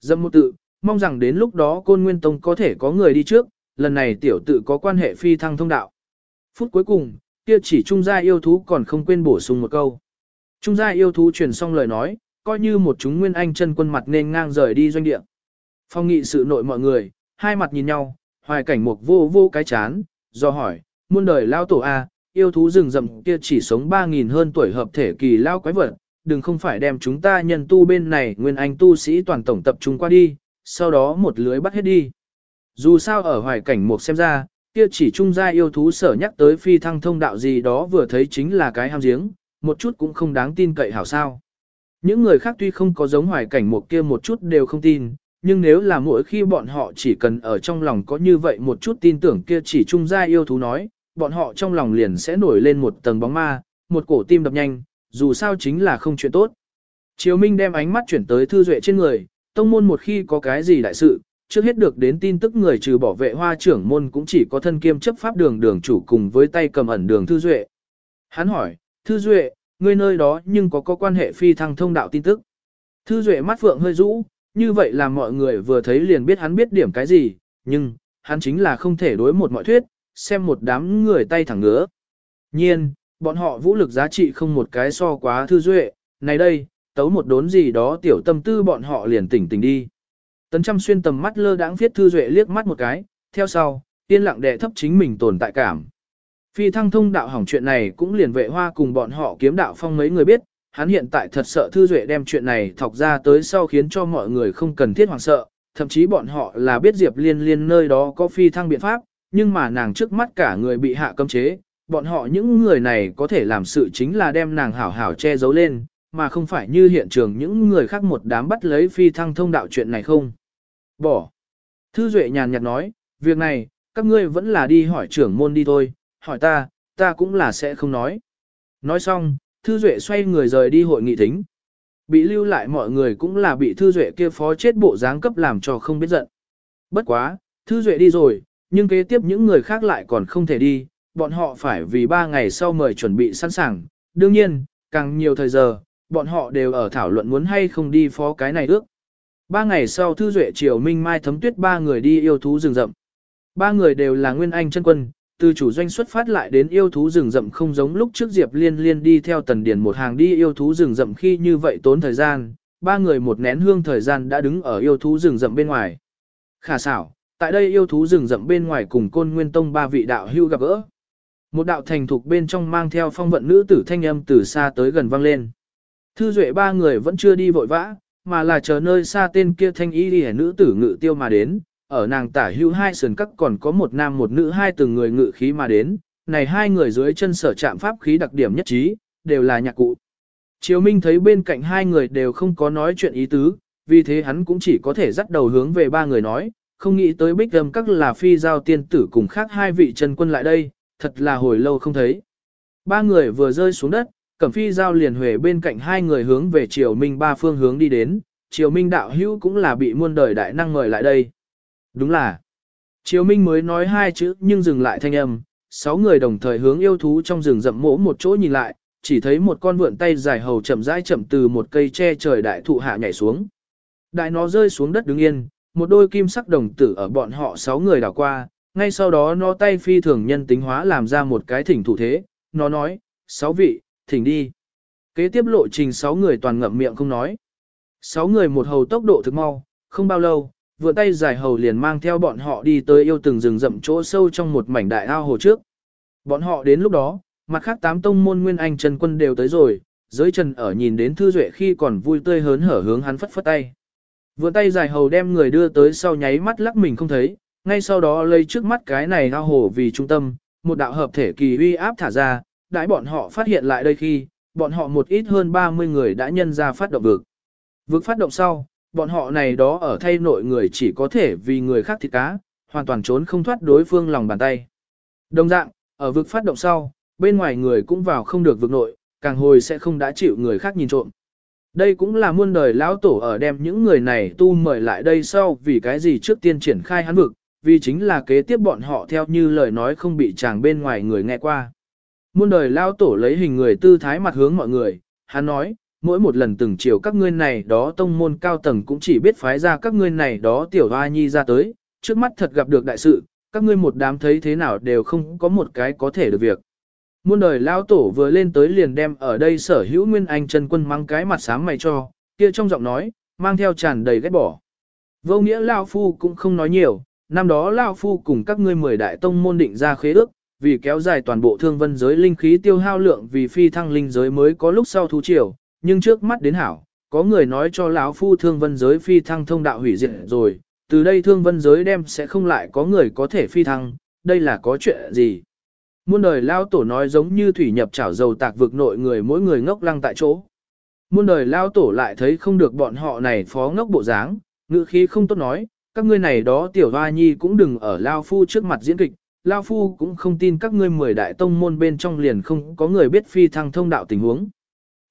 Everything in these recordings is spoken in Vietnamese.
Dâm một tự, mong rằng đến lúc đó côn nguyên tông có thể có người đi trước, lần này tiểu tự có quan hệ phi thăng thông đạo. Phút cuối cùng, kia chỉ trung gia yêu thú còn không quên bổ sung một câu. Trung gia yêu thú truyền xong lời nói, coi như một chúng nguyên anh chân quân mặt nên ngang rời đi doanh địa. Phong nghị sự nội mọi người, hai mặt nhìn nhau, hoài cảnh một vô vô cái chán, do hỏi, muôn đời lao tổ A, yêu thú rừng rậm kia chỉ sống 3.000 hơn tuổi hợp thể kỳ lao quái vật, đừng không phải đem chúng ta nhân tu bên này nguyên anh tu sĩ toàn tổng tập trung qua đi, sau đó một lưới bắt hết đi. Dù sao ở hoài cảnh một xem ra, kia chỉ trung gia yêu thú sở nhắc tới phi thăng thông đạo gì đó vừa thấy chính là cái ham giếng, một chút cũng không đáng tin cậy hảo sao. Những người khác tuy không có giống hoài cảnh một kia một chút đều không tin, nhưng nếu là mỗi khi bọn họ chỉ cần ở trong lòng có như vậy một chút tin tưởng kia chỉ trung gia yêu thú nói, bọn họ trong lòng liền sẽ nổi lên một tầng bóng ma, một cổ tim đập nhanh, dù sao chính là không chuyện tốt. Triều Minh đem ánh mắt chuyển tới Thư Duệ trên người, tông môn một khi có cái gì đại sự, trước hết được đến tin tức người trừ bảo vệ hoa trưởng môn cũng chỉ có thân kiêm chấp pháp đường đường chủ cùng với tay cầm ẩn đường Thư Duệ. Hắn hỏi, Thư Duệ, ngươi nơi đó nhưng có có quan hệ phi thăng thông đạo tin tức. Thư Duệ mắt phượng hơi rũ, như vậy là mọi người vừa thấy liền biết hắn biết điểm cái gì, nhưng, hắn chính là không thể đối một mọi thuyết, xem một đám người tay thẳng ngứa. Nhiên, bọn họ vũ lực giá trị không một cái so quá Thư Duệ, này đây, tấu một đốn gì đó tiểu tâm tư bọn họ liền tỉnh tỉnh đi. Tấn trăm xuyên tầm mắt lơ đãng viết Thư Duệ liếc mắt một cái, theo sau, yên lặng đệ thấp chính mình tồn tại cảm. Phi thăng thông đạo hỏng chuyện này cũng liền vệ hoa cùng bọn họ kiếm đạo phong mấy người biết, hắn hiện tại thật sợ Thư Duệ đem chuyện này thọc ra tới sau khiến cho mọi người không cần thiết hoảng sợ, thậm chí bọn họ là biết Diệp Liên Liên nơi đó có phi thăng biện pháp, nhưng mà nàng trước mắt cả người bị hạ cấm chế, bọn họ những người này có thể làm sự chính là đem nàng hảo hảo che giấu lên, mà không phải như hiện trường những người khác một đám bắt lấy phi thăng thông đạo chuyện này không. Bỏ. Thư Duệ nhàn nhạt nói, việc này, các ngươi vẫn là đi hỏi trưởng môn đi thôi, hỏi ta, ta cũng là sẽ không nói. Nói xong, Thư Duệ xoay người rời đi hội nghị thính. Bị lưu lại mọi người cũng là bị Thư Duệ kia phó chết bộ dáng cấp làm cho không biết giận. Bất quá, Thư Duệ đi rồi, nhưng kế tiếp những người khác lại còn không thể đi, bọn họ phải vì 3 ngày sau mời chuẩn bị sẵn sàng. Đương nhiên, càng nhiều thời giờ, bọn họ đều ở thảo luận muốn hay không đi phó cái này ước. Ba ngày sau Thư Duệ Triều Minh Mai thấm tuyết ba người đi yêu thú rừng rậm. Ba người đều là nguyên anh chân quân, từ chủ doanh xuất phát lại đến yêu thú rừng rậm không giống lúc trước Diệp Liên Liên đi theo tần điển một hàng đi yêu thú rừng rậm khi như vậy tốn thời gian, ba người một nén hương thời gian đã đứng ở yêu thú rừng rậm bên ngoài. Khả xảo, tại đây yêu thú rừng rậm bên ngoài cùng côn nguyên tông ba vị đạo hưu gặp gỡ. Một đạo thành thục bên trong mang theo phong vận nữ tử thanh âm từ xa tới gần vang lên. Thư duệ ba người vẫn chưa đi vội vã, mà là chờ nơi xa tên kia thanh y đi nữ tử ngự tiêu mà đến, ở nàng tả hưu hai sườn cắt còn có một nam một nữ hai từng người ngự khí mà đến, này hai người dưới chân sở chạm pháp khí đặc điểm nhất trí, đều là nhạc cụ. Triều Minh thấy bên cạnh hai người đều không có nói chuyện ý tứ, vì thế hắn cũng chỉ có thể dắt đầu hướng về ba người nói, không nghĩ tới bích âm các là phi giao tiên tử cùng khác hai vị chân quân lại đây, thật là hồi lâu không thấy. Ba người vừa rơi xuống đất, cẩm phi giao liền huề bên cạnh hai người hướng về triều minh ba phương hướng đi đến, triều minh đạo hữu cũng là bị muôn đời đại năng mời lại đây. Đúng là, triều minh mới nói hai chữ nhưng dừng lại thanh âm, sáu người đồng thời hướng yêu thú trong rừng rậm mỗ một chỗ nhìn lại, chỉ thấy một con vượn tay dài hầu chậm rãi chậm từ một cây tre trời đại thụ hạ nhảy xuống. Đại nó rơi xuống đất đứng yên, một đôi kim sắc đồng tử ở bọn họ sáu người đảo qua, ngay sau đó nó tay phi thường nhân tính hóa làm ra một cái thỉnh thủ thế, nó nói, sáu vị, thỉnh đi. Kế tiếp lộ trình sáu người toàn ngậm miệng không nói. Sáu người một hầu tốc độ thực mau, không bao lâu, vừa tay dài hầu liền mang theo bọn họ đi tới yêu từng rừng rậm chỗ sâu trong một mảnh đại ao hồ trước. Bọn họ đến lúc đó, mặt khác tám tông môn nguyên anh trần quân đều tới rồi, giới trần ở nhìn đến thư duệ khi còn vui tươi hớn hở hướng hắn phất phất tay. vừa tay dài hầu đem người đưa tới sau nháy mắt lắc mình không thấy, ngay sau đó lấy trước mắt cái này ao hồ vì trung tâm, một đạo hợp thể kỳ uy áp thả ra, đãi bọn họ phát hiện lại đây khi, bọn họ một ít hơn 30 người đã nhân ra phát động vực. Vực phát động sau, bọn họ này đó ở thay nội người chỉ có thể vì người khác thịt cá, hoàn toàn trốn không thoát đối phương lòng bàn tay. Đồng dạng, ở vực phát động sau, bên ngoài người cũng vào không được vực nội, càng hồi sẽ không đã chịu người khác nhìn trộm. Đây cũng là muôn đời lão tổ ở đem những người này tu mời lại đây sau vì cái gì trước tiên triển khai hắn vực, vì chính là kế tiếp bọn họ theo như lời nói không bị chàng bên ngoài người nghe qua. Muôn đời lao tổ lấy hình người tư thái mặt hướng mọi người, hắn nói, mỗi một lần từng chiều các ngươi này đó tông môn cao tầng cũng chỉ biết phái ra các ngươi này đó tiểu hoa nhi ra tới, trước mắt thật gặp được đại sự, các ngươi một đám thấy thế nào đều không có một cái có thể được việc. Muôn đời lao tổ vừa lên tới liền đem ở đây sở hữu nguyên anh chân quân mang cái mặt sáng mày cho, kia trong giọng nói, mang theo tràn đầy ghét bỏ. Vô nghĩa lao phu cũng không nói nhiều, năm đó lao phu cùng các ngươi mười đại tông môn định ra khế ước, vì kéo dài toàn bộ thương vân giới linh khí tiêu hao lượng vì phi thăng linh giới mới có lúc sau thú triều, nhưng trước mắt đến hảo, có người nói cho lão phu thương vân giới phi thăng thông đạo hủy diệt rồi, từ đây thương vân giới đem sẽ không lại có người có thể phi thăng, đây là có chuyện gì? Muôn đời lao tổ nói giống như thủy nhập chảo dầu tạc vực nội người mỗi người ngốc lăng tại chỗ. Muôn đời lao tổ lại thấy không được bọn họ này phó ngốc bộ dáng, ngữ khí không tốt nói, các ngươi này đó tiểu hoa nhi cũng đừng ở lao phu trước mặt diễn kịch, lao phu cũng không tin các ngươi mười đại tông môn bên trong liền không có người biết phi thăng thông đạo tình huống.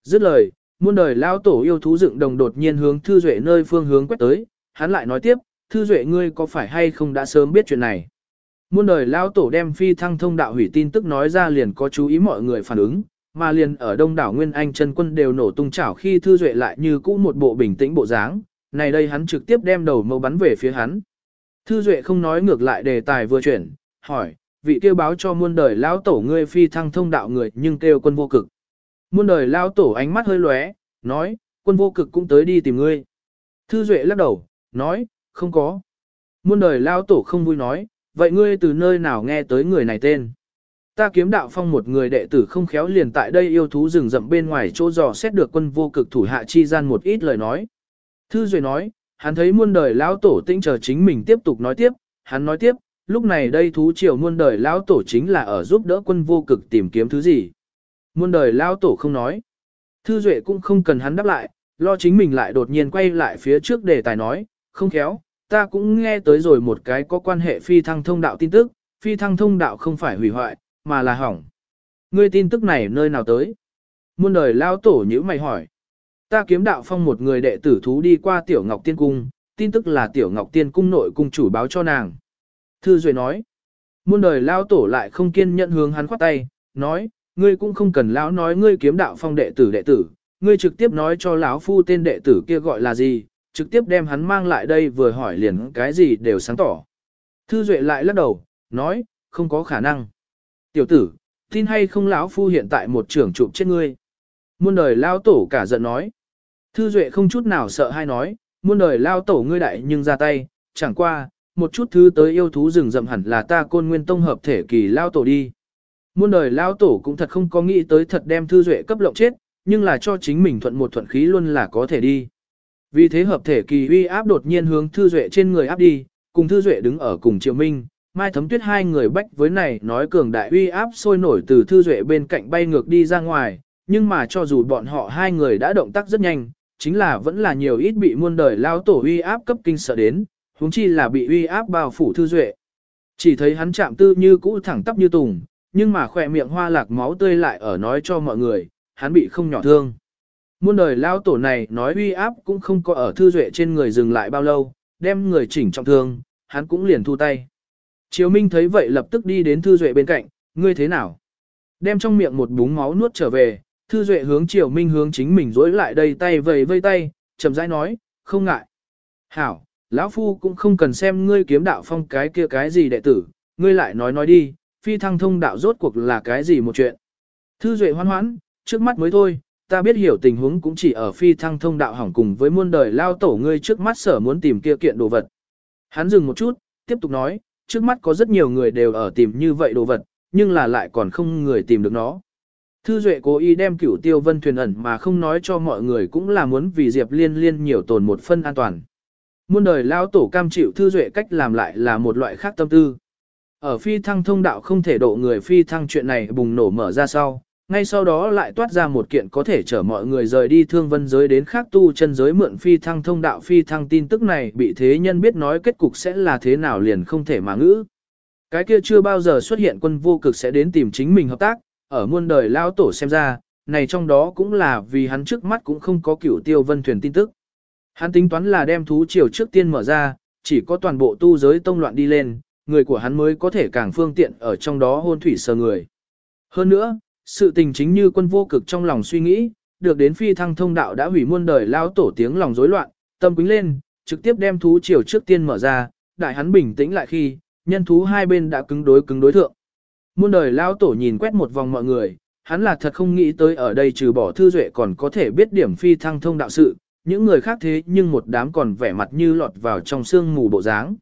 Dứt lời, muôn đời lao tổ yêu thú dựng đồng đột nhiên hướng thư duệ nơi phương hướng quét tới, hắn lại nói tiếp, thư duệ ngươi có phải hay không đã sớm biết chuyện này. Muôn đời lao tổ đem phi thăng thông đạo hủy tin tức nói ra liền có chú ý mọi người phản ứng, mà liền ở đông đảo Nguyên Anh chân quân đều nổ tung chảo khi thư duệ lại như cũ một bộ bình tĩnh bộ dáng, này đây hắn trực tiếp đem đầu mâu bắn về phía hắn. Thư duệ không nói ngược lại đề tài vừa chuyển, hỏi, vị kêu báo cho muôn đời lao tổ ngươi phi thăng thông đạo người nhưng kêu quân vô cực. Muôn đời lao tổ ánh mắt hơi lóe, nói, quân vô cực cũng tới đi tìm ngươi. Thư duệ lắc đầu, nói, không có. Muôn đời lao tổ không vui nói, vậy ngươi từ nơi nào nghe tới người này tên? Ta kiếm đạo phong một người đệ tử không khéo liền tại đây yêu thú rừng rậm bên ngoài chỗ dò xét được quân vô cực thủ hạ chi gian một ít lời nói. Thư Duệ nói, hắn thấy muôn đời lão tổ tinh chờ chính mình tiếp tục nói tiếp, hắn nói tiếp, lúc này đây thú triều muôn đời lão tổ chính là ở giúp đỡ quân vô cực tìm kiếm thứ gì. Muôn đời lão tổ không nói. Thư Duệ cũng không cần hắn đáp lại, lo chính mình lại đột nhiên quay lại phía trước đề tài nói, không khéo, ta cũng nghe tới rồi một cái có quan hệ phi thăng thông đạo tin tức, phi thăng thông đạo không phải hủy hoại, mà là hỏng. Ngươi tin tức này nơi nào tới? Muôn đời lao tổ nhữ mày hỏi. Ta kiếm đạo phong một người đệ tử thú đi qua Tiểu Ngọc Tiên Cung, tin tức là Tiểu Ngọc Tiên Cung nội cung chủ báo cho nàng. Thư Duệ nói. Muôn đời lao tổ lại không kiên nhận hướng hắn khoát tay, nói, ngươi cũng không cần lão nói ngươi kiếm đạo phong đệ tử đệ tử, ngươi trực tiếp nói cho lão phu tên đệ tử kia gọi là gì, trực tiếp đem hắn mang lại đây vừa hỏi liền cái gì đều sáng tỏ. Thư Duệ lại lắc đầu, nói, không có khả năng. Tiểu tử, tin hay không lão phu hiện tại một trưởng trụ chết ngươi. Muôn đời lao tổ cả giận nói. Thư Duệ không chút nào sợ hay nói, muôn đời lao tổ ngươi đại nhưng ra tay, chẳng qua, một chút thứ tới yêu thú rừng rậm hẳn là ta côn nguyên tông hợp thể kỳ lao tổ đi. Muôn đời lao tổ cũng thật không có nghĩ tới thật đem Thư Duệ cấp lộng chết, nhưng là cho chính mình thuận một thuận khí luôn là có thể đi. Vì thế hợp thể kỳ uy áp đột nhiên hướng Thư Duệ trên người áp đi, cùng Thư Duệ đứng ở cùng Triệu Minh, Mai Thấm Tuyết hai người bách với này nói cường đại uy áp sôi nổi từ Thư Duệ bên cạnh bay ngược đi ra ngoài, nhưng mà cho dù bọn họ hai người đã động tác rất nhanh, chính là vẫn là nhiều ít bị muôn đời lao tổ uy áp cấp kinh sợ đến, huống chi là bị uy áp bao phủ Thư Duệ. Chỉ thấy hắn chạm tư như cũ thẳng tắp như tùng, nhưng mà khỏe miệng hoa lạc máu tươi lại ở nói cho mọi người, hắn bị không nhỏ thương. Muôn đời lao tổ này nói uy áp cũng không có ở thư duệ trên người dừng lại bao lâu, đem người chỉnh trọng thương, hắn cũng liền thu tay. Triều Minh thấy vậy lập tức đi đến thư duệ bên cạnh, ngươi thế nào? Đem trong miệng một búng máu nuốt trở về, thư duệ hướng Triều Minh hướng chính mình dối lại đây tay vầy vây tay, chậm rãi nói, không ngại. Hảo, lão phu cũng không cần xem ngươi kiếm đạo phong cái kia cái gì đệ tử, ngươi lại nói nói đi, phi thăng thông đạo rốt cuộc là cái gì một chuyện. Thư duệ hoan hoãn, trước mắt mới thôi, ta biết hiểu tình huống cũng chỉ ở phi thăng thông đạo hỏng cùng với muôn đời lao tổ ngươi trước mắt sở muốn tìm kia kiện đồ vật. Hắn dừng một chút, tiếp tục nói, trước mắt có rất nhiều người đều ở tìm như vậy đồ vật, nhưng là lại còn không người tìm được nó. Thư Duệ cố ý đem cửu tiêu vân thuyền ẩn mà không nói cho mọi người cũng là muốn vì Diệp Liên Liên nhiều tồn một phân an toàn. Muôn đời lao tổ cam chịu Thư Duệ cách làm lại là một loại khác tâm tư. Ở phi thăng thông đạo không thể độ người phi thăng chuyện này bùng nổ mở ra sau, ngay sau đó lại toát ra một kiện có thể chở mọi người rời đi thương vân giới đến khác tu chân giới mượn phi thăng thông đạo phi thăng tin tức này bị thế nhân biết nói kết cục sẽ là thế nào liền không thể mà ngữ. Cái kia chưa bao giờ xuất hiện quân vô cực sẽ đến tìm chính mình hợp tác, ở muôn đời lao tổ xem ra, này trong đó cũng là vì hắn trước mắt cũng không có cửu tiêu vân thuyền tin tức. Hắn tính toán là đem thú triều trước tiên mở ra, chỉ có toàn bộ tu giới tông loạn đi lên, người của hắn mới có thể càng phương tiện ở trong đó hôn thủy sờ người. Hơn nữa, sự tình chính như quân vô cực trong lòng suy nghĩ, được đến phi thăng thông đạo đã hủy muôn đời lao tổ tiếng lòng rối loạn, tâm quính lên, trực tiếp đem thú triều trước tiên mở ra, đại hắn bình tĩnh lại khi, nhân thú hai bên đã cứng đối cứng đối thượng. Muôn đời lao tổ nhìn quét một vòng mọi người, hắn là thật không nghĩ tới ở đây trừ bỏ thư duệ còn có thể biết điểm phi thăng thông đạo sự, những người khác thế nhưng một đám còn vẻ mặt như lọt vào trong sương mù bộ dáng.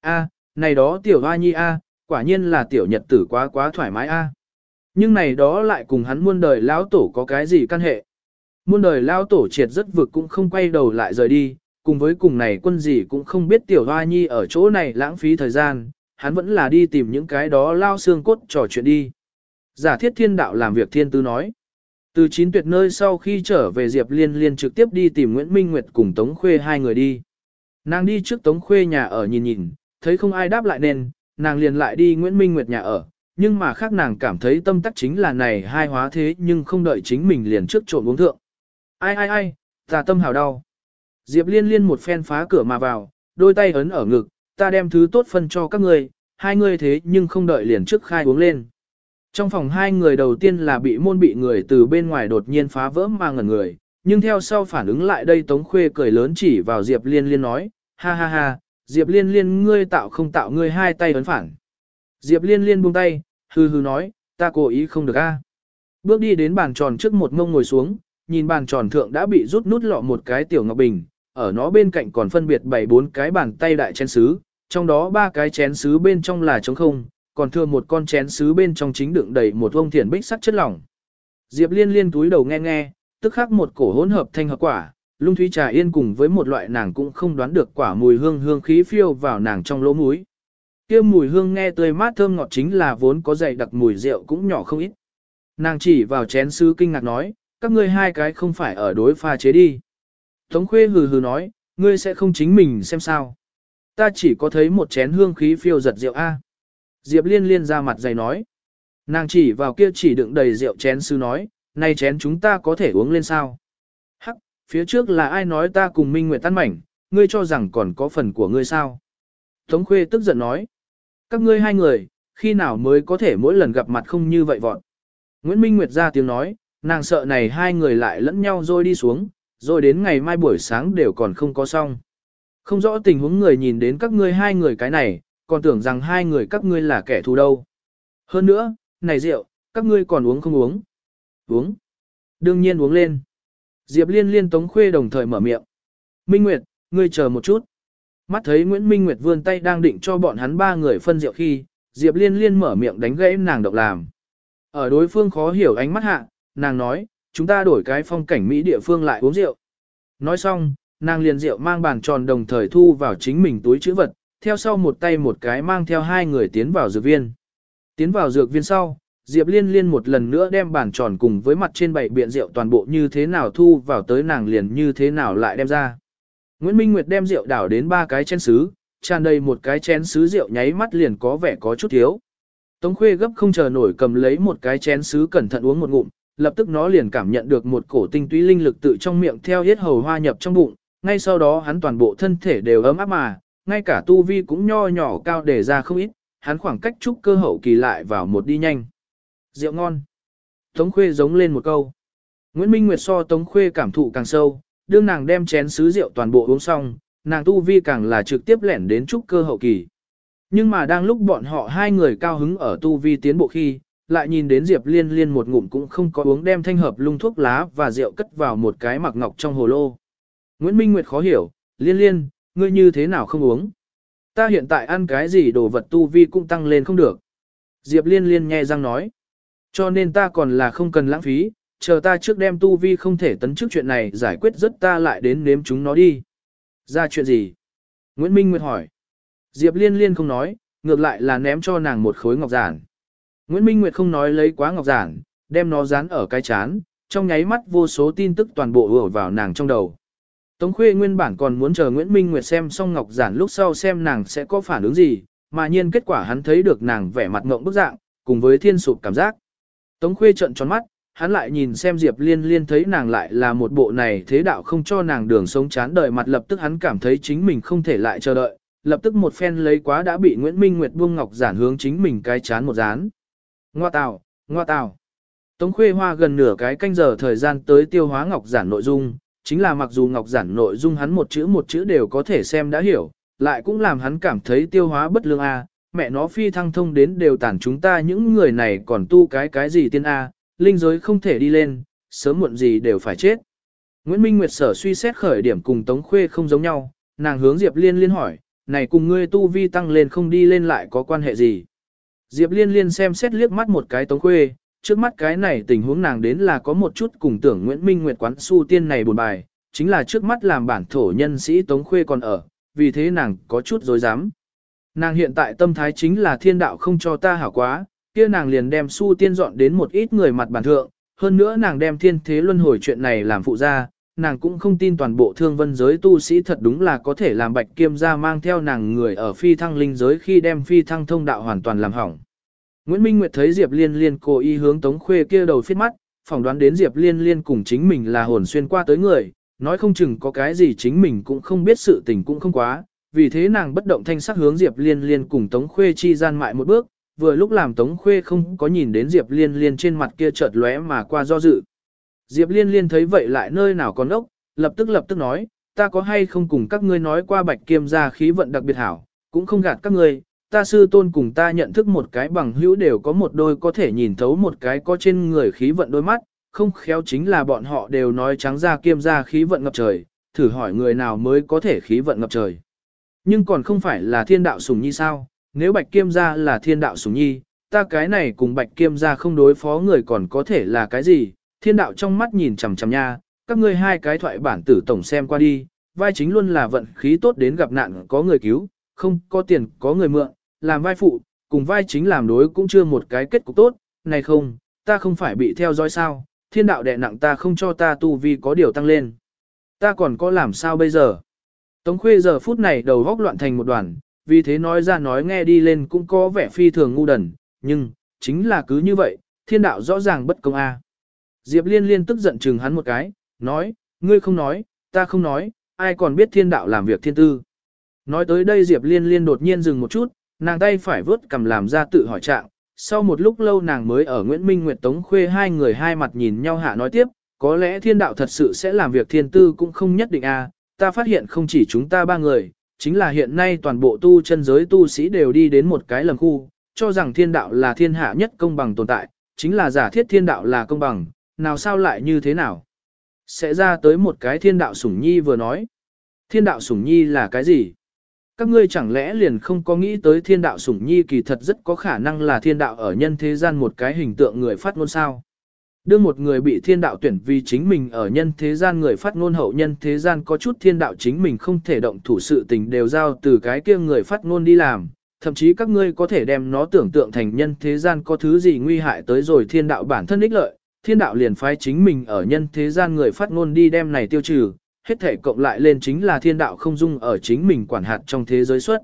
A, này đó tiểu hoa nhi A, quả nhiên là tiểu nhật tử quá quá thoải mái A. Nhưng này đó lại cùng hắn muôn đời lão tổ có cái gì căn hệ. Muôn đời lão tổ triệt rất vực cũng không quay đầu lại rời đi, cùng với cùng này quân gì cũng không biết tiểu hoa nhi ở chỗ này lãng phí thời gian, hắn vẫn là đi tìm những cái đó lao xương cốt trò chuyện đi. Giả thiết thiên đạo làm việc thiên tư nói. Từ chín tuyệt nơi sau khi trở về Diệp Liên Liên trực tiếp đi tìm Nguyễn Minh Nguyệt cùng Tống Khuê hai người đi. Nàng đi trước Tống Khuê nhà ở nhìn nhìn, thấy không ai đáp lại nên, nàng liền lại đi Nguyễn Minh Nguyệt nhà ở. Nhưng mà khác nàng cảm thấy tâm tắc chính là này hai hóa thế nhưng không đợi chính mình liền trước trộn uống thượng. Ai ai ai, ta tâm hào đau. Diệp Liên Liên một phen phá cửa mà vào, đôi tay ấn ở ngực, ta đem thứ tốt phân cho các ngươi, hai ngươi thế nhưng không đợi liền trước khai uống lên. Trong phòng hai người đầu tiên là bị môn bị người từ bên ngoài đột nhiên phá vỡ mà ngẩn người, nhưng theo sau phản ứng lại đây Tống Khuê cười lớn chỉ vào Diệp Liên Liên nói, ha ha ha, Diệp Liên Liên ngươi tạo không tạo ngươi hai tay ấn phản. Diệp Liên Liên buông tay, hư hư nói, ta cố ý không được a. Bước đi đến bàn tròn trước một mông ngồi xuống, nhìn bàn tròn thượng đã bị rút nút lọ một cái tiểu ngọc bình, ở nó bên cạnh còn phân biệt bảy bốn cái bàn tay đại chén sứ, trong đó ba cái chén sứ bên trong là trống không, còn thừa một con chén sứ bên trong chính đựng đầy một vông thiển bích sắt chất lỏng. Diệp Liên liên túi đầu nghe nghe, tức khắc một cổ hỗn hợp thanh hợp quả, lung thúy trà yên cùng với một loại nàng cũng không đoán được quả mùi hương hương khí phiêu vào nàng trong lỗ mũi. Kia mùi hương nghe tươi mát thơm ngọt chính là vốn có dày đặc mùi rượu cũng nhỏ không ít. Nàng chỉ vào chén sứ kinh ngạc nói, các ngươi hai cái không phải ở đối pha chế đi. Tống khuê hừ hừ nói, ngươi sẽ không chính mình xem sao. Ta chỉ có thấy một chén hương khí phiêu giật rượu A. Diệp liên liên ra mặt dày nói. Nàng chỉ vào kia chỉ đựng đầy rượu chén sư nói, này chén chúng ta có thể uống lên sao? Hắc, phía trước là ai nói ta cùng Minh Nguyệt tan mảnh, ngươi cho rằng còn có phần của ngươi sao? Tống Khuê tức giận nói. Các ngươi hai người, khi nào mới có thể mỗi lần gặp mặt không như vậy vọn? Nguyễn Minh Nguyệt ra tiếng nói, nàng sợ này hai người lại lẫn nhau rồi đi xuống, rồi đến ngày mai buổi sáng đều còn không có xong. Không rõ tình huống người nhìn đến các ngươi hai người cái này, còn tưởng rằng hai người các ngươi là kẻ thù đâu. Hơn nữa, này rượu, các ngươi còn uống không uống? Uống. Đương nhiên uống lên. Diệp liên liên tống khuê đồng thời mở miệng. Minh Nguyệt, ngươi chờ một chút. Mắt thấy Nguyễn Minh Nguyệt vươn tay đang định cho bọn hắn ba người phân rượu khi, Diệp liên liên mở miệng đánh gãy nàng độc làm. Ở đối phương khó hiểu ánh mắt hạ, nàng nói, chúng ta đổi cái phong cảnh Mỹ địa phương lại uống rượu. Nói xong, nàng liền rượu mang bàn tròn đồng thời thu vào chính mình túi chữ vật, theo sau một tay một cái mang theo hai người tiến vào dược viên. Tiến vào dược viên sau, Diệp Liên Liên một lần nữa đem bàn tròn cùng với mặt trên bảy biện rượu toàn bộ như thế nào thu vào tới nàng liền như thế nào lại đem ra. Nguyễn Minh Nguyệt đem rượu đảo đến ba cái chén sứ, tràn đầy một cái chén sứ rượu nháy mắt liền có vẻ có chút thiếu. Tống Khuê gấp không chờ nổi cầm lấy một cái chén sứ cẩn thận uống một ngụm, lập tức nó liền cảm nhận được một cổ tinh túy linh lực tự trong miệng theo hết hầu hoa nhập trong bụng, ngay sau đó hắn toàn bộ thân thể đều ấm áp mà, ngay cả tu vi cũng nho nhỏ cao để ra không ít, hắn khoảng cách trúc cơ hậu kỳ lại vào một đi nhanh. Rượu ngon. Tống Khuê giống lên một câu. Nguyễn Minh Nguyệt so Tống Khuê cảm thụ càng sâu, đương nàng đem chén sứ rượu toàn bộ uống xong, nàng tu vi càng là trực tiếp lẻn đến trúc cơ hậu kỳ. Nhưng mà đang lúc bọn họ hai người cao hứng ở tu vi tiến bộ khi, lại nhìn đến Diệp Liên Liên một ngụm cũng không có uống đem thanh hợp lung thuốc lá và rượu cất vào một cái mặc ngọc trong hồ lô. Nguyễn Minh Nguyệt khó hiểu, Liên Liên, ngươi như thế nào không uống? Ta hiện tại ăn cái gì đồ vật tu vi cũng tăng lên không được. Diệp liên liên nghe răng nói. Cho nên ta còn là không cần lãng phí, chờ ta trước đem tu vi không thể tấn trước chuyện này giải quyết rất ta lại đến nếm chúng nó đi. Ra chuyện gì? Nguyễn Minh Nguyệt hỏi. Diệp liên liên không nói, ngược lại là ném cho nàng một khối ngọc giản. Nguyễn Minh Nguyệt không nói lấy quá ngọc giản, đem nó dán ở cái chán, trong nháy mắt vô số tin tức toàn bộ ùa vào nàng trong đầu. Tống Khuê nguyên bản còn muốn chờ Nguyễn Minh Nguyệt xem xong Ngọc Giản lúc sau xem nàng sẽ có phản ứng gì, mà nhiên kết quả hắn thấy được nàng vẻ mặt ngộng bức dạng, cùng với thiên sụp cảm giác. Tống Khuê trợn tròn mắt, hắn lại nhìn xem Diệp Liên Liên thấy nàng lại là một bộ này thế đạo không cho nàng đường sống chán đời mặt lập tức hắn cảm thấy chính mình không thể lại chờ đợi, lập tức một phen lấy quá đã bị Nguyễn Minh Nguyệt buông Ngọc Giản hướng chính mình cái chán một dán. Ngoa tào, ngoa tào. Tống Khuê Hoa gần nửa cái canh giờ thời gian tới tiêu hóa ngọc giản nội dung, chính là mặc dù ngọc giản nội dung hắn một chữ một chữ đều có thể xem đã hiểu, lại cũng làm hắn cảm thấy tiêu hóa bất lương a, mẹ nó phi thăng thông đến đều tản chúng ta những người này còn tu cái cái gì tiên a, linh giới không thể đi lên, sớm muộn gì đều phải chết. Nguyễn Minh Nguyệt sở suy xét khởi điểm cùng Tống Khuê không giống nhau, nàng hướng Diệp Liên liên hỏi, này cùng ngươi tu vi tăng lên không đi lên lại có quan hệ gì? Diệp Liên liên xem xét liếc mắt một cái Tống Khuê, trước mắt cái này tình huống nàng đến là có một chút cùng tưởng Nguyễn Minh Nguyệt quán su tiên này buồn bài, chính là trước mắt làm bản thổ nhân sĩ Tống Khuê còn ở, vì thế nàng có chút dối dám. Nàng hiện tại tâm thái chính là thiên đạo không cho ta hảo quá, kia nàng liền đem su tiên dọn đến một ít người mặt bản thượng, hơn nữa nàng đem thiên thế luân hồi chuyện này làm phụ gia, nàng cũng không tin toàn bộ thương vân giới tu sĩ thật đúng là có thể làm bạch kiêm gia mang theo nàng người ở phi thăng linh giới khi đem phi thăng thông đạo hoàn toàn làm hỏng. Nguyễn Minh Nguyệt thấy Diệp Liên Liên cố ý hướng Tống Khuê kia đầu phiết mắt, phỏng đoán đến Diệp Liên Liên cùng chính mình là hồn xuyên qua tới người, nói không chừng có cái gì chính mình cũng không biết sự tình cũng không quá, vì thế nàng bất động thanh sắc hướng Diệp Liên Liên cùng Tống Khuê chi gian mại một bước, vừa lúc làm Tống Khuê không có nhìn đến Diệp Liên Liên trên mặt kia chợt lóe mà qua do dự. Diệp Liên Liên thấy vậy lại nơi nào còn ốc, lập tức lập tức nói, ta có hay không cùng các ngươi nói qua bạch kiêm gia khí vận đặc biệt hảo, cũng không gạt các ngươi, ta sư tôn cùng ta nhận thức một cái bằng hữu đều có một đôi có thể nhìn thấu một cái có trên người khí vận đôi mắt, không khéo chính là bọn họ đều nói trắng ra kiêm gia khí vận ngập trời, thử hỏi người nào mới có thể khí vận ngập trời. Nhưng còn không phải là thiên đạo sùng nhi sao, nếu bạch kiêm gia là thiên đạo sùng nhi, ta cái này cùng bạch kiêm gia không đối phó người còn có thể là cái gì, thiên đạo trong mắt nhìn chằm chằm nha, các ngươi hai cái thoại bản tử tổng xem qua đi, vai chính luôn là vận khí tốt đến gặp nạn có người cứu, không có tiền có người mượn, làm vai phụ, cùng vai chính làm đối cũng chưa một cái kết cục tốt, này không, ta không phải bị theo dõi sao, thiên đạo đè nặng ta không cho ta tu vi có điều tăng lên. Ta còn có làm sao bây giờ? Tống khuê giờ phút này đầu góc loạn thành một đoàn, vì thế nói ra nói nghe đi lên cũng có vẻ phi thường ngu đần, nhưng, chính là cứ như vậy, thiên đạo rõ ràng bất công a. Diệp liên liên tức giận chừng hắn một cái, nói, ngươi không nói, ta không nói, ai còn biết thiên đạo làm việc thiên tư. Nói tới đây Diệp liên liên đột nhiên dừng một chút, nàng tay phải vớt cầm làm ra tự hỏi trạng. Sau một lúc lâu nàng mới ở Nguyễn Minh Nguyệt Tống Khuê hai người hai mặt nhìn nhau hạ nói tiếp, có lẽ thiên đạo thật sự sẽ làm việc thiên tư cũng không nhất định a. ta phát hiện không chỉ chúng ta ba người, chính là hiện nay toàn bộ tu chân giới tu sĩ đều đi đến một cái lầm khu, cho rằng thiên đạo là thiên hạ nhất công bằng tồn tại, chính là giả thiết thiên đạo là công bằng, nào sao lại như thế nào? Sẽ ra tới một cái thiên đạo sủng nhi vừa nói. Thiên đạo sủng nhi là cái gì? Các ngươi chẳng lẽ liền không có nghĩ tới thiên đạo sủng nhi kỳ thật rất có khả năng là thiên đạo ở nhân thế gian một cái hình tượng người phát ngôn sao? Đưa một người bị thiên đạo tuyển vì chính mình ở nhân thế gian người phát ngôn hậu nhân thế gian có chút thiên đạo chính mình không thể động thủ sự tình đều giao từ cái kia người phát ngôn đi làm, thậm chí các ngươi có thể đem nó tưởng tượng thành nhân thế gian có thứ gì nguy hại tới rồi thiên đạo bản thân ích lợi, thiên đạo liền phái chính mình ở nhân thế gian người phát ngôn đi đem này tiêu trừ, hết thể cộng lại lên chính là thiên đạo không dung ở chính mình quản hạt trong thế giới xuất.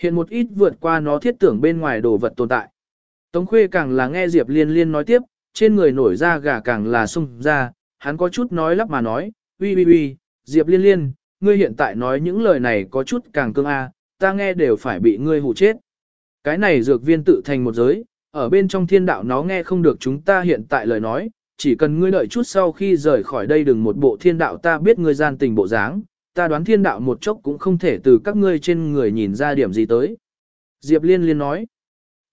Hiện một ít vượt qua nó thiết tưởng bên ngoài đồ vật tồn tại. Tống khuê càng là nghe Diệp liên liên nói tiếp, trên người nổi ra gà càng là sung ra, hắn có chút nói lắp mà nói, uy uy uy, Diệp liên liên, ngươi hiện tại nói những lời này có chút càng cương a, ta nghe đều phải bị ngươi hù chết. Cái này dược viên tự thành một giới, ở bên trong thiên đạo nó nghe không được chúng ta hiện tại lời nói, chỉ cần ngươi đợi chút sau khi rời khỏi đây đừng một bộ thiên đạo ta biết ngươi gian tình bộ dáng, ta đoán thiên đạo một chốc cũng không thể từ các ngươi trên người nhìn ra điểm gì tới. Diệp Liên Liên nói.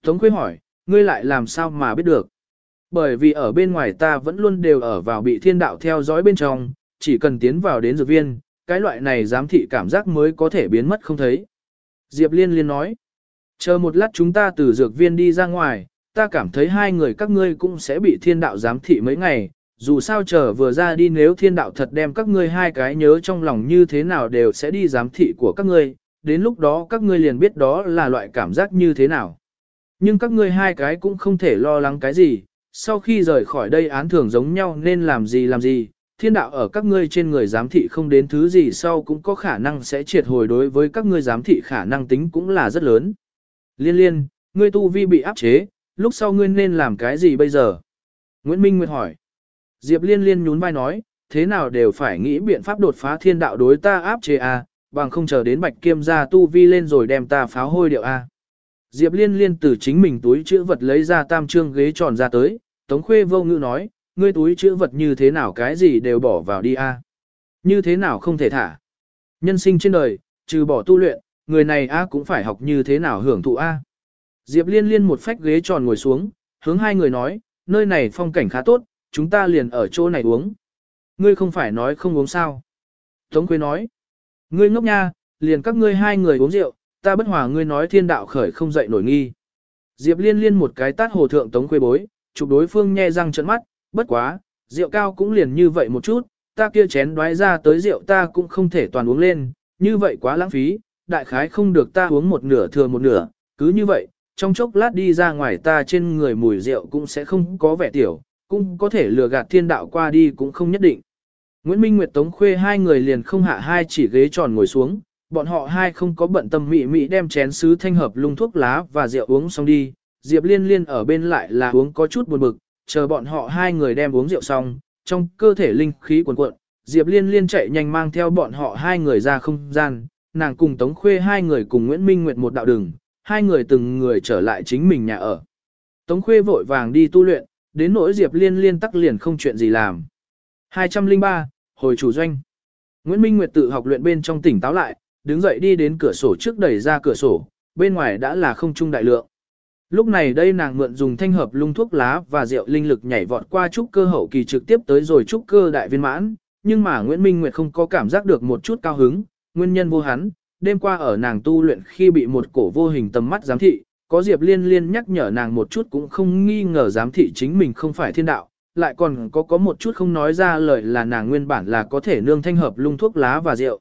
Tống Quế hỏi, ngươi lại làm sao mà biết được? Bởi vì ở bên ngoài ta vẫn luôn đều ở vào bị thiên đạo theo dõi bên trong, chỉ cần tiến vào đến dược viên, cái loại này giám thị cảm giác mới có thể biến mất không thấy. Diệp Liên Liên nói. Chờ một lát chúng ta từ dược viên đi ra ngoài, ta cảm thấy hai người các ngươi cũng sẽ bị thiên đạo giám thị mấy ngày, dù sao chờ vừa ra đi nếu thiên đạo thật đem các ngươi hai cái nhớ trong lòng như thế nào đều sẽ đi giám thị của các ngươi, đến lúc đó các ngươi liền biết đó là loại cảm giác như thế nào. Nhưng các ngươi hai cái cũng không thể lo lắng cái gì, sau khi rời khỏi đây án thường giống nhau nên làm gì làm gì, thiên đạo ở các ngươi trên người giám thị không đến thứ gì sau cũng có khả năng sẽ triệt hồi đối với các ngươi giám thị khả năng tính cũng là rất lớn. Liên liên, ngươi tu vi bị áp chế, lúc sau ngươi nên làm cái gì bây giờ? Nguyễn Minh Nguyệt hỏi. Diệp Liên Liên nhún vai nói, thế nào đều phải nghĩ biện pháp đột phá thiên đạo đối ta áp chế a, à, bằng không chờ đến Bạch Kiêm gia tu vi lên rồi đem ta pháo hôi điệu a. À. Diệp Liên Liên từ chính mình túi chữ vật lấy ra tam trương ghế tròn ra tới, Tống Khuê vô ngữ nói, ngươi túi chữ vật như thế nào cái gì đều bỏ vào đi a Như thế nào không thể thả. Nhân sinh trên đời, trừ bỏ tu luyện, người này a cũng phải học như thế nào hưởng thụ a. Diệp Liên Liên một phách ghế tròn ngồi xuống, hướng hai người nói, nơi này phong cảnh khá tốt, chúng ta liền ở chỗ này uống. Ngươi không phải nói không uống sao. Tống Quế nói, ngươi ngốc nha, liền các ngươi hai người uống rượu, ta bất hòa ngươi nói thiên đạo khởi không dậy nổi nghi. Diệp Liên Liên một cái tát hồ thượng Tống Quế bối, chụp đối phương nhe răng trợn mắt, bất quá, rượu cao cũng liền như vậy một chút, ta kia chén đoái ra tới rượu ta cũng không thể toàn uống lên, như vậy quá lãng phí, đại khái không được ta uống một nửa thừa một nửa, cứ như vậy, trong chốc lát đi ra ngoài ta trên người mùi rượu cũng sẽ không có vẻ tiểu, cũng có thể lừa gạt thiên đạo qua đi cũng không nhất định. Nguyễn Minh Nguyệt Tống Khuê hai người liền không hạ hai chỉ ghế tròn ngồi xuống, bọn họ hai không có bận tâm mị mị đem chén sứ thanh hợp lung thuốc lá và rượu uống xong đi, Diệp Liên Liên ở bên lại là uống có chút buồn bực, chờ bọn họ hai người đem uống rượu xong, trong cơ thể linh khí cuồn cuộn, Diệp Liên Liên chạy nhanh mang theo bọn họ hai người ra không gian, nàng cùng Tống Khuê hai người cùng Nguyễn Minh Nguyệt một đạo đường, hai người từng người trở lại chính mình nhà ở. Tống Khuê vội vàng đi tu luyện, đến nỗi Diệp Liên Liên tắc liền không chuyện gì làm. 203, hồi chủ doanh. Nguyễn Minh Nguyệt tự học luyện bên trong tỉnh táo lại, đứng dậy đi đến cửa sổ trước đẩy ra cửa sổ, bên ngoài đã là không trung đại lượng. Lúc này đây nàng mượn dùng thanh hợp lung thuốc lá và rượu linh lực nhảy vọt qua trúc cơ hậu kỳ trực tiếp tới rồi trúc cơ đại viên mãn, nhưng mà Nguyễn Minh Nguyệt không có cảm giác được một chút cao hứng, nguyên nhân vô hắn, đêm qua ở nàng tu luyện khi bị một cổ vô hình tầm mắt giám thị, có Diệp Liên Liên nhắc nhở nàng một chút cũng không nghi ngờ giám thị chính mình không phải thiên đạo, lại còn có có một chút không nói ra lời là nàng nguyên bản là có thể nương thanh hợp lung thuốc lá và rượu.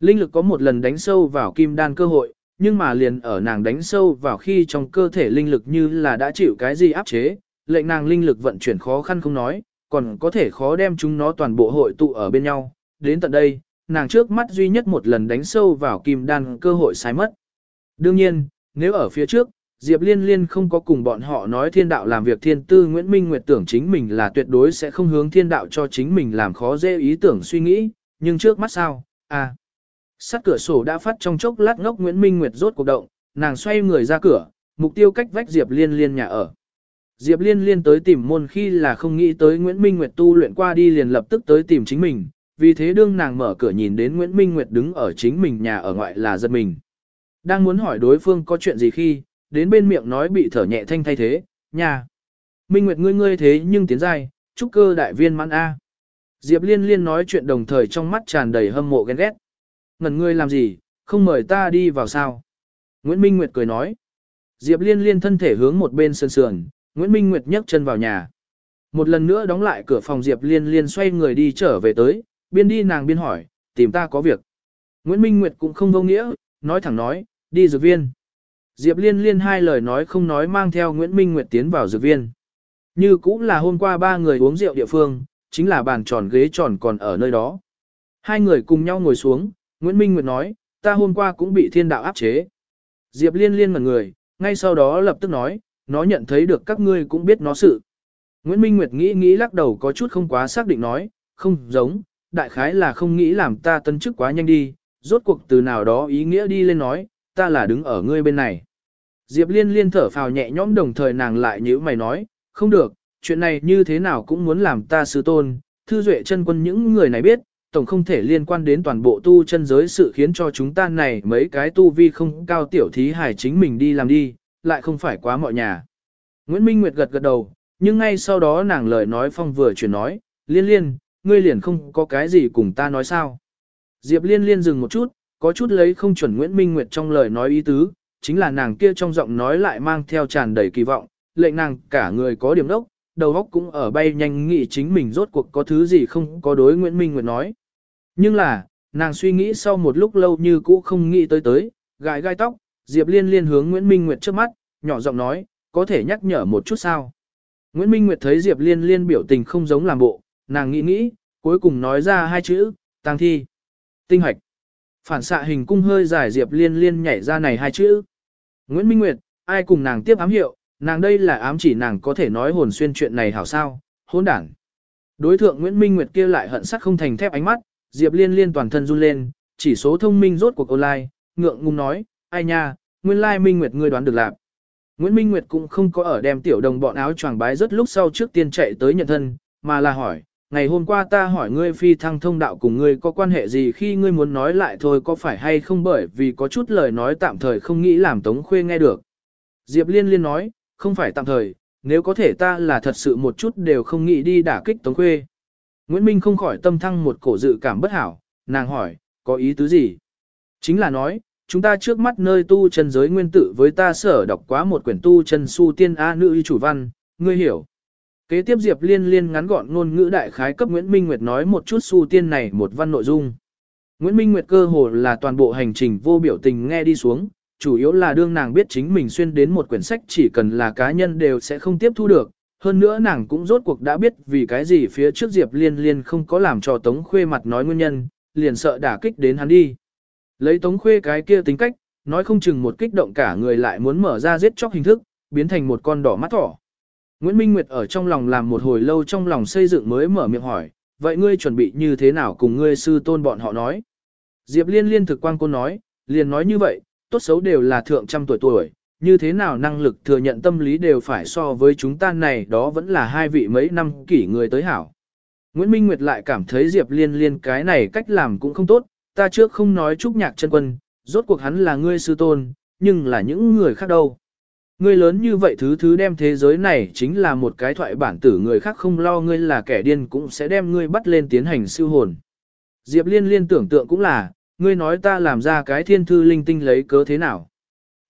Linh lực có một lần đánh sâu vào kim đan cơ hội, nhưng mà liền ở nàng đánh sâu vào khi trong cơ thể linh lực như là đã chịu cái gì áp chế, lệnh nàng linh lực vận chuyển khó khăn không nói, còn có thể khó đem chúng nó toàn bộ hội tụ ở bên nhau. Đến tận đây, nàng trước mắt duy nhất một lần đánh sâu vào kim đan cơ hội sai mất. Đương nhiên, nếu ở phía trước, Diệp Liên Liên không có cùng bọn họ nói thiên đạo làm việc thiên tư Nguyễn Minh Nguyệt tưởng chính mình là tuyệt đối sẽ không hướng thiên đạo cho chính mình làm khó dễ ý tưởng suy nghĩ, nhưng trước mắt sao, à. Sắt cửa sổ đã phát trong chốc lát ngốc Nguyễn Minh Nguyệt rốt cuộc động, nàng xoay người ra cửa, mục tiêu cách vách Diệp Liên Liên nhà ở. Diệp Liên Liên tới tìm môn khi là không nghĩ tới Nguyễn Minh Nguyệt tu luyện qua đi liền lập tức tới tìm chính mình, vì thế đương nàng mở cửa nhìn đến Nguyễn Minh Nguyệt đứng ở chính mình nhà ở ngoại là giật mình. Đang muốn hỏi đối phương có chuyện gì khi, đến bên miệng nói bị thở nhẹ thanh thay thế, nhà. Minh Nguyệt ngươi ngươi thế nhưng tiến dài, chúc cơ đại viên mãn A. Diệp Liên Liên nói chuyện đồng thời trong mắt tràn đầy hâm mộ ghen ghét. Ngần ngươi làm gì, không mời ta đi vào sao? Nguyễn Minh Nguyệt cười nói. Diệp Liên Liên thân thể hướng một bên sườn sườn, Nguyễn Minh Nguyệt nhấc chân vào nhà. Một lần nữa đóng lại cửa phòng Diệp Liên Liên xoay người đi trở về tới, biên đi nàng biên hỏi, tìm ta có việc. Nguyễn Minh Nguyệt cũng không vô nghĩa, nói thẳng nói, đi dược viên. Diệp Liên Liên hai lời nói không nói mang theo Nguyễn Minh Nguyệt tiến vào dược viên. Như cũng là hôm qua ba người uống rượu địa phương, chính là bàn tròn ghế tròn còn ở nơi đó. Hai người cùng nhau ngồi xuống, Nguyễn Minh Nguyệt nói, ta hôm qua cũng bị thiên đạo áp chế. Diệp Liên Liên ngẩn người, ngay sau đó lập tức nói, nó nhận thấy được các ngươi cũng biết nó sự. Nguyễn Minh Nguyệt nghĩ nghĩ lắc đầu có chút không quá xác định nói, không giống, đại khái là không nghĩ làm ta tân chức quá nhanh đi, rốt cuộc từ nào đó ý nghĩa đi lên nói, ta là đứng ở ngươi bên này. Diệp liên liên thở phào nhẹ nhõm đồng thời nàng lại nhíu mày nói, không được, chuyện này như thế nào cũng muốn làm ta sư tôn, thư duệ chân quân những người này biết, tổng không thể liên quan đến toàn bộ tu chân giới sự khiến cho chúng ta này mấy cái tu vi không cao tiểu thí hải chính mình đi làm đi, lại không phải quá mọi nhà. Nguyễn Minh Nguyệt gật gật đầu, nhưng ngay sau đó nàng lời nói phong vừa chuyển nói, liên liên, ngươi liền không có cái gì cùng ta nói sao. Diệp liên liên dừng một chút, có chút lấy không chuẩn Nguyễn Minh Nguyệt trong lời nói ý tứ, chính là nàng kia trong giọng nói lại mang theo tràn đầy kỳ vọng, lệnh nàng cả người có điểm đốc, đầu óc cũng ở bay nhanh nghĩ chính mình rốt cuộc có thứ gì không có đối Nguyễn Minh Nguyệt nói. Nhưng là, nàng suy nghĩ sau một lúc lâu như cũ không nghĩ tới tới, gãi gai tóc, Diệp Liên liên hướng Nguyễn Minh Nguyệt trước mắt, nhỏ giọng nói, có thể nhắc nhở một chút sao. Nguyễn Minh Nguyệt thấy Diệp Liên liên biểu tình không giống làm bộ, nàng nghĩ nghĩ, cuối cùng nói ra hai chữ, tăng thi. Tinh hoạch. Phản xạ hình cung hơi giải Diệp Liên liên nhảy ra này hai chữ. Nguyễn Minh Nguyệt, ai cùng nàng tiếp ám hiệu, nàng đây là ám chỉ nàng có thể nói hồn xuyên chuyện này hảo sao, hỗn đảng. Đối thượng Nguyễn Minh Nguyệt kia lại hận sắc không thành thép ánh mắt, Diệp Liên liên toàn thân run lên, chỉ số thông minh rốt cuộc online, ngượng ngùng nói, ai nha, nguyên lai Minh Nguyệt ngươi đoán được lạc. Nguyễn Minh Nguyệt cũng không có ở đem tiểu đồng bọn áo choàng bái rất lúc sau trước tiên chạy tới nhận thân, mà là hỏi, ngày hôm qua ta hỏi ngươi phi thăng thông đạo cùng ngươi có quan hệ gì khi ngươi muốn nói lại thôi có phải hay không bởi vì có chút lời nói tạm thời không nghĩ làm Tống Khuê nghe được. Diệp Liên Liên nói, không phải tạm thời, nếu có thể ta là thật sự một chút đều không nghĩ đi đả kích Tống Khuê. Nguyễn Minh không khỏi tâm thăng một cổ dự cảm bất hảo, nàng hỏi, có ý tứ gì? Chính là nói, chúng ta trước mắt nơi tu chân giới nguyên tử với ta sở đọc quá một quyển tu chân su tiên A nữ y chủ văn, ngươi hiểu. Kế tiếp Diệp Liên Liên ngắn gọn ngôn ngữ đại khái cấp Nguyễn Minh Nguyệt nói một chút su tiên này một văn nội dung. Nguyễn Minh Nguyệt cơ hồ là toàn bộ hành trình vô biểu tình nghe đi xuống, chủ yếu là đương nàng biết chính mình xuyên đến một quyển sách chỉ cần là cá nhân đều sẽ không tiếp thu được. Hơn nữa nàng cũng rốt cuộc đã biết vì cái gì phía trước Diệp Liên Liên không có làm cho Tống Khuê mặt nói nguyên nhân, liền sợ đả kích đến hắn đi. Lấy Tống Khuê cái kia tính cách, nói không chừng một kích động cả người lại muốn mở ra giết chóc hình thức, biến thành một con đỏ mắt thỏ. Nguyễn Minh Nguyệt ở trong lòng làm một hồi lâu trong lòng xây dựng mới mở miệng hỏi, vậy ngươi chuẩn bị như thế nào cùng ngươi sư tôn bọn họ nói? Diệp Liên liên thực quan cô nói, liền nói như vậy, tốt xấu đều là thượng trăm tuổi tuổi, như thế nào năng lực thừa nhận tâm lý đều phải so với chúng ta này đó vẫn là hai vị mấy năm kỷ người tới hảo. Nguyễn Minh Nguyệt lại cảm thấy Diệp Liên liên cái này cách làm cũng không tốt, ta trước không nói chúc nhạc chân quân, rốt cuộc hắn là ngươi sư tôn, nhưng là những người khác đâu. Ngươi lớn như vậy thứ thứ đem thế giới này chính là một cái thoại bản tử người khác không lo ngươi là kẻ điên cũng sẽ đem ngươi bắt lên tiến hành siêu hồn. Diệp liên liên tưởng tượng cũng là, ngươi nói ta làm ra cái thiên thư linh tinh lấy cớ thế nào.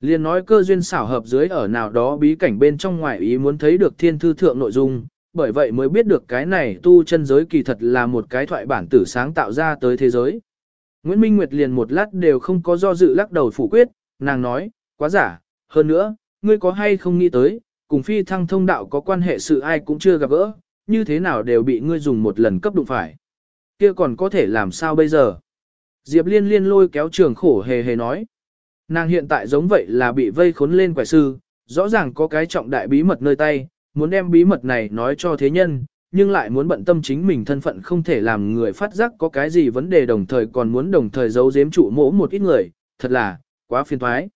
Liên nói cơ duyên xảo hợp dưới ở nào đó bí cảnh bên trong ngoài ý muốn thấy được thiên thư thượng nội dung, bởi vậy mới biết được cái này tu chân giới kỳ thật là một cái thoại bản tử sáng tạo ra tới thế giới. Nguyễn Minh Nguyệt liền một lát đều không có do dự lắc đầu phủ quyết, nàng nói, quá giả, hơn nữa, ngươi có hay không nghĩ tới, cùng phi thăng thông đạo có quan hệ sự ai cũng chưa gặp gỡ, như thế nào đều bị ngươi dùng một lần cấp đụng phải. kia còn có thể làm sao bây giờ? Diệp liên liên lôi kéo trường khổ hề hề nói. Nàng hiện tại giống vậy là bị vây khốn lên quẻ sư, rõ ràng có cái trọng đại bí mật nơi tay, muốn đem bí mật này nói cho thế nhân, nhưng lại muốn bận tâm chính mình thân phận không thể làm người phát giác có cái gì vấn đề đồng thời còn muốn đồng thời giấu giếm chủ mỗ một ít người, thật là, quá phiền thoái.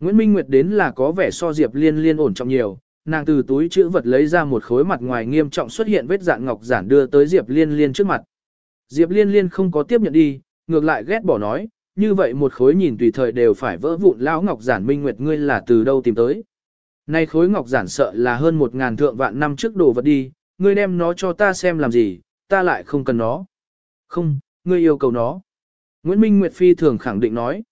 Nguyễn Minh Nguyệt đến là có vẻ so Diệp Liên liên ổn trọng nhiều, nàng từ túi chữ vật lấy ra một khối mặt ngoài nghiêm trọng xuất hiện vết dạng ngọc giản đưa tới Diệp Liên liên trước mặt. Diệp Liên liên không có tiếp nhận đi, ngược lại ghét bỏ nói, như vậy một khối nhìn tùy thời đều phải vỡ vụn lão ngọc giản Minh Nguyệt ngươi là từ đâu tìm tới. Nay khối ngọc giản sợ là hơn một ngàn thượng vạn năm trước đồ vật đi, ngươi đem nó cho ta xem làm gì, ta lại không cần nó. Không, ngươi yêu cầu nó. Nguyễn Minh Nguyệt Phi thường khẳng định nói.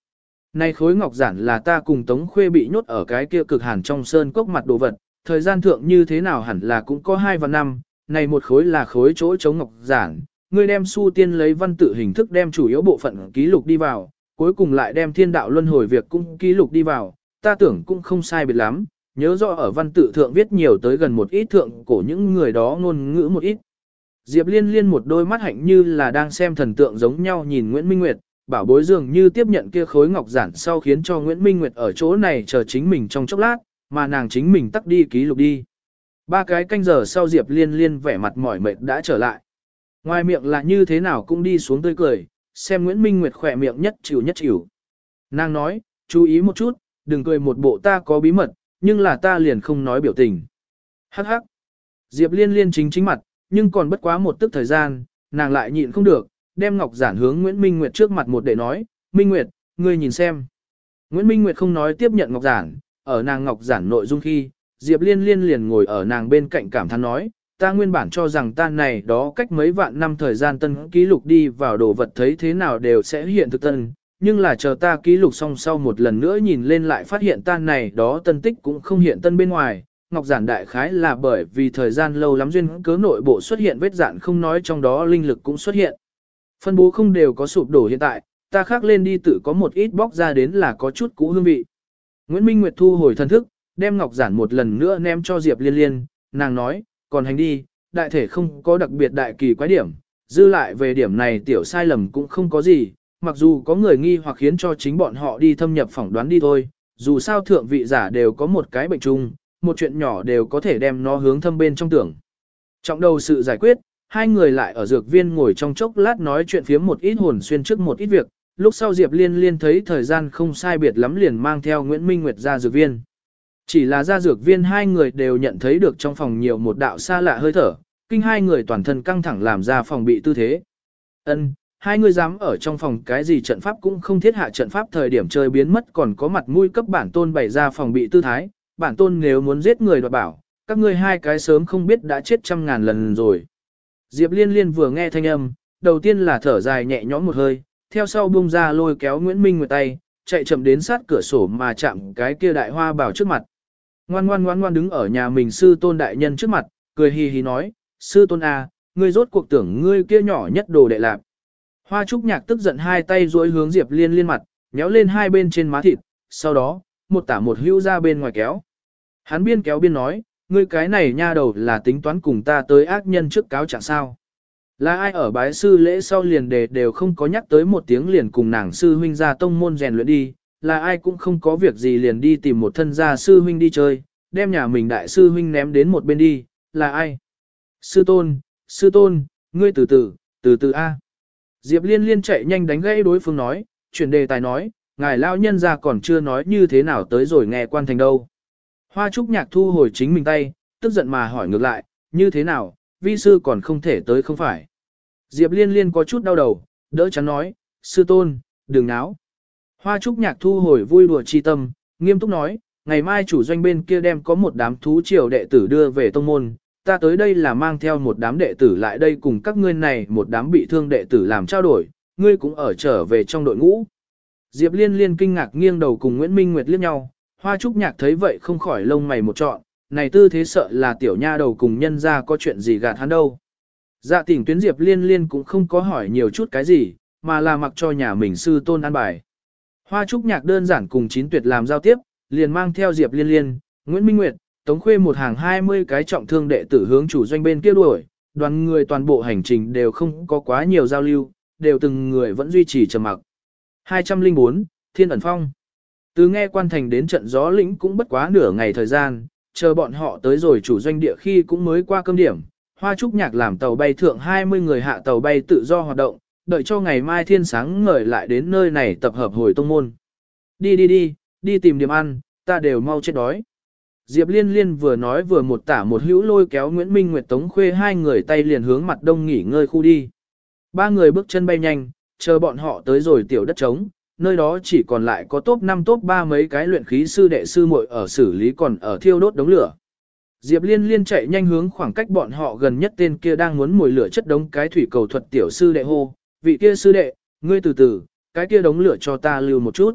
Này khối ngọc giản là ta cùng Tống Khuê bị nhốt ở cái kia cực hàn trong sơn cốc mặt đồ vật, thời gian thượng như thế nào hẳn là cũng có hai và năm, này một khối là khối chỗ chống ngọc giản, ngươi đem su tiên lấy văn tự hình thức đem chủ yếu bộ phận ký lục đi vào, cuối cùng lại đem thiên đạo luân hồi việc cũng ký lục đi vào, ta tưởng cũng không sai biệt lắm, nhớ rõ ở văn tự thượng viết nhiều tới gần một ít thượng cổ những người đó ngôn ngữ một ít. Diệp liên liên một đôi mắt hạnh như là đang xem thần tượng giống nhau nhìn Nguyễn Minh Nguyệt, bảo bối dường như tiếp nhận kia khối ngọc giản sau khiến cho Nguyễn Minh Nguyệt ở chỗ này chờ chính mình trong chốc lát, mà nàng chính mình tắt đi ký lục đi. Ba cái canh giờ sau Diệp liên liên vẻ mặt mỏi mệt đã trở lại. Ngoài miệng là như thế nào cũng đi xuống tươi cười, xem Nguyễn Minh Nguyệt khỏe miệng nhất chịu nhất chịu. Nàng nói, chú ý một chút, đừng cười một bộ ta có bí mật, nhưng là ta liền không nói biểu tình. Hắc hắc. Diệp liên liên chính chính mặt, nhưng còn bất quá một tức thời gian, nàng lại nhịn không được, đem ngọc giản hướng Nguyễn Minh Nguyệt trước mặt một để nói, Minh Nguyệt, ngươi nhìn xem. Nguyễn Minh Nguyệt không nói tiếp nhận ngọc giản, ở nàng ngọc giản nội dung khi, Diệp liên liên liền ngồi ở nàng bên cạnh cảm thán nói, ta nguyên bản cho rằng ta này đó cách mấy vạn năm thời gian tân ký lục đi vào đồ vật thấy thế nào đều sẽ hiện thực tân, nhưng là chờ ta ký lục xong sau một lần nữa nhìn lên lại phát hiện tan này đó tân tích cũng không hiện tân bên ngoài. Ngọc giản đại khái là bởi vì thời gian lâu lắm duyên cớ nội bộ xuất hiện vết dạn không nói trong đó linh lực cũng xuất hiện. Phân bố không đều có sụp đổ hiện tại, ta khác lên đi tự có một ít bóc ra đến là có chút cũ hương vị. Nguyễn Minh Nguyệt thu hồi thần thức, đem ngọc giản một lần nữa ném cho Diệp Liên Liên, nàng nói, còn hành đi, đại thể không có đặc biệt đại kỳ quái điểm, dư lại về điểm này tiểu sai lầm cũng không có gì, mặc dù có người nghi hoặc khiến cho chính bọn họ đi thâm nhập phỏng đoán đi thôi, dù sao thượng vị giả đều có một cái bệnh chung, một chuyện nhỏ đều có thể đem nó hướng thâm bên trong tưởng. Trọng đầu sự giải quyết, hai người lại ở dược viên ngồi trong chốc lát nói chuyện phiếm một ít hồn xuyên trước một ít việc, lúc sau Diệp Liên Liên thấy thời gian không sai biệt lắm liền mang theo Nguyễn Minh Nguyệt ra dược viên. Chỉ là ra dược viên hai người đều nhận thấy được trong phòng nhiều một đạo xa lạ hơi thở, kinh hai người toàn thân căng thẳng làm ra phòng bị tư thế. Ân, hai người dám ở trong phòng cái gì trận pháp cũng không thiết hạ trận pháp thời điểm chơi biến mất còn có mặt mũi cấp bản tôn bày ra phòng bị tư thái, bản tôn nếu muốn giết người đoạt bảo, các ngươi hai cái sớm không biết đã chết trăm ngàn lần rồi. Diệp liên liên vừa nghe thanh âm, đầu tiên là thở dài nhẹ nhõm một hơi, theo sau buông ra lôi kéo Nguyễn Minh Nguyệt tay, chạy chậm đến sát cửa sổ mà chạm cái kia đại hoa bảo trước mặt. Ngoan ngoan ngoan ngoan đứng ở nhà mình sư tôn đại nhân trước mặt, cười hì hì nói, sư tôn à, ngươi rốt cuộc tưởng ngươi kia nhỏ nhất đồ đệ lạc. Hoa trúc nhạc tức giận hai tay duỗi hướng Diệp liên liên mặt, nhéo lên hai bên trên má thịt, sau đó, một tả một hữu ra bên ngoài kéo. Hắn biên kéo biên nói, ngươi cái này nha đầu là tính toán cùng ta tới ác nhân trước cáo trạng sao. Là ai ở bái sư lễ sau liền đề đều không có nhắc tới một tiếng liền cùng nàng sư huynh ra tông môn rèn luyện đi, là ai cũng không có việc gì liền đi tìm một thân gia sư huynh đi chơi, đem nhà mình đại sư huynh ném đến một bên đi, là ai? Sư tôn, sư tôn, ngươi từ từ, từ từ A. Diệp liên liên chạy nhanh đánh gãy đối phương nói, chuyển đề tài nói, ngài lao nhân ra còn chưa nói như thế nào tới rồi nghe quan thành đâu. Hoa trúc nhạc thu hồi chính mình tay, tức giận mà hỏi ngược lại, như thế nào, vi sư còn không thể tới không phải. Diệp liên liên có chút đau đầu, đỡ chắn nói, sư tôn, đừng náo. Hoa trúc nhạc thu hồi vui đùa chi tâm, nghiêm túc nói, ngày mai chủ doanh bên kia đem có một đám thú triều đệ tử đưa về tông môn, ta tới đây là mang theo một đám đệ tử lại đây cùng các ngươi này một đám bị thương đệ tử làm trao đổi, ngươi cũng ở trở về trong đội ngũ. Diệp liên liên kinh ngạc nghiêng đầu cùng Nguyễn Minh Nguyệt liếc nhau, hoa trúc nhạc thấy vậy không khỏi lông mày một trọn, này tư thế sợ là tiểu nha đầu cùng nhân ra có chuyện gì gạt hắn đâu. Dạ tỉnh tuyến Diệp liên liên cũng không có hỏi nhiều chút cái gì, mà là mặc cho nhà mình sư tôn an bài. Hoa trúc nhạc đơn giản cùng chín tuyệt làm giao tiếp, liền mang theo Diệp liên liên, Nguyễn Minh Nguyệt, Tống Khuê một hàng 20 cái trọng thương đệ tử hướng chủ doanh bên kia đuổi, đoàn người toàn bộ hành trình đều không có quá nhiều giao lưu, đều từng người vẫn duy trì trầm mặc. 204, Thiên ẩn phong. Từ nghe quan thành đến trận gió lĩnh cũng bất quá nửa ngày thời gian, chờ bọn họ tới rồi chủ doanh địa khi cũng mới qua cơm điểm. Hoa Trúc Nhạc làm tàu bay thượng 20 người hạ tàu bay tự do hoạt động, đợi cho ngày mai thiên sáng ngời lại đến nơi này tập hợp hồi tông môn. Đi đi đi, đi tìm điểm ăn, ta đều mau chết đói. Diệp Liên Liên vừa nói vừa một tả một hữu lôi kéo Nguyễn Minh Nguyệt Tống Khuê hai người tay liền hướng mặt đông nghỉ ngơi khu đi. Ba người bước chân bay nhanh, chờ bọn họ tới rồi tiểu đất trống, nơi đó chỉ còn lại có top 5 top 3 mấy cái luyện khí sư đệ sư muội ở xử lý còn ở thiêu đốt đống lửa. Diệp Liên Liên chạy nhanh hướng khoảng cách bọn họ gần nhất tên kia đang muốn mồi lửa chất đống cái thủy cầu thuật tiểu sư đệ hô, vị kia sư đệ, ngươi từ từ, cái kia đống lửa cho ta lưu một chút.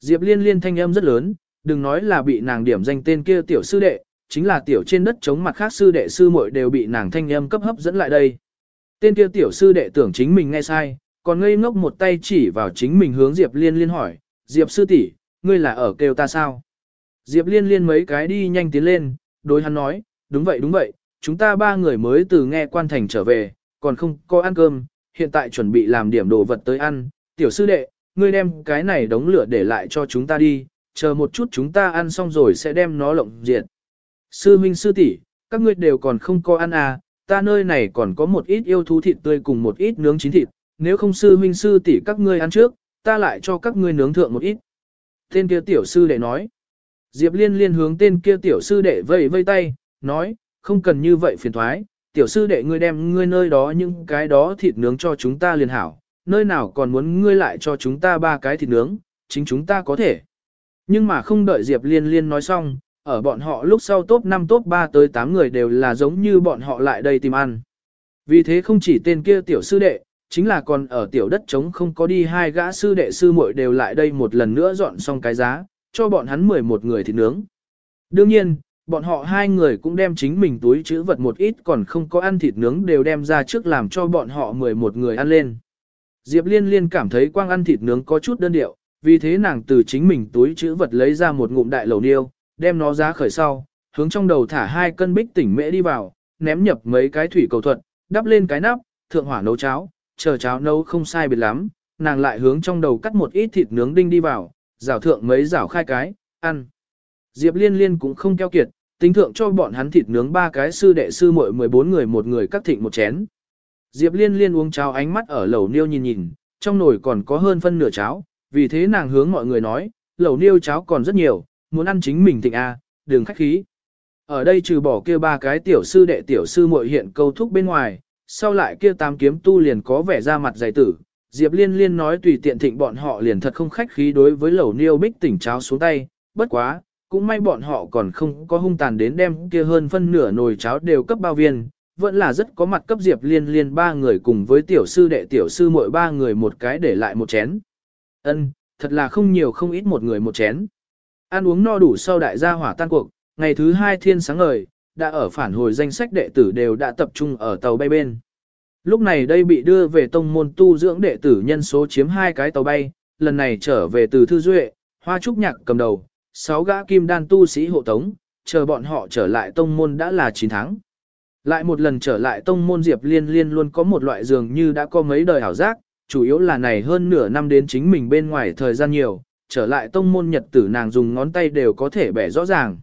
Diệp Liên Liên thanh âm rất lớn, đừng nói là bị nàng điểm danh tên kia tiểu sư đệ, chính là tiểu trên đất chống mặt khác sư đệ sư muội đều bị nàng thanh âm cấp hấp dẫn lại đây. Tên kia tiểu sư đệ tưởng chính mình nghe sai, còn ngây ngốc một tay chỉ vào chính mình hướng Diệp Liên Liên hỏi, Diệp sư tỷ, ngươi là ở kêu ta sao? Diệp Liên Liên mấy cái đi nhanh tiến lên, đối hắn nói, đúng vậy đúng vậy, chúng ta ba người mới từ nghe quan thành trở về, còn không có ăn cơm, hiện tại chuẩn bị làm điểm đồ vật tới ăn, tiểu sư đệ, ngươi đem cái này đống lửa để lại cho chúng ta đi, chờ một chút chúng ta ăn xong rồi sẽ đem nó lộng diệt. Sư Minh sư tỷ, các ngươi đều còn không có ăn à, ta nơi này còn có một ít yêu thú thịt tươi cùng một ít nướng chín thịt, nếu không sư huynh sư tỷ các ngươi ăn trước, ta lại cho các ngươi nướng thượng một ít. Tên kia tiểu sư đệ nói. Diệp liên liên hướng tên kia tiểu sư đệ vây vây tay, nói, không cần như vậy phiền thoái, tiểu sư đệ ngươi đem ngươi nơi đó những cái đó thịt nướng cho chúng ta liền hảo, nơi nào còn muốn ngươi lại cho chúng ta ba cái thịt nướng, chính chúng ta có thể. Nhưng mà không đợi Diệp Liên Liên nói xong, ở bọn họ lúc sau top 5 top 3 tới 8 người đều là giống như bọn họ lại đây tìm ăn. Vì thế không chỉ tên kia tiểu sư đệ, chính là còn ở tiểu đất trống không có đi hai gã sư đệ sư muội đều lại đây một lần nữa dọn xong cái giá, cho bọn hắn 11 người thịt nướng. Đương nhiên, bọn họ hai người cũng đem chính mình túi chữ vật một ít còn không có ăn thịt nướng đều đem ra trước làm cho bọn họ 11 người ăn lên. Diệp Liên Liên cảm thấy quang ăn thịt nướng có chút đơn điệu, vì thế nàng từ chính mình túi chữ vật lấy ra một ngụm đại lẩu niêu, đem nó ra khởi sau, hướng trong đầu thả hai cân bích tỉnh mễ đi vào, ném nhập mấy cái thủy cầu thuật, đắp lên cái nắp, thượng hỏa nấu cháo, chờ cháo nấu không sai biệt lắm, nàng lại hướng trong đầu cắt một ít thịt nướng đinh đi vào, rào thượng mấy rào khai cái, ăn. Diệp Liên Liên cũng không keo kiệt, tính thượng cho bọn hắn thịt nướng ba cái sư đệ sư muội 14 người một người cắt thịnh một chén. Diệp Liên Liên uống cháo ánh mắt ở lẩu niêu nhìn nhìn, trong nồi còn có hơn phân nửa cháo, vì thế nàng hướng mọi người nói, lẩu niêu cháo còn rất nhiều, muốn ăn chính mình thịnh A, đừng khách khí. Ở đây trừ bỏ kia ba cái tiểu sư đệ tiểu sư muội hiện câu thúc bên ngoài, sau lại kia tám kiếm tu liền có vẻ ra mặt dày tử. Diệp liên liên nói tùy tiện thịnh bọn họ liền thật không khách khí đối với lẩu niêu bích tỉnh cháo xuống tay, bất quá, cũng may bọn họ còn không có hung tàn đến đem kia hơn phân nửa nồi cháo đều cấp bao viên, vẫn là rất có mặt cấp Diệp Liên Liên ba người cùng với tiểu sư đệ tiểu sư mỗi ba người một cái để lại một chén. Ân, thật là không nhiều không ít một người một chén. Ăn uống no đủ sau đại gia hỏa tan cuộc, ngày thứ hai thiên sáng ngời, đã ở phản hồi danh sách đệ tử đều đã tập trung ở tàu bay bên. Lúc này đây bị đưa về tông môn tu dưỡng đệ tử nhân số chiếm hai cái tàu bay, lần này trở về từ Thư Duệ, Hoa Trúc Nhạc cầm đầu, sáu gã kim đan tu sĩ hộ tống, chờ bọn họ trở lại tông môn đã là 9 tháng. Lại một lần trở lại tông môn Diệp Liên Liên luôn có một loại dường như đã có mấy đời hảo giác, chủ yếu là này hơn nửa năm đến chính mình bên ngoài thời gian nhiều, trở lại tông môn nhật tử nàng dùng ngón tay đều có thể bẻ rõ ràng.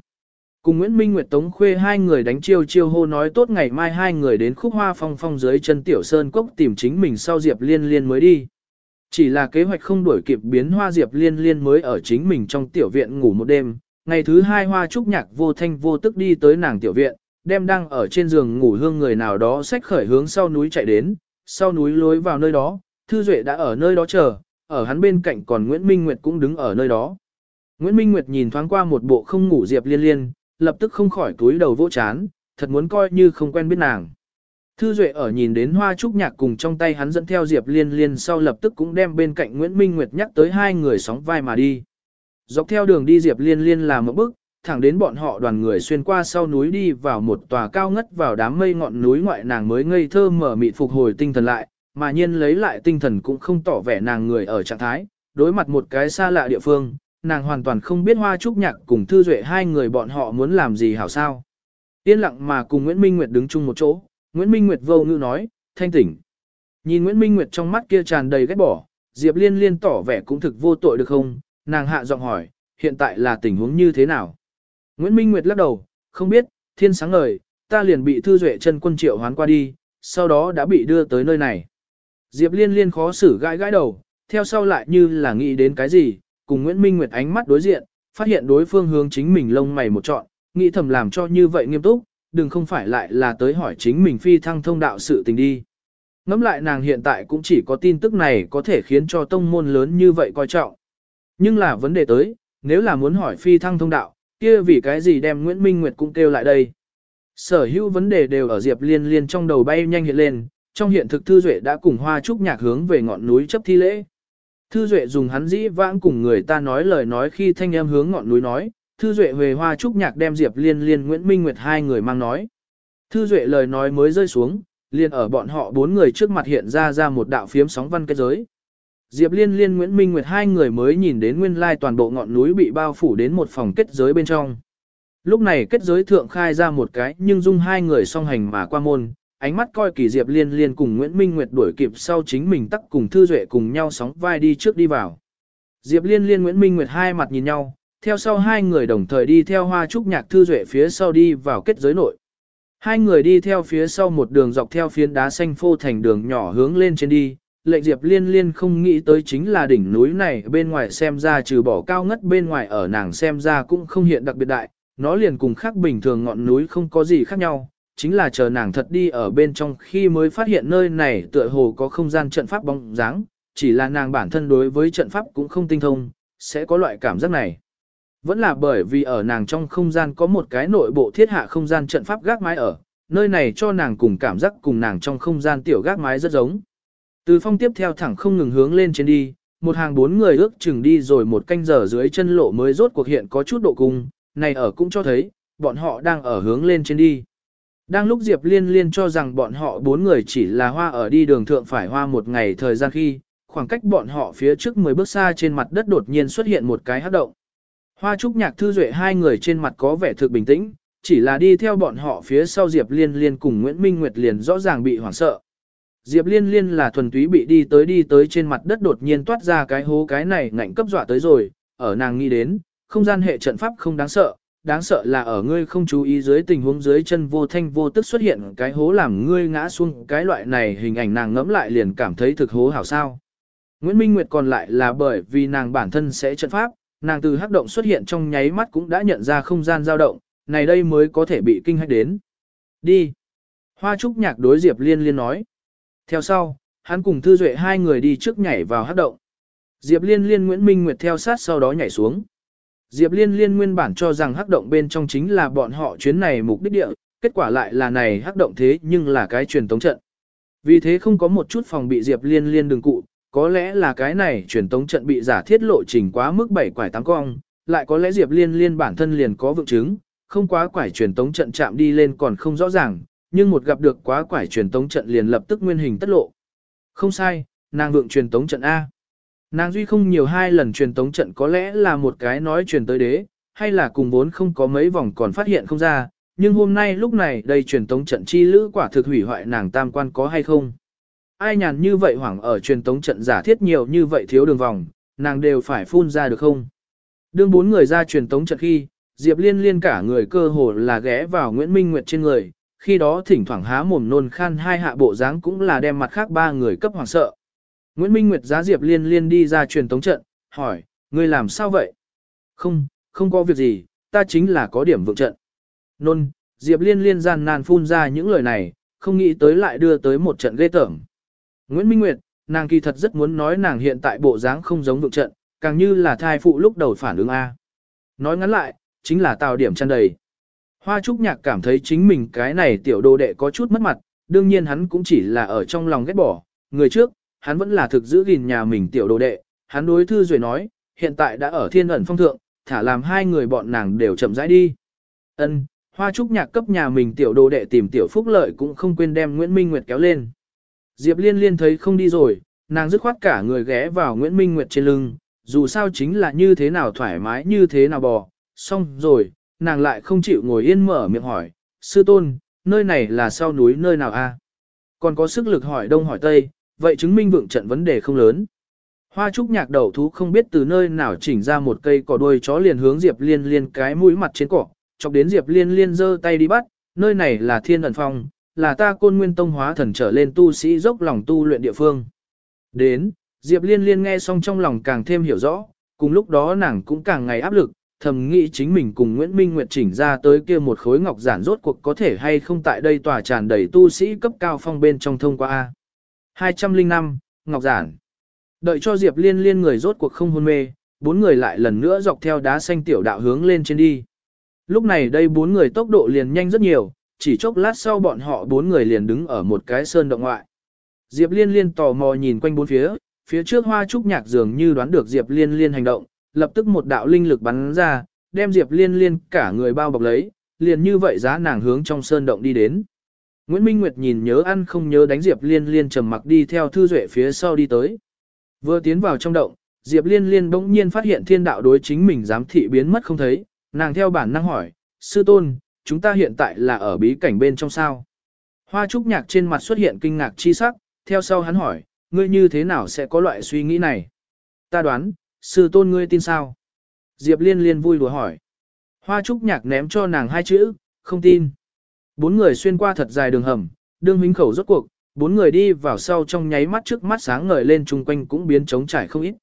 Cùng Nguyễn Minh Nguyệt Tống Khuê hai người đánh chiêu chiêu hô nói tốt ngày mai hai người đến khúc hoa phong phong dưới chân tiểu sơn cốc tìm chính mình sau Diệp Liên Liên mới đi. Chỉ là kế hoạch không đuổi kịp biến hoa Diệp Liên Liên mới ở chính mình trong tiểu viện ngủ một đêm, ngày thứ hai hoa trúc nhạc vô thanh vô tức đi tới nàng tiểu viện, đem đang ở trên giường ngủ hương người nào đó xách khởi hướng sau núi chạy đến, sau núi lối vào nơi đó, Thư Duệ đã ở nơi đó chờ, ở hắn bên cạnh còn Nguyễn Minh Nguyệt cũng đứng ở nơi đó. Nguyễn Minh Nguyệt nhìn thoáng qua một bộ không ngủ Diệp Liên Liên, lập tức không khỏi túi đầu vỗ chán, thật muốn coi như không quen biết nàng. Thư Duệ ở nhìn đến hoa trúc nhạc cùng trong tay hắn dẫn theo Diệp Liên Liên sau lập tức cũng đem bên cạnh Nguyễn Minh Nguyệt nhắc tới hai người sóng vai mà đi. Dọc theo đường đi Diệp Liên Liên làm một bước, thẳng đến bọn họ đoàn người xuyên qua sau núi đi vào một tòa cao ngất vào đám mây ngọn núi ngoại nàng mới ngây thơ mở mịt phục hồi tinh thần lại, mà nhiên lấy lại tinh thần cũng không tỏ vẻ nàng người ở trạng thái, đối mặt một cái xa lạ địa phương, nàng hoàn toàn không biết hoa trúc nhạc cùng thư duệ hai người bọn họ muốn làm gì hảo sao. Yên lặng mà cùng Nguyễn Minh Nguyệt đứng chung một chỗ, Nguyễn Minh Nguyệt vô ngữ nói, thanh tỉnh. Nhìn Nguyễn Minh Nguyệt trong mắt kia tràn đầy ghét bỏ, Diệp Liên liên tỏ vẻ cũng thực vô tội được không, nàng hạ giọng hỏi, hiện tại là tình huống như thế nào? Nguyễn Minh Nguyệt lắc đầu, không biết, thiên sáng ngời, ta liền bị thư duệ chân quân triệu hoán qua đi, sau đó đã bị đưa tới nơi này. Diệp liên liên khó xử gãi gãi đầu, theo sau lại như là nghĩ đến cái gì, cùng Nguyễn Minh Nguyệt ánh mắt đối diện, phát hiện đối phương hướng chính mình lông mày một trọn, nghĩ thầm làm cho như vậy nghiêm túc, đừng không phải lại là tới hỏi chính mình phi thăng thông đạo sự tình đi. Ngắm lại nàng hiện tại cũng chỉ có tin tức này có thể khiến cho tông môn lớn như vậy coi trọng. Nhưng là vấn đề tới, nếu là muốn hỏi phi thăng thông đạo, kia vì cái gì đem Nguyễn Minh Nguyệt cũng kêu lại đây. Sở hữu vấn đề đều ở Diệp Liên Liên trong đầu bay nhanh hiện lên, trong hiện thực Thư Duệ đã cùng Hoa Trúc Nhạc hướng về ngọn núi chấp thi lễ. Thư Duệ dùng hắn dĩ vãng cùng người ta nói lời nói khi thanh em hướng ngọn núi nói, Thư Duệ về Hoa Trúc Nhạc đem Diệp Liên Liên Nguyễn Minh Nguyệt hai người mang nói. Thư Duệ lời nói mới rơi xuống, liền ở bọn họ bốn người trước mặt hiện ra ra một đạo phiếm sóng văn kết giới. Diệp Liên Liên Nguyễn Minh Nguyệt hai người mới nhìn đến nguyên lai toàn bộ ngọn núi bị bao phủ đến một phòng kết giới bên trong. Lúc này kết giới thượng khai ra một cái nhưng dung hai người song hành mà qua môn, ánh mắt coi kỳ Diệp Liên Liên cùng Nguyễn Minh Nguyệt đuổi kịp sau chính mình tắc cùng Thư Duệ cùng nhau sóng vai đi trước đi vào. Diệp Liên Liên Nguyễn Minh Nguyệt hai mặt nhìn nhau, theo sau hai người đồng thời đi theo hoa trúc nhạc Thư Duệ phía sau đi vào kết giới nội. Hai người đi theo phía sau một đường dọc theo phiến đá xanh phô thành đường nhỏ hướng lên trên đi, lệnh Diệp Liên Liên không nghĩ tới chính là đỉnh núi này bên ngoài xem ra trừ bỏ cao ngất bên ngoài ở nàng xem ra cũng không hiện đặc biệt đại, nó liền cùng khác bình thường ngọn núi không có gì khác nhau, chính là chờ nàng thật đi ở bên trong khi mới phát hiện nơi này tựa hồ có không gian trận pháp bóng dáng, chỉ là nàng bản thân đối với trận pháp cũng không tinh thông, sẽ có loại cảm giác này. Vẫn là bởi vì ở nàng trong không gian có một cái nội bộ thiết hạ không gian trận pháp gác mái ở, nơi này cho nàng cùng cảm giác cùng nàng trong không gian tiểu gác mái rất giống. Từ phong tiếp theo thẳng không ngừng hướng lên trên đi, một hàng bốn người ước chừng đi rồi một canh giờ dưới chân lộ mới rốt cuộc hiện có chút độ cung, này ở cũng cho thấy, bọn họ đang ở hướng lên trên đi. Đang lúc Diệp Liên Liên cho rằng bọn họ bốn người chỉ là hoa ở đi đường thượng phải hoa một ngày thời gian khi, khoảng cách bọn họ phía trước 10 bước xa trên mặt đất đột nhiên xuất hiện một cái hát động. Hoa trúc nhạc thư duệ hai người trên mặt có vẻ thực bình tĩnh, chỉ là đi theo bọn họ phía sau Diệp Liên Liên cùng Nguyễn Minh Nguyệt liền rõ ràng bị hoảng sợ, Diệp Liên Liên là thuần túy bị đi tới đi tới trên mặt đất đột nhiên toát ra cái hố cái này ngạnh cấp dọa tới rồi, ở nàng nghĩ đến, không gian hệ trận pháp không đáng sợ, đáng sợ là ở ngươi không chú ý dưới tình huống dưới chân vô thanh vô tức xuất hiện cái hố làm ngươi ngã xuống cái loại này hình ảnh nàng ngẫm lại liền cảm thấy thực hố hảo sao. Nguyễn Minh Nguyệt còn lại là bởi vì nàng bản thân sẽ trận pháp, Nàng từ hắc động xuất hiện trong nháy mắt cũng đã nhận ra không gian dao động, này đây mới có thể bị kinh hách đến. Đi. Hoa trúc nhạc đối Diệp Liên Liên nói. Theo sau, hắn cùng Thư Duệ hai người đi trước nhảy vào hắc động. Diệp Liên Liên Nguyễn Minh Nguyệt theo sát sau đó nhảy xuống. Diệp Liên Liên nguyên bản cho rằng hắc động bên trong chính là bọn họ chuyến này mục đích địa, kết quả lại là này hắc động thế nhưng là cái truyền tống trận. Vì thế không có một chút phòng bị Diệp Liên Liên đường cụ, có lẽ là cái này truyền tống trận bị giả thiết lộ trình quá mức bảy quải tám cong, lại có lẽ Diệp Liên Liên bản thân liền có vượng chứng, không quá quải truyền tống trận chạm đi lên còn không rõ ràng, nhưng một gặp được quá quải truyền tống trận liền lập tức nguyên hình tất lộ. Không sai, nàng vượng truyền tống trận A. Nàng duy không nhiều hai lần truyền tống trận có lẽ là một cái nói truyền tới đế, hay là cùng vốn không có mấy vòng còn phát hiện không ra, nhưng hôm nay lúc này đây truyền tống trận chi lữ quả thực hủy hoại nàng tam quan có hay không. Ai nhàn như vậy hoảng ở truyền tống trận giả thiết nhiều như vậy thiếu đường vòng, nàng đều phải phun ra được không? Đương bốn người ra truyền tống trận khi, Diệp Liên liên cả người cơ hồ là ghé vào Nguyễn Minh Nguyệt trên người, khi đó thỉnh thoảng há mồm nôn khan hai hạ bộ dáng cũng là đem mặt khác ba người cấp hoàng sợ. Nguyễn Minh Nguyệt giá Diệp Liên Liên đi ra truyền tống trận, hỏi, ngươi làm sao vậy? Không, không có việc gì, ta chính là có điểm vượng trận. Nôn, Diệp Liên Liên gian nan phun ra những lời này, không nghĩ tới lại đưa tới một trận ghê tởm. Nguyễn Minh Nguyệt, nàng kỳ thật rất muốn nói nàng hiện tại bộ dáng không giống vượng trận, càng như là thai phụ lúc đầu phản ứng A. Nói ngắn lại, chính là tào điểm chăn đầy. Hoa Trúc Nhạc cảm thấy chính mình cái này tiểu đồ đệ có chút mất mặt, đương nhiên hắn cũng chỉ là ở trong lòng ghét bỏ. Người trước, hắn vẫn là thực giữ gìn nhà mình tiểu đồ đệ, hắn đối thư rồi nói, hiện tại đã ở thiên ẩn phong thượng, thả làm hai người bọn nàng đều chậm rãi đi. Ân, Hoa Trúc Nhạc cấp nhà mình tiểu đồ đệ tìm tiểu phúc lợi cũng không quên đem Nguyễn Minh Nguyệt kéo lên. Diệp Liên Liên thấy không đi rồi, nàng dứt khoát cả người ghé vào Nguyễn Minh Nguyệt trên lưng, dù sao chính là như thế nào thoải mái như thế nào bò, xong rồi, nàng lại không chịu ngồi yên mở miệng hỏi, sư tôn, nơi này là sau núi nơi nào a? Còn có sức lực hỏi đông hỏi tây, vậy chứng minh vượng trận vấn đề không lớn. Hoa trúc nhạc đầu thú không biết từ nơi nào chỉnh ra một cây cỏ đuôi chó liền hướng Diệp Liên Liên cái mũi mặt trên cỏ, chọc đến Diệp Liên Liên giơ tay đi bắt, nơi này là thiên ẩn phong, là ta côn nguyên tông hóa thần trở lên tu sĩ dốc lòng tu luyện địa phương. Đến, Diệp Liên Liên nghe xong trong lòng càng thêm hiểu rõ, cùng lúc đó nàng cũng càng ngày áp lực, thầm nghĩ chính mình cùng Nguyễn Minh Nguyệt chỉnh ra tới kia một khối ngọc giản rốt cuộc có thể hay không tại đây tòa tràn đầy tu sĩ cấp cao phong bên trong thông qua A. 205, Ngọc Giản. Đợi cho Diệp Liên Liên người rốt cuộc không hôn mê, bốn người lại lần nữa dọc theo đá xanh tiểu đạo hướng lên trên đi. Lúc này đây bốn người tốc độ liền nhanh rất nhiều, chỉ chốc lát sau bọn họ bốn người liền đứng ở một cái sơn động ngoại. Diệp Liên Liên tò mò nhìn quanh bốn phía, phía trước hoa trúc nhạc dường như đoán được Diệp Liên Liên hành động, lập tức một đạo linh lực bắn ra, đem Diệp Liên Liên cả người bao bọc lấy, liền như vậy giá nàng hướng trong sơn động đi đến. Nguyễn Minh Nguyệt nhìn nhớ ăn không nhớ đánh Diệp Liên Liên trầm mặc đi theo Thư Duệ phía sau đi tới. Vừa tiến vào trong động, Diệp Liên Liên bỗng nhiên phát hiện thiên đạo đối chính mình giám thị biến mất không thấy, nàng theo bản năng hỏi, sư tôn, chúng ta hiện tại là ở bí cảnh bên trong sao. Hoa trúc nhạc trên mặt xuất hiện kinh ngạc chi sắc, theo sau hắn hỏi, ngươi như thế nào sẽ có loại suy nghĩ này? Ta đoán, sư tôn ngươi tin sao? Diệp liên liên vui đùa hỏi. Hoa trúc nhạc ném cho nàng hai chữ, không tin. Bốn người xuyên qua thật dài đường hầm, đương huynh khẩu rốt cuộc, bốn người đi vào sau trong nháy mắt trước mắt sáng ngời lên chung quanh cũng biến trống trải không ít.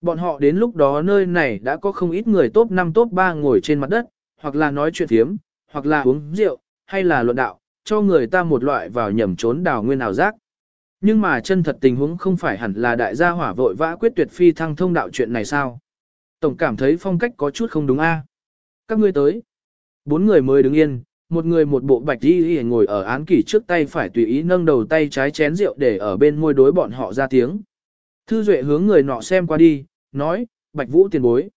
Bọn họ đến lúc đó nơi này đã có không ít người top 5 top 3 ngồi trên mặt đất, hoặc là nói chuyện thiếm, hoặc là uống rượu, hay là luận đạo, cho người ta một loại vào nhầm trốn đào nguyên ảo giác. Nhưng mà chân thật tình huống không phải hẳn là đại gia hỏa vội vã quyết tuyệt phi thăng thông đạo chuyện này sao? Tổng cảm thấy phong cách có chút không đúng a. Các ngươi tới. Bốn người mới đứng yên, một người một bộ bạch y ngồi ở án kỷ trước tay phải tùy ý nâng đầu tay trái chén rượu để ở bên môi đối bọn họ ra tiếng. Thư Duệ hướng người nọ xem qua đi, nói, Bạch Vũ tiền bối.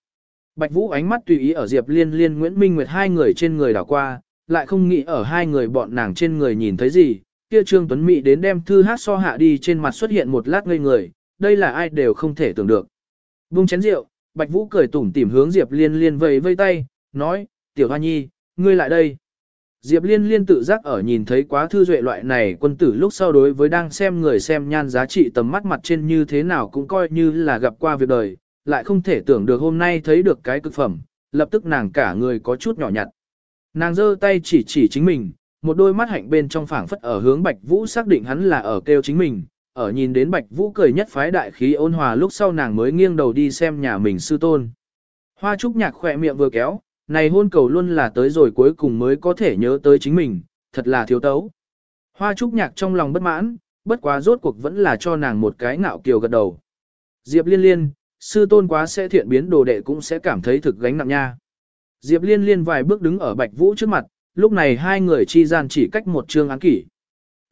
Bạch Vũ ánh mắt tùy ý ở Diệp Liên Liên Nguyễn Minh Nguyệt hai người trên người đảo qua, lại không nghĩ ở hai người bọn nàng trên người nhìn thấy gì. Kia Trương Tuấn Mỹ đến đem thư hát so hạ đi trên mặt xuất hiện một lát ngây người, đây là ai đều không thể tưởng được. Bung chén rượu, Bạch Vũ cười tủm tỉm hướng Diệp Liên Liên vẫy vây tay, nói, Tiểu Hoa Nhi, ngươi lại đây. Diệp Liên Liên tự giác ở nhìn thấy quá thư duệ loại này quân tử lúc sau đối với đang xem người xem nhan giá trị tầm mắt mặt trên như thế nào cũng coi như là gặp qua việc đời, lại không thể tưởng được hôm nay thấy được cái cực phẩm, lập tức nàng cả người có chút nhỏ nhặt. Nàng giơ tay chỉ chỉ chính mình, một đôi mắt hạnh bên trong phảng phất ở hướng Bạch Vũ xác định hắn là ở kêu chính mình, ở nhìn đến Bạch Vũ cười nhất phái đại khí ôn hòa lúc sau nàng mới nghiêng đầu đi xem nhà mình sư tôn. Hoa trúc nhạc khỏe miệng vừa kéo, này hôn cầu luôn là tới rồi cuối cùng mới có thể nhớ tới chính mình, thật là thiếu tấu. Hoa trúc nhạc trong lòng bất mãn, bất quá rốt cuộc vẫn là cho nàng một cái ngạo kiều gật đầu. Diệp liên liên, sư tôn quá sẽ thiện biến đồ đệ cũng sẽ cảm thấy thực gánh nặng nha. Diệp liên liên vài bước đứng ở bạch vũ trước mặt, lúc này hai người chi gian chỉ cách một chương án kỷ.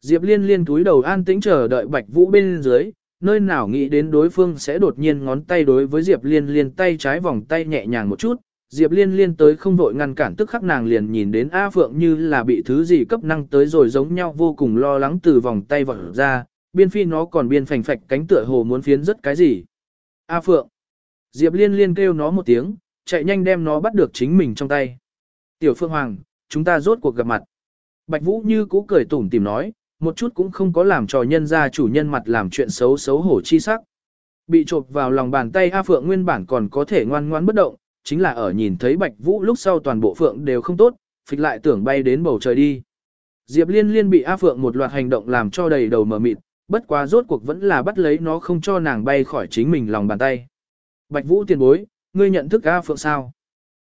Diệp liên liên túi đầu an tĩnh chờ đợi bạch vũ bên dưới, nơi nào nghĩ đến đối phương sẽ đột nhiên ngón tay đối với Diệp liên liên tay trái vòng tay nhẹ nhàng một chút. Diệp liên liên tới không vội ngăn cản tức khắc nàng liền nhìn đến A Phượng như là bị thứ gì cấp năng tới rồi giống nhau vô cùng lo lắng từ vòng tay vọt ra, biên phi nó còn biên phành phạch cánh tựa hồ muốn phiến rất cái gì. A Phượng. Diệp liên liên kêu nó một tiếng, chạy nhanh đem nó bắt được chính mình trong tay. Tiểu Phượng Hoàng, chúng ta rốt cuộc gặp mặt. Bạch Vũ như cũ cười tủm tìm nói, một chút cũng không có làm trò nhân ra chủ nhân mặt làm chuyện xấu xấu hổ chi sắc. Bị chộp vào lòng bàn tay A Phượng nguyên bản còn có thể ngoan ngoãn bất động, chính là ở nhìn thấy Bạch Vũ lúc sau toàn bộ Phượng đều không tốt, phịch lại tưởng bay đến bầu trời đi. Diệp Liên Liên bị A Phượng một loạt hành động làm cho đầy đầu mờ mịt, bất quá rốt cuộc vẫn là bắt lấy nó không cho nàng bay khỏi chính mình lòng bàn tay. Bạch Vũ tiền bối, ngươi nhận thức A Phượng sao?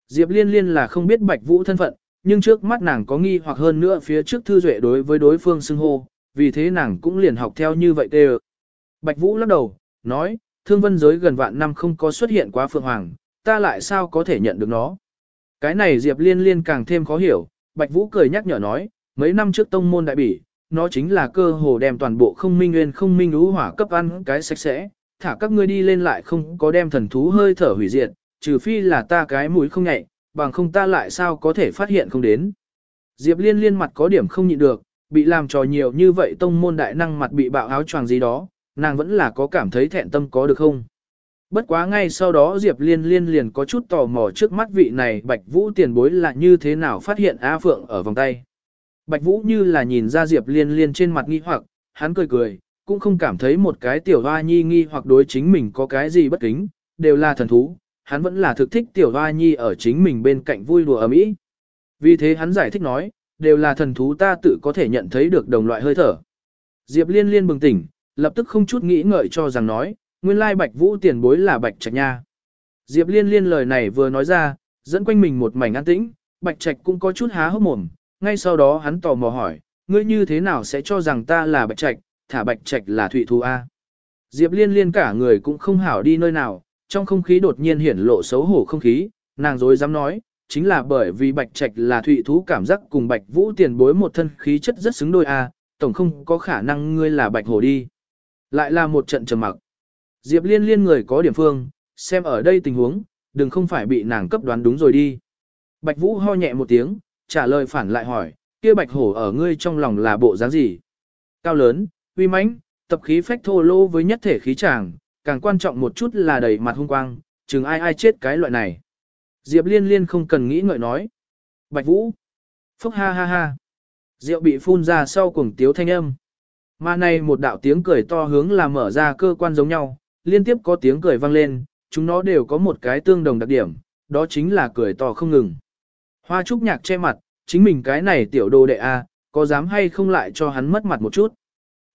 Diệp Liên Liên là không biết Bạch Vũ thân phận, nhưng trước mắt nàng có nghi hoặc hơn nữa phía trước thư duệ đối với đối phương xưng hô, vì thế nàng cũng liền học theo như vậy tê Bạch Vũ lắc đầu, nói, thương vân giới gần vạn năm không có xuất hiện quá Phượng Hoàng, ta lại sao có thể nhận được nó? Cái này Diệp Liên Liên càng thêm khó hiểu, Bạch Vũ cười nhắc nhở nói, mấy năm trước tông môn đại bỉ, nó chính là cơ hồ đem toàn bộ không minh nguyên không minh lũ hỏa cấp ăn cái sạch sẽ, thả các ngươi đi lên lại không có đem thần thú hơi thở hủy diệt, trừ phi là ta cái mũi không nhạy, bằng không ta lại sao có thể phát hiện không đến. Diệp liên liên mặt có điểm không nhịn được, bị làm trò nhiều như vậy tông môn đại năng mặt bị bạo áo choàng gì đó, nàng vẫn là có cảm thấy thẹn tâm có được không. Bất quá ngay sau đó Diệp Liên Liên liền có chút tò mò trước mắt vị này Bạch Vũ tiền bối là như thế nào phát hiện A Phượng ở vòng tay. Bạch Vũ như là nhìn ra Diệp Liên Liên trên mặt nghi hoặc, hắn cười cười, cũng không cảm thấy một cái tiểu hoa nhi nghi hoặc đối chính mình có cái gì bất kính, đều là thần thú, hắn vẫn là thực thích tiểu hoa nhi ở chính mình bên cạnh vui đùa ấm ý. Vì thế hắn giải thích nói, đều là thần thú ta tự có thể nhận thấy được đồng loại hơi thở. Diệp liên liên bừng tỉnh, lập tức không chút nghĩ ngợi cho rằng nói, nguyên lai bạch vũ tiền bối là bạch trạch nha. Diệp liên liên lời này vừa nói ra, dẫn quanh mình một mảnh an tĩnh, bạch trạch cũng có chút há hốc mồm, ngay sau đó hắn tò mò hỏi, ngươi như thế nào sẽ cho rằng ta là bạch trạch, thả bạch trạch là thụy thú A. Diệp liên liên cả người cũng không hảo đi nơi nào, trong không khí đột nhiên hiển lộ xấu hổ không khí, nàng dối dám nói, chính là bởi vì bạch trạch là thụy thú cảm giác cùng bạch vũ tiền bối một thân khí chất rất xứng đôi a, tổng không có khả năng ngươi là bạch hồ đi. Lại là một trận trầm mặc. Diệp liên liên người có điểm phương, xem ở đây tình huống, đừng không phải bị nàng cấp đoán đúng rồi đi. Bạch vũ ho nhẹ một tiếng, trả lời phản lại hỏi, kia bạch hổ ở ngươi trong lòng là bộ dáng gì? Cao lớn, uy mãnh, tập khí phách thô lô với nhất thể khí tràng, càng quan trọng một chút là đầy mặt hung quang, chừng ai ai chết cái loại này. Diệp liên liên không cần nghĩ ngợi nói. Bạch Vũ. Phúc ha ha ha. Rượu bị phun ra sau cuồng tiếu thanh âm. Mà này một đạo tiếng cười to hướng là mở ra cơ quan giống nhau, liên tiếp có tiếng cười vang lên, chúng nó đều có một cái tương đồng đặc điểm, đó chính là cười to không ngừng. Hoa trúc nhạc che mặt, chính mình cái này tiểu đồ đệ A, có dám hay không lại cho hắn mất mặt một chút.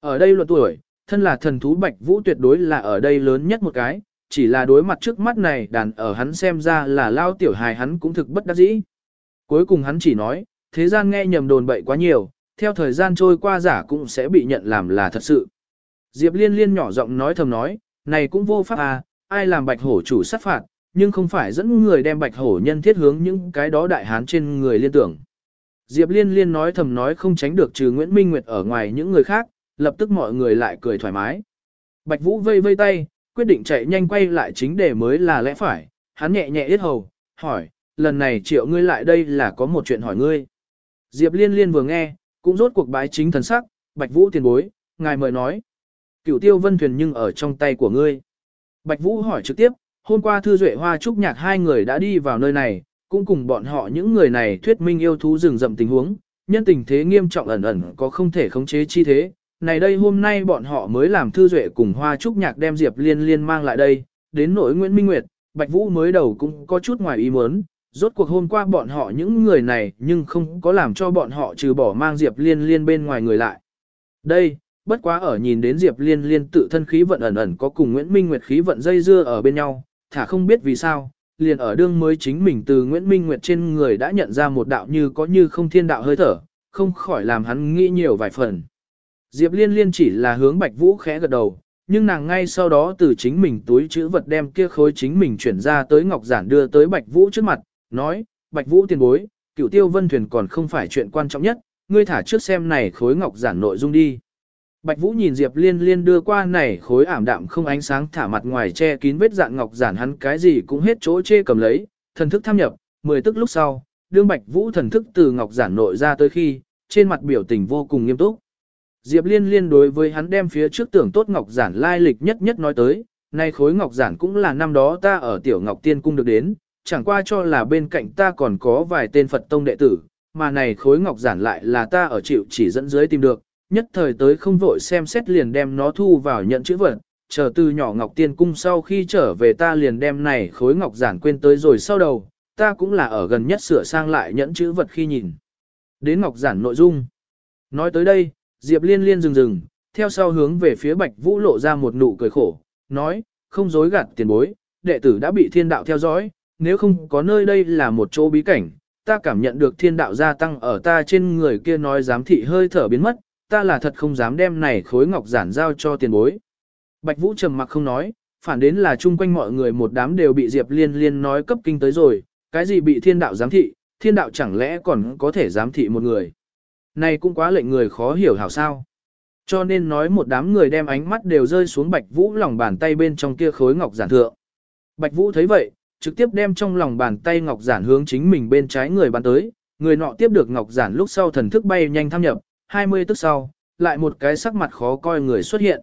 Ở đây luận tuổi, thân là thần thú Bạch Vũ tuyệt đối là ở đây lớn nhất một cái, chỉ là đối mặt trước mắt này đàn ở hắn xem ra là lao tiểu hài hắn cũng thực bất đắc dĩ. Cuối cùng hắn chỉ nói, thế gian nghe nhầm đồn bậy quá nhiều, theo thời gian trôi qua giả cũng sẽ bị nhận làm là thật sự. Diệp liên liên nhỏ giọng nói thầm nói, này cũng vô pháp à, ai làm bạch hổ chủ sát phạt, nhưng không phải dẫn người đem bạch hổ nhân thiết hướng những cái đó đại hán trên người liên tưởng. Diệp liên liên nói thầm nói không tránh được trừ Nguyễn Minh Nguyệt ở ngoài những người khác, lập tức mọi người lại cười thoải mái. Bạch Vũ vây vây tay, quyết định chạy nhanh quay lại chính để mới là lẽ phải, hắn nhẹ nhẹ yết hầu, hỏi, lần này triệu ngươi lại đây là có một chuyện hỏi ngươi. Diệp liên liên vừa nghe, cũng rốt cuộc bái chính thần sắc, Bạch Vũ tiền bối, ngài mời nói. Cửu tiêu vân thuyền nhưng ở trong tay của ngươi. Bạch Vũ hỏi trực tiếp, hôm qua Thư Duệ Hoa Trúc Nhạc hai người đã đi vào nơi này, cũng cùng bọn họ những người này thuyết minh yêu thú rừng rậm tình huống, nhân tình thế nghiêm trọng ẩn ẩn có không thể khống chế chi thế, này đây hôm nay bọn họ mới làm thư duệ cùng hoa trúc nhạc đem Diệp Liên Liên mang lại đây, đến nỗi Nguyễn Minh Nguyệt, Bạch Vũ mới đầu cũng có chút ngoài ý muốn, rốt cuộc hôm qua bọn họ những người này nhưng không có làm cho bọn họ trừ bỏ mang Diệp Liên Liên bên ngoài người lại. Đây, bất quá ở nhìn đến Diệp Liên Liên tự thân khí vận ẩn ẩn có cùng Nguyễn Minh Nguyệt khí vận dây dưa ở bên nhau, thả không biết vì sao, liền ở đương mới chính mình từ Nguyễn Minh Nguyệt trên người đã nhận ra một đạo như có như không thiên đạo hơi thở, không khỏi làm hắn nghĩ nhiều vài phần. Diệp Liên Liên chỉ là hướng Bạch Vũ khẽ gật đầu, nhưng nàng ngay sau đó từ chính mình túi chữ vật đem kia khối chính mình chuyển ra tới Ngọc Giản đưa tới Bạch Vũ trước mặt, nói, Bạch Vũ tiền bối, cựu tiêu vân thuyền còn không phải chuyện quan trọng nhất, ngươi thả trước xem này khối Ngọc Giản nội dung đi. Bạch Vũ nhìn Diệp Liên Liên đưa qua này khối ảm đạm không ánh sáng thả mặt ngoài che kín vết dạng ngọc giản hắn cái gì cũng hết chỗ chê cầm lấy, thần thức tham nhập, mười tức lúc sau, đương Bạch Vũ thần thức từ ngọc giản nội ra tới khi, trên mặt biểu tình vô cùng nghiêm túc. Diệp Liên Liên đối với hắn đem phía trước tưởng tốt ngọc giản lai lịch nhất nhất nói tới, nay khối ngọc giản cũng là năm đó ta ở tiểu ngọc tiên cung được đến, chẳng qua cho là bên cạnh ta còn có vài tên Phật tông đệ tử, mà này khối ngọc giản lại là ta ở chịu chỉ dẫn dưới tìm được, nhất thời tới không vội xem xét liền đem nó thu vào nhận chữ vật, chờ từ nhỏ Ngọc Tiên Cung sau khi trở về ta liền đem này khối ngọc giản quên tới rồi sau đầu, ta cũng là ở gần nhất sửa sang lại nhẫn chữ vật khi nhìn. Đến ngọc giản nội dung. Nói tới đây, Diệp Liên Liên dừng dừng, theo sau hướng về phía Bạch Vũ lộ ra một nụ cười khổ, nói, không dối gạt tiền bối, đệ tử đã bị thiên đạo theo dõi, nếu không có nơi đây là một chỗ bí cảnh, ta cảm nhận được thiên đạo gia tăng ở ta trên người kia nói giám thị hơi thở biến mất, ta là thật không dám đem này khối ngọc giản giao cho tiền bối. Bạch Vũ trầm mặc không nói, phản đến là chung quanh mọi người một đám đều bị Diệp Liên Liên nói cấp kinh tới rồi, cái gì bị thiên đạo giám thị, thiên đạo chẳng lẽ còn có thể giám thị một người. Này cũng quá lệnh người khó hiểu hảo sao. Cho nên nói một đám người đem ánh mắt đều rơi xuống Bạch Vũ lòng bàn tay bên trong kia khối ngọc giản thượng. Bạch Vũ thấy vậy, trực tiếp đem trong lòng bàn tay ngọc giản hướng chính mình bên trái người bắn tới, người nọ tiếp được ngọc giản lúc sau thần thức bay nhanh tham nhập, 20 tức sau, lại một cái sắc mặt khó coi người xuất hiện.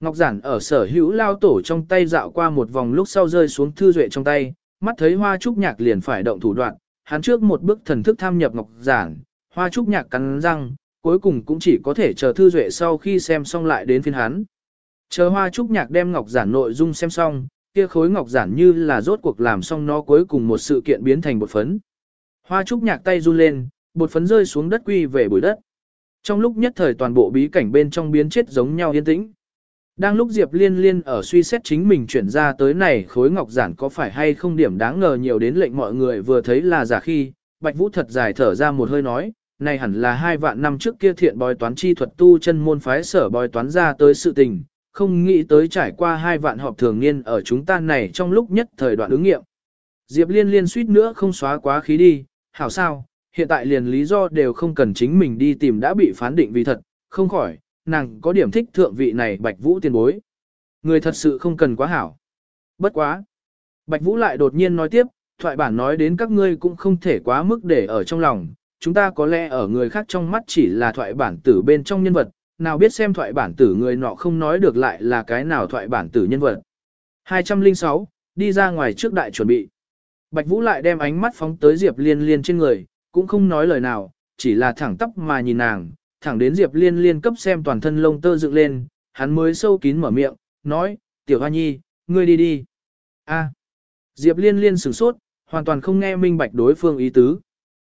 Ngọc Giản ở sở hữu lao tổ trong tay dạo qua một vòng lúc sau rơi xuống thư duệ trong tay, mắt thấy hoa trúc nhạc liền phải động thủ đoạn, hắn trước một bước thần thức tham nhập Ngọc Giản, hoa trúc nhạc cắn răng, cuối cùng cũng chỉ có thể chờ thư duệ sau khi xem xong lại đến phiên hắn. Chờ hoa trúc nhạc đem Ngọc Giản nội dung xem xong, kia khối Ngọc Giản như là rốt cuộc làm xong nó cuối cùng một sự kiện biến thành bột phấn. Hoa trúc nhạc tay run lên, bột phấn rơi xuống đất quy về bụi đất. Trong lúc nhất thời toàn bộ bí cảnh bên trong biến chết giống nhau yên tĩnh. Đang lúc Diệp Liên Liên ở suy xét chính mình chuyển ra tới này khối ngọc giản có phải hay không điểm đáng ngờ nhiều đến lệnh mọi người vừa thấy là giả khi, Bạch Vũ thật dài thở ra một hơi nói, này hẳn là hai vạn năm trước kia thiện bói toán chi thuật tu chân môn phái sở bói toán ra tới sự tình, không nghĩ tới trải qua hai vạn họp thường niên ở chúng ta này trong lúc nhất thời đoạn ứng nghiệm. Diệp Liên Liên suýt nữa không xóa quá khí đi, hảo sao, hiện tại liền lý do đều không cần chính mình đi tìm đã bị phán định vì thật, không khỏi, nàng có điểm thích thượng vị này Bạch Vũ tiền bối. Người thật sự không cần quá hảo. Bất quá. Bạch Vũ lại đột nhiên nói tiếp, thoại bản nói đến các ngươi cũng không thể quá mức để ở trong lòng, chúng ta có lẽ ở người khác trong mắt chỉ là thoại bản tử bên trong nhân vật, nào biết xem thoại bản tử người nọ không nói được lại là cái nào thoại bản tử nhân vật. 206, đi ra ngoài trước đại chuẩn bị. Bạch Vũ lại đem ánh mắt phóng tới Diệp Liên Liên trên người, cũng không nói lời nào, chỉ là thẳng tắp mà nhìn nàng, thẳng đến Diệp Liên liên cấp xem toàn thân lông tơ dựng lên, hắn mới sâu kín mở miệng, nói, tiểu hoa nhi, ngươi đi đi. A. Diệp Liên liên sửng sốt, hoàn toàn không nghe minh bạch đối phương ý tứ.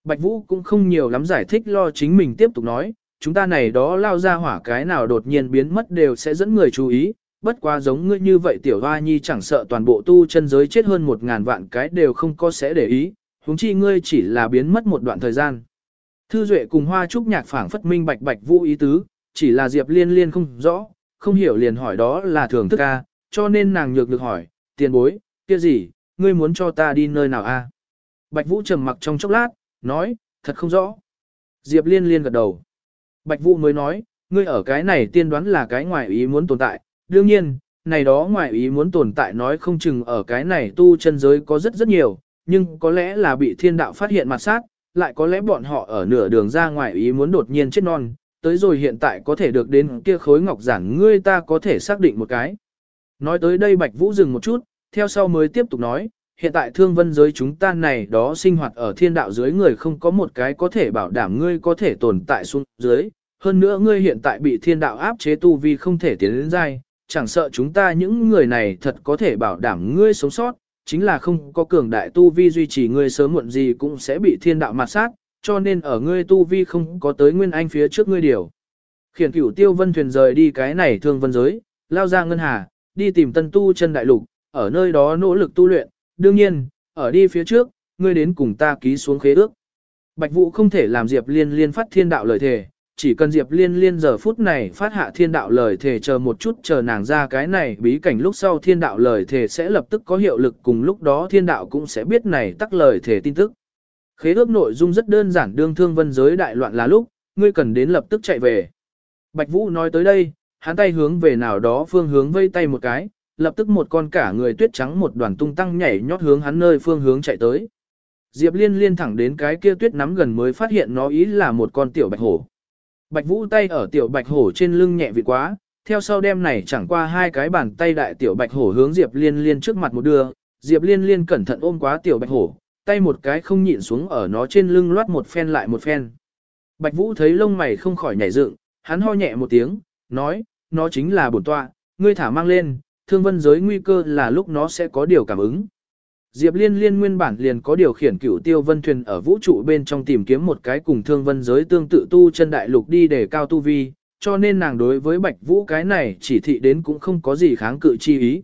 Bạch Vũ cũng không nhiều lắm giải thích lo chính mình tiếp tục nói, chúng ta này đó lao ra hỏa cái nào đột nhiên biến mất đều sẽ dẫn người chú ý, bất quá giống ngươi như vậy tiểu hoa nhi chẳng sợ toàn bộ tu chân giới chết hơn một ngàn vạn cái đều không có sẽ để ý, huống chi ngươi chỉ là biến mất một đoạn thời gian. Thư Duệ cùng Hoa Trúc Nhạc phảng phất minh bạch bạch vũ ý tứ, chỉ là Diệp Liên Liên không rõ, không hiểu liền hỏi đó là thường thức a, cho nên nàng nhược được hỏi, tiền bối, kia gì, ngươi muốn cho ta đi nơi nào a? Bạch Vũ trầm mặc trong chốc lát, nói, thật không rõ. Diệp Liên Liên gật đầu. Bạch Vũ mới nói, ngươi ở cái này tiên đoán là cái ngoại ý muốn tồn tại, đương nhiên, này đó ngoại ý muốn tồn tại nói không chừng ở cái này tu chân giới có rất rất nhiều, nhưng có lẽ là bị thiên đạo phát hiện mặt sát, lại có lẽ bọn họ ở nửa đường ra ngoài ý muốn đột nhiên chết non, tới rồi hiện tại có thể được đến kia khối ngọc giản ngươi ta có thể xác định một cái. Nói tới đây Bạch Vũ dừng một chút, theo sau mới tiếp tục nói, hiện tại thương vân giới chúng ta này đó sinh hoạt ở thiên đạo dưới người không có một cái có thể bảo đảm ngươi có thể tồn tại xuống dưới, hơn nữa ngươi hiện tại bị thiên đạo áp chế tu vi không thể tiến đến dai, chẳng sợ chúng ta những người này thật có thể bảo đảm ngươi sống sót, chính là không có cường đại tu vi duy trì ngươi sớm muộn gì cũng sẽ bị thiên đạo mạt sát, cho nên ở ngươi tu vi không có tới nguyên anh phía trước ngươi điều. Khiển cửu tiêu vân thuyền rời đi cái này thương vân giới, lao ra ngân hà, đi tìm tân tu chân đại lục, ở nơi đó nỗ lực tu luyện, đương nhiên, ở đi phía trước, ngươi đến cùng ta ký xuống khế ước. Bạch Vũ không thể làm Diệp Liên Liên phát thiên đạo lời thề, chỉ cần Diệp Liên Liên giờ phút này phát hạ thiên đạo lời thề chờ một chút chờ nàng ra cái này bí cảnh lúc sau thiên đạo lời thề sẽ lập tức có hiệu lực cùng lúc đó thiên đạo cũng sẽ biết này tắc lời thề tin tức. Khế ước nội dung rất đơn giản đương thương vân giới đại loạn là lúc, ngươi cần đến lập tức chạy về. Bạch Vũ nói tới đây, hắn tay hướng về nào đó phương hướng vây tay một cái, lập tức một con cả người tuyết trắng một đoàn tung tăng nhảy nhót hướng hắn nơi phương hướng chạy tới. Diệp Liên liên thẳng đến cái kia tuyết nắm gần mới phát hiện nó ý là một con tiểu bạch hổ. Bạch Vũ tay ở tiểu bạch hổ trên lưng nhẹ vị quá, theo sau đem này chẳng qua hai cái bàn tay đại tiểu bạch hổ hướng Diệp Liên liên trước mặt một đưa, Diệp Liên liên cẩn thận ôm quá tiểu bạch hổ, tay một cái không nhịn xuống ở nó trên lưng loát một phen lại một phen. Bạch Vũ thấy lông mày không khỏi nhảy dựng, hắn ho nhẹ một tiếng, nói, nó chính là bổn tọa, ngươi thả mang lên, thương vân giới nguy cơ là lúc nó sẽ có điều cảm ứng. Diệp Liên Liên nguyên bản liền có điều khiển cửu tiêu vân thuyền ở vũ trụ bên trong tìm kiếm một cái cùng thương vân giới tương tự tu chân đại lục đi để cao tu vi, cho nên nàng đối với Bạch Vũ cái này chỉ thị đến cũng không có gì kháng cự chi ý.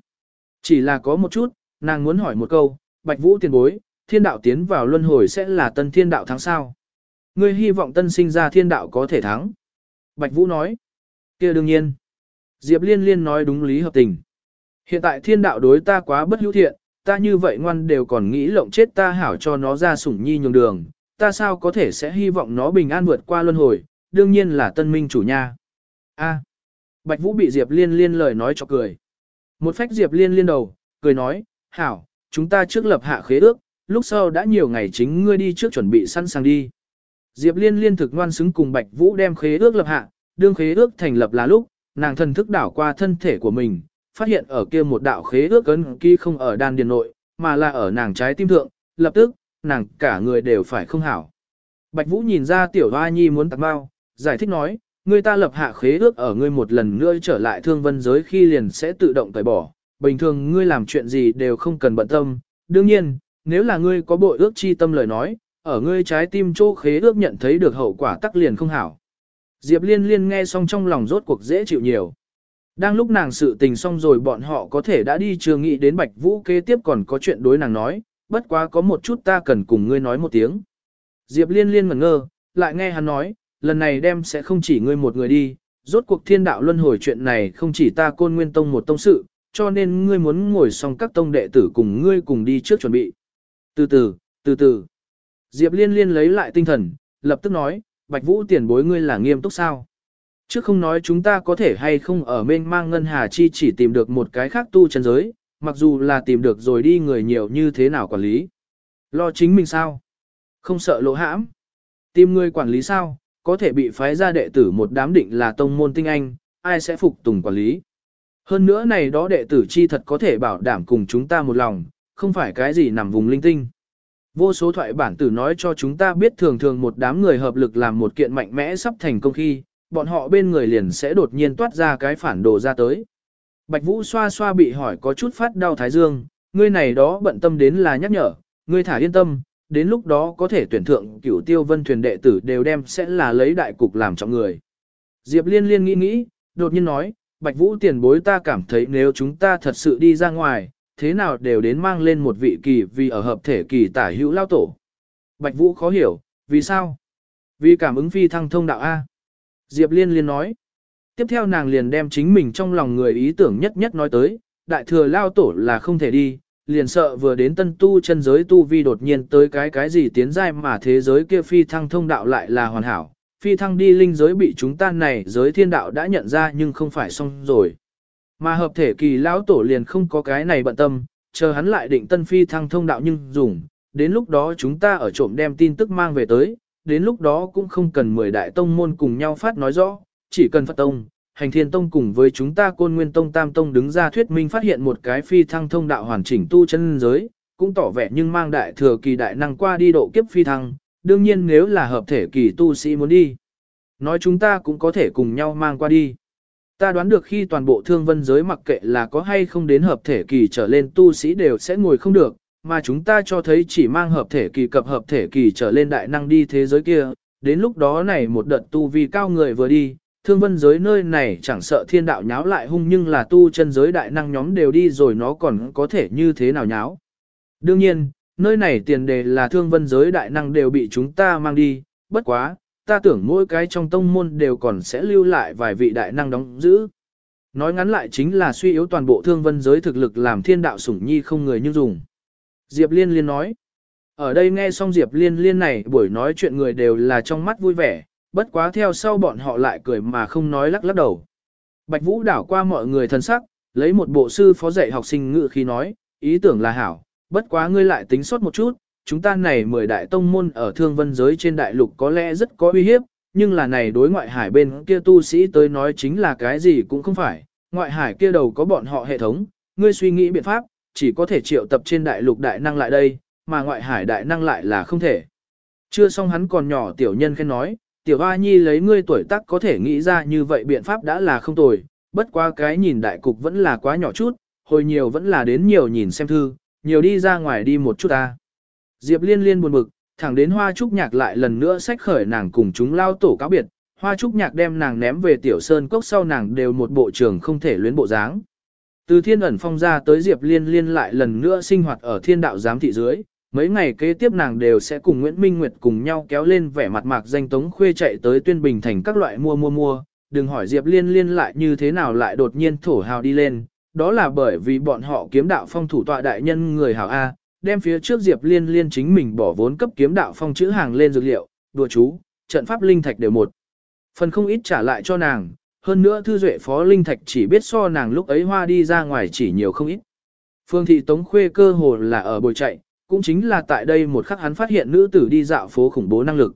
Chỉ là có một chút, nàng muốn hỏi một câu, Bạch Vũ tiền bối, thiên đạo tiến vào luân hồi sẽ là tân thiên đạo thắng sao? Ngươi hy vọng tân sinh ra thiên đạo có thể thắng. Bạch Vũ nói, kia đương nhiên. Diệp Liên Liên nói đúng lý hợp tình. Hiện tại thiên đạo đối ta quá bất hữu thiện, ta như vậy ngoan đều còn nghĩ lộng chết ta hảo cho nó ra sủng nhi nhường đường, ta sao có thể sẽ hy vọng nó bình an vượt qua luân hồi, đương nhiên là tân minh chủ nha. A. Bạch Vũ bị Diệp Liên Liên lời nói cho cười. Một phách Diệp Liên Liên đầu, cười nói, hảo, chúng ta trước lập hạ khế ước, lúc sau đã nhiều ngày chính ngươi đi trước chuẩn bị sẵn sàng đi. Diệp Liên Liên thực ngoan xứng cùng Bạch Vũ đem khế ước lập hạ, đương khế ước thành lập là lúc, nàng thần thức đảo qua thân thể của mình, phát hiện ở kia một đạo khế ước cấn ký không ở đan điền nội, mà là ở nàng trái tim thượng, lập tức, nàng cả người đều phải không hảo. Bạch Vũ nhìn ra tiểu hoa nhi muốn tặng bao, giải thích nói, người ta lập hạ khế ước ở ngươi một lần nữa trở lại thương vân giới khi liền sẽ tự động tẩy bỏ, bình thường ngươi làm chuyện gì đều không cần bận tâm, đương nhiên, nếu là ngươi có bội ước chi tâm lời nói, ở ngươi trái tim chỗ khế ước nhận thấy được hậu quả tắc liền không hảo. Diệp liên liên nghe xong trong lòng rốt cuộc dễ chịu nhiều. Đang lúc nàng sự tình xong rồi bọn họ có thể đã đi chưa nghĩ đến Bạch Vũ kế tiếp còn có chuyện đối nàng nói, bất quá có một chút ta cần cùng ngươi nói một tiếng. Diệp liên liên ngẩn ngơ, lại nghe hắn nói, lần này đem sẽ không chỉ ngươi một người đi, rốt cuộc thiên đạo luân hồi chuyện này không chỉ ta côn nguyên tông một tông sự, cho nên ngươi muốn ngồi xong các tông đệ tử cùng ngươi cùng đi trước chuẩn bị. Từ từ, từ từ. Diệp liên liên lấy lại tinh thần, lập tức nói, Bạch Vũ tiền bối ngươi là nghiêm túc sao? Chứ không nói chúng ta có thể hay không ở mênh mang ngân hà chi chỉ tìm được một cái khác tu chân giới, mặc dù là tìm được rồi đi người nhiều như thế nào quản lý. Lo chính mình sao? Không sợ lỗ hãm. Tìm người quản lý sao? Có thể bị phái ra đệ tử một đám định là tông môn tinh anh, ai sẽ phục tùng quản lý. Hơn nữa này đó đệ tử chi thật có thể bảo đảm cùng chúng ta một lòng, không phải cái gì nằm vùng linh tinh. Vô số thoại bản tử nói cho chúng ta biết thường thường một đám người hợp lực làm một kiện mạnh mẽ sắp thành công khi, bọn họ bên người liền sẽ đột nhiên toát ra cái phản đồ ra tới. Bạch Vũ xoa xoa bị hỏi có chút phát đau thái dương, ngươi này đó bận tâm đến là nhắc nhở, ngươi thả yên tâm, đến lúc đó có thể tuyển thượng cửu tiêu vân thuyền đệ tử đều đem sẽ là lấy đại cục làm trọng người. Diệp liên liên nghĩ nghĩ, đột nhiên nói, Bạch Vũ tiền bối ta cảm thấy nếu chúng ta thật sự đi ra ngoài, thế nào đều đến mang lên một vị kỳ vì ở hợp thể kỳ tả hữu lao tổ. Bạch Vũ khó hiểu, vì sao? Vì cảm ứng phi thăng thông đạo A. Diệp Liên Liên nói. Tiếp theo nàng liền đem chính mình trong lòng người ý tưởng nhất nhất nói tới, đại thừa lao tổ là không thể đi, liền sợ vừa đến tân tu chân giới tu vi đột nhiên tới cái cái gì tiến giai mà thế giới kia phi thăng thông đạo lại là hoàn hảo. Phi thăng đi linh giới bị chúng ta này giới thiên đạo đã nhận ra nhưng không phải xong rồi. Mà hợp thể kỳ lão tổ liền không có cái này bận tâm, chờ hắn lại định tân phi thăng thông đạo nhưng dùng, đến lúc đó chúng ta ở trộm đem tin tức mang về tới, đến lúc đó cũng không cần mười đại tông môn cùng nhau phát nói rõ, chỉ cần Phật Tông, Hành Thiên Tông cùng với chúng ta Côn Nguyên Tông Tam Tông đứng ra thuyết minh phát hiện một cái phi thăng thông đạo hoàn chỉnh tu chân giới, cũng tỏ vẻ nhưng mang đại thừa kỳ đại năng qua đi độ kiếp phi thăng, đương nhiên nếu là hợp thể kỳ tu sĩ muốn đi. Nói chúng ta cũng có thể cùng nhau mang qua đi. Ta đoán được khi toàn bộ thương vân giới mặc kệ là có hay không đến hợp thể kỳ trở lên tu sĩ đều sẽ ngồi không được, mà chúng ta cho thấy chỉ mang hợp thể kỳ cập hợp thể kỳ trở lên đại năng đi thế giới kia, đến lúc đó này một đợt tu vi cao người vừa đi, thương vân giới nơi này chẳng sợ thiên đạo nháo lại hung nhưng là tu chân giới đại năng nhóm đều đi rồi nó còn có thể như thế nào nháo. Đương nhiên, nơi này tiền đề là thương vân giới đại năng đều bị chúng ta mang đi, bất quá, ta tưởng mỗi cái trong tông môn đều còn sẽ lưu lại vài vị đại năng đóng giữ. Nói ngắn lại chính là suy yếu toàn bộ thương vân giới thực lực làm thiên đạo sủng nhi không người như dùng. Diệp Liên Liên nói. Ở đây nghe xong Diệp Liên Liên này buổi nói chuyện người đều là trong mắt vui vẻ, bất quá theo sau bọn họ lại cười mà không nói lắc lắc đầu. Bạch Vũ đảo qua mọi người thân sắc, lấy một bộ sư phó dạy học sinh ngự khi nói, ý tưởng là hảo, bất quá ngươi lại tính sót một chút, chúng ta này mười đại tông môn ở thương vân giới trên đại lục có lẽ rất có uy hiếp, nhưng là này đối ngoại hải bên kia tu sĩ tới nói chính là cái gì cũng không phải, ngoại hải kia đầu có bọn họ hệ thống, ngươi suy nghĩ biện pháp, chỉ có thể triệu tập trên đại lục đại năng lại đây, mà ngoại hải đại năng lại là không thể. Chưa xong hắn còn nhỏ tiểu nhân khen nói, tiểu hoa nhi lấy ngươi tuổi tác có thể nghĩ ra như vậy biện pháp đã là không tồi, bất qua cái nhìn đại cục vẫn là quá nhỏ chút, hồi nhiều vẫn là đến nhiều nhìn xem thư, nhiều đi ra ngoài đi một chút ta. Diệp liên liên buồn bực, thẳng đến hoa trúc nhạc lại lần nữa sách khởi nàng cùng chúng lao tổ cáo biệt, hoa trúc nhạc đem nàng ném về tiểu sơn cốc sau nàng đều một bộ trường không thể luyến bộ dáng. Từ thiên ẩn phong ra tới Diệp liên liên lại lần nữa sinh hoạt ở thiên đạo giám thị dưới, mấy ngày kế tiếp nàng đều sẽ cùng Nguyễn Minh Nguyệt cùng nhau kéo lên vẻ mặt mạc danh tống khuê chạy tới tuyên bình thành các loại mua mua mua, đừng hỏi Diệp liên liên lại như thế nào lại đột nhiên thổ hào đi lên, đó là bởi vì bọn họ kiếm đạo phong thủ tọa đại nhân người hảo A, đem phía trước Diệp Liên Liên chính mình bỏ vốn cấp kiếm đạo phong chữ hàng lên dược liệu, đùa chú, trận pháp linh thạch đều một. Phần không ít trả lại cho nàng, hơn nữa thư duệ phó linh thạch chỉ biết so nàng lúc ấy hoa đi ra ngoài chỉ nhiều không ít. Phương thị Tống Khuê cơ hồ là ở bồi chạy, cũng chính là tại đây một khắc hắn phát hiện nữ tử đi dạo phố khủng bố năng lực.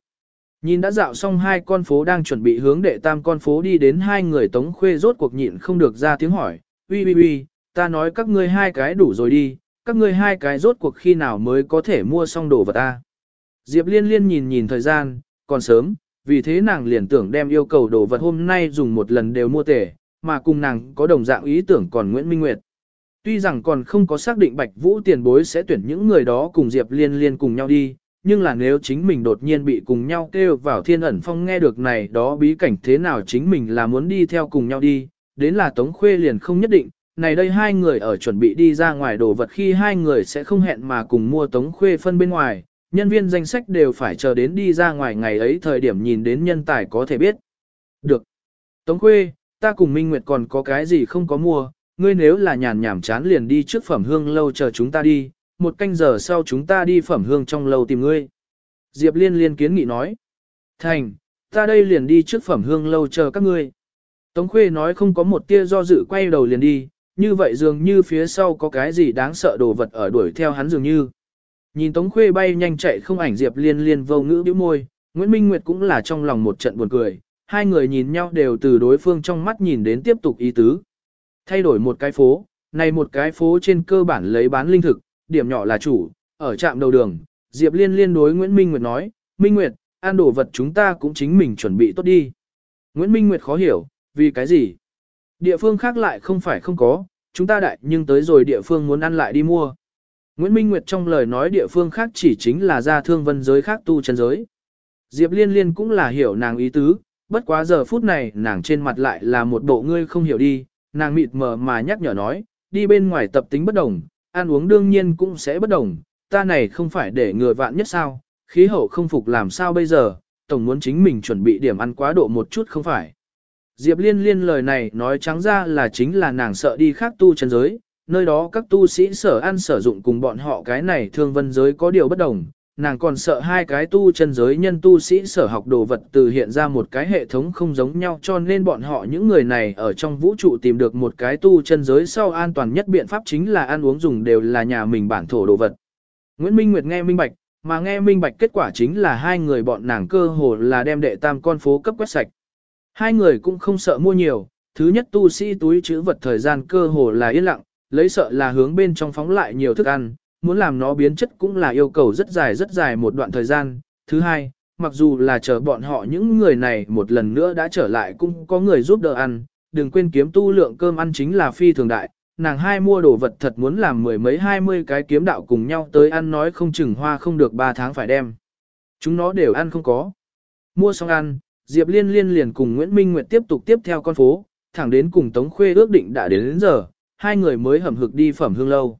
Nhìn đã dạo xong hai con phố đang chuẩn bị hướng đệ tam con phố đi đến hai người Tống Khuê rốt cuộc nhịn không được ra tiếng hỏi, uy uy uy, ta nói các ngươi hai cái đủ rồi đi, các ngươi hai cái rốt cuộc khi nào mới có thể mua xong đồ vật ta. Diệp liên liên nhìn nhìn thời gian, còn sớm, vì thế nàng liền tưởng đem yêu cầu đồ vật hôm nay dùng một lần đều mua tể, mà cùng nàng có đồng dạng ý tưởng còn Nguyễn Minh Nguyệt. Tuy rằng còn không có xác định Bạch Vũ tiền bối sẽ tuyển những người đó cùng Diệp Liên Liên cùng nhau đi, nhưng là nếu chính mình đột nhiên bị cùng nhau kêu vào thiên ẩn phong nghe được này đó bí cảnh thế nào chính mình là muốn đi theo cùng nhau đi, đến là Tống Khuê liền không nhất định, này đây hai người ở chuẩn bị đi ra ngoài đồ vật khi hai người sẽ không hẹn mà cùng mua Tống Khuê phân bên ngoài, nhân viên danh sách đều phải chờ đến đi ra ngoài ngày ấy thời điểm nhìn đến nhân tài có thể biết. Được. Tống Khuê, ta cùng Minh Nguyệt còn có cái gì không có mua, ngươi nếu là nhàn nhảm chán liền đi trước phẩm hương lâu chờ chúng ta đi, một canh giờ sau chúng ta đi phẩm hương trong lâu tìm ngươi. Diệp Liên liên kiến nghị nói. Thành, ta đây liền đi trước phẩm hương lâu chờ các ngươi. Tống Khuê nói không có một tia do dự quay đầu liền đi, như vậy dường như phía sau có cái gì đáng sợ đồ vật ở đuổi theo hắn dường như. Nhìn Tống Khuê bay nhanh chạy không ảnh Diệp Liên liên vô ngữ bĩu môi, Nguyễn Minh Nguyệt cũng là trong lòng một trận buồn cười, hai người nhìn nhau đều từ đối phương trong mắt nhìn đến tiếp tục ý tứ. Thay đổi một cái phố, này một cái phố trên cơ bản lấy bán linh thực, điểm nhỏ là chủ, ở trạm đầu đường, Diệp Liên liên đối Nguyễn Minh Nguyệt nói, Minh Nguyệt, ăn đồ vật chúng ta cũng chính mình chuẩn bị tốt đi. Nguyễn Minh Nguyệt khó hiểu, vì cái gì? Địa phương khác lại không phải không có, chúng ta đại nhưng tới rồi địa phương muốn ăn lại đi mua. Nguyễn Minh Nguyệt trong lời nói địa phương khác chỉ chính là ra thương vân giới khác tu chân giới. Diệp Liên Liên cũng là hiểu nàng ý tứ, bất quá giờ phút này nàng trên mặt lại là một bộ ngươi không hiểu đi, nàng mịt mờ mà nhắc nhở nói, đi bên ngoài tập tính bất đồng, ăn uống đương nhiên cũng sẽ bất đồng, ta này không phải để người vạn nhất sao, khí hậu không phục làm sao bây giờ, tổng muốn chính mình chuẩn bị điểm ăn quá độ một chút không phải. Diệp Liên Liên lời này nói trắng ra là chính là nàng sợ đi khác tu chân giới, nơi đó các tu sĩ sở ăn sở dụng cùng bọn họ cái này thương vân giới có điều bất đồng, nàng còn sợ hai cái tu chân giới nhân tu sĩ sở học đồ vật từ hiện ra một cái hệ thống không giống nhau cho nên bọn họ những người này ở trong vũ trụ tìm được một cái tu chân giới sau an toàn nhất biện pháp chính là ăn uống dùng đều là nhà mình bản thổ đồ vật. Nguyễn Minh Nguyệt nghe minh bạch, mà nghe minh bạch kết quả chính là hai người bọn nàng cơ hồ là đem đệ tam con phố cấp quét sạch. Hai người cũng không sợ mua nhiều, thứ nhất tu sĩ túi chữ vật thời gian cơ hồ là yên lặng, lấy sợ là hướng bên trong phóng lại nhiều thức ăn, muốn làm nó biến chất cũng là yêu cầu rất dài rất dài một đoạn thời gian. Thứ hai, mặc dù là chờ bọn họ những người này một lần nữa đã trở lại cũng có người giúp đỡ ăn, đừng quên kiếm tu lượng cơm ăn chính là phi thường đại, nàng hai mua đồ vật thật muốn làm mười mấy hai mươi cái kiếm đạo cùng nhau tới ăn nói không chừng hoa không được ba tháng phải đem. Chúng nó đều ăn không có. Mua xong ăn, Diệp Liên Liên liền cùng Nguyễn Minh Nguyệt tiếp tục tiếp theo con phố, thẳng đến cùng Tống Khuê ước định đã đến, đến giờ, hai người mới hầm hực đi phẩm hương lâu.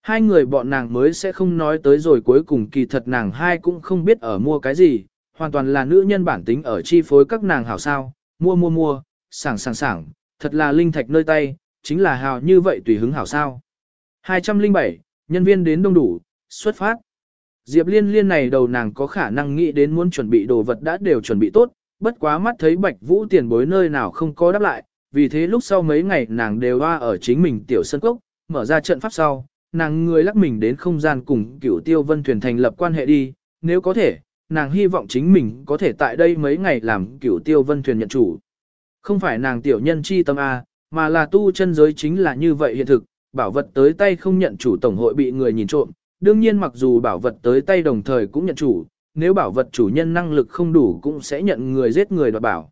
Hai người bọn nàng mới sẽ không nói tới rồi cuối cùng kỳ thật nàng hai cũng không biết ở mua cái gì, hoàn toàn là nữ nhân bản tính ở chi phối các nàng hảo sao, mua mua mua, sảng sảng sảng, thật là linh thạch nơi tay, chính là hào như vậy tùy hứng hảo sao. 207, nhân viên đến đông đủ, xuất phát. Diệp liên liên này đầu nàng có khả năng nghĩ đến muốn chuẩn bị đồ vật đã đều chuẩn bị tốt, bất quá mắt thấy bạch vũ tiền bối nơi nào không có đáp lại, vì thế lúc sau mấy ngày nàng đều hoa ở chính mình tiểu sân cốc, mở ra trận pháp sau, nàng người lắc mình đến không gian cùng cửu tiêu vân thuyền thành lập quan hệ đi, nếu có thể, nàng hy vọng chính mình có thể tại đây mấy ngày làm cửu tiêu vân thuyền nhận chủ. Không phải nàng tiểu nhân chi tâm A, mà là tu chân giới chính là như vậy hiện thực, bảo vật tới tay không nhận chủ tổng hội bị người nhìn trộm, đương nhiên mặc dù bảo vật tới tay đồng thời cũng nhận chủ, nếu bảo vật chủ nhân năng lực không đủ cũng sẽ nhận người giết người đoạt bảo.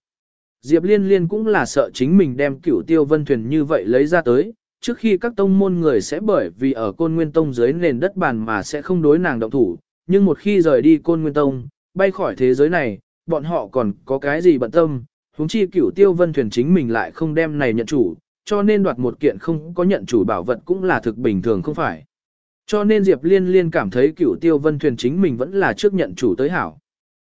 Diệp Liên Liên cũng là sợ chính mình đem cửu tiêu vân thuyền như vậy lấy ra tới, trước khi các tông môn người sẽ bởi vì ở côn nguyên tông dưới nền đất bàn mà sẽ không đối nàng động thủ, nhưng một khi rời đi côn nguyên tông, bay khỏi thế giới này, bọn họ còn có cái gì bận tâm, huống chi cửu tiêu vân thuyền chính mình lại không đem này nhận chủ, cho nên đoạt một kiện không có nhận chủ bảo vật cũng là thực bình thường không phải. Cho nên Diệp Liên Liên cảm thấy cửu tiêu vân thuyền chính mình vẫn là trước nhận chủ tới hảo.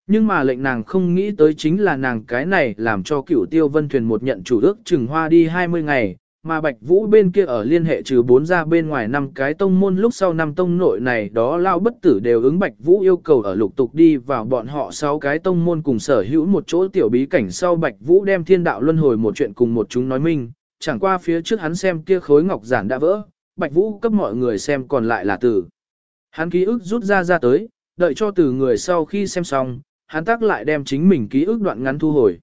Nhưng mà lệnh nàng không nghĩ tới chính là nàng cái này làm cho cửu tiêu vân thuyền một nhận chủ ước trừng hoa đi 20 ngày, mà Bạch Vũ bên kia ở liên hệ trừ bốn ra bên ngoài năm cái tông môn lúc sau năm tông nội này đó lao bất tử đều ứng Bạch Vũ yêu cầu ở lục tục đi vào bọn họ sáu cái tông môn cùng sở hữu một chỗ tiểu bí cảnh sau Bạch Vũ đem thiên đạo luân hồi một chuyện cùng một chúng nói minh, chẳng qua phía trước hắn xem kia khối ngọc giản đã vỡ, Bạch Vũ cấp mọi người xem còn lại là từ. Hắn ký ức rút ra ra tới, đợi cho từ người sau khi xem xong, hắn tác lại đem chính mình ký ức đoạn ngắn thu hồi.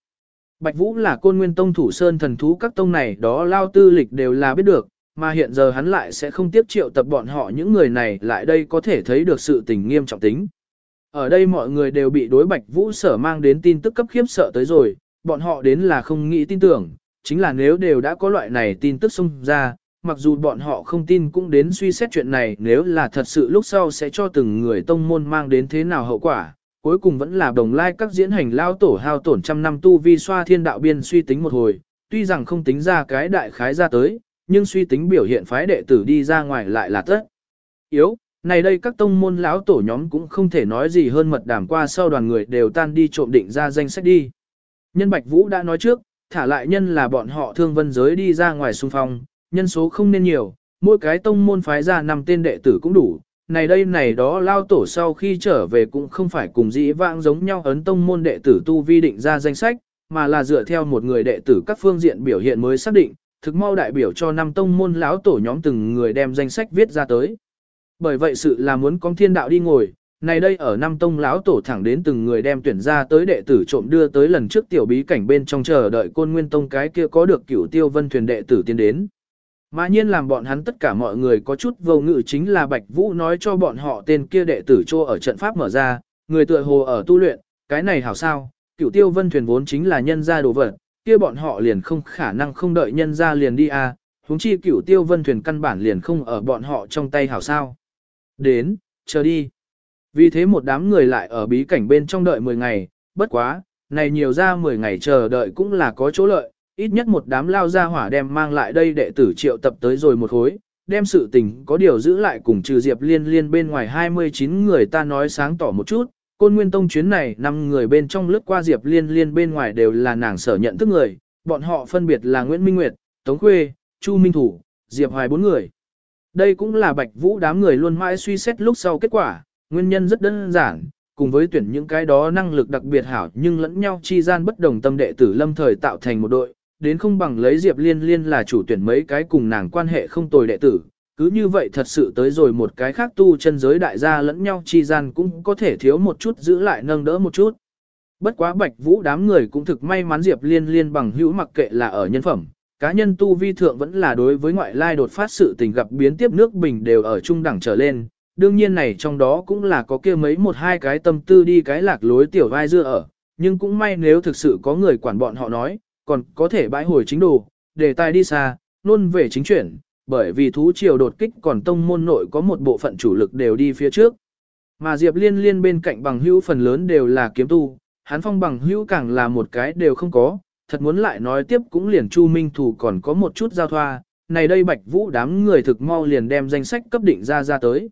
Bạch Vũ là côn nguyên tông thủ sơn thần thú các tông này đó lao tư lịch đều là biết được, mà hiện giờ hắn lại sẽ không tiếp triệu tập bọn họ những người này lại đây có thể thấy được sự tình nghiêm trọng tính. Ở đây mọi người đều bị đối Bạch Vũ sở mang đến tin tức cấp khiếp sợ tới rồi, bọn họ đến là không nghĩ tin tưởng, chính là nếu đều đã có loại này tin tức xung ra, mặc dù bọn họ không tin cũng đến suy xét chuyện này nếu là thật sự lúc sau sẽ cho từng người tông môn mang đến thế nào hậu quả, cuối cùng vẫn là đồng lai các diễn hành lao tổ hao tổn trăm năm tu vi xoa thiên đạo biên suy tính một hồi, tuy rằng không tính ra cái đại khái ra tới, nhưng suy tính biểu hiện phái đệ tử đi ra ngoài lại là tất. Yếu, này đây các tông môn lão tổ nhóm cũng không thể nói gì hơn mật đảm qua sau đoàn người đều tan đi trộm định ra danh sách đi. Nhân Bạch Vũ đã nói trước, thả lại nhân là bọn họ thương vân giới đi ra ngoài xung phong, nhân số không nên nhiều, mỗi cái tông môn phái ra năm tên đệ tử cũng đủ, này đây này đó lao tổ sau khi trở về cũng không phải cùng dĩ vãng giống nhau ấn tông môn đệ tử tu vi định ra danh sách, mà là dựa theo một người đệ tử các phương diện biểu hiện mới xác định, thực mau đại biểu cho năm tông môn lão tổ nhóm từng người đem danh sách viết ra tới. Bởi vậy sự là muốn con thiên đạo đi ngồi, này đây ở năm tông lão tổ thẳng đến từng người đem tuyển ra tới đệ tử trộm đưa tới lần trước tiểu bí cảnh bên trong chờ đợi côn nguyên tông cái kia có được cửu tiêu vân thuyền đệ tử tiến đến. Mà nhiên làm bọn hắn tất cả mọi người có chút vô ngự chính là Bạch Vũ nói cho bọn họ tên kia đệ tử trô ở trận pháp mở ra, người tựa hồ ở tu luyện, cái này hảo sao, cửu tiêu vân thuyền vốn chính là nhân gia đồ vật, kia bọn họ liền không khả năng không đợi nhân gia liền đi à, huống chi cửu tiêu vân thuyền căn bản liền không ở bọn họ trong tay hảo sao. Đến, chờ đi. Vì thế một đám người lại ở bí cảnh bên trong đợi 10 ngày, bất quá, này nhiều ra 10 ngày chờ đợi cũng là có chỗ lợi, ít nhất một đám lao ra hỏa đem mang lại đây đệ tử triệu tập tới rồi một khối, đem sự tình có điều giữ lại cùng trừ Diệp Liên Liên bên ngoài 29 người ta nói sáng tỏ một chút, côn nguyên tông chuyến này năm người bên trong lướt qua Diệp Liên Liên bên ngoài đều là nàng sở nhận thức người, bọn họ phân biệt là Nguyễn Minh Nguyệt, Tống Khuê, Chu Minh Thủ, Diệp Hoài bốn người. Đây cũng là Bạch Vũ đám người luôn mãi suy xét lúc sau kết quả, nguyên nhân rất đơn giản, cùng với tuyển những cái đó năng lực đặc biệt hảo nhưng lẫn nhau chi gian bất đồng tâm đệ tử lâm thời tạo thành một đội, đến không bằng lấy Diệp Liên Liên là chủ tuyển mấy cái cùng nàng quan hệ không tồi đệ tử. Cứ như vậy thật sự tới rồi một cái khác tu chân giới đại gia lẫn nhau chi gian cũng có thể thiếu một chút giữ lại nâng đỡ một chút. Bất quá bạch vũ đám người cũng thực may mắn Diệp Liên Liên bằng hữu mặc kệ là ở nhân phẩm, cá nhân tu vi thượng vẫn là đối với ngoại lai đột phát sự tình gặp biến tiếp nước bình đều ở trung đẳng trở lên. Đương nhiên này trong đó cũng là có kia mấy một hai cái tâm tư đi cái lạc lối tiểu vai dưa ở, nhưng cũng may nếu thực sự có người quản bọn họ nói, còn có thể bãi hồi chính đồ, để tài đi xa, luôn về chính chuyển, bởi vì thú triều đột kích còn tông môn nội có một bộ phận chủ lực đều đi phía trước. Mà Diệp Liên Liên bên cạnh bằng hữu phần lớn đều là kiếm tu, hắn phong bằng hữu càng là một cái đều không có, thật muốn lại nói tiếp cũng liền Chu Minh Thủ còn có một chút giao thoa, này đây Bạch Vũ đám người thực mau liền đem danh sách cấp định ra ra tới.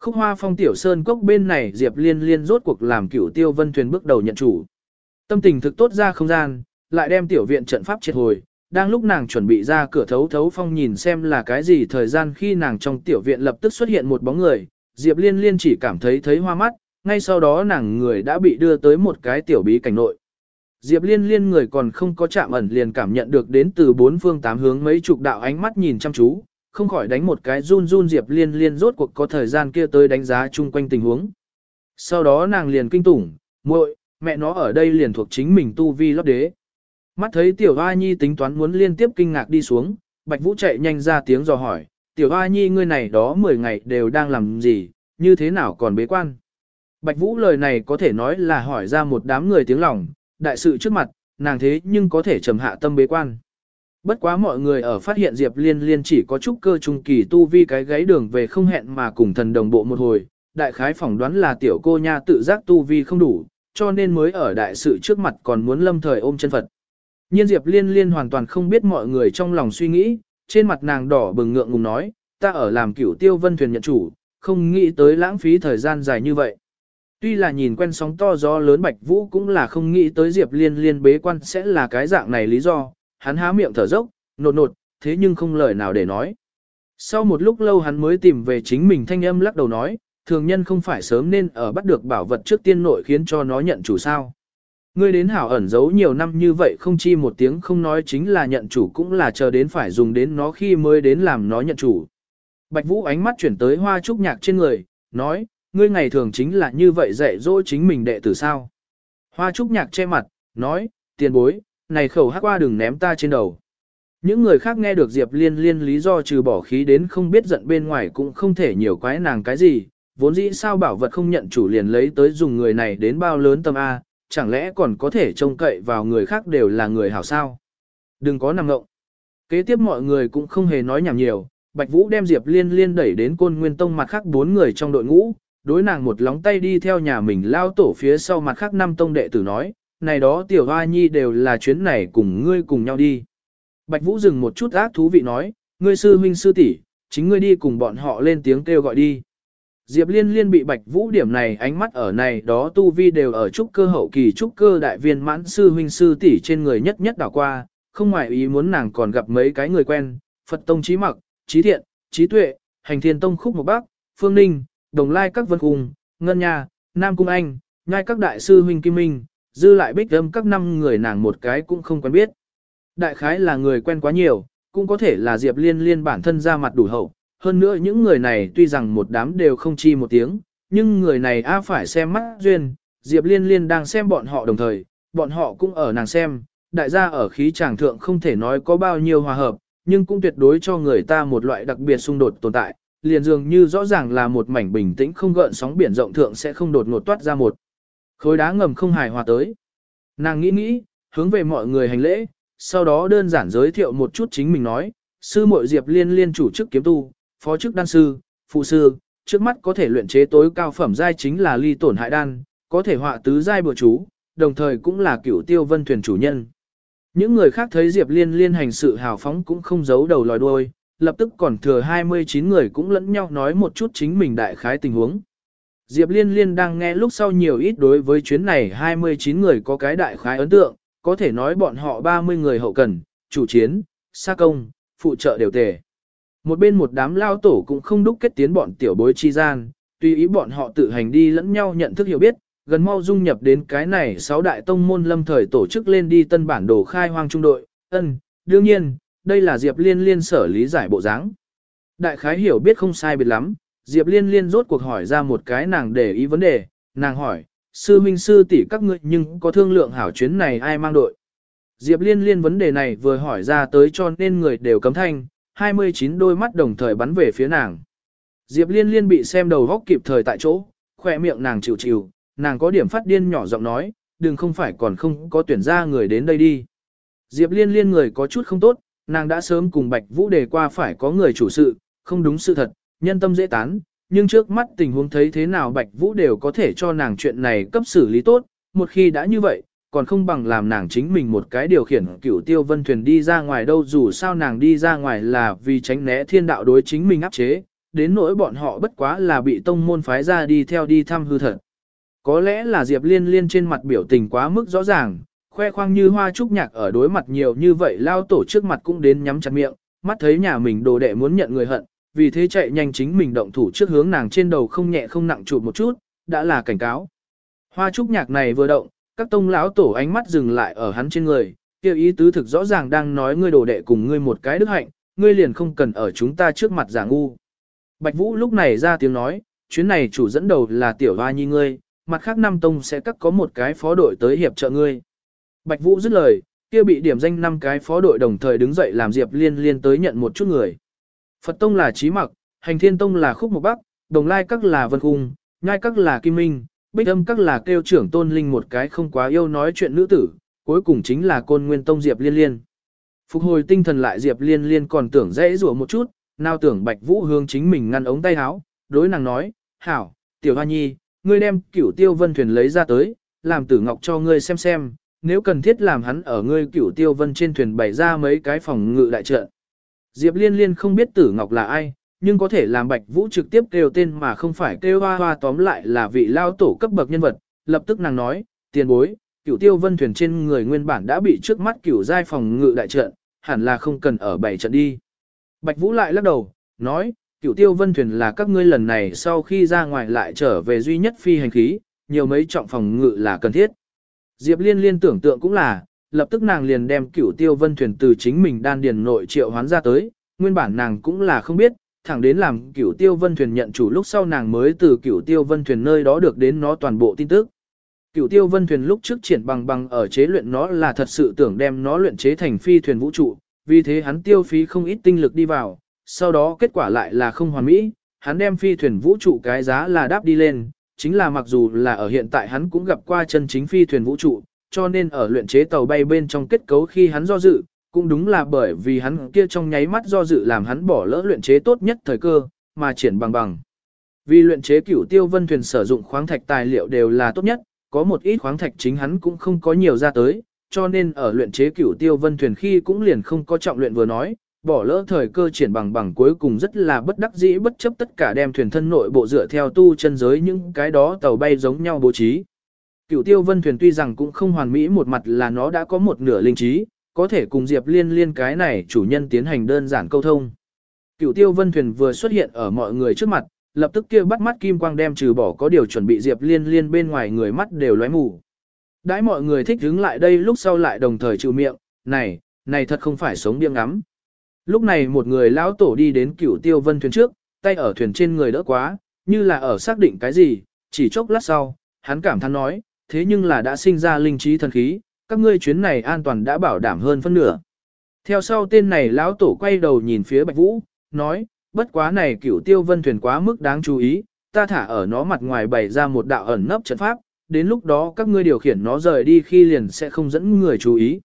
Khúc hoa phong tiểu sơn cốc bên này Diệp Liên Liên rốt cuộc làm cửu tiêu vân thuyền bước đầu nhận chủ. Tâm tình thực tốt ra không gian, lại đem tiểu viện trận pháp triệt hồi, đang lúc nàng chuẩn bị ra cửa thấu thấu phong nhìn xem là cái gì thời gian khi nàng trong tiểu viện lập tức xuất hiện một bóng người, Diệp Liên Liên chỉ cảm thấy thấy hoa mắt, ngay sau đó nàng người đã bị đưa tới một cái tiểu bí cảnh nội. Diệp Liên Liên người còn không có chạm ẩn liền cảm nhận được đến từ bốn phương tám hướng mấy chục đạo ánh mắt nhìn chăm chú, không khỏi đánh một cái run run Diệp Liên Liên rốt cuộc có thời gian kia tới đánh giá chung quanh tình huống. Sau đó nàng liền kinh tủng, muội, mẹ nó ở đây liền thuộc chính mình tu vi lót đế. Mắt thấy tiểu hoa nhi tính toán muốn liên tiếp kinh ngạc đi xuống, Bạch Vũ chạy nhanh ra tiếng dò hỏi, tiểu hoa nhi ngươi này đó 10 ngày đều đang làm gì, như thế nào còn bế quan. Bạch Vũ lời này có thể nói là hỏi ra một đám người tiếng lòng, đại sự trước mặt, nàng thế nhưng có thể trầm hạ tâm bế quan. Bất quá mọi người ở phát hiện Diệp Liên Liên chỉ có chút cơ trung kỳ tu vi cái gáy đường về không hẹn mà cùng thần đồng bộ một hồi, đại khái phỏng đoán là tiểu cô nha tự giác tu vi không đủ, cho nên mới ở đại sự trước mặt còn muốn lâm thời ôm chân Phật. Nhiên Diệp Liên Liên hoàn toàn không biết mọi người trong lòng suy nghĩ, trên mặt nàng đỏ bừng ngượng ngùng nói, ta ở làm cửu tiêu vân thuyền nhận chủ, không nghĩ tới lãng phí thời gian dài như vậy. Tuy là nhìn quen sóng to gió lớn Bạch Vũ cũng là không nghĩ tới Diệp Liên Liên bế quan sẽ là cái dạng này lý do, hắn há miệng thở dốc, nột nột, thế nhưng không lời nào để nói. Sau một lúc lâu hắn mới tìm về chính mình thanh âm lắc đầu nói, thường nhân không phải sớm nên ở bắt được bảo vật trước tiên nội khiến cho nó nhận chủ sao. Ngươi đến hảo ẩn giấu nhiều năm như vậy không chi một tiếng không nói chính là nhận chủ cũng là chờ đến phải dùng đến nó khi mới đến làm nó nhận chủ. Bạch Vũ ánh mắt chuyển tới hoa trúc nhạc trên người, nói, ngươi ngày thường chính là như vậy dạy dỗ chính mình đệ tử sao. Hoa trúc nhạc che mặt, nói, tiền bối, này khẩu hắc qua đừng ném ta trên đầu. Những người khác nghe được Diệp Liên Liên lý do trừ bỏ khí đến không biết giận bên ngoài cũng không thể nhiều quái nàng cái gì, vốn dĩ sao bảo vật không nhận chủ liền lấy tới dùng người này đến bao lớn tâm A, chẳng lẽ còn có thể trông cậy vào người khác đều là người hảo sao. Đừng có nằm ngộng. Kế tiếp mọi người cũng không hề nói nhảm nhiều, Bạch Vũ đem Diệp Liên Liên đẩy đến côn nguyên tông mặt khác bốn người trong đội ngũ, đối nàng một lóng tay đi theo nhà mình lao tổ phía sau mặt khác năm tông đệ tử nói, này đó tiểu hoa nhi đều là chuyến này cùng ngươi cùng nhau đi. Bạch Vũ dừng một chút ác thú vị nói, ngươi sư huynh sư tỷ, chính ngươi đi cùng bọn họ lên tiếng kêu gọi đi. Diệp Liên Liên bị Bạch Vũ điểm này ánh mắt ở này đó tu vi đều ở trúc cơ hậu kỳ trúc cơ đại viên mãn sư huynh sư tỷ trên người nhất nhất đảo qua, không ngoại ý muốn nàng còn gặp mấy cái người quen, Phật Tông Chí Mặc, Chí Thiện, Chí Tuệ, Hành Thiên Tông Khúc Một Bắc, Phương Ninh, Đồng Lai các vân hùng, Ngân Nha, Nam Cung Anh, nhai các đại sư huynh Kim Minh, dư lại bích âm các năm người nàng một cái cũng không quen biết. Đại khái là người quen quá nhiều, cũng có thể là Diệp Liên Liên bản thân ra mặt đủ hậu. Hơn nữa những người này tuy rằng một đám đều không chi một tiếng, nhưng người này a phải xem mắt duyên, Diệp Liên Liên đang xem bọn họ đồng thời, bọn họ cũng ở nàng xem, đại gia ở khí tràng thượng không thể nói có bao nhiêu hòa hợp, nhưng cũng tuyệt đối cho người ta một loại đặc biệt xung đột tồn tại, liền dường như rõ ràng là một mảnh bình tĩnh không gợn sóng biển rộng thượng sẽ không đột ngột toát ra một khối đá ngầm không hài hòa tới. Nàng nghĩ nghĩ, hướng về mọi người hành lễ, sau đó đơn giản giới thiệu một chút chính mình nói, sư muội Diệp Liên liên chủ chức kiếm tu, phó chức đan sư, phụ sư, trước mắt có thể luyện chế tối cao phẩm giai chính là ly tổn hại đan, có thể họa tứ giai bừa chú, đồng thời cũng là cựu tiêu vân thuyền chủ nhân. Những người khác thấy Diệp Liên liên hành sự hào phóng cũng không giấu đầu lòi đuôi, lập tức còn thừa 29 người cũng lẫn nhau nói một chút chính mình đại khái tình huống. Diệp Liên Liên đang nghe lúc sau nhiều ít đối với chuyến này 29 người có cái đại khái ấn tượng, có thể nói bọn họ 30 người hậu cần, chủ chiến, xa công, phụ trợ đều tề. Một bên một đám lao tổ cũng không đúc kết tiến bọn tiểu bối chi gian, tùy ý bọn họ tự hành đi lẫn nhau nhận thức hiểu biết, gần mau dung nhập đến cái này sáu đại tông môn lâm thời tổ chức lên đi tân bản đồ khai hoang trung đội, ân, đương nhiên, đây là Diệp Liên Liên sở lý giải bộ dáng. Đại khái hiểu biết không sai biệt lắm, Diệp Liên Liên rốt cuộc hỏi ra một cái nàng để ý vấn đề, nàng hỏi, sư minh sư tỷ các ngươi nhưng có thương lượng hảo chuyến này ai mang đội. Diệp Liên Liên vấn đề này vừa hỏi ra tới cho nên người đều cấm thanh, 29 đôi mắt đồng thời bắn về phía nàng. Diệp Liên Liên bị xem đầu góc kịp thời tại chỗ, khỏe miệng nàng chịu chịu, nàng có điểm phát điên nhỏ giọng nói, đừng không phải còn không có tuyển ra người đến đây đi. Diệp Liên Liên người có chút không tốt, nàng đã sớm cùng Bạch Vũ đề qua phải có người chủ sự, không đúng sự thật, nhân tâm dễ tán, nhưng trước mắt tình huống thấy thế nào Bạch Vũ đều có thể cho nàng chuyện này cấp xử lý tốt, một khi đã như vậy, còn không bằng làm nàng chính mình một cái điều khiển cửu tiêu vân thuyền đi ra ngoài đâu dù sao nàng đi ra ngoài là vì tránh né thiên đạo đối chính mình áp chế, đến nỗi bọn họ bất quá là bị tông môn phái ra đi theo đi thăm hư thật. Có lẽ là Diệp Liên Liên trên mặt biểu tình quá mức rõ ràng, khoe khoang như hoa trúc nhạc ở đối mặt nhiều như vậy lao tổ trước mặt cũng đến nhắm chặt miệng, mắt thấy nhà mình đồ đệ muốn nhận người hận, vì thế chạy nhanh chính mình động thủ trước hướng nàng trên đầu không nhẹ không nặng chụp một chút, đã là cảnh cáo. Hoa trúc nhạc này vừa động, các tông lão tổ ánh mắt dừng lại ở hắn trên người, kêu ý tứ thực rõ ràng đang nói ngươi đồ đệ cùng ngươi một cái đức hạnh, ngươi liền không cần ở chúng ta trước mặt giả ngu. Bạch Vũ lúc này ra tiếng nói, chuyến này chủ dẫn đầu là tiểu hoa nhi ngươi, mặt khác năm tông sẽ cắt có một cái phó đội tới hiệp trợ ngươi. Bạch Vũ dứt lời, kia bị điểm danh năm cái phó đội đồng thời đứng dậy làm Diệp Liên Liên tới nhận một chút người. Phật Tông là Trí Mặc, Hành Thiên Tông là Khúc Mộc Bắc, Đồng Lai Các là Vân Cung, Nhai Các là Kim Minh, Bích Âm Các là kêu trưởng tôn linh một cái không quá yêu nói chuyện nữ tử, cuối cùng chính là Côn Nguyên Tông Diệp Liên Liên. Phục hồi tinh thần lại Diệp Liên Liên còn tưởng dễ rủa một chút, nào tưởng Bạch Vũ hướng chính mình ngăn ống tay áo, đối nàng nói, hảo, tiểu hoa nhi, ngươi đem cửu tiêu vân thuyền lấy ra tới, làm tử ngọc cho ngươi xem xem, nếu cần thiết làm hắn ở ngươi cửu tiêu vân trên thuyền bày ra mấy cái phòng ngự đại trận. Diệp liên liên không biết tử ngọc là ai, nhưng có thể làm bạch vũ trực tiếp kêu tên mà không phải kêu hoa hoa tóm lại là vị lao tổ cấp bậc nhân vật, lập tức nàng nói, tiền bối, cửu tiêu vân thuyền trên người nguyên bản đã bị trước mắt cửu giai phòng ngự đại trận, hẳn là không cần ở bảy trận đi. Bạch vũ lại lắc đầu, nói, cửu tiêu vân thuyền là các ngươi lần này sau khi ra ngoài lại trở về duy nhất phi hành khí, nhiều mấy trọng phòng ngự là cần thiết. Diệp liên liên tưởng tượng cũng là, lập tức nàng liền đem cửu tiêu vân thuyền từ chính mình đan điền nội triệu hoán ra tới, nguyên bản nàng cũng là không biết, thẳng đến làm cửu tiêu vân thuyền nhận chủ lúc sau nàng mới từ cửu tiêu vân thuyền nơi đó được đến nó toàn bộ tin tức. Cửu tiêu vân thuyền lúc trước triển bằng bằng ở chế luyện nó là thật sự tưởng đem nó luyện chế thành phi thuyền vũ trụ, vì thế hắn tiêu phí không ít tinh lực đi vào, sau đó kết quả lại là không hoàn mỹ, hắn đem phi thuyền vũ trụ cái giá là đáp đi lên, chính là mặc dù là ở hiện tại hắn cũng gặp qua chân chính phi thuyền vũ trụ, cho nên ở luyện chế tàu bay bên trong kết cấu khi hắn do dự, cũng đúng là bởi vì hắn kia trong nháy mắt do dự làm hắn bỏ lỡ luyện chế tốt nhất thời cơ, mà triển bằng bằng. Vì luyện chế cửu tiêu vân thuyền sử dụng khoáng thạch tài liệu đều là tốt nhất, có một ít khoáng thạch chính hắn cũng không có nhiều ra tới, cho nên ở luyện chế cửu tiêu vân thuyền khi cũng liền không có trọng luyện vừa nói, bỏ lỡ thời cơ triển bằng bằng cuối cùng rất là bất đắc dĩ bất chấp tất cả đem thuyền thân nội bộ dựa theo tu chân giới những cái đó tàu bay giống nhau bố trí. Cửu tiêu vân thuyền tuy rằng cũng không hoàn mỹ một mặt là nó đã có một nửa linh trí, có thể cùng Diệp Liên liên cái này chủ nhân tiến hành đơn giản câu thông. cựu tiêu vân thuyền vừa xuất hiện ở mọi người trước mặt, lập tức kia bắt mắt kim quang đem trừ bỏ có điều chuẩn bị Diệp Liên liên bên ngoài người mắt đều lóe mù. Đãi mọi người thích đứng lại đây lúc sau lại đồng thời chịu miệng, này, này thật không phải sống điên ngắm. Lúc này một người lão tổ đi đến cựu tiêu vân thuyền trước, tay ở thuyền trên người đỡ quá, như là ở xác định cái gì, chỉ chốc lát sau, hắn cảm thán nói, thế nhưng là đã sinh ra linh trí thần khí, các ngươi chuyến này an toàn đã bảo đảm hơn phân nửa. Theo sau tên này lão tổ quay đầu nhìn phía Bạch Vũ, nói, bất quá này cửu tiêu vân thuyền quá mức đáng chú ý, ta thả ở nó mặt ngoài bày ra một đạo ẩn nấp trận pháp, đến lúc đó các ngươi điều khiển nó rời đi khi liền sẽ không dẫn người chú ý.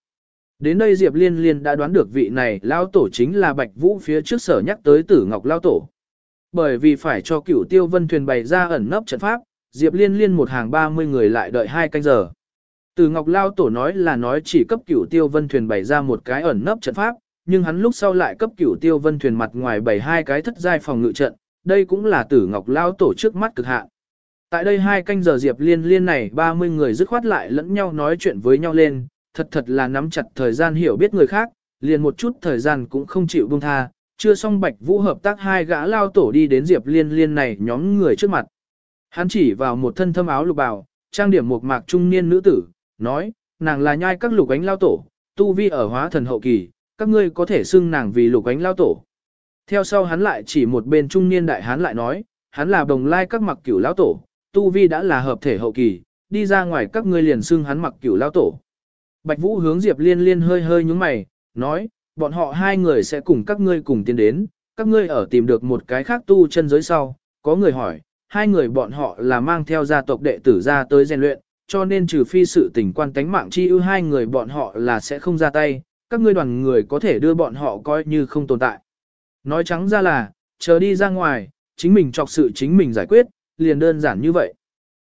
Đến đây Diệp Liên Liên đã đoán được vị này lão tổ chính là Bạch Vũ phía trước sở nhắc tới Tử Ngọc lão tổ. Bởi vì phải cho cửu tiêu vân thuyền bày ra ẩn nấp trận pháp, Diệp Liên Liên một hàng 30 người lại đợi hai canh giờ. Tử Ngọc lao tổ nói là nói chỉ cấp cửu tiêu vân thuyền bày ra một cái ẩn nấp trận pháp, nhưng hắn lúc sau lại cấp cửu tiêu vân thuyền mặt ngoài bày hai cái thất giai phòng ngự trận, đây cũng là Tử Ngọc lao tổ trước mắt cực hạn. Tại đây hai canh giờ Diệp Liên Liên này 30 người dứt khoát lại lẫn nhau nói chuyện với nhau lên, thật thật là nắm chặt thời gian hiểu biết người khác, liền một chút thời gian cũng không chịu buông tha, chưa xong Bạch Vũ hợp tác hai gã lao tổ đi đến Diệp Liên Liên này nhóm người trước mặt. Hắn chỉ vào một thân thâm áo lục bào, trang điểm một mạc trung niên nữ tử, nói, nàng là nhai các lục ánh lao tổ, tu vi ở hóa thần hậu kỳ, các ngươi có thể xưng nàng vì lục ánh lao tổ. Theo sau hắn lại chỉ một bên trung niên đại hán lại nói, hắn là đồng lai các mặc cửu lao tổ, tu vi đã là hợp thể hậu kỳ, đi ra ngoài các ngươi liền xưng hắn mặc cửu lao tổ. Bạch Vũ hướng Diệp Liên Liên hơi hơi nhúng mày, nói, bọn họ hai người sẽ cùng các ngươi cùng tiến đến, các ngươi ở tìm được một cái khác tu chân giới sau. Có người hỏi, hai người bọn họ là mang theo gia tộc đệ tử ra tới rèn luyện, cho nên trừ phi sự tình quan tánh mạng chi ưu hai người bọn họ là sẽ không ra tay, các ngươi đoàn người có thể đưa bọn họ coi như không tồn tại. Nói trắng ra là, chờ đi ra ngoài, chính mình chọc sự chính mình giải quyết, liền đơn giản như vậy.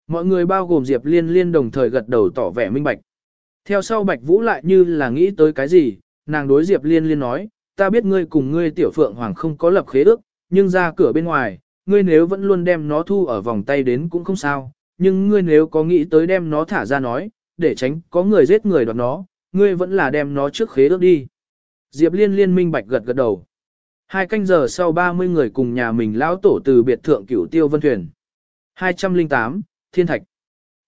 Mọi người bao gồm Diệp Liên Liên đồng thời gật đầu tỏ vẻ minh bạch. Theo sau Bạch Vũ lại như là nghĩ tới cái gì, nàng đối Diệp Liên Liên nói, ta biết ngươi cùng ngươi tiểu phượng hoàng không có lập khế ước, nhưng ra cửa bên ngoài, ngươi nếu vẫn luôn đem nó thu ở vòng tay đến cũng không sao, nhưng ngươi nếu có nghĩ tới đem nó thả ra nói, để tránh có người giết người đoạt nó, ngươi vẫn là đem nó trước khế ước đi. Diệp Liên Liên minh bạch gật gật đầu. Hai canh giờ sau 30 người cùng nhà mình lão tổ từ biệt thượng cửu tiêu vân thuyền. 208, Thiên Thạch.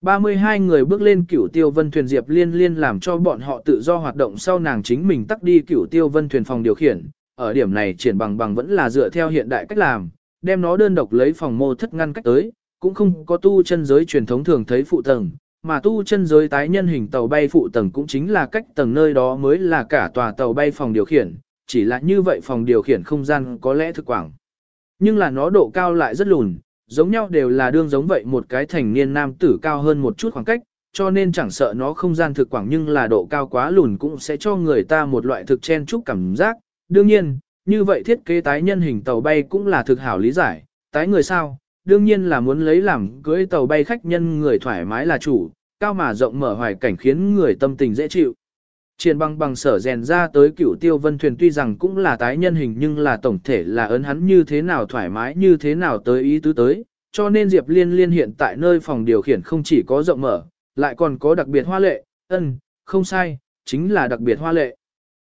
32 người bước lên cửu tiêu vân thuyền Diệp Liên Liên làm cho bọn họ tự do hoạt động sau nàng chính mình tắt đi cửu tiêu vân thuyền phòng điều khiển. Ở điểm này triển bằng bằng vẫn là dựa theo hiện đại cách làm, đem nó đơn độc lấy phòng mô thất ngăn cách tới, cũng không có tu chân giới truyền thống thường thấy phụ tầng, mà tu chân giới tái nhân hình tàu bay phụ tầng cũng chính là cách tầng nơi đó mới là cả tòa tàu bay phòng điều khiển, chỉ là như vậy phòng điều khiển không gian có lẽ thực quảng. Nhưng là nó độ cao lại rất lùn, giống nhau đều là đương giống vậy một cái thành niên nam tử cao hơn một chút khoảng cách, cho nên chẳng sợ nó không gian thực quảng nhưng là độ cao quá lùn cũng sẽ cho người ta một loại thực chen chúc cảm giác. Đương nhiên, như vậy thiết kế tái nhân hình tàu bay cũng là thực hảo lý giải, tái người sao, đương nhiên là muốn lấy làm cưới tàu bay khách nhân người thoải mái là chủ, cao mà rộng mở hoài cảnh khiến người tâm tình dễ chịu. Triển băng bằng sở rèn ra tới cửu tiêu vân thuyền tuy rằng cũng là tái nhân hình nhưng là tổng thể là ấn hắn như thế nào thoải mái như thế nào tới ý tứ tới, cho nên Diệp Liên Liên hiện tại nơi phòng điều khiển không chỉ có rộng mở, lại còn có đặc biệt hoa lệ, ân, không sai, chính là đặc biệt hoa lệ.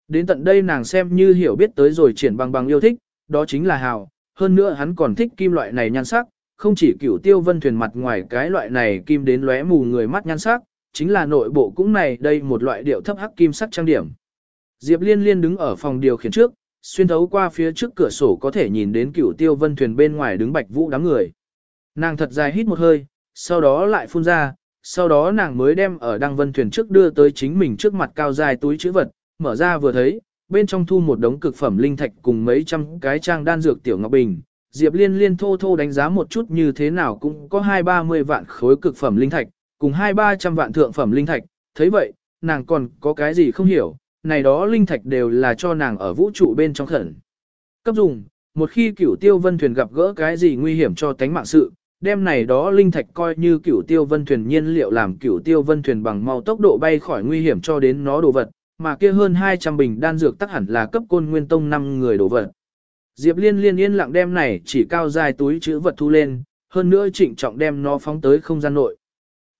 Đến tận đây nàng xem như hiểu biết tới rồi triển băng bằng yêu thích, đó chính là hào, hơn nữa hắn còn thích kim loại này nhan sắc, không chỉ cửu tiêu vân thuyền mặt ngoài cái loại này kim đến lóe mù người mắt nhan sắc, chính là nội bộ cũng này đây một loại điệu thấp hắc kim sắc trang điểm. Diệp Liên Liên đứng ở phòng điều khiển trước, xuyên thấu qua phía trước cửa sổ có thể nhìn đến cửu tiêu vân thuyền bên ngoài đứng bạch vũ đám người. Nàng thật dài hít một hơi, sau đó lại phun ra, sau đó nàng mới đem ở đăng vân thuyền trước đưa tới chính mình trước mặt cao dài túi chữ vật, mở ra vừa thấy, bên trong thu một đống cực phẩm linh thạch cùng mấy trăm cái trang đan dược tiểu ngọc bình. Diệp Liên Liên thô thô đánh giá một chút như thế nào cũng có hai ba mươi vạn khối cực phẩm linh thạch, cùng hai ba trăm vạn thượng phẩm linh thạch, thấy vậy, nàng còn có cái gì không hiểu, này đó linh thạch đều là cho nàng ở vũ trụ bên trong khẩn. Cấp dùng, một khi cửu tiêu vân thuyền gặp gỡ cái gì nguy hiểm cho tánh mạng sự, đem này đó linh thạch coi như cửu tiêu vân thuyền nhiên liệu làm cửu tiêu vân thuyền bằng mau tốc độ bay khỏi nguy hiểm cho đến nó đồ vật, mà kia hơn 200 bình đan dược tắc hẳn là cấp côn nguyên tông 5 người đồ vật. Diệp liên liên yên lặng đem này chỉ cao dài túi chữ vật thu lên, hơn nữa trịnh trọng đem nó phóng tới không gian nội.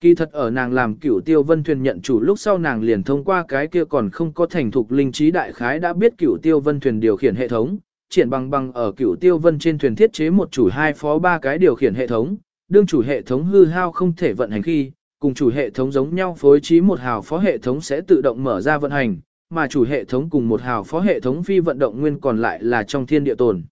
Kỳ thật ở nàng làm cửu tiêu vân thuyền nhận chủ lúc sau nàng liền thông qua cái kia còn không có thành thục linh trí đại khái đã biết cửu tiêu vân thuyền điều khiển hệ thống, triển bằng bằng ở cửu tiêu vân trên thuyền thiết chế một chủ hai phó ba cái điều khiển hệ thống, đương chủ hệ thống hư hao không thể vận hành khi, cùng chủ hệ thống giống nhau phối trí một hào phó hệ thống sẽ tự động mở ra vận hành, mà chủ hệ thống cùng một hào phó hệ thống phi vận động nguyên còn lại là trong thiên địa tồn.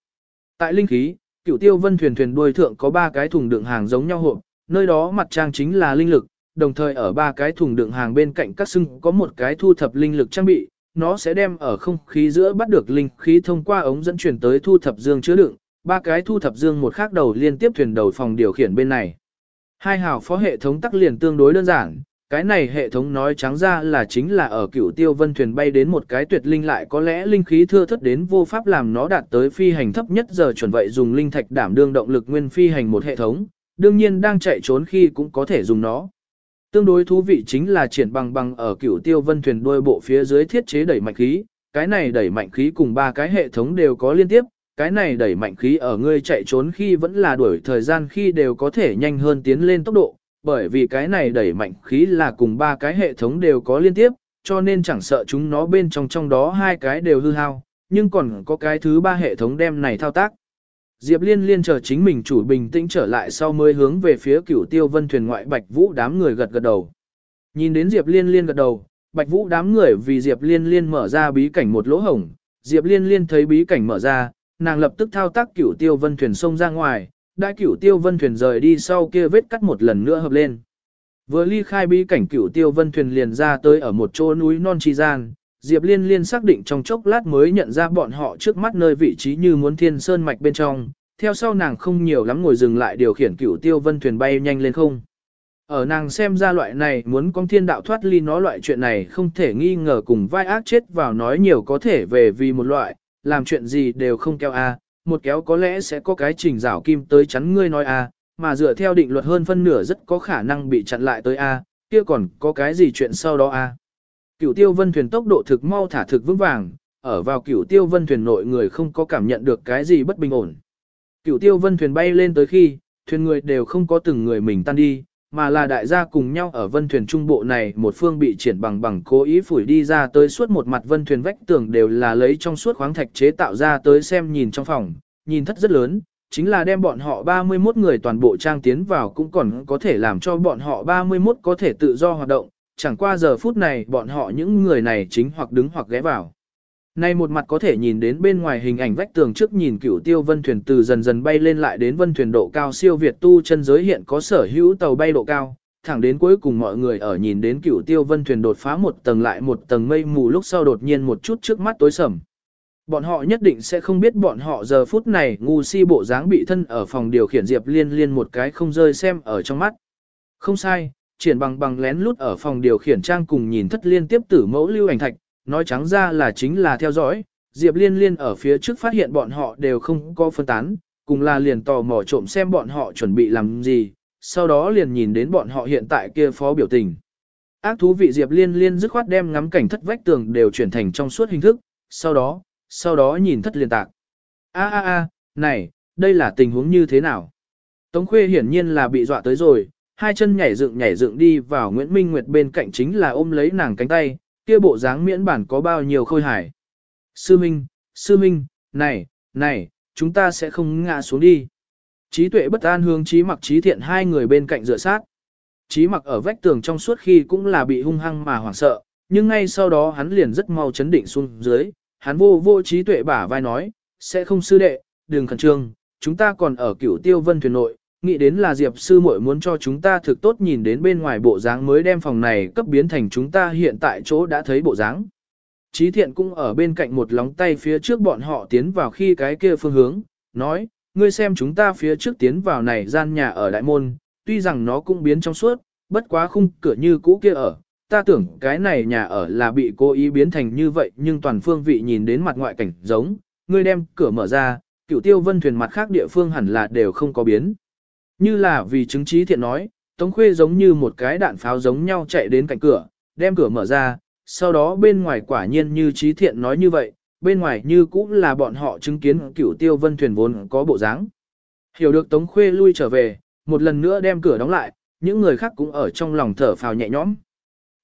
Tại linh khí, Cựu tiêu vân thuyền thuyền đuôi thượng có ba cái thùng đựng hàng giống nhau hộp, nơi đó mặt trang chính là linh lực, đồng thời ở ba cái thùng đựng hàng bên cạnh các xưng có một cái thu thập linh lực trang bị, nó sẽ đem ở không khí giữa bắt được linh khí thông qua ống dẫn chuyển tới thu thập dương chứa đựng, ba cái thu thập dương một khác đầu liên tiếp thuyền đầu phòng điều khiển bên này. Hai hào phó hệ thống tắc liền tương đối đơn giản, cái này hệ thống nói trắng ra là chính là ở cửu tiêu vân thuyền bay đến một cái tuyệt linh lại có lẽ linh khí thưa thất đến vô pháp làm nó đạt tới phi hành thấp nhất giờ chuẩn vậy dùng linh thạch đảm đương động lực nguyên phi hành một hệ thống, đương nhiên đang chạy trốn khi cũng có thể dùng nó. Tương đối thú vị chính là triển bằng bằng ở cửu tiêu vân thuyền đuôi bộ phía dưới thiết chế đẩy mạnh khí, cái này đẩy mạnh khí cùng ba cái hệ thống đều có liên tiếp, cái này đẩy mạnh khí ở ngươi chạy trốn khi vẫn là đuổi thời gian khi đều có thể nhanh hơn tiến lên tốc độ, bởi vì cái này đẩy mạnh khí là cùng ba cái hệ thống đều có liên tiếp, cho nên chẳng sợ chúng nó bên trong trong đó hai cái đều hư hao, nhưng còn có cái thứ ba hệ thống đem này thao tác. Diệp Liên liên chờ chính mình chủ bình tĩnh trở lại sau mới hướng về phía cửu tiêu vân thuyền ngoại Bạch Vũ đám người gật gật đầu. Nhìn đến Diệp Liên liên gật đầu, Bạch Vũ đám người vì Diệp Liên liên mở ra bí cảnh một lỗ hổng, Diệp Liên liên thấy bí cảnh mở ra, nàng lập tức thao tác cửu tiêu vân thuyền xông ra ngoài, đại cửu tiêu vân thuyền rời đi sau kia vết cắt một lần nữa hợp lên. Vừa ly khai bí cảnh cửu tiêu vân thuyền liền ra tới ở một chỗ núi non chi gian, Diệp Liên Liên xác định trong chốc lát mới nhận ra bọn họ trước mắt nơi vị trí như muốn thiên sơn mạch bên trong, theo sau nàng không nhiều lắm ngồi dừng lại điều khiển cửu tiêu vân thuyền bay nhanh lên không. Ở nàng xem ra loại này muốn con thiên đạo thoát ly nó loại chuyện này không thể nghi ngờ cùng vai ác chết vào nói nhiều có thể về vì một loại, làm chuyện gì đều không kêu a, một kéo có lẽ sẽ có cái trình rảo kim tới chắn ngươi nói a, mà dựa theo định luật hơn phân nửa rất có khả năng bị chặn lại tới a, kia còn có cái gì chuyện sau đó a. Cửu tiêu vân thuyền tốc độ thực mau thả thực vững vàng, ở vào cửu tiêu vân thuyền nội người không có cảm nhận được cái gì bất bình ổn. Cửu tiêu vân thuyền bay lên tới khi, thuyền người đều không có từng người mình tan đi, mà là đại gia cùng nhau ở vân thuyền trung bộ này một phương bị triển bằng bằng cố ý phủi đi ra tới suốt một mặt vân thuyền vách tường đều là lấy trong suốt khoáng thạch chế tạo ra tới xem nhìn trong phòng, nhìn thất rất lớn, chính là đem bọn họ 31 người toàn bộ trang tiến vào cũng còn có thể làm cho bọn họ 31 có thể tự do hoạt động, chẳng qua giờ phút này bọn họ những người này chính hoặc đứng hoặc ghé vào. Nay một mặt có thể nhìn đến bên ngoài hình ảnh vách tường trước nhìn cửu tiêu vân thuyền từ dần dần bay lên lại đến vân thuyền độ cao siêu việt tu chân giới hiện có sở hữu tàu bay độ cao, thẳng đến cuối cùng mọi người ở nhìn đến cửu tiêu vân thuyền đột phá một tầng lại một tầng mây mù lúc sau đột nhiên một chút trước mắt tối sầm. Bọn họ nhất định sẽ không biết bọn họ giờ phút này ngu si bộ dáng bị thân ở phòng điều khiển Diệp Liên Liên một cái không rơi xem ở trong mắt. Không sai, triển bằng bằng lén lút ở phòng điều khiển trang cùng nhìn thất liên tiếp tử mẫu lưu ảnh thạch, nói trắng ra là chính là theo dõi, Diệp Liên Liên ở phía trước phát hiện bọn họ đều không có phân tán, cùng là liền tò mò trộm xem bọn họ chuẩn bị làm gì, sau đó liền nhìn đến bọn họ hiện tại kia phó biểu tình. Ác thú vị Diệp Liên Liên dứt khoát đem ngắm cảnh thất vách tường đều chuyển thành trong suốt hình thức, sau đó, sau đó nhìn thất liên tạc. A a a, này, đây là tình huống như thế nào? Tống Khuê hiển nhiên là bị dọa tới rồi, hai chân nhảy dựng nhảy dựng đi vào Nguyễn Minh Nguyệt bên cạnh chính là ôm lấy nàng cánh tay, kia bộ dáng miễn bản có bao nhiêu khôi hài. Sư Minh, Sư Minh, này, này, chúng ta sẽ không ngã xuống đi. Trí tuệ bất an hướng trí mặc trí thiện hai người bên cạnh dựa sát. Trí mặc ở vách tường trong suốt khi cũng là bị hung hăng mà hoảng sợ, nhưng ngay sau đó hắn liền rất mau chấn định xuống dưới, hắn vô vô trí tuệ bả vai nói, sẽ không sư đệ, đừng khẩn trương, chúng ta còn ở cửu tiêu vân thuyền nội, nghĩ đến là Diệp sư muội muốn cho chúng ta thực tốt nhìn đến bên ngoài bộ dáng mới đem phòng này cấp biến thành chúng ta hiện tại chỗ đã thấy bộ dáng. Chí thiện cũng ở bên cạnh một lóng tay phía trước bọn họ tiến vào khi cái kia phương hướng, nói, ngươi xem chúng ta phía trước tiến vào này gian nhà ở đại môn, tuy rằng nó cũng biến trong suốt, bất quá khung cửa như cũ kia ở, ta tưởng cái này nhà ở là bị cố ý biến thành như vậy nhưng toàn phương vị nhìn đến mặt ngoại cảnh giống, ngươi đem cửa mở ra, cựu tiêu vân thuyền mặt khác địa phương hẳn là đều không có biến. Như là vì chứng trí thiện nói, Tống Khuê giống như một cái đạn pháo giống nhau chạy đến cạnh cửa, đem cửa mở ra, sau đó bên ngoài quả nhiên như trí thiện nói như vậy, bên ngoài như cũng là bọn họ chứng kiến cửu tiêu vân thuyền vốn có bộ dáng. Hiểu được Tống Khuê lui trở về, một lần nữa đem cửa đóng lại, những người khác cũng ở trong lòng thở phào nhẹ nhõm.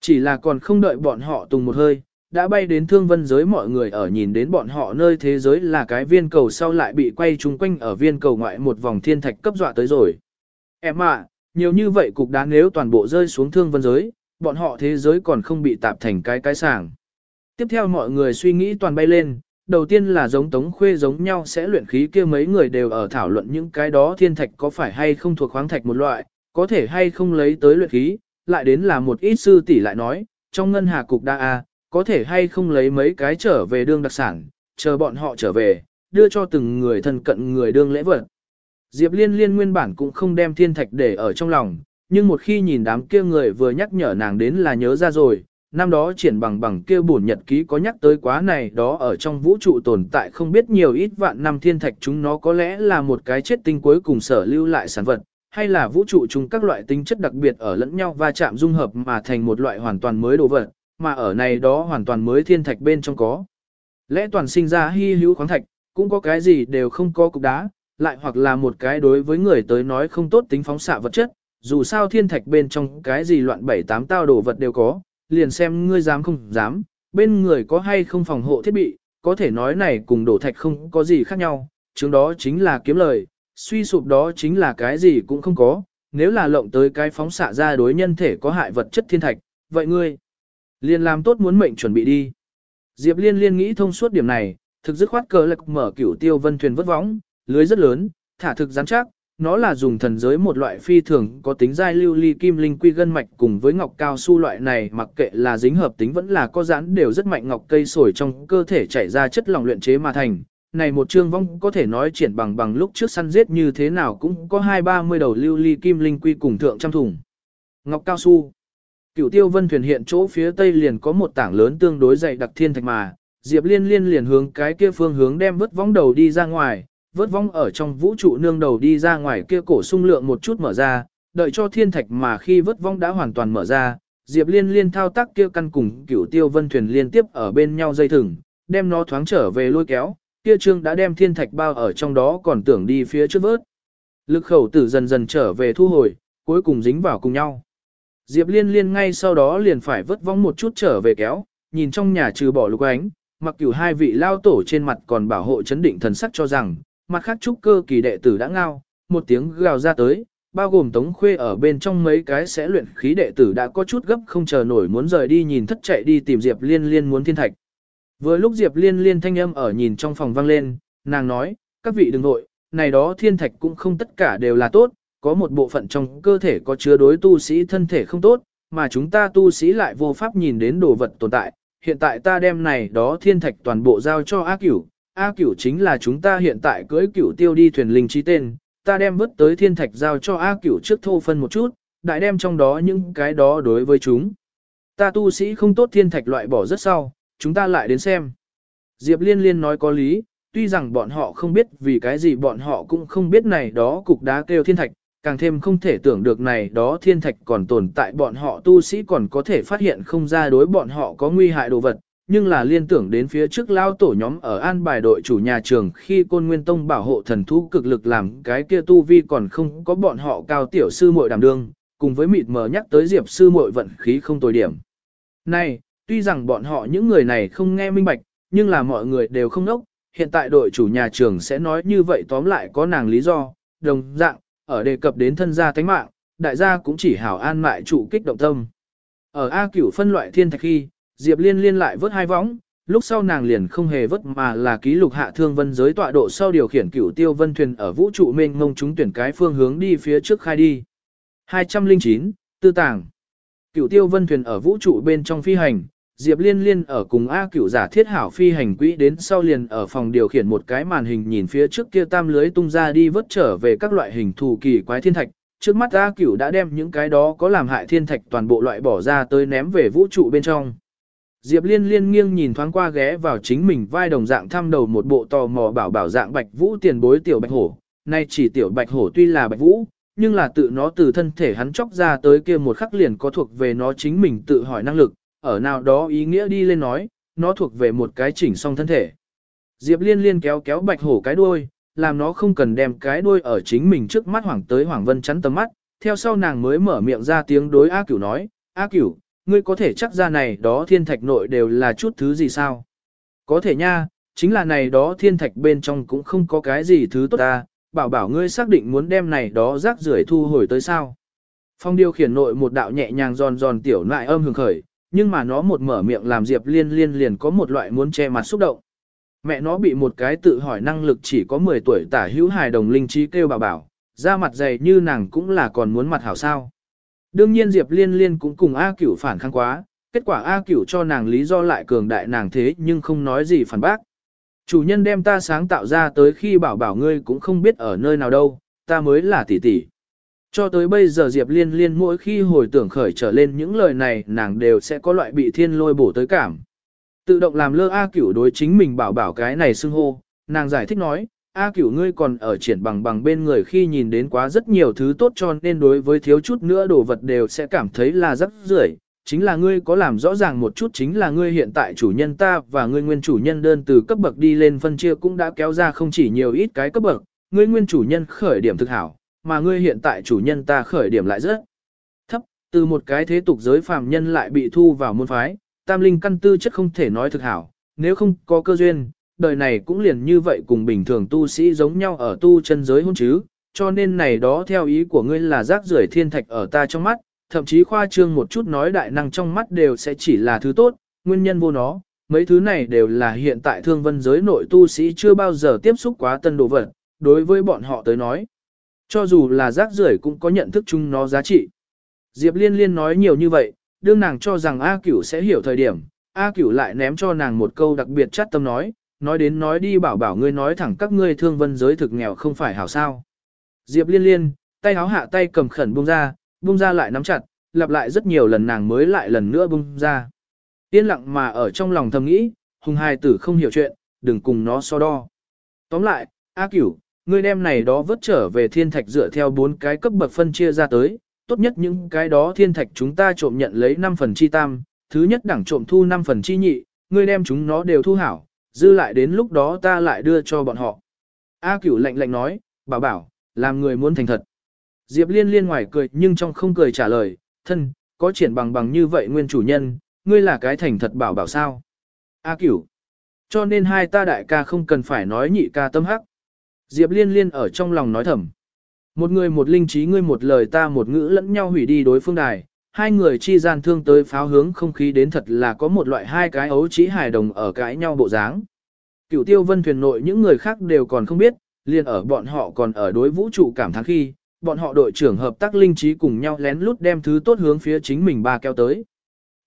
Chỉ là còn không đợi bọn họ tùng một hơi, đã bay đến thương vân giới mọi người ở nhìn đến bọn họ nơi thế giới là cái viên cầu sau lại bị quay chung quanh ở viên cầu ngoại một vòng thiên thạch cấp dọa tới rồi. Em ạ, nhiều như vậy cục đá nếu toàn bộ rơi xuống thương vân giới, bọn họ thế giới còn không bị tạp thành cái cái sàng. Tiếp theo mọi người suy nghĩ toàn bay lên, đầu tiên là giống tống khuê giống nhau sẽ luyện khí kia mấy người đều ở thảo luận những cái đó thiên thạch có phải hay không thuộc khoáng thạch một loại, có thể hay không lấy tới luyện khí, lại đến là một ít sư tỷ lại nói, trong ngân hà cục đa A, có thể hay không lấy mấy cái trở về đương đặc sản, chờ bọn họ trở về, đưa cho từng người thân cận người đương lễ vật. Diệp Liên Liên nguyên bản cũng không đem thiên thạch để ở trong lòng, nhưng một khi nhìn đám kia người vừa nhắc nhở nàng đến là nhớ ra rồi, năm đó triển bằng bằng kia bổn nhật ký có nhắc tới quá này đó ở trong vũ trụ tồn tại không biết nhiều ít vạn năm thiên thạch chúng nó có lẽ là một cái chết tinh cuối cùng sở lưu lại sản vật, hay là vũ trụ chúng các loại tính chất đặc biệt ở lẫn nhau va chạm dung hợp mà thành một loại hoàn toàn mới đồ vật, mà ở này đó hoàn toàn mới thiên thạch bên trong có. Lẽ toàn sinh ra hy hữu khoáng thạch, cũng có cái gì đều không có cục đá, lại hoặc là một cái đối với người tới nói không tốt tính phóng xạ vật chất, dù sao thiên thạch bên trong cái gì loạn bảy tám tao đồ vật đều có, liền xem ngươi dám không dám, bên người có hay không phòng hộ thiết bị, có thể nói này cùng đổ thạch không có gì khác nhau, chứng đó chính là kiếm lời, suy sụp đó chính là cái gì cũng không có, nếu là lộng tới cái phóng xạ ra đối nhân thể có hại vật chất thiên thạch, vậy ngươi liền làm tốt muốn mệnh chuẩn bị đi. Diệp liên liên nghĩ thông suốt điểm này, thực dứt khoát cờ lực mở cửu tiêu vân thuyền vất vóng, lưới rất lớn, thả thực rắn chắc, nó là dùng thần giới một loại phi thường có tính dai lưu ly kim linh quy gân mạch cùng với ngọc cao su loại này mặc kệ là dính hợp tính vẫn là có giãn đều rất mạnh ngọc cây sồi trong cơ thể chảy ra chất lỏng luyện chế mà thành. Này một chương vong có thể nói triển bằng bằng lúc trước săn giết như thế nào cũng có hai ba mươi đầu lưu ly kim linh quy cùng thượng trăm thùng. Ngọc cao su. Cửu tiêu vân thuyền hiện chỗ phía tây liền có một tảng lớn tương đối dày đặc thiên thạch mà, Diệp liên liên liền hướng cái kia phương hướng đem vứt vong đầu đi ra ngoài, vớt vong ở trong vũ trụ nương đầu đi ra ngoài kia cổ sung lượng một chút mở ra, đợi cho thiên thạch mà khi vớt vong đã hoàn toàn mở ra, Diệp Liên Liên thao tác kia căn cùng cửu tiêu vân thuyền liên tiếp ở bên nhau dây thừng, đem nó thoáng trở về lôi kéo, kia trương đã đem thiên thạch bao ở trong đó còn tưởng đi phía trước vớt. Lực khẩu tử dần dần trở về thu hồi, cuối cùng dính vào cùng nhau. Diệp Liên Liên ngay sau đó liền phải vớt vong một chút trở về kéo, nhìn trong nhà trừ bỏ lục ánh, mặc cửu hai vị lao tổ trên mặt còn bảo hộ chấn định thần sắc cho rằng, mặt khác trúc cơ kỳ đệ tử đã ngao, một tiếng gào ra tới, bao gồm Tống Khuê ở bên trong mấy cái sẽ luyện khí đệ tử đã có chút gấp không chờ nổi muốn rời đi nhìn thất chạy đi tìm Diệp Liên Liên muốn thiên thạch. Vừa lúc Diệp Liên Liên thanh âm ở nhìn trong phòng vang lên, nàng nói, các vị đừng nội, này đó thiên thạch cũng không tất cả đều là tốt, có một bộ phận trong cơ thể có chứa đối tu sĩ thân thể không tốt, mà chúng ta tu sĩ lại vô pháp nhìn đến đồ vật tồn tại. Hiện tại ta đem này đó thiên thạch toàn bộ giao cho ác Cửu, A Cửu chính là chúng ta hiện tại cưới Cửu tiêu đi thuyền linh trí tên, ta đem vứt tới thiên thạch giao cho A Cửu trước thô phân một chút, đại đem trong đó những cái đó đối với chúng. Ta tu sĩ không tốt thiên thạch loại bỏ rất sau, chúng ta lại đến xem. Diệp Liên Liên nói có lý, tuy rằng bọn họ không biết vì cái gì bọn họ cũng không biết này đó cục đá kêu thiên thạch, càng thêm không thể tưởng được này đó thiên thạch còn tồn tại bọn họ tu sĩ còn có thể phát hiện không ra đối bọn họ có nguy hại đồ vật, nhưng là liên tưởng đến phía trước lao tổ nhóm ở an bài đội chủ nhà trường khi côn nguyên tông bảo hộ thần thú cực lực làm cái kia tu vi còn không có bọn họ cao tiểu sư muội đảm đương, cùng với mịt mờ nhắc tới diệp sư muội vận khí không tồi điểm. Này, tuy rằng bọn họ những người này không nghe minh bạch, nhưng là mọi người đều không nốc, hiện tại đội chủ nhà trường sẽ nói như vậy tóm lại có nàng lý do, đồng dạng, ở đề cập đến thân gia tánh mạng, đại gia cũng chỉ hảo an mại trụ kích động tâm. Ở A cửu phân loại thiên thạch khi, Diệp Liên liên lại vớt hai võng, lúc sau nàng liền không hề vớt mà là ký lục hạ thương vân giới tọa độ sau điều khiển cửu tiêu vân thuyền ở vũ trụ mênh mông chúng tuyển cái phương hướng đi phía trước khai đi. 209, Tư tàng Cửu tiêu vân thuyền ở vũ trụ bên trong phi hành, Diệp Liên Liên ở cùng A cửu giả thiết hảo phi hành quỹ đến sau liền ở phòng điều khiển một cái màn hình nhìn phía trước kia tam lưới tung ra đi vớt trở về các loại hình thù kỳ quái thiên thạch. Trước mắt A cửu đã đem những cái đó có làm hại thiên thạch toàn bộ loại bỏ ra tới ném về vũ trụ bên trong. Diệp Liên Liên nghiêng nhìn thoáng qua ghé vào chính mình vai đồng dạng thăm đầu một bộ tò mò bảo bảo dạng bạch vũ tiền bối tiểu bạch hổ. Nay chỉ tiểu bạch hổ tuy là bạch vũ, nhưng là tự nó từ thân thể hắn chóc ra tới kia một khắc liền có thuộc về nó chính mình tự hỏi năng lực, ở nào đó ý nghĩa đi lên nói, nó thuộc về một cái chỉnh song thân thể. Diệp liên liên kéo kéo bạch hổ cái đuôi, làm nó không cần đem cái đuôi ở chính mình trước mắt hoảng tới Hoàng Vân chắn tầm mắt, theo sau nàng mới mở miệng ra tiếng đối A Cửu nói, A Cửu, ngươi có thể chắc ra này đó thiên thạch nội đều là chút thứ gì sao? Có thể nha, chính là này đó thiên thạch bên trong cũng không có cái gì thứ tốt ta, bảo bảo ngươi xác định muốn đem này đó rác rưởi thu hồi tới sao. Phong điều khiển nội một đạo nhẹ nhàng giòn giòn tiểu lại âm hưởng khởi, nhưng mà nó một mở miệng làm Diệp Liên Liên liền có một loại muốn che mặt xúc động. Mẹ nó bị một cái tự hỏi năng lực chỉ có 10 tuổi tả hữu hài đồng linh trí kêu bảo bảo, da mặt dày như nàng cũng là còn muốn mặt hảo sao. Đương nhiên Diệp Liên Liên cũng cùng A Cửu phản kháng quá, kết quả A Cửu cho nàng lý do lại cường đại nàng thế nhưng không nói gì phản bác. Chủ nhân đem ta sáng tạo ra tới khi bảo bảo ngươi cũng không biết ở nơi nào đâu, ta mới là tỷ tỷ. Cho tới bây giờ Diệp Liên Liên mỗi khi hồi tưởng khởi trở lên những lời này nàng đều sẽ có loại bị thiên lôi bổ tới cảm. Tự động làm lơ A cửu đối chính mình bảo bảo cái này xưng hô, nàng giải thích nói, A cửu ngươi còn ở triển bằng bằng bên người khi nhìn đến quá rất nhiều thứ tốt cho nên đối với thiếu chút nữa đồ vật đều sẽ cảm thấy là rất rưởi. Chính là ngươi có làm rõ ràng một chút chính là ngươi hiện tại chủ nhân ta và ngươi nguyên chủ nhân đơn từ cấp bậc đi lên phân chia cũng đã kéo ra không chỉ nhiều ít cái cấp bậc, ngươi nguyên chủ nhân khởi điểm thực hảo, mà ngươi hiện tại chủ nhân ta khởi điểm lại rất thấp, từ một cái thế tục giới phàm nhân lại bị thu vào môn phái, tam linh căn tư chất không thể nói thực hảo, nếu không có cơ duyên, đời này cũng liền như vậy cùng bình thường tu sĩ giống nhau ở tu chân giới hôn chứ, cho nên này đó theo ý của ngươi là rác rưởi thiên thạch ở ta trong mắt, thậm chí khoa trương một chút nói đại năng trong mắt đều sẽ chỉ là thứ tốt, nguyên nhân vô nó, mấy thứ này đều là hiện tại thương vân giới nội tu sĩ chưa bao giờ tiếp xúc quá tân đồ vật, đối với bọn họ tới nói. Cho dù là rác rưởi cũng có nhận thức chung nó giá trị. Diệp Liên Liên nói nhiều như vậy, đương nàng cho rằng A Cửu sẽ hiểu thời điểm, A Cửu lại ném cho nàng một câu đặc biệt chát tâm nói, nói đến nói đi bảo bảo ngươi nói thẳng các ngươi thương vân giới thực nghèo không phải hảo sao. Diệp Liên Liên, tay háo hạ tay cầm khẩn buông ra, buông ra lại nắm chặt, lặp lại rất nhiều lần nàng mới lại lần nữa buông ra. Yên lặng mà ở trong lòng thầm nghĩ, hùng hài tử không hiểu chuyện, đừng cùng nó so đo. Tóm lại, A Cửu, Ngươi đem này đó vớt trở về thiên thạch dựa theo bốn cái cấp bậc phân chia ra tới, tốt nhất những cái đó thiên thạch chúng ta trộm nhận lấy 5 phần chi tam, thứ nhất đẳng trộm thu 5 phần chi nhị, ngươi đem chúng nó đều thu hảo, dư lại đến lúc đó ta lại đưa cho bọn họ. A cửu lạnh lạnh nói, bảo bảo, làm người muốn thành thật. Diệp liên liên ngoài cười nhưng trong không cười trả lời, thân, có triển bằng bằng như vậy nguyên chủ nhân, ngươi là cái thành thật bảo bảo sao. A cửu. Cho nên hai ta đại ca không cần phải nói nhị ca tâm hắc. Diệp liên liên ở trong lòng nói thầm. Một người một linh trí ngươi một lời ta một ngữ lẫn nhau hủy đi đối phương đài, hai người chi gian thương tới pháo hướng không khí đến thật là có một loại hai cái ấu trí hài đồng ở cãi nhau bộ dáng. Cửu tiêu vân thuyền nội những người khác đều còn không biết, liền ở bọn họ còn ở đối vũ trụ cảm thán khi, bọn họ đội trưởng hợp tác linh trí cùng nhau lén lút đem thứ tốt hướng phía chính mình ba kéo tới.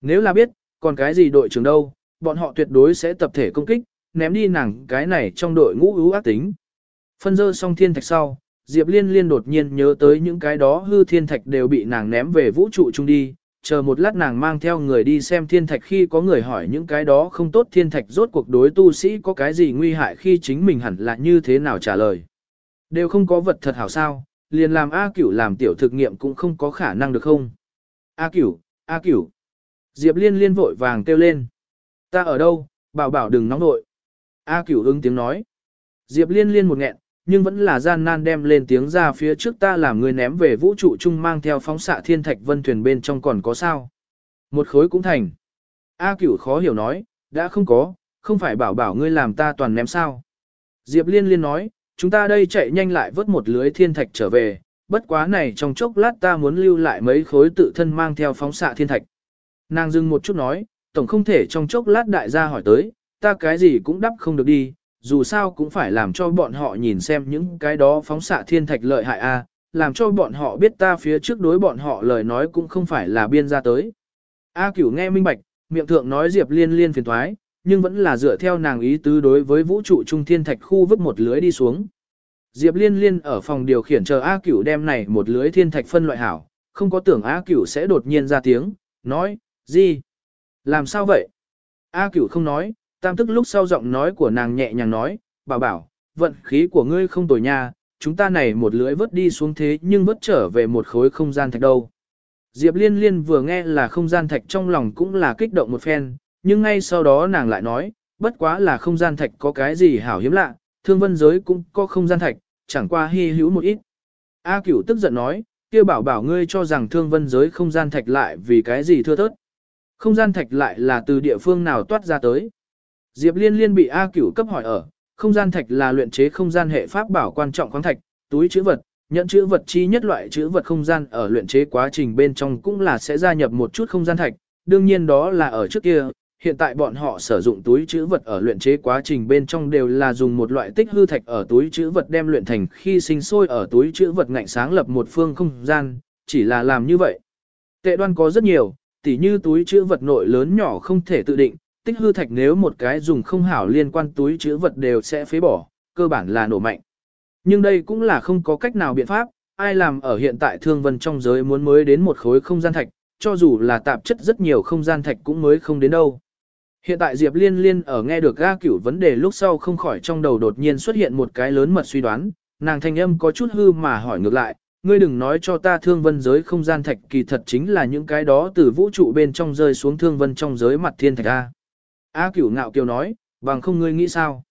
Nếu là biết, còn cái gì đội trưởng đâu, bọn họ tuyệt đối sẽ tập thể công kích, ném đi nàng cái này trong đội ngũ ưu ác tính. Phân dơ xong thiên thạch sau, Diệp Liên Liên đột nhiên nhớ tới những cái đó hư thiên thạch đều bị nàng ném về vũ trụ chung đi, chờ một lát nàng mang theo người đi xem thiên thạch khi có người hỏi những cái đó không tốt thiên thạch rốt cuộc đối tu sĩ có cái gì nguy hại khi chính mình hẳn là như thế nào trả lời. Đều không có vật thật hảo sao, liền làm A cửu làm tiểu thực nghiệm cũng không có khả năng được không. A cửu, A cửu. Diệp liên liên vội vàng kêu lên. Ta ở đâu, bảo bảo đừng nóng nội. A cửu ứng tiếng nói. Diệp liên liên một nghẹn, nhưng vẫn là gian nan đem lên tiếng ra phía trước ta làm người ném về vũ trụ chung mang theo phóng xạ thiên thạch vân thuyền bên trong còn có sao. Một khối cũng thành. A cửu khó hiểu nói, đã không có, không phải bảo bảo ngươi làm ta toàn ném sao. Diệp liên liên nói, chúng ta đây chạy nhanh lại vớt một lưới thiên thạch trở về, bất quá này trong chốc lát ta muốn lưu lại mấy khối tự thân mang theo phóng xạ thiên thạch. Nàng dừng một chút nói, tổng không thể trong chốc lát đại gia hỏi tới, ta cái gì cũng đắp không được đi, dù sao cũng phải làm cho bọn họ nhìn xem những cái đó phóng xạ thiên thạch lợi hại a, làm cho bọn họ biết ta phía trước đối bọn họ lời nói cũng không phải là biên ra tới. A cửu nghe minh bạch, miệng thượng nói Diệp liên liên phiền toái, nhưng vẫn là dựa theo nàng ý tứ đối với vũ trụ trung thiên thạch khu vứt một lưới đi xuống. Diệp liên liên ở phòng điều khiển chờ A cửu đem này một lưới thiên thạch phân loại hảo, không có tưởng A cửu sẽ đột nhiên ra tiếng, nói, gì? Làm sao vậy? A cửu không nói, tam tức lúc sau giọng nói của nàng nhẹ nhàng nói, bảo bảo, vận khí của ngươi không tồi nha, chúng ta này một lưỡi vớt đi xuống thế nhưng vớt trở về một khối không gian thạch đâu. Diệp liên liên vừa nghe là không gian thạch trong lòng cũng là kích động một phen, nhưng ngay sau đó nàng lại nói, bất quá là không gian thạch có cái gì hảo hiếm lạ, thương vân giới cũng có không gian thạch, chẳng qua hy hữu một ít. A cửu tức giận nói, kia bảo bảo ngươi cho rằng thương vân giới không gian thạch lại vì cái gì thưa thớt. Không gian thạch lại là từ địa phương nào toát ra tới. Diệp liên liên bị A cửu cấp hỏi ở, không gian thạch là luyện chế không gian hệ pháp bảo quan trọng khoáng thạch, túi chữ vật, nhận chữ vật chi nhất loại chữ vật không gian ở luyện chế quá trình bên trong cũng là sẽ gia nhập một chút không gian thạch, đương nhiên đó là ở trước kia, hiện tại bọn họ sử dụng túi chữ vật ở luyện chế quá trình bên trong đều là dùng một loại tích hư thạch ở túi chữ vật đem luyện thành khi sinh sôi ở túi chữ vật ngạnh sáng lập một phương không gian, chỉ là làm như vậy. Tệ đoan có rất nhiều, tỉ như túi chữ vật nội lớn nhỏ không thể tự định, tích hư thạch nếu một cái dùng không hảo liên quan túi chữ vật đều sẽ phế bỏ, cơ bản là nổ mạnh. Nhưng đây cũng là không có cách nào biện pháp, ai làm ở hiện tại thương vân trong giới muốn mới đến một khối không gian thạch, cho dù là tạp chất rất nhiều không gian thạch cũng mới không đến đâu. Hiện tại Diệp Liên Liên ở nghe được ga cửu vấn đề lúc sau không khỏi trong đầu đột nhiên xuất hiện một cái lớn mật suy đoán, nàng thanh âm có chút hư mà hỏi ngược lại, ngươi đừng nói cho ta thương vân giới không gian thạch kỳ thật chính là những cái đó từ vũ trụ bên trong rơi xuống thương vân trong giới mặt thiên thạch A. A cửu ngạo kiều nói, bằng không ngươi nghĩ sao?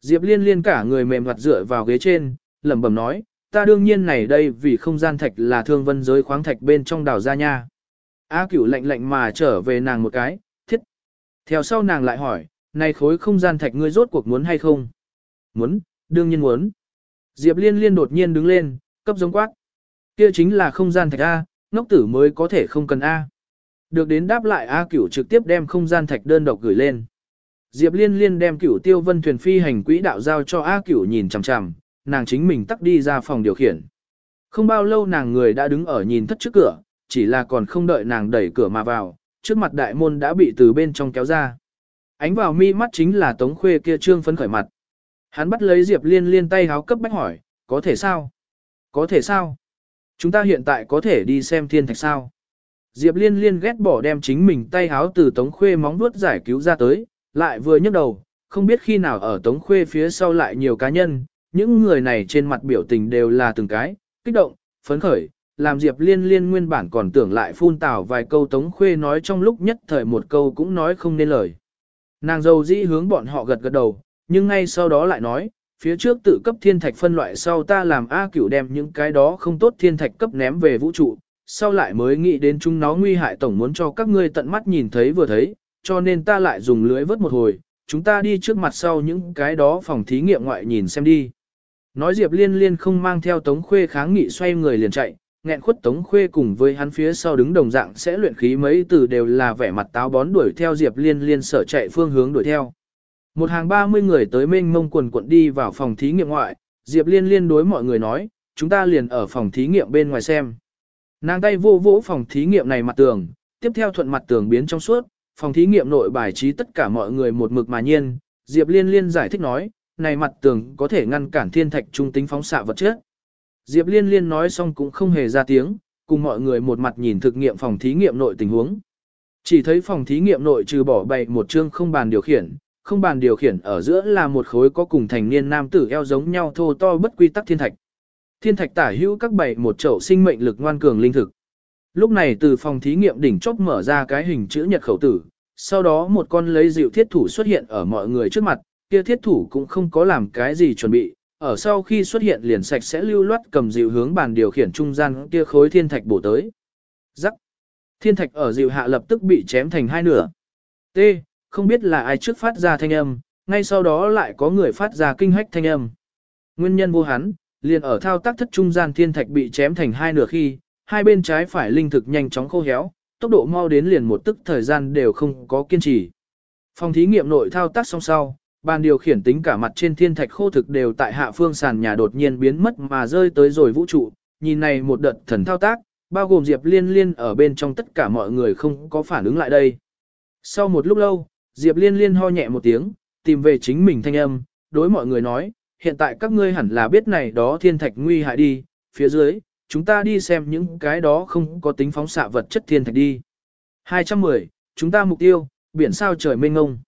Diệp liên liên cả người mềm mặt dựa vào ghế trên, lẩm bẩm nói, ta đương nhiên này đây vì không gian thạch là thương vân giới khoáng thạch bên trong đảo gia nha. A cửu lạnh lạnh mà trở về nàng một cái, thiết. Theo sau nàng lại hỏi, này khối không gian thạch ngươi rốt cuộc muốn hay không? Muốn, đương nhiên muốn. Diệp liên liên đột nhiên đứng lên, cấp giống quát. Kia chính là không gian thạch A, ngốc tử mới có thể không cần A. Được đến đáp lại A cửu trực tiếp đem không gian thạch đơn độc gửi lên. Diệp liên liên đem cửu tiêu vân thuyền phi hành quỹ đạo giao cho A cửu nhìn chằm chằm, nàng chính mình tắt đi ra phòng điều khiển. Không bao lâu nàng người đã đứng ở nhìn thất trước cửa, chỉ là còn không đợi nàng đẩy cửa mà vào, trước mặt đại môn đã bị từ bên trong kéo ra. Ánh vào mi mắt chính là tống khuê kia trương phấn khởi mặt. Hắn bắt lấy Diệp liên liên tay háo cấp bách hỏi, có thể sao? Có thể sao? Chúng ta hiện tại có thể đi xem thiên thạch sao? Diệp liên liên ghét bỏ đem chính mình tay háo từ tống khuê móng vuốt giải cứu ra tới, lại vừa nhấc đầu, không biết khi nào ở tống khuê phía sau lại nhiều cá nhân, những người này trên mặt biểu tình đều là từng cái, kích động, phấn khởi, làm Diệp Liên Liên nguyên bản còn tưởng lại phun tào vài câu Tống Khuê nói trong lúc nhất thời một câu cũng nói không nên lời. Nàng dâu dĩ hướng bọn họ gật gật đầu, nhưng ngay sau đó lại nói, phía trước tự cấp thiên thạch phân loại sau ta làm A cửu đem những cái đó không tốt thiên thạch cấp ném về vũ trụ, sau lại mới nghĩ đến chúng nó nguy hại tổng muốn cho các ngươi tận mắt nhìn thấy vừa thấy, cho nên ta lại dùng lưới vớt một hồi, chúng ta đi trước mặt sau những cái đó phòng thí nghiệm ngoại nhìn xem đi. Nói Diệp Liên Liên không mang theo Tống Khuê kháng nghị xoay người liền chạy, nghẹn khuất Tống Khuê cùng với hắn phía sau đứng đồng dạng sẽ luyện khí mấy từ đều là vẻ mặt táo bón đuổi theo Diệp Liên Liên sở chạy phương hướng đuổi theo. Một hàng 30 người tới mênh mông quần quận đi vào phòng thí nghiệm ngoại, Diệp Liên liên đối mọi người nói, chúng ta liền ở phòng thí nghiệm bên ngoài xem. Nàng tay vô vỗ phòng thí nghiệm này mặt tường, tiếp theo thuận mặt tường biến trong suốt, phòng thí nghiệm nội bài trí tất cả mọi người một mực mà nhiên. Diệp Liên liên giải thích nói, này mặt tường có thể ngăn cản thiên thạch trung tính phóng xạ vật chất. Diệp Liên liên nói xong cũng không hề ra tiếng, cùng mọi người một mặt nhìn thực nghiệm phòng thí nghiệm nội tình huống. Chỉ thấy phòng thí nghiệm nội trừ bỏ bày một chương không bàn điều khiển, không bàn điều khiển ở giữa là một khối có cùng thành niên nam tử eo giống nhau thô to bất quy tắc thiên thạch. Thiên thạch tả hữu các bảy một chậu sinh mệnh lực ngoan cường linh thực. Lúc này từ phòng thí nghiệm đỉnh chóp mở ra cái hình chữ nhật khẩu tử, sau đó một con lấy dịu thiết thủ xuất hiện ở mọi người trước mặt, kia thiết thủ cũng không có làm cái gì chuẩn bị, ở sau khi xuất hiện liền sạch sẽ lưu loát cầm dịu hướng bàn điều khiển trung gian kia khối thiên thạch bổ tới. Rắc. Thiên thạch ở dịu hạ lập tức bị chém thành hai nửa. T không biết là ai trước phát ra thanh âm, ngay sau đó lại có người phát ra kinh hách thanh âm. Nguyên nhân vô hắn, liền ở thao tác thất trung gian thiên thạch bị chém thành hai nửa khi, hai bên trái phải linh thực nhanh chóng khô héo, tốc độ mau đến liền một tức thời gian đều không có kiên trì. Phòng thí nghiệm nội thao tác xong sau, bàn điều khiển tính cả mặt trên thiên thạch khô thực đều tại hạ phương sàn nhà đột nhiên biến mất mà rơi tới rồi vũ trụ, nhìn này một đợt thần thao tác, bao gồm Diệp Liên Liên ở bên trong tất cả mọi người không có phản ứng lại đây. Sau một lúc lâu, Diệp Liên Liên ho nhẹ một tiếng, tìm về chính mình thanh âm, đối mọi người nói, hiện tại các ngươi hẳn là biết này đó thiên thạch nguy hại đi, phía dưới, chúng ta đi xem những cái đó không có tính phóng xạ vật chất thiên thạch đi. 210, chúng ta mục tiêu, biển sao trời mênh ngông.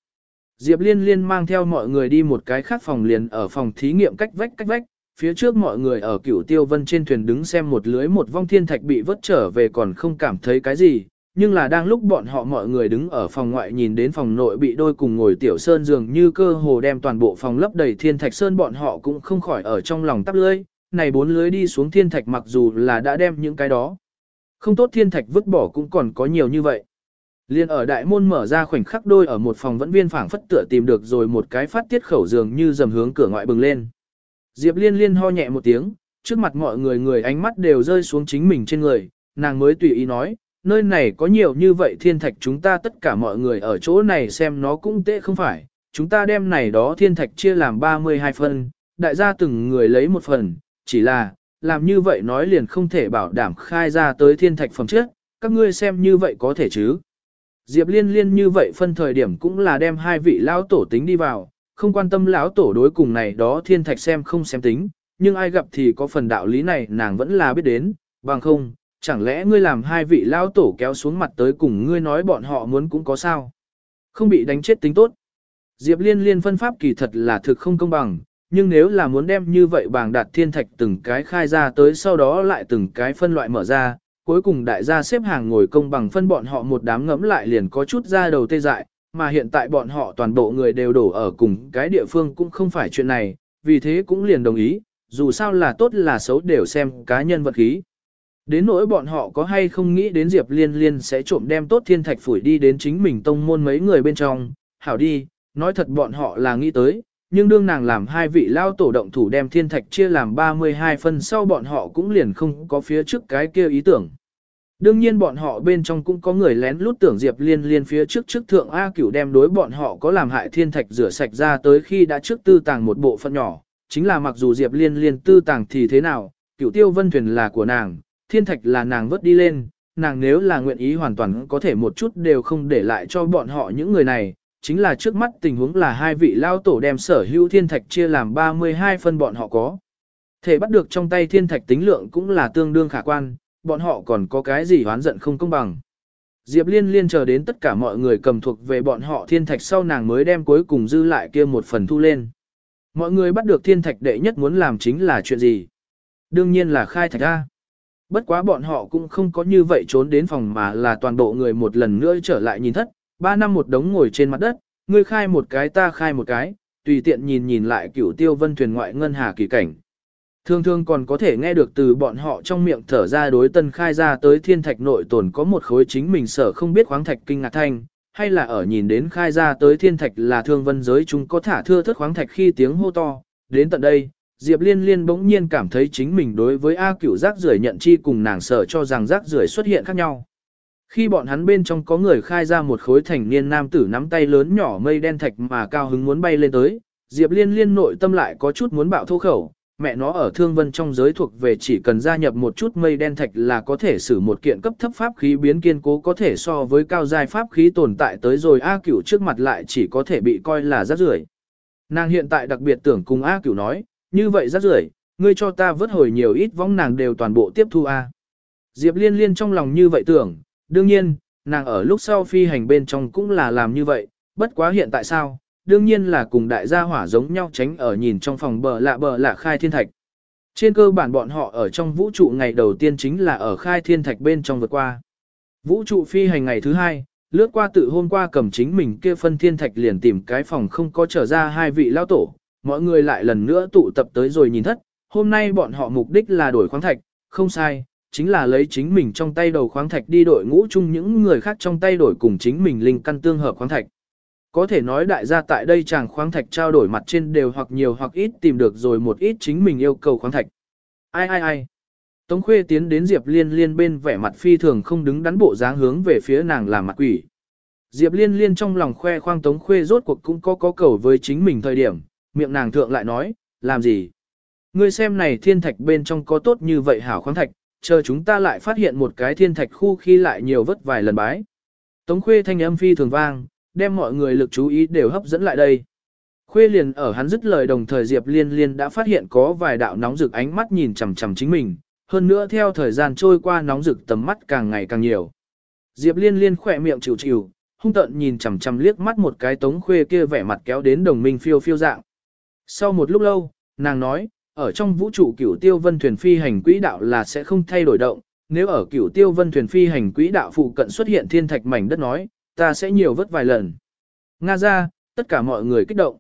Diệp Liên Liên mang theo mọi người đi một cái khác phòng liền ở phòng thí nghiệm cách vách cách vách, phía trước mọi người ở cửu tiêu vân trên thuyền đứng xem một lưới một vong thiên thạch bị vớt trở về còn không cảm thấy cái gì, nhưng là đang lúc bọn họ mọi người đứng ở phòng ngoại nhìn đến phòng nội bị đôi cùng ngồi tiểu sơn dường như cơ hồ đem toàn bộ phòng lấp đầy thiên thạch sơn bọn họ cũng không khỏi ở trong lòng tắp lưới, này bốn lưới đi xuống thiên thạch mặc dù là đã đem những cái đó. Không tốt thiên thạch vứt bỏ cũng còn có nhiều như vậy. Liên ở đại môn mở ra khoảnh khắc đôi ở một phòng vẫn viên phảng phất tựa tìm được rồi một cái phát tiết khẩu dường như dầm hướng cửa ngoại bừng lên. Diệp liên liên ho nhẹ một tiếng, trước mặt mọi người người ánh mắt đều rơi xuống chính mình trên người, nàng mới tùy ý nói, nơi này có nhiều như vậy thiên thạch chúng ta tất cả mọi người ở chỗ này xem nó cũng tệ không phải, chúng ta đem này đó thiên thạch chia làm 32 phần, đại gia từng người lấy một phần, chỉ là, làm như vậy nói liền không thể bảo đảm khai ra tới thiên thạch phẩm trước, các ngươi xem như vậy có thể chứ. Diệp liên liên như vậy phân thời điểm cũng là đem hai vị lão tổ tính đi vào, không quan tâm lão tổ đối cùng này đó thiên thạch xem không xem tính, nhưng ai gặp thì có phần đạo lý này nàng vẫn là biết đến, bằng không, chẳng lẽ ngươi làm hai vị lao tổ kéo xuống mặt tới cùng ngươi nói bọn họ muốn cũng có sao? Không bị đánh chết tính tốt. Diệp liên liên phân pháp kỳ thật là thực không công bằng, nhưng nếu là muốn đem như vậy bàng đạt thiên thạch từng cái khai ra tới sau đó lại từng cái phân loại mở ra, cuối cùng đại gia xếp hàng ngồi công bằng phân bọn họ một đám ngẫm lại liền có chút ra đầu tê dại, mà hiện tại bọn họ toàn bộ người đều đổ ở cùng cái địa phương cũng không phải chuyện này, vì thế cũng liền đồng ý, dù sao là tốt là xấu đều xem cá nhân vật khí. Đến nỗi bọn họ có hay không nghĩ đến Diệp Liên Liên sẽ trộm đem tốt thiên thạch phủi đi đến chính mình tông môn mấy người bên trong, hảo đi, nói thật bọn họ là nghĩ tới, nhưng đương nàng làm hai vị lao tổ động thủ đem thiên thạch chia làm 32 phân sau bọn họ cũng liền không có phía trước cái kia ý tưởng. Đương nhiên bọn họ bên trong cũng có người lén lút tưởng Diệp Liên Liên phía trước trước thượng A cửu đem đối bọn họ có làm hại thiên thạch rửa sạch ra tới khi đã trước tư tàng một bộ phận nhỏ, chính là mặc dù Diệp Liên Liên tư tàng thì thế nào, cửu tiêu vân thuyền là của nàng, thiên thạch là nàng vớt đi lên, nàng nếu là nguyện ý hoàn toàn có thể một chút đều không để lại cho bọn họ những người này, chính là trước mắt tình huống là hai vị lao tổ đem sở hữu thiên thạch chia làm 32 phân bọn họ có. Thể bắt được trong tay thiên thạch tính lượng cũng là tương đương khả quan, bọn họ còn có cái gì hoán giận không công bằng. Diệp Liên liên chờ đến tất cả mọi người cầm thuộc về bọn họ thiên thạch sau nàng mới đem cuối cùng dư lại kia một phần thu lên. Mọi người bắt được thiên thạch đệ nhất muốn làm chính là chuyện gì? Đương nhiên là khai thạch ra. Bất quá bọn họ cũng không có như vậy trốn đến phòng mà là toàn bộ người một lần nữa trở lại nhìn thất, ba năm một đống ngồi trên mặt đất, ngươi khai một cái ta khai một cái, tùy tiện nhìn nhìn lại cửu tiêu vân thuyền ngoại ngân hà kỳ cảnh. Thường thường còn có thể nghe được từ bọn họ trong miệng thở ra đối tân khai ra tới thiên thạch nội tồn có một khối chính mình sở không biết khoáng thạch kinh ngạc thanh, hay là ở nhìn đến khai ra tới thiên thạch là thương vân giới chúng có thả thưa thất khoáng thạch khi tiếng hô to. Đến tận đây, Diệp Liên Liên bỗng nhiên cảm thấy chính mình đối với A cửu rác rưởi nhận chi cùng nàng sở cho rằng rác rưởi xuất hiện khác nhau. Khi bọn hắn bên trong có người khai ra một khối thành niên nam tử nắm tay lớn nhỏ mây đen thạch mà cao hứng muốn bay lên tới, Diệp Liên Liên nội tâm lại có chút muốn bạo thô khẩu, mẹ nó ở thương vân trong giới thuộc về chỉ cần gia nhập một chút mây đen thạch là có thể xử một kiện cấp thấp pháp khí biến kiên cố có thể so với cao giai pháp khí tồn tại tới rồi A cửu trước mặt lại chỉ có thể bị coi là rác rưởi. Nàng hiện tại đặc biệt tưởng cùng A cửu nói, như vậy rắc rưởi, ngươi cho ta vớt hồi nhiều ít vong nàng đều toàn bộ tiếp thu A. Diệp liên liên trong lòng như vậy tưởng, đương nhiên, nàng ở lúc sau phi hành bên trong cũng là làm như vậy, bất quá hiện tại sao, đương nhiên là cùng đại gia hỏa giống nhau tránh ở nhìn trong phòng bờ lạ bờ lạ khai thiên thạch. Trên cơ bản bọn họ ở trong vũ trụ ngày đầu tiên chính là ở khai thiên thạch bên trong vượt qua. Vũ trụ phi hành ngày thứ hai, lướt qua tự hôm qua cầm chính mình kia phân thiên thạch liền tìm cái phòng không có trở ra hai vị lao tổ, mọi người lại lần nữa tụ tập tới rồi nhìn thất, hôm nay bọn họ mục đích là đổi khoáng thạch, không sai, chính là lấy chính mình trong tay đầu khoáng thạch đi đội ngũ chung những người khác trong tay đổi cùng chính mình linh căn tương hợp khoáng thạch. Có thể nói đại gia tại đây chàng khoáng thạch trao đổi mặt trên đều hoặc nhiều hoặc ít tìm được rồi một ít chính mình yêu cầu khoáng thạch. Ai ai ai. Tống Khuê tiến đến Diệp Liên Liên bên vẻ mặt phi thường không đứng đắn bộ dáng hướng về phía nàng làm mặt quỷ. Diệp Liên Liên trong lòng khoe khoang Tống Khuê rốt cuộc cũng có có cầu với chính mình thời điểm, miệng nàng thượng lại nói, làm gì? Ngươi xem này thiên thạch bên trong có tốt như vậy hảo khoáng thạch, chờ chúng ta lại phát hiện một cái thiên thạch khu khi lại nhiều vất vài lần bái. Tống Khuê thanh âm phi thường vang, đem mọi người lực chú ý đều hấp dẫn lại đây. Khuê liền ở hắn dứt lời đồng thời Diệp Liên Liên đã phát hiện có vài đạo nóng rực ánh mắt nhìn chằm chằm chính mình, hơn nữa theo thời gian trôi qua nóng rực tầm mắt càng ngày càng nhiều. Diệp Liên Liên khỏe miệng chịu chịu, hung tợn nhìn chằm chằm liếc mắt một cái Tống Khuê kia vẻ mặt kéo đến đồng minh phiêu phiêu dạng. Sau một lúc lâu, nàng nói, ở trong vũ trụ cửu tiêu vân thuyền phi hành quỹ đạo là sẽ không thay đổi động, nếu ở cửu tiêu vân thuyền phi hành quỹ đạo phụ cận xuất hiện thiên thạch mảnh đất nói, ta sẽ nhiều vất vài lần. Nga ra, tất cả mọi người kích động.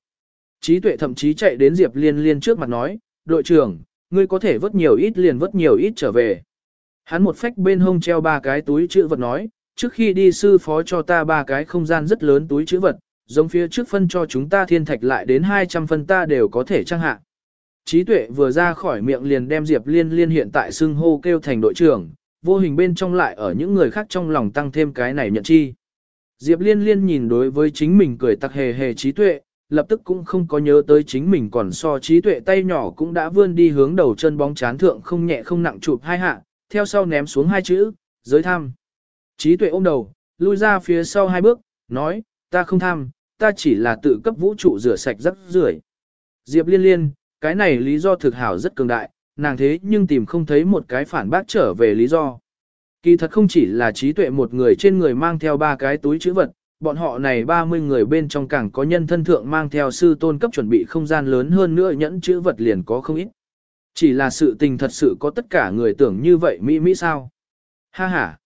Trí tuệ thậm chí chạy đến Diệp Liên Liên trước mặt nói, đội trưởng, ngươi có thể vớt nhiều ít liền vớt nhiều ít trở về. Hắn một phách bên hông treo ba cái túi chữ vật nói, trước khi đi sư phó cho ta ba cái không gian rất lớn túi chữ vật, giống phía trước phân cho chúng ta thiên thạch lại đến 200 phân ta đều có thể trang hạ. Trí tuệ vừa ra khỏi miệng liền đem Diệp Liên Liên hiện tại xưng hô kêu thành đội trưởng, vô hình bên trong lại ở những người khác trong lòng tăng thêm cái này nhận chi. Diệp Liên Liên nhìn đối với chính mình cười tặc hề hề trí tuệ, lập tức cũng không có nhớ tới chính mình còn so trí tuệ tay nhỏ cũng đã vươn đi hướng đầu chân bóng chán thượng không nhẹ không nặng chụp hai hạ, theo sau ném xuống hai chữ, giới tham. Trí tuệ ôm đầu, lui ra phía sau hai bước, nói, ta không tham, ta chỉ là tự cấp vũ trụ rửa sạch rắc rưởi. Diệp liên liên, cái này lý do thực hảo rất cường đại, nàng thế nhưng tìm không thấy một cái phản bác trở về lý do. Kỳ thật không chỉ là trí tuệ một người trên người mang theo ba cái túi chữ vật, bọn họ này 30 người bên trong càng có nhân thân thượng mang theo sư tôn cấp chuẩn bị không gian lớn hơn nữa nhẫn chữ vật liền có không ít. Chỉ là sự tình thật sự có tất cả người tưởng như vậy Mỹ Mỹ sao? Ha ha!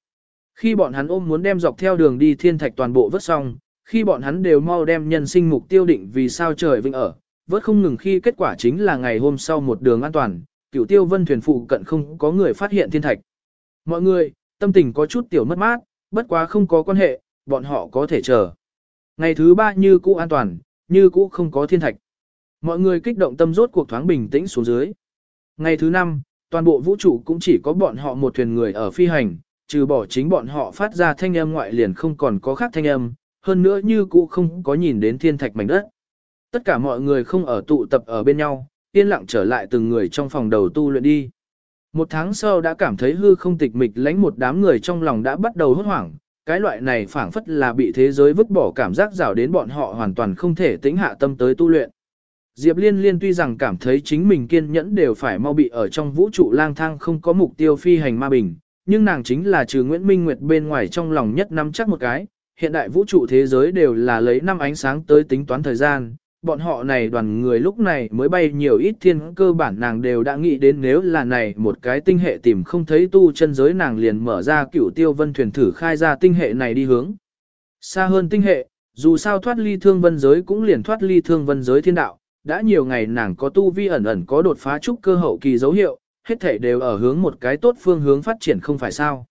Khi bọn hắn ôm muốn đem dọc theo đường đi thiên thạch toàn bộ vớt xong, khi bọn hắn đều mau đem nhân sinh mục tiêu định vì sao trời vinh ở, vớt không ngừng khi kết quả chính là ngày hôm sau một đường an toàn, cửu tiêu vân thuyền phụ cận không có người phát hiện thiên thạch. Mọi người, tâm tình có chút tiểu mất mát, bất quá không có quan hệ, bọn họ có thể chờ. Ngày thứ ba như cũ an toàn, như cũ không có thiên thạch. Mọi người kích động tâm rốt cuộc thoáng bình tĩnh xuống dưới. Ngày thứ năm, toàn bộ vũ trụ cũng chỉ có bọn họ một thuyền người ở phi hành, trừ bỏ chính bọn họ phát ra thanh âm ngoại liền không còn có khác thanh âm, hơn nữa như cũ không có nhìn đến thiên thạch mảnh đất. Tất cả mọi người không ở tụ tập ở bên nhau, yên lặng trở lại từng người trong phòng đầu tu luyện đi. Một tháng sau đã cảm thấy hư không tịch mịch lánh một đám người trong lòng đã bắt đầu hốt hoảng, cái loại này phảng phất là bị thế giới vứt bỏ cảm giác rào đến bọn họ hoàn toàn không thể tĩnh hạ tâm tới tu luyện. Diệp Liên Liên tuy rằng cảm thấy chính mình kiên nhẫn đều phải mau bị ở trong vũ trụ lang thang không có mục tiêu phi hành ma bình, nhưng nàng chính là trừ Nguyễn Minh Nguyệt bên ngoài trong lòng nhất nắm chắc một cái, hiện đại vũ trụ thế giới đều là lấy năm ánh sáng tới tính toán thời gian, bọn họ này đoàn người lúc này mới bay nhiều ít thiên cơ bản nàng đều đã nghĩ đến nếu là này một cái tinh hệ tìm không thấy tu chân giới nàng liền mở ra cửu tiêu vân thuyền thử khai ra tinh hệ này đi hướng. Xa hơn tinh hệ, dù sao thoát ly thương vân giới cũng liền thoát ly thương vân giới thiên đạo, đã nhiều ngày nàng có tu vi ẩn ẩn có đột phá trúc cơ hậu kỳ dấu hiệu, hết thể đều ở hướng một cái tốt phương hướng phát triển không phải sao.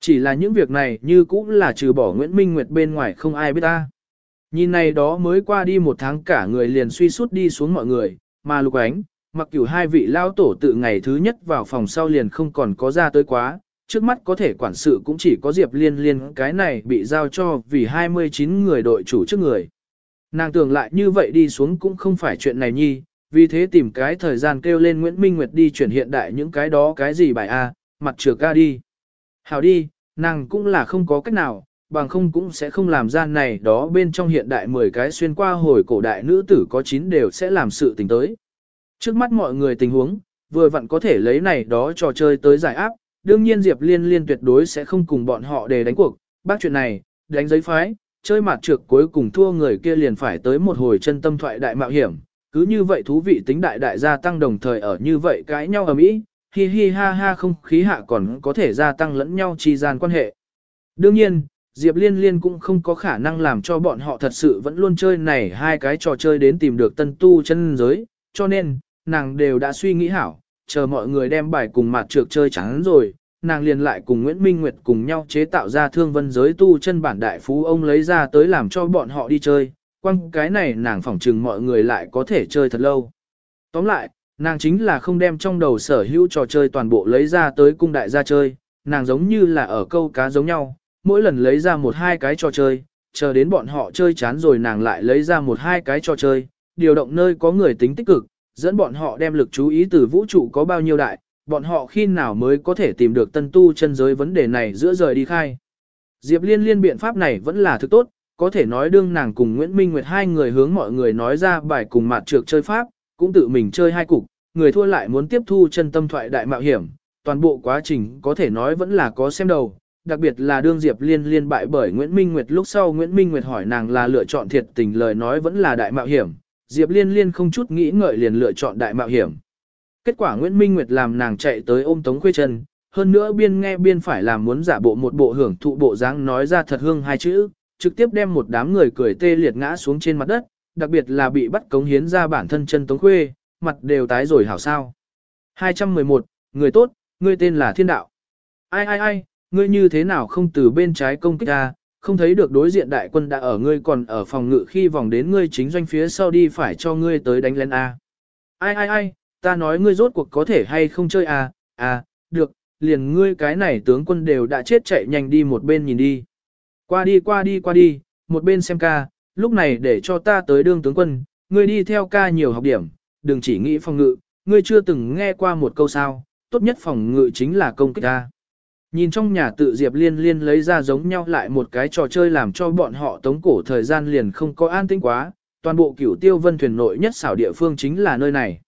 Chỉ là những việc này như cũng là trừ bỏ Nguyễn Minh Nguyệt bên ngoài không ai biết ta. Nhìn này đó mới qua đi một tháng cả người liền suy sút đi xuống mọi người, mà lục ánh, mặc dù hai vị lao tổ tự ngày thứ nhất vào phòng sau liền không còn có ra tới quá, trước mắt có thể quản sự cũng chỉ có Diệp Liên Liên cái này bị giao cho vì 29 người đội chủ trước người. Nàng tưởng lại như vậy đi xuống cũng không phải chuyện này nhi, vì thế tìm cái thời gian kêu lên Nguyễn Minh Nguyệt đi chuyển hiện đại những cái đó cái gì bài A, mặt trược ca đi. Hảo đi, nàng cũng là không có cách nào, bằng không cũng sẽ không làm ra này đó bên trong hiện đại 10 cái xuyên qua hồi cổ đại nữ tử có 9 đều sẽ làm sự tình tới. Trước mắt mọi người tình huống, vừa vặn có thể lấy này đó trò chơi tới giải áp, đương nhiên Diệp Liên Liên tuyệt đối sẽ không cùng bọn họ để đánh cuộc, bác chuyện này, đánh giấy phái, chơi mặt trược cuối cùng thua người kia liền phải tới một hồi chân tâm thoại đại mạo hiểm, cứ như vậy thú vị tính đại đại gia tăng đồng thời ở như vậy cãi nhau ở mỹ, hi hi ha ha không khí hạ còn có thể gia tăng lẫn nhau chi gian quan hệ. Đương nhiên, Diệp Liên Liên cũng không có khả năng làm cho bọn họ thật sự vẫn luôn chơi này hai cái trò chơi đến tìm được tân tu chân giới, cho nên, nàng đều đã suy nghĩ hảo, chờ mọi người đem bài cùng mặt trược chơi chán rồi, nàng liền lại cùng Nguyễn Minh Nguyệt cùng nhau chế tạo ra thương vân giới tu chân bản đại phú ông lấy ra tới làm cho bọn họ đi chơi, quăng cái này nàng phỏng chừng mọi người lại có thể chơi thật lâu. Tóm lại, nàng chính là không đem trong đầu sở hữu trò chơi toàn bộ lấy ra tới cung đại gia chơi, nàng giống như là ở câu cá giống nhau, mỗi lần lấy ra một hai cái trò chơi, chờ đến bọn họ chơi chán rồi nàng lại lấy ra một hai cái trò chơi, điều động nơi có người tính tích cực, dẫn bọn họ đem lực chú ý từ vũ trụ có bao nhiêu đại, bọn họ khi nào mới có thể tìm được tân tu chân giới vấn đề này giữa rời đi khai. Diệp Liên liên biện pháp này vẫn là thứ tốt, có thể nói đương nàng cùng Nguyễn Minh Nguyệt hai người hướng mọi người nói ra bài cùng mặt trược chơi pháp, cũng tự mình chơi hai cục, người thua lại muốn tiếp thu chân tâm thoại đại mạo hiểm, toàn bộ quá trình có thể nói vẫn là có xem đầu, đặc biệt là đương Diệp Liên liên bại bởi Nguyễn Minh Nguyệt lúc sau Nguyễn Minh Nguyệt hỏi nàng là lựa chọn thiệt tình lời nói vẫn là đại mạo hiểm, Diệp Liên liên không chút nghĩ ngợi liền lựa chọn đại mạo hiểm. Kết quả Nguyễn Minh Nguyệt làm nàng chạy tới ôm Tống Khuê chân, hơn nữa biên nghe biên phải làm muốn giả bộ một bộ hưởng thụ bộ dáng nói ra thật hương hai chữ, trực tiếp đem một đám người cười tê liệt ngã xuống trên mặt đất, đặc biệt là bị bắt cống hiến ra bản thân chân Tống Khuê, mặt đều tái rồi hảo sao. 211, người tốt, ngươi tên là Thiên Đạo. Ai ai ai, ngươi như thế nào không từ bên trái công kích ta, không thấy được đối diện đại quân đã ở ngươi còn ở phòng ngự khi vòng đến ngươi chính doanh phía sau đi phải cho ngươi tới đánh lên A. Ai ai ai, ta nói ngươi rốt cuộc có thể hay không chơi A, à, được, liền ngươi cái này tướng quân đều đã chết chạy nhanh đi một bên nhìn đi. Qua đi qua đi qua đi, một bên xem ca, lúc này để cho ta tới đương tướng quân, ngươi đi theo ca nhiều học điểm, đừng chỉ nghĩ phòng ngự, ngươi chưa từng nghe qua một câu sao, tốt nhất phòng ngự chính là công kích ta. Nhìn trong nhà tự Diệp Liên Liên lấy ra giống nhau lại một cái trò chơi làm cho bọn họ tống cổ thời gian liền không có an tĩnh quá, toàn bộ cửu tiêu vân thuyền nội nhất xảo địa phương chính là nơi này.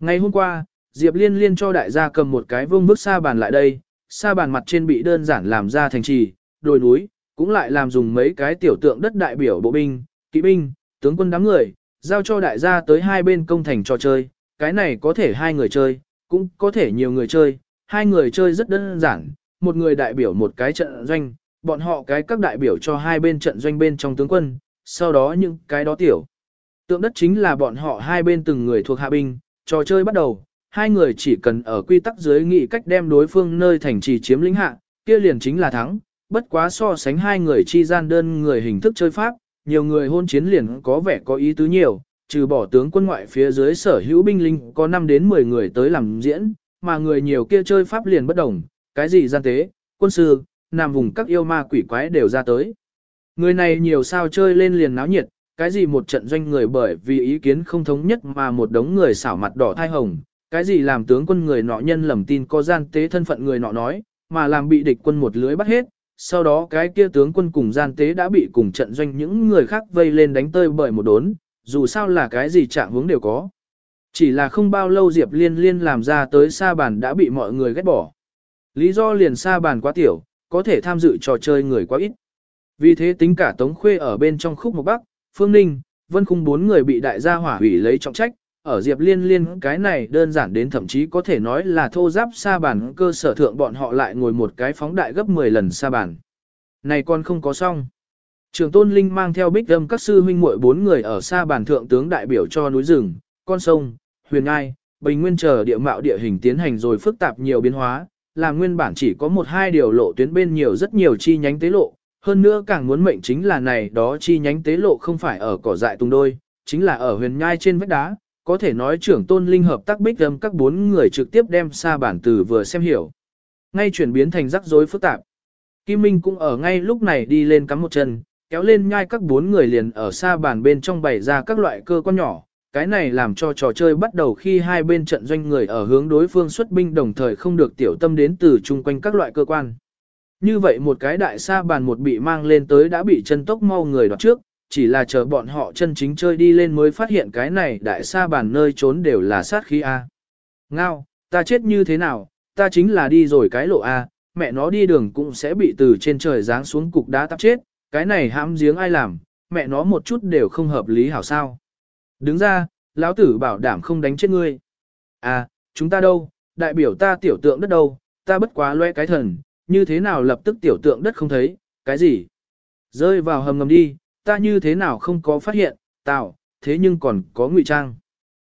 Ngày hôm qua, Diệp Liên Liên cho đại gia cầm một cái vương bức sa bàn lại đây, sa bàn mặt trên bị đơn giản làm ra thành trì, đồi núi, cũng lại làm dùng mấy cái tiểu tượng đất đại biểu bộ binh, kỵ binh, tướng quân đám người, giao cho đại gia tới hai bên công thành trò chơi, cái này có thể hai người chơi, cũng có thể nhiều người chơi, hai người chơi rất đơn giản, một người đại biểu một cái trận doanh, bọn họ cái các đại biểu cho hai bên trận doanh bên trong tướng quân, sau đó những cái đó tiểu. Tượng đất chính là bọn họ hai bên từng người thuộc hạ binh, trò chơi bắt đầu, hai người chỉ cần ở quy tắc dưới nghị cách đem đối phương nơi thành trì chiếm lĩnh hạ, kia liền chính là thắng, bất quá so sánh hai người chi gian đơn người hình thức chơi pháp, nhiều người hôn chiến liền có vẻ có ý tứ nhiều, trừ bỏ tướng quân ngoại phía dưới sở hữu binh linh có 5 đến 10 người tới làm diễn, mà người nhiều kia chơi pháp liền bất đồng, cái gì gian tế, quân sư, nằm vùng các yêu ma quỷ quái đều ra tới. Người này nhiều sao chơi lên liền náo nhiệt, cái gì một trận doanh người bởi vì ý kiến không thống nhất mà một đống người xảo mặt đỏ thai hồng, cái gì làm tướng quân người nọ nhân lầm tin có gian tế thân phận người nọ nói, mà làm bị địch quân một lưới bắt hết, sau đó cái kia tướng quân cùng gian tế đã bị cùng trận doanh những người khác vây lên đánh tơi bởi một đốn, dù sao là cái gì trạng hướng đều có. Chỉ là không bao lâu Diệp Liên Liên làm ra tới sa bàn đã bị mọi người ghét bỏ. Lý do liền sa bàn quá tiểu, có thể tham dự trò chơi người quá ít. Vì thế tính cả Tống Khuê ở bên trong khúc một bắc, Phương Ninh, vân khung bốn người bị đại gia hỏa hủy lấy trọng trách, ở Diệp Liên Liên cái này đơn giản đến thậm chí có thể nói là thô giáp sa bản cơ sở thượng bọn họ lại ngồi một cái phóng đại gấp 10 lần sa bản. Này còn không có xong. Trường Tôn Linh mang theo bích âm các sư huynh muội bốn người ở sa bản thượng tướng đại biểu cho núi rừng, con sông, huyền ngai, bình nguyên chờ địa mạo địa hình tiến hành rồi phức tạp nhiều biến hóa, là nguyên bản chỉ có một hai điều lộ tuyến bên nhiều rất nhiều chi nhánh tế lộ, hơn nữa càng muốn mệnh chính là này đó chi nhánh tế lộ không phải ở cỏ dại tung đôi, chính là ở huyền nhai trên vách đá, có thể nói trưởng tôn linh hợp tác bích âm các bốn người trực tiếp đem xa bản từ vừa xem hiểu. Ngay chuyển biến thành rắc rối phức tạp. Kim Minh cũng ở ngay lúc này đi lên cắm một chân, kéo lên nhai các bốn người liền ở xa bản bên trong bày ra các loại cơ quan nhỏ. Cái này làm cho trò chơi bắt đầu khi hai bên trận doanh người ở hướng đối phương xuất binh đồng thời không được tiểu tâm đến từ chung quanh các loại cơ quan. Như vậy một cái đại xa bàn một bị mang lên tới đã bị chân tốc mau người đoạt trước, chỉ là chờ bọn họ chân chính chơi đi lên mới phát hiện cái này đại sa bàn nơi trốn đều là sát khí A. Ngao, ta chết như thế nào, ta chính là đi rồi cái lộ A, mẹ nó đi đường cũng sẽ bị từ trên trời giáng xuống cục đá tắp chết, cái này hãm giếng ai làm, mẹ nó một chút đều không hợp lý hảo sao. Đứng ra, lão tử bảo đảm không đánh chết ngươi. À, chúng ta đâu, đại biểu ta tiểu tượng đất đâu, ta bất quá loe cái thần, như thế nào lập tức tiểu tượng đất không thấy, cái gì? Rơi vào hầm ngầm đi, ta như thế nào không có phát hiện, tạo, thế nhưng còn có ngụy trang.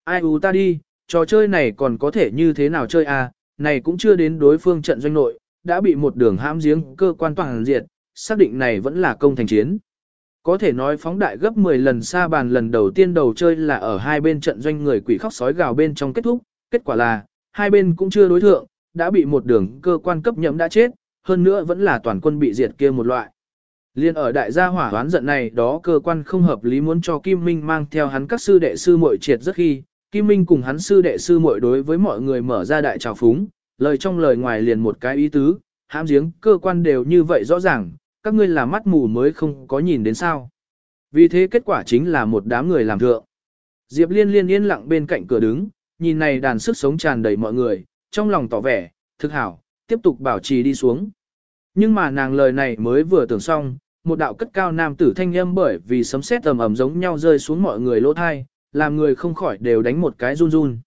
Ai u ta đi, trò chơi này còn có thể như thế nào chơi à, này cũng chưa đến đối phương trận doanh nội, đã bị một đường hãm giếng cơ quan toàn diệt, xác định này vẫn là công thành chiến. Có thể nói phóng đại gấp 10 lần xa bàn lần đầu tiên đầu chơi là ở hai bên trận doanh người quỷ khóc sói gào bên trong kết thúc, kết quả là, hai bên cũng chưa đối thượng, đã bị một đường cơ quan cấp nhậm đã chết, hơn nữa vẫn là toàn quân bị diệt kia một loại. Liên ở đại gia hỏa đoán giận này đó cơ quan không hợp lý muốn cho Kim Minh mang theo hắn các sư đệ sư muội triệt rất khi, Kim Minh cùng hắn sư đệ sư muội đối với mọi người mở ra đại trào phúng, lời trong lời ngoài liền một cái ý tứ, hãm giếng cơ quan đều như vậy rõ ràng, các ngươi là mắt mù mới không có nhìn đến sao. Vì thế kết quả chính là một đám người làm thượng. Diệp Liên liên yên lặng bên cạnh cửa đứng, nhìn này đàn sức sống tràn đầy mọi người, trong lòng tỏ vẻ, thực hảo, tiếp tục bảo trì đi xuống. Nhưng mà nàng lời này mới vừa tưởng xong, một đạo cất cao nam tử thanh âm bởi vì sấm sét ầm ầm giống nhau rơi xuống mọi người lỗ thai, làm người không khỏi đều đánh một cái run run.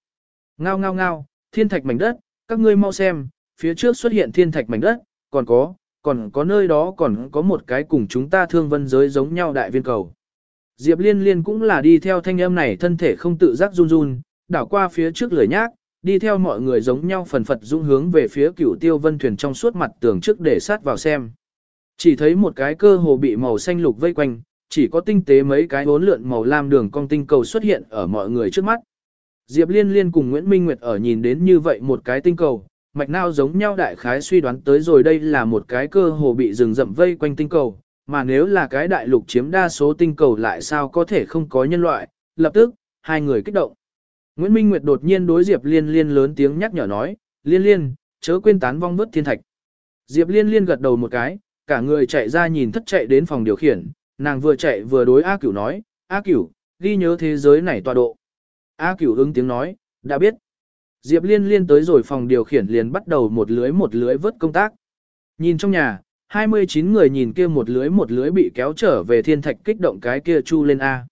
Ngao ngao ngao, thiên thạch mảnh đất, các ngươi mau xem, phía trước xuất hiện thiên thạch mảnh đất, còn có, còn có nơi đó còn có một cái cùng chúng ta thương vân giới giống nhau đại viên cầu. Diệp liên liên cũng là đi theo thanh âm này thân thể không tự giác run run, đảo qua phía trước lưỡi nhác, đi theo mọi người giống nhau phần phật dũng hướng về phía cửu tiêu vân thuyền trong suốt mặt tường trước để sát vào xem. Chỉ thấy một cái cơ hồ bị màu xanh lục vây quanh, chỉ có tinh tế mấy cái bốn lượn màu lam đường cong tinh cầu xuất hiện ở mọi người trước mắt. Diệp Liên Liên cùng Nguyễn Minh Nguyệt ở nhìn đến như vậy một cái tinh cầu, mạch nào giống nhau đại khái suy đoán tới rồi đây là một cái cơ hồ bị rừng rậm vây quanh tinh cầu, mà nếu là cái đại lục chiếm đa số tinh cầu lại sao có thể không có nhân loại, lập tức, hai người kích động. Nguyễn Minh Nguyệt đột nhiên đối Diệp Liên Liên lớn tiếng nhắc nhở nói, Liên Liên, chớ quên tán vong vớt thiên thạch. Diệp Liên Liên gật đầu một cái, cả người chạy ra nhìn thất chạy đến phòng điều khiển, nàng vừa chạy vừa đối A Cửu nói, A Cửu, ghi nhớ thế giới này tọa độ. A Cửu ứng tiếng nói, đã biết. Diệp Liên Liên tới rồi phòng điều khiển liền bắt đầu một lưới một lưới vớt công tác. Nhìn trong nhà, 29 người nhìn kia một lưới một lưới bị kéo trở về thiên thạch kích động cái kia chu lên A.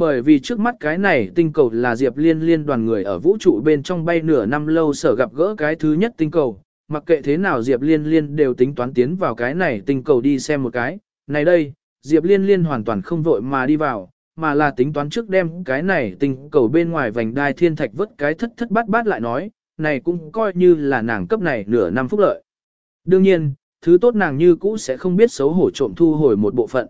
Bởi vì trước mắt cái này tinh cầu là Diệp Liên liên đoàn người ở vũ trụ bên trong bay nửa năm lâu sở gặp gỡ cái thứ nhất tinh cầu, mặc kệ thế nào Diệp Liên liên đều tính toán tiến vào cái này tinh cầu đi xem một cái, này đây, Diệp Liên liên hoàn toàn không vội mà đi vào, mà là tính toán trước đem cái này tinh cầu bên ngoài vành đai thiên thạch vứt cái thất thất bát bát lại nói, này cũng coi như là nàng cấp này nửa năm phúc lợi. Đương nhiên, thứ tốt nàng như cũ sẽ không biết xấu hổ trộm thu hồi một bộ phận.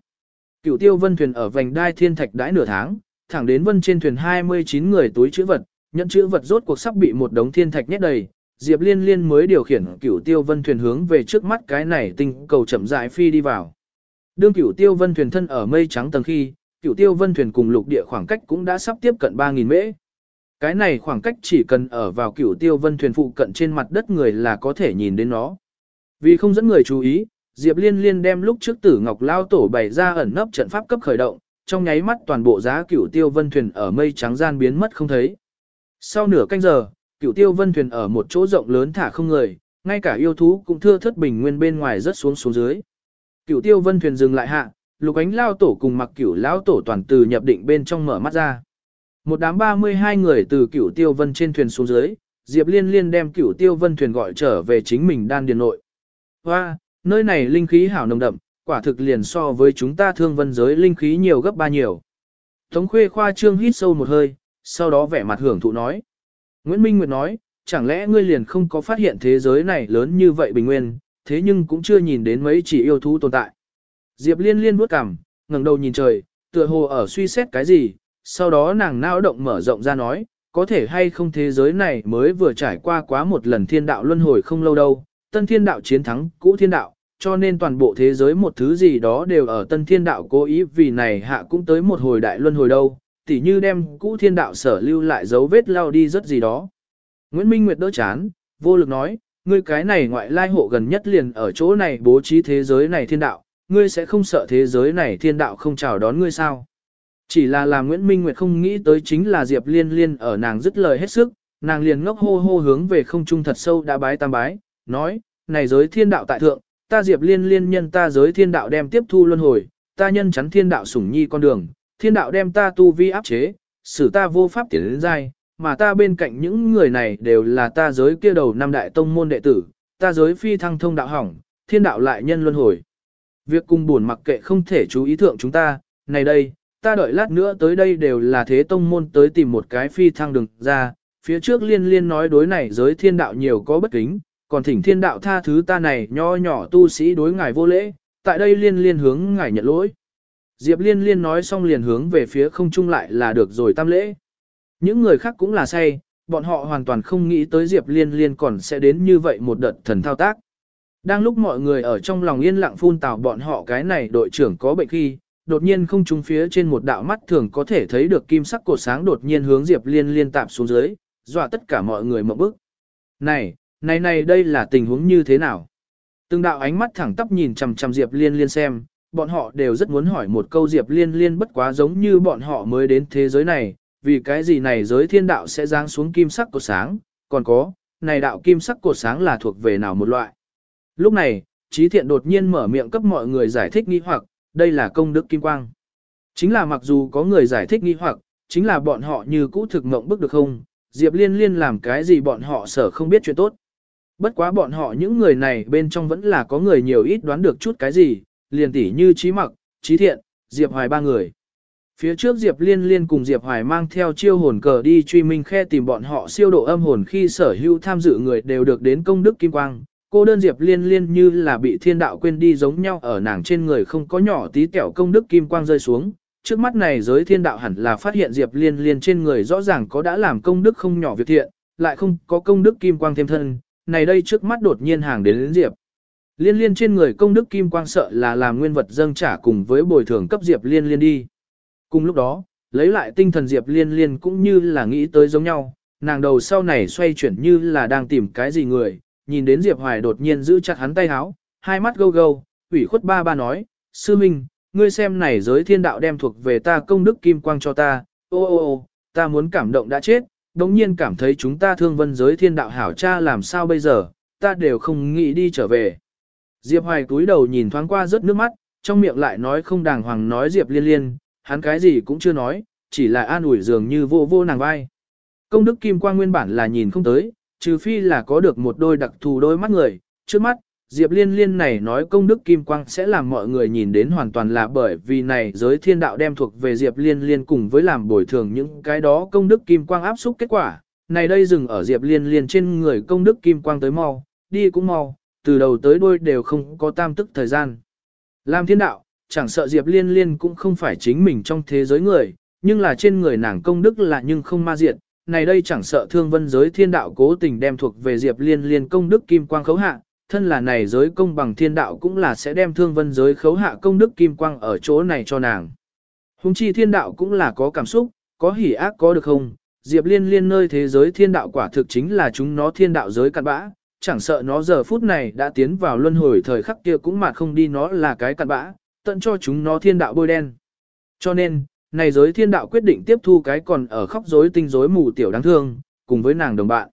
Cửu tiêu vân thuyền ở vành đai thiên thạch đãi nửa tháng, thẳng đến vân trên thuyền 29 người túi chữ vật, nhận chữ vật rốt cuộc sắp bị một đống thiên thạch nhét đầy. Diệp Liên Liên mới điều khiển cửu tiêu vân thuyền hướng về trước mắt cái này tinh cầu chậm rãi phi đi vào. Đương cửu tiêu vân thuyền thân ở mây trắng tầng khi, cửu tiêu vân thuyền cùng lục địa khoảng cách cũng đã sắp tiếp cận 3.000 mễ. Cái này khoảng cách chỉ cần ở vào cửu tiêu vân thuyền phụ cận trên mặt đất người là có thể nhìn đến nó. Vì không dẫn người chú ý, Diệp Liên Liên đem lúc trước Tử Ngọc Lao tổ bày ra ẩn nấp trận pháp cấp khởi động, trong nháy mắt toàn bộ giá Cửu Tiêu Vân thuyền ở mây trắng gian biến mất không thấy. Sau nửa canh giờ, Cửu Tiêu Vân thuyền ở một chỗ rộng lớn thả không người, ngay cả yêu thú cũng thưa thất bình nguyên bên ngoài rất xuống xuống dưới. Cửu Tiêu Vân thuyền dừng lại hạ, lục ánh lao tổ cùng mặc cửu lão tổ toàn từ nhập định bên trong mở mắt ra. Một đám 32 người từ cửu tiêu vân trên thuyền xuống dưới, Diệp Liên Liên đem cửu tiêu vân thuyền gọi trở về chính mình đan điền nội. Hoa, nơi này linh khí hảo nồng đậm, quả thực liền so với chúng ta thương vân giới linh khí nhiều gấp ba nhiều. Tống khuê khoa trương hít sâu một hơi, sau đó vẻ mặt hưởng thụ nói. Nguyễn Minh Nguyệt nói, chẳng lẽ ngươi liền không có phát hiện thế giới này lớn như vậy bình nguyên, thế nhưng cũng chưa nhìn đến mấy chỉ yêu thú tồn tại. Diệp liên liên bước cằm, ngẩng đầu nhìn trời, tựa hồ ở suy xét cái gì, sau đó nàng nao động mở rộng ra nói, có thể hay không thế giới này mới vừa trải qua quá một lần thiên đạo luân hồi không lâu đâu, tân thiên đạo chiến thắng cũ thiên đạo, cho nên toàn bộ thế giới một thứ gì đó đều ở tân thiên đạo cố ý vì này hạ cũng tới một hồi đại luân hồi đâu, tỉ như đem cũ thiên đạo sở lưu lại dấu vết lao đi rất gì đó. Nguyễn Minh Nguyệt đỡ chán, vô lực nói, ngươi cái này ngoại lai hộ gần nhất liền ở chỗ này bố trí thế giới này thiên đạo, ngươi sẽ không sợ thế giới này thiên đạo không chào đón ngươi sao. Chỉ là làm Nguyễn Minh Nguyệt không nghĩ tới chính là Diệp Liên Liên ở nàng dứt lời hết sức, nàng liền ngốc hô hô hướng về không trung thật sâu đã bái tam bái, nói, này giới thiên đạo tại thượng, ta Diệp Liên Liên nhân ta giới thiên đạo đem tiếp thu luân hồi, ta nhân chắn thiên đạo sủng nhi con đường, thiên đạo đem ta tu vi áp chế, xử ta vô pháp tiến đến giai, mà ta bên cạnh những người này đều là ta giới kia đầu năm đại tông môn đệ tử, ta giới phi thăng thông đạo hỏng, thiên đạo lại nhân luân hồi. Việc cùng buồn mặc kệ không thể chú ý thượng chúng ta, này đây, ta đợi lát nữa tới đây đều là thế tông môn tới tìm một cái phi thăng đường ra, phía trước liên liên nói đối này giới thiên đạo nhiều có bất kính, còn thỉnh thiên đạo tha thứ ta này nho nhỏ tu sĩ đối ngài vô lễ, tại đây liên liên hướng ngài nhận lỗi. Diệp liên liên nói xong liền hướng về phía không trung lại là được rồi tam lễ. Những người khác cũng là say, bọn họ hoàn toàn không nghĩ tới Diệp liên liên còn sẽ đến như vậy một đợt thần thao tác. Đang lúc mọi người ở trong lòng yên lặng phun tào bọn họ cái này đội trưởng có bệnh khi, đột nhiên không trung phía trên một đạo mắt thường có thể thấy được kim sắc cột sáng đột nhiên hướng Diệp Liên liên tạp xuống dưới, dọa tất cả mọi người mộng bức. Này, này này đây là tình huống như thế nào? Từng đạo ánh mắt thẳng tắp nhìn chằm chằm Diệp Liên liên xem, bọn họ đều rất muốn hỏi một câu Diệp Liên liên bất quá giống như bọn họ mới đến thế giới này, vì cái gì này giới thiên đạo sẽ giáng xuống kim sắc cột sáng, còn có, này đạo kim sắc cột sáng là thuộc về nào một loại? Lúc này, Trí Thiện đột nhiên mở miệng cấp mọi người giải thích nghi hoặc, đây là công đức kim quang. Chính là mặc dù có người giải thích nghi hoặc, chính là bọn họ như cũ thực mộng bức được không, Diệp Liên Liên làm cái gì bọn họ sở không biết chuyện tốt. Bất quá bọn họ những người này bên trong vẫn là có người nhiều ít đoán được chút cái gì, liền tỉ như Trí Mặc, Trí Thiện, Diệp Hoài ba người. Phía trước Diệp Liên Liên cùng Diệp Hoài mang theo chiêu hồn cờ đi truy minh khe tìm bọn họ siêu độ âm hồn khi sở hữu tham dự người đều được đến công đức kim quang, cô đơn Diệp Liên Liên như là bị thiên đạo quên đi giống nhau ở nàng trên người không có nhỏ tí tẹo công đức kim quang rơi xuống. Trước mắt này giới thiên đạo hẳn là phát hiện Diệp Liên Liên trên người rõ ràng có đã làm công đức không nhỏ việc thiện, lại không có công đức kim quang thêm thân, này đây trước mắt đột nhiên hàng đến, đến Diệp. Liên Liên trên người công đức kim quang sợ là làm nguyên vật dâng trả cùng với bồi thường cấp Diệp Liên Liên đi. Cùng lúc đó, lấy lại tinh thần Diệp Liên Liên cũng như là nghĩ tới giống nhau, nàng đầu sau này xoay chuyển như là đang tìm cái gì người, nhìn đến Diệp Hoài đột nhiên giữ chặt hắn tay háo, hai mắt gâu gâu, ủy khuất ba ba nói, sư minh, ngươi xem này giới thiên đạo đem thuộc về ta công đức kim quang cho ta, ô ô ô, ta muốn cảm động đã chết, đồng nhiên cảm thấy chúng ta thương vân giới thiên đạo hảo cha làm sao bây giờ, ta đều không nghĩ đi trở về. Diệp Hoài túi đầu nhìn thoáng qua rất nước mắt, trong miệng lại nói không đàng hoàng nói Diệp liên liên, hắn cái gì cũng chưa nói, chỉ là an ủi dường như vô vô nàng vai. Công đức kim quang nguyên bản là nhìn không tới, trừ phi là có được một đôi đặc thù đôi mắt người, trước mắt, Diệp Liên Liên này nói công đức kim quang sẽ làm mọi người nhìn đến hoàn toàn là bởi vì này giới thiên đạo đem thuộc về Diệp Liên Liên cùng với làm bồi thường những cái đó công đức kim quang áp xúc kết quả. Này đây dừng ở Diệp Liên Liên trên người công đức kim quang tới mau, đi cũng mau, từ đầu tới đuôi đều không có tam tức thời gian. Làm thiên đạo, chẳng sợ Diệp Liên Liên cũng không phải chính mình trong thế giới người, nhưng là trên người nàng công đức là nhưng không ma diệt này đây chẳng sợ thương vân giới thiên đạo cố tình đem thuộc về Diệp Liên liên công đức kim quang khấu hạ, thân là này giới công bằng thiên đạo cũng là sẽ đem thương vân giới khấu hạ công đức kim quang ở chỗ này cho nàng. Hùng chi thiên đạo cũng là có cảm xúc, có hỉ ác có được không, Diệp Liên liên nơi thế giới thiên đạo quả thực chính là chúng nó thiên đạo giới cặn bã, chẳng sợ nó giờ phút này đã tiến vào luân hồi thời khắc kia cũng mà không đi nó là cái cặn bã, tận cho chúng nó thiên đạo bôi đen. Cho nên, này giới thiên đạo quyết định tiếp thu cái còn ở khóc rối tinh rối mù tiểu đáng thương, cùng với nàng đồng bạn.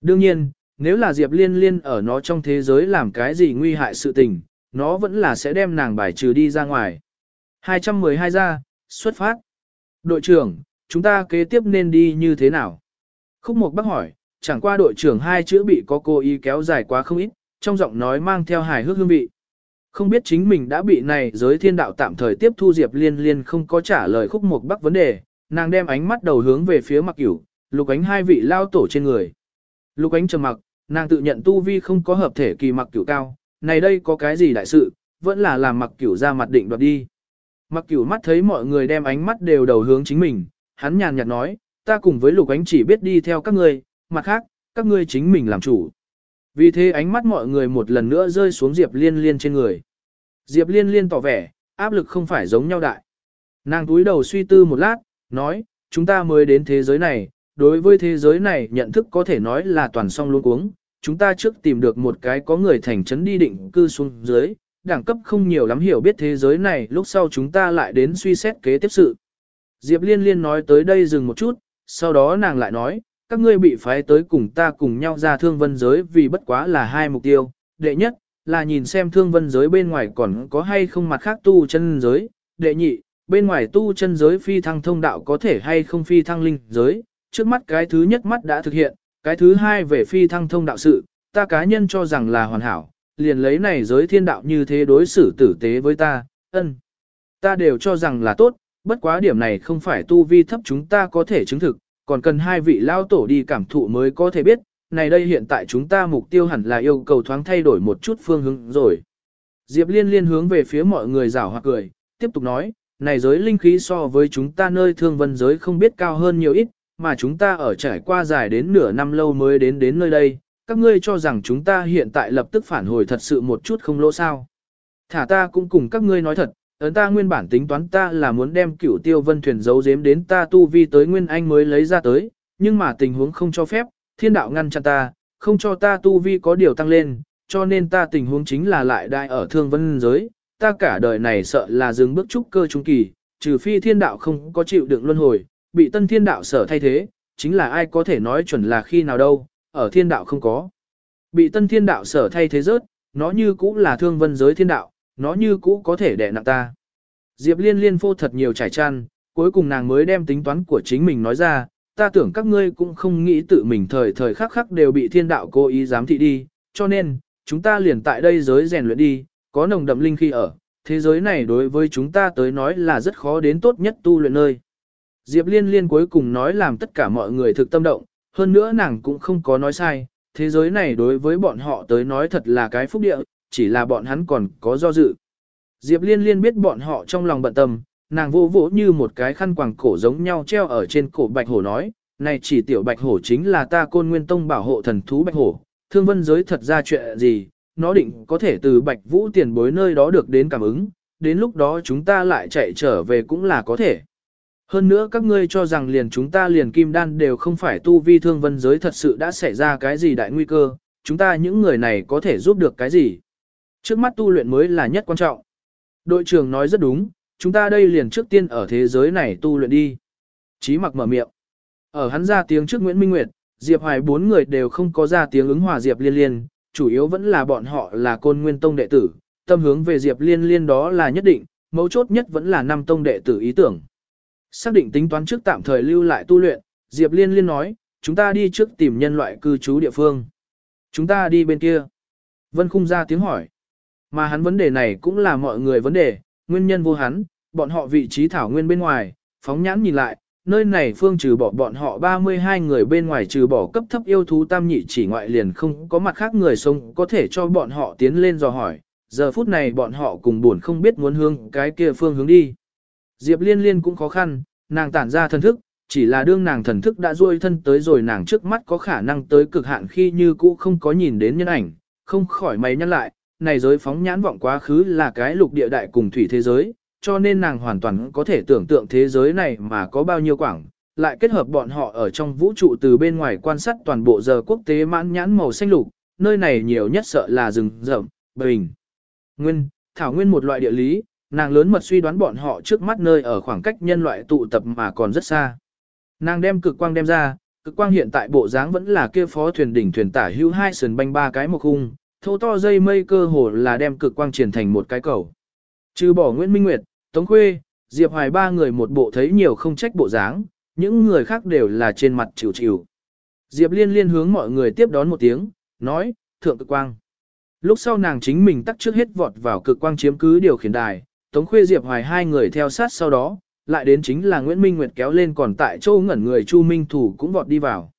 Đương nhiên, nếu là Diệp Liên Liên ở nó trong thế giới làm cái gì nguy hại sự tình, nó vẫn là sẽ đem nàng bài trừ đi ra ngoài. 212 ra, xuất phát. Đội trưởng, chúng ta kế tiếp nên đi như thế nào? Khúc Mộc bác hỏi, chẳng qua đội trưởng hai chữ bị có cô ý kéo dài quá không ít, trong giọng nói mang theo hài hước hương vị. Không biết chính mình đã bị này giới thiên đạo tạm thời tiếp thu Diệp Liên Liên không có trả lời Khúc Mộc Bác vấn đề, nàng đem ánh mắt đầu hướng về phía Mặc Cửu, Lục Ánh hai vị lao tổ trên người. Lục Ánh trầm mặc, nàng tự nhận tu vi không có hợp thể kỳ Mặc Cửu cao, này đây có cái gì đại sự, vẫn là làm Mặc Cửu ra mặt định đoạt đi. Mặc Cửu mắt thấy mọi người đem ánh mắt đều đầu hướng chính mình, hắn nhàn nhạt nói, ta cùng với Lục Ánh chỉ biết đi theo các ngươi, mặt khác, các ngươi chính mình làm chủ. Vì thế ánh mắt mọi người một lần nữa rơi xuống Diệp Liên Liên trên người. Diệp Liên Liên tỏ vẻ, áp lực không phải giống nhau đại. Nàng túi đầu suy tư một lát, nói, chúng ta mới đến thế giới này, đối với thế giới này nhận thức có thể nói là toàn song luôn cuống. Chúng ta trước tìm được một cái có người thành trấn đi định cư xuống dưới, đẳng cấp không nhiều lắm hiểu biết thế giới này, lúc sau chúng ta lại đến suy xét kế tiếp sự. Diệp Liên Liên nói tới đây dừng một chút, sau đó nàng lại nói, các ngươi bị phái tới cùng ta cùng nhau ra thương vân giới vì bất quá là hai mục tiêu. Đệ nhất, là nhìn xem thương vân giới bên ngoài còn có hay không mặt khác tu chân giới. Đệ nhị, bên ngoài tu chân giới phi thăng thông đạo có thể hay không phi thăng linh giới. Trước mắt cái thứ nhất mắt đã thực hiện, cái thứ hai về phi thăng thông đạo sự, ta cá nhân cho rằng là hoàn hảo, liền lấy này giới thiên đạo như thế đối xử tử tế với ta, ân. Ta đều cho rằng là tốt, bất quá điểm này không phải tu vi thấp chúng ta có thể chứng thực, còn cần hai vị lao tổ đi cảm thụ mới có thể biết, này đây hiện tại chúng ta mục tiêu hẳn là yêu cầu thoáng thay đổi một chút phương hướng rồi. Diệp liên liên hướng về phía mọi người rảo hoặc cười, tiếp tục nói, này giới linh khí so với chúng ta nơi thương vân giới không biết cao hơn nhiều ít, mà chúng ta ở trải qua dài đến nửa năm lâu mới đến đến nơi đây, các ngươi cho rằng chúng ta hiện tại lập tức phản hồi thật sự một chút không lỗ sao. Thả ta cũng cùng các ngươi nói thật, ấn ta nguyên bản tính toán ta là muốn đem cửu tiêu vân thuyền giấu giếm đến ta tu vi tới nguyên anh mới lấy ra tới, nhưng mà tình huống không cho phép, thiên đạo ngăn chặn ta, không cho ta tu vi có điều tăng lên, cho nên ta tình huống chính là lại đại ở thương vân giới, ta cả đời này sợ là dừng bước trúc cơ trung kỳ, trừ phi thiên đạo không có chịu đựng luân hồi, bị tân thiên đạo sở thay thế, chính là ai có thể nói chuẩn là khi nào đâu, ở thiên đạo không có. Bị tân thiên đạo sở thay thế rớt, nó như cũ là thương vân giới thiên đạo, nó như cũ có thể đè nặng ta. Diệp liên liên phô thật nhiều trải chăn, cuối cùng nàng mới đem tính toán của chính mình nói ra, ta tưởng các ngươi cũng không nghĩ tự mình thời thời khắc khắc đều bị thiên đạo cố ý giám thị đi, cho nên, chúng ta liền tại đây giới rèn luyện đi, có nồng đậm linh khi ở, thế giới này đối với chúng ta tới nói là rất khó đến tốt nhất tu luyện nơi. Diệp liên liên cuối cùng nói làm tất cả mọi người thực tâm động, hơn nữa nàng cũng không có nói sai, thế giới này đối với bọn họ tới nói thật là cái phúc địa, chỉ là bọn hắn còn có do dự. Diệp Liên Liên biết bọn họ trong lòng bận tâm, nàng vô vỗ như một cái khăn quàng cổ giống nhau treo ở trên cổ bạch hổ nói, này chỉ tiểu bạch hổ chính là ta côn nguyên tông bảo hộ thần thú bạch hổ, thương vân giới thật ra chuyện gì, nó định có thể từ bạch vũ tiền bối nơi đó được đến cảm ứng, đến lúc đó chúng ta lại chạy trở về cũng là có thể. Hơn nữa các ngươi cho rằng liền chúng ta liền kim đan đều không phải tu vi thương vân giới thật sự đã xảy ra cái gì đại nguy cơ, chúng ta những người này có thể giúp được cái gì. Trước mắt tu luyện mới là nhất quan trọng. Đội trưởng nói rất đúng, chúng ta đây liền trước tiên ở thế giới này tu luyện đi. Chí mặc mở miệng. Ở hắn ra tiếng trước Nguyễn Minh Nguyệt, Diệp Hoài bốn người đều không có ra tiếng ứng hòa Diệp Liên Liên, chủ yếu vẫn là bọn họ là côn nguyên tông đệ tử, tâm hướng về Diệp Liên Liên đó là nhất định, mấu chốt nhất vẫn là năm tông đệ tử ý tưởng. Xác định tính toán trước tạm thời lưu lại tu luyện, Diệp Liên Liên nói, chúng ta đi trước tìm nhân loại cư trú địa phương. Chúng ta đi bên kia. Vân Khung ra tiếng hỏi. Mà hắn vấn đề này cũng là mọi người vấn đề, nguyên nhân vô hắn, bọn họ vị trí thảo nguyên bên ngoài, phóng nhãn nhìn lại, nơi này phương trừ bỏ bọn họ 32 người bên ngoài trừ bỏ cấp thấp yêu thú tam nhị chỉ ngoại liền không có mặt khác người sống có thể cho bọn họ tiến lên dò hỏi, giờ phút này bọn họ cùng buồn không biết muốn hướng cái kia phương hướng đi. Diệp liên liên cũng khó khăn, nàng tản ra thần thức, chỉ là đương nàng thần thức đã duỗi thân tới rồi nàng trước mắt có khả năng tới cực hạn khi như cũ không có nhìn đến nhân ảnh, không khỏi mày nhăn lại, này giới phóng nhãn vọng quá khứ là cái lục địa đại cùng thủy thế giới, cho nên nàng hoàn toàn có thể tưởng tượng thế giới này mà có bao nhiêu quảng, lại kết hợp bọn họ ở trong vũ trụ từ bên ngoài quan sát toàn bộ giờ quốc tế mãn nhãn màu xanh lục, nơi này nhiều nhất sợ là rừng rậm, bình, nguyên, thảo nguyên một loại địa lý, nàng lớn mật suy đoán bọn họ trước mắt nơi ở khoảng cách nhân loại tụ tập mà còn rất xa. Nàng đem cực quang đem ra, cực quang hiện tại bộ dáng vẫn là kia phó thuyền đỉnh thuyền tả hữu hai sườn banh ba cái một khung, thô to dây mây cơ hồ là đem cực quang triển thành một cái cầu. Trừ bỏ Nguyễn Minh Nguyệt, Tống Khuê, Diệp Hoài ba người một bộ thấy nhiều không trách bộ dáng, những người khác đều là trên mặt chịu chịu. Diệp Liên liên hướng mọi người tiếp đón một tiếng, nói, thượng cực quang. Lúc sau nàng chính mình tắt trước hết vọt vào cực quang chiếm cứ điều khiển đài, Tống Khuê Diệp Hoài hai người theo sát sau đó, lại đến chính là Nguyễn Minh Nguyệt kéo lên còn tại châu ngẩn người Chu Minh Thủ cũng vọt đi vào.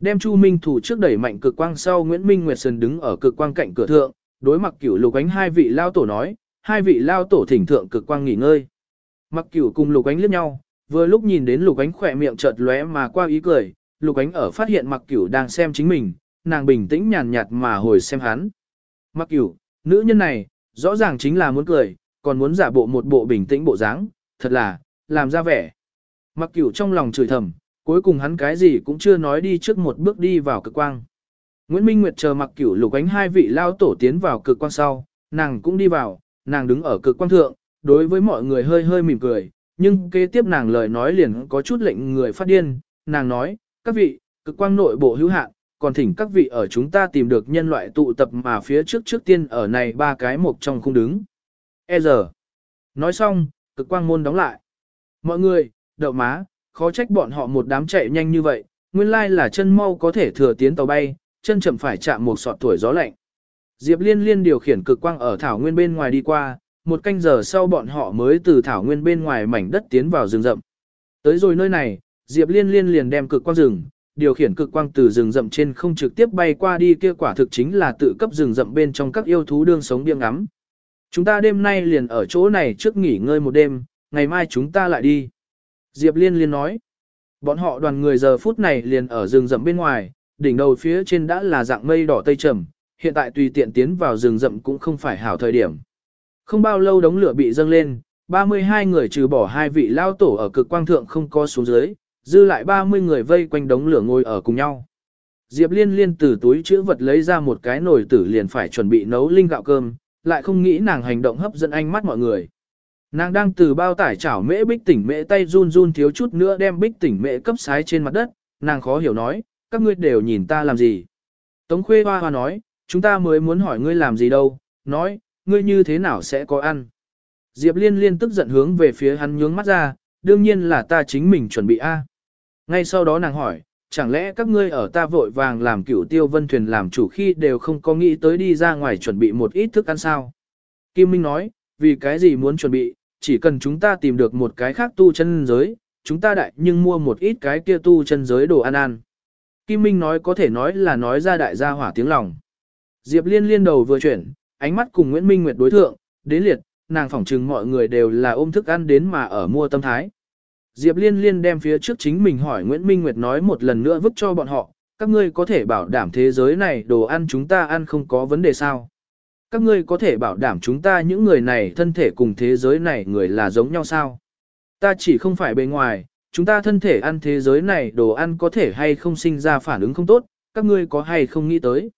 Đem Chu Minh Thủ trước đẩy mạnh cực quang sau Nguyễn Minh Nguyệt Sơn đứng ở cực quang cạnh cửa thượng, đối mặt cửu lục ánh hai vị lao tổ nói, hai vị lao tổ thỉnh thượng cực quang nghỉ ngơi. Mặc cửu cùng lục ánh liếc nhau, vừa lúc nhìn đến lục ánh khỏe miệng chợt lóe mà qua ý cười, lục ánh ở phát hiện mặc cửu đang xem chính mình, nàng bình tĩnh nhàn nhạt mà hồi xem hắn. Mặc cửu, nữ nhân này, rõ ràng chính là muốn cười, còn muốn giả bộ một bộ bình tĩnh bộ dáng, thật là, làm ra vẻ. Mặc cửu trong lòng chửi thầm, cuối cùng hắn cái gì cũng chưa nói đi trước một bước đi vào cực quang. Nguyễn Minh Nguyệt chờ mặc cửu lục ánh hai vị lao tổ tiến vào cực quang sau, nàng cũng đi vào, nàng đứng ở cực quang thượng, đối với mọi người hơi hơi mỉm cười, nhưng kế tiếp nàng lời nói liền có chút lệnh người phát điên, nàng nói, các vị, cực quang nội bộ hữu hạn, còn thỉnh các vị ở chúng ta tìm được nhân loại tụ tập mà phía trước trước tiên ở này ba cái một trong khung đứng. E giờ. Nói xong, cực quang môn đóng lại. Mọi người, đậu má, khó trách bọn họ một đám chạy nhanh như vậy, nguyên lai là chân mau có thể thừa tiến tàu bay, chân chậm phải chạm một sọt tuổi gió lạnh. Diệp Liên Liên điều khiển cực quang ở thảo nguyên bên ngoài đi qua, một canh giờ sau bọn họ mới từ thảo nguyên bên ngoài mảnh đất tiến vào rừng rậm. Tới rồi nơi này, Diệp Liên Liên liền đem cực quang rừng, điều khiển cực quang từ rừng rậm trên không trực tiếp bay qua đi kia quả thực chính là tự cấp rừng rậm bên trong các yêu thú đương sống biếng ngắm. Chúng ta đêm nay liền ở chỗ này trước nghỉ ngơi một đêm, ngày mai chúng ta lại đi. Diệp Liên Liên nói. Bọn họ đoàn người giờ phút này liền ở rừng rậm bên ngoài, đỉnh đầu phía trên đã là dạng mây đỏ tây trầm, hiện tại tùy tiện tiến vào rừng rậm cũng không phải hảo thời điểm. Không bao lâu đống lửa bị dâng lên, 32 người trừ bỏ hai vị lao tổ ở cực quang thượng không có xuống dưới, dư lại 30 người vây quanh đống lửa ngồi ở cùng nhau. Diệp Liên Liên từ túi chữ vật lấy ra một cái nồi tử liền phải chuẩn bị nấu linh gạo cơm, lại không nghĩ nàng hành động hấp dẫn ánh mắt mọi người. Nàng đang từ bao tải chảo mễ bích tỉnh mễ tay run run thiếu chút nữa đem bích tỉnh mễ cấp sái trên mặt đất, nàng khó hiểu nói, các ngươi đều nhìn ta làm gì. Tống khuê hoa hoa nói, chúng ta mới muốn hỏi ngươi làm gì đâu, nói, ngươi như thế nào sẽ có ăn. Diệp liên liên tức giận hướng về phía hắn nhướng mắt ra, đương nhiên là ta chính mình chuẩn bị A. Ngay sau đó nàng hỏi, chẳng lẽ các ngươi ở ta vội vàng làm cửu tiêu vân thuyền làm chủ khi đều không có nghĩ tới đi ra ngoài chuẩn bị một ít thức ăn sao? Kim Minh nói, vì cái gì muốn chuẩn bị, chỉ cần chúng ta tìm được một cái khác tu chân giới, chúng ta đại nhưng mua một ít cái kia tu chân giới đồ ăn ăn. Kim Minh nói có thể nói là nói ra đại gia hỏa tiếng lòng. Diệp Liên liên đầu vừa chuyển, ánh mắt cùng Nguyễn Minh Nguyệt đối thượng, đến liệt, nàng phỏng chừng mọi người đều là ôm thức ăn đến mà ở mua tâm thái. Diệp Liên liên đem phía trước chính mình hỏi Nguyễn Minh Nguyệt nói một lần nữa vứt cho bọn họ, các ngươi có thể bảo đảm thế giới này đồ ăn chúng ta ăn không có vấn đề sao? Các ngươi có thể bảo đảm chúng ta những người này thân thể cùng thế giới này người là giống nhau sao? Ta chỉ không phải bề ngoài, chúng ta thân thể ăn thế giới này đồ ăn có thể hay không sinh ra phản ứng không tốt, các ngươi có hay không nghĩ tới?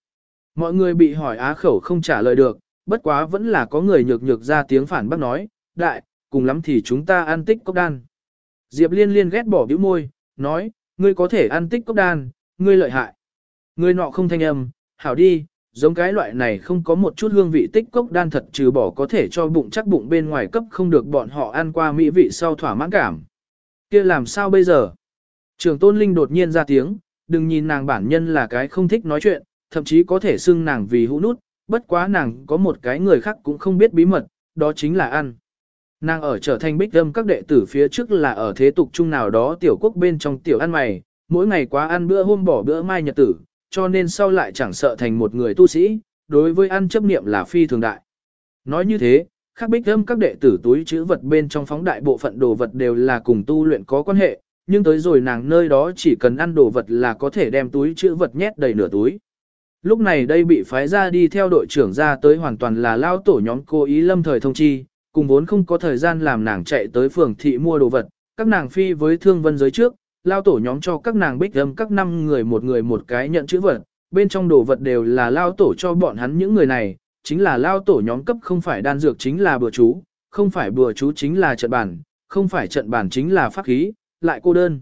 Mọi người bị hỏi á khẩu không trả lời được, bất quá vẫn là có người nhược nhược ra tiếng phản bác nói, đại, cùng lắm thì chúng ta ăn tích cốc đan. Diệp liên liên ghét bỏ bĩu môi, nói, ngươi có thể ăn tích cốc đan, ngươi lợi hại. Ngươi nọ không thanh âm, hảo đi, giống cái loại này không có một chút hương vị tích cốc đan thật trừ bỏ có thể cho bụng chắc bụng bên ngoài cấp không được bọn họ ăn qua mỹ vị sau thỏa mãn cảm. kia làm sao bây giờ? Trường tôn linh đột nhiên ra tiếng, đừng nhìn nàng bản nhân là cái không thích nói chuyện, thậm chí có thể xưng nàng vì hũ nút, bất quá nàng có một cái người khác cũng không biết bí mật, đó chính là ăn. Nàng ở trở thành bích âm các đệ tử phía trước là ở thế tục chung nào đó tiểu quốc bên trong tiểu ăn mày, mỗi ngày quá ăn bữa hôm bỏ bữa mai nhật tử, cho nên sau lại chẳng sợ thành một người tu sĩ, đối với ăn chấp niệm là phi thường đại. Nói như thế, khác bích âm các đệ tử túi chữ vật bên trong phóng đại bộ phận đồ vật đều là cùng tu luyện có quan hệ, nhưng tới rồi nàng nơi đó chỉ cần ăn đồ vật là có thể đem túi chữ vật nhét đầy nửa túi. Lúc này đây bị phái ra đi theo đội trưởng ra tới hoàn toàn là lao tổ nhóm cô ý lâm thời thông chi, cùng vốn không có thời gian làm nàng chạy tới phường thị mua đồ vật, các nàng phi với thương vân giới trước, lao tổ nhóm cho các nàng bích âm các năm người một người một cái nhận chữ vật, bên trong đồ vật đều là lao tổ cho bọn hắn những người này, chính là lao tổ nhóm cấp không phải đan dược chính là bừa chú, không phải bừa chú chính là trận bản, không phải trận bản chính là pháp khí, lại cô đơn.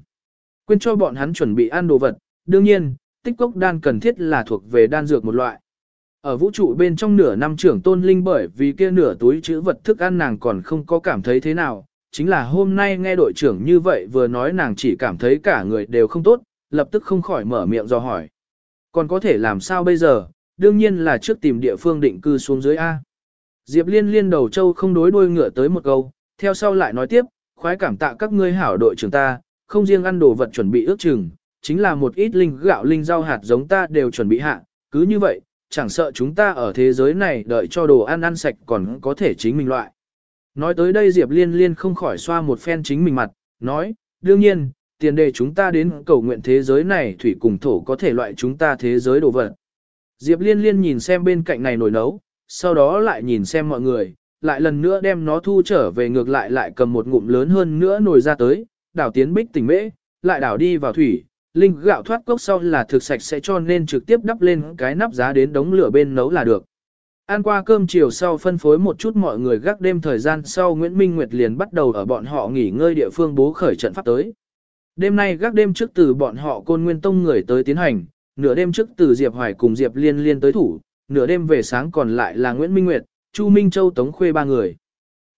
Quên cho bọn hắn chuẩn bị ăn đồ vật, đương nhiên, tích cốc đan cần thiết là thuộc về đan dược một loại. Ở vũ trụ bên trong nửa năm trưởng tôn linh bởi vì kia nửa túi chữ vật thức ăn nàng còn không có cảm thấy thế nào, chính là hôm nay nghe đội trưởng như vậy vừa nói nàng chỉ cảm thấy cả người đều không tốt, lập tức không khỏi mở miệng do hỏi. Còn có thể làm sao bây giờ, đương nhiên là trước tìm địa phương định cư xuống dưới A. Diệp liên liên đầu châu không đối đuôi ngựa tới một câu, theo sau lại nói tiếp, khoái cảm tạ các ngươi hảo đội trưởng ta, không riêng ăn đồ vật chuẩn bị ước chừng, chính là một ít linh gạo linh rau hạt giống ta đều chuẩn bị hạ, cứ như vậy, chẳng sợ chúng ta ở thế giới này đợi cho đồ ăn ăn sạch còn có thể chính mình loại. Nói tới đây Diệp Liên Liên không khỏi xoa một phen chính mình mặt, nói, đương nhiên, tiền đề chúng ta đến cầu nguyện thế giới này thủy cùng thổ có thể loại chúng ta thế giới đồ vật. Diệp Liên Liên nhìn xem bên cạnh này nồi nấu, sau đó lại nhìn xem mọi người, lại lần nữa đem nó thu trở về ngược lại lại cầm một ngụm lớn hơn nữa nồi ra tới, đảo tiến bích tỉnh mễ, lại đảo đi vào thủy, linh gạo thoát cốc sau là thực sạch sẽ cho nên trực tiếp đắp lên cái nắp giá đến đống lửa bên nấu là được. Ăn qua cơm chiều sau phân phối một chút mọi người gác đêm thời gian sau Nguyễn Minh Nguyệt liền bắt đầu ở bọn họ nghỉ ngơi địa phương bố khởi trận pháp tới. Đêm nay gác đêm trước từ bọn họ côn nguyên tông người tới tiến hành, nửa đêm trước từ Diệp Hoài cùng Diệp Liên Liên tới thủ, nửa đêm về sáng còn lại là Nguyễn Minh Nguyệt, Chu Minh Châu Tống Khuê ba người.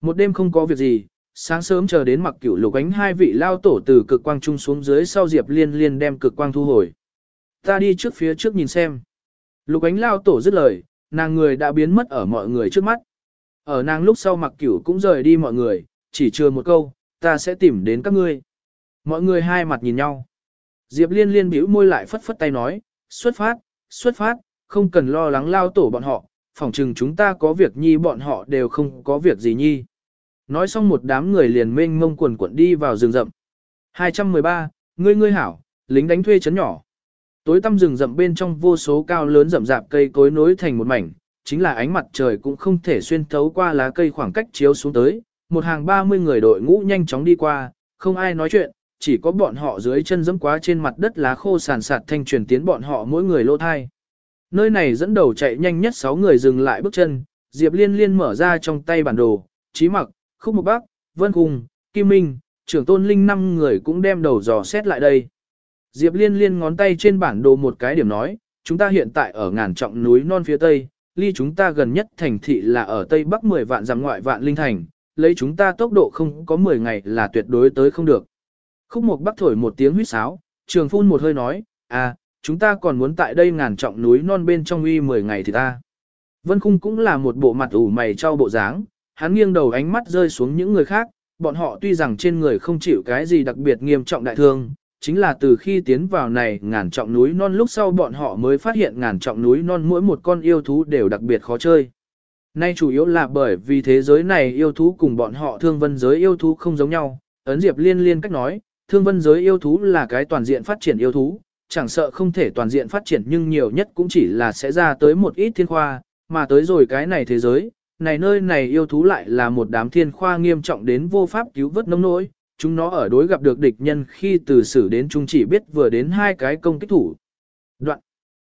Một đêm không có việc gì, sáng sớm chờ đến mặc cửu lục ánh hai vị lao tổ từ cực quang trung xuống dưới sau Diệp Liên Liên đem cực quang thu hồi. Ta đi trước phía trước nhìn xem. Lục ánh lao tổ dứt lời, nàng người đã biến mất ở mọi người trước mắt. Ở nàng lúc sau mặc cửu cũng rời đi mọi người, chỉ chưa một câu, ta sẽ tìm đến các ngươi. Mọi người hai mặt nhìn nhau. Diệp liên liên bĩu môi lại phất phất tay nói, xuất phát, xuất phát, không cần lo lắng lao tổ bọn họ, phỏng chừng chúng ta có việc nhi bọn họ đều không có việc gì nhi. Nói xong một đám người liền mênh mông quần quận đi vào rừng rậm. 213, ngươi ngươi hảo, lính đánh thuê chấn nhỏ. Tối tăm rừng rậm bên trong vô số cao lớn rậm rạp cây cối nối thành một mảnh, chính là ánh mặt trời cũng không thể xuyên thấu qua lá cây khoảng cách chiếu xuống tới. Một hàng 30 người đội ngũ nhanh chóng đi qua, không ai nói chuyện, chỉ có bọn họ dưới chân dẫm quá trên mặt đất lá khô sàn sạt thanh truyền tiến bọn họ mỗi người lô thai. Nơi này dẫn đầu chạy nhanh nhất 6 người dừng lại bước chân, Diệp Liên Liên mở ra trong tay bản đồ, Chí Mặc, Khúc Mục Bắc, Vân Cung, Kim Minh, trưởng tôn linh năm người cũng đem đầu dò xét lại đây. Diệp Liên Liên ngón tay trên bản đồ một cái điểm nói, chúng ta hiện tại ở ngàn trọng núi non phía tây, ly chúng ta gần nhất thành thị là ở tây bắc 10 vạn dặm ngoại vạn linh thành, lấy chúng ta tốc độ không có 10 ngày là tuyệt đối tới không được. Khúc Mộc Bắc thổi một tiếng huýt sáo, trường phun một hơi nói, à, chúng ta còn muốn tại đây ngàn trọng núi non bên trong uy 10 ngày thì ta. Vân Khung cũng là một bộ mặt ủ mày trao bộ dáng, hắn nghiêng đầu ánh mắt rơi xuống những người khác, bọn họ tuy rằng trên người không chịu cái gì đặc biệt nghiêm trọng đại thương, chính là từ khi tiến vào này ngàn trọng núi non lúc sau bọn họ mới phát hiện ngàn trọng núi non mỗi một con yêu thú đều đặc biệt khó chơi. Nay chủ yếu là bởi vì thế giới này yêu thú cùng bọn họ thương vân giới yêu thú không giống nhau, ấn diệp liên liên cách nói, thương vân giới yêu thú là cái toàn diện phát triển yêu thú, chẳng sợ không thể toàn diện phát triển nhưng nhiều nhất cũng chỉ là sẽ ra tới một ít thiên khoa, mà tới rồi cái này thế giới, này nơi này yêu thú lại là một đám thiên khoa nghiêm trọng đến vô pháp cứu vớt nông nỗi, chúng nó ở đối gặp được địch nhân khi từ xử đến chúng chỉ biết vừa đến hai cái công kích thủ. Đoạn.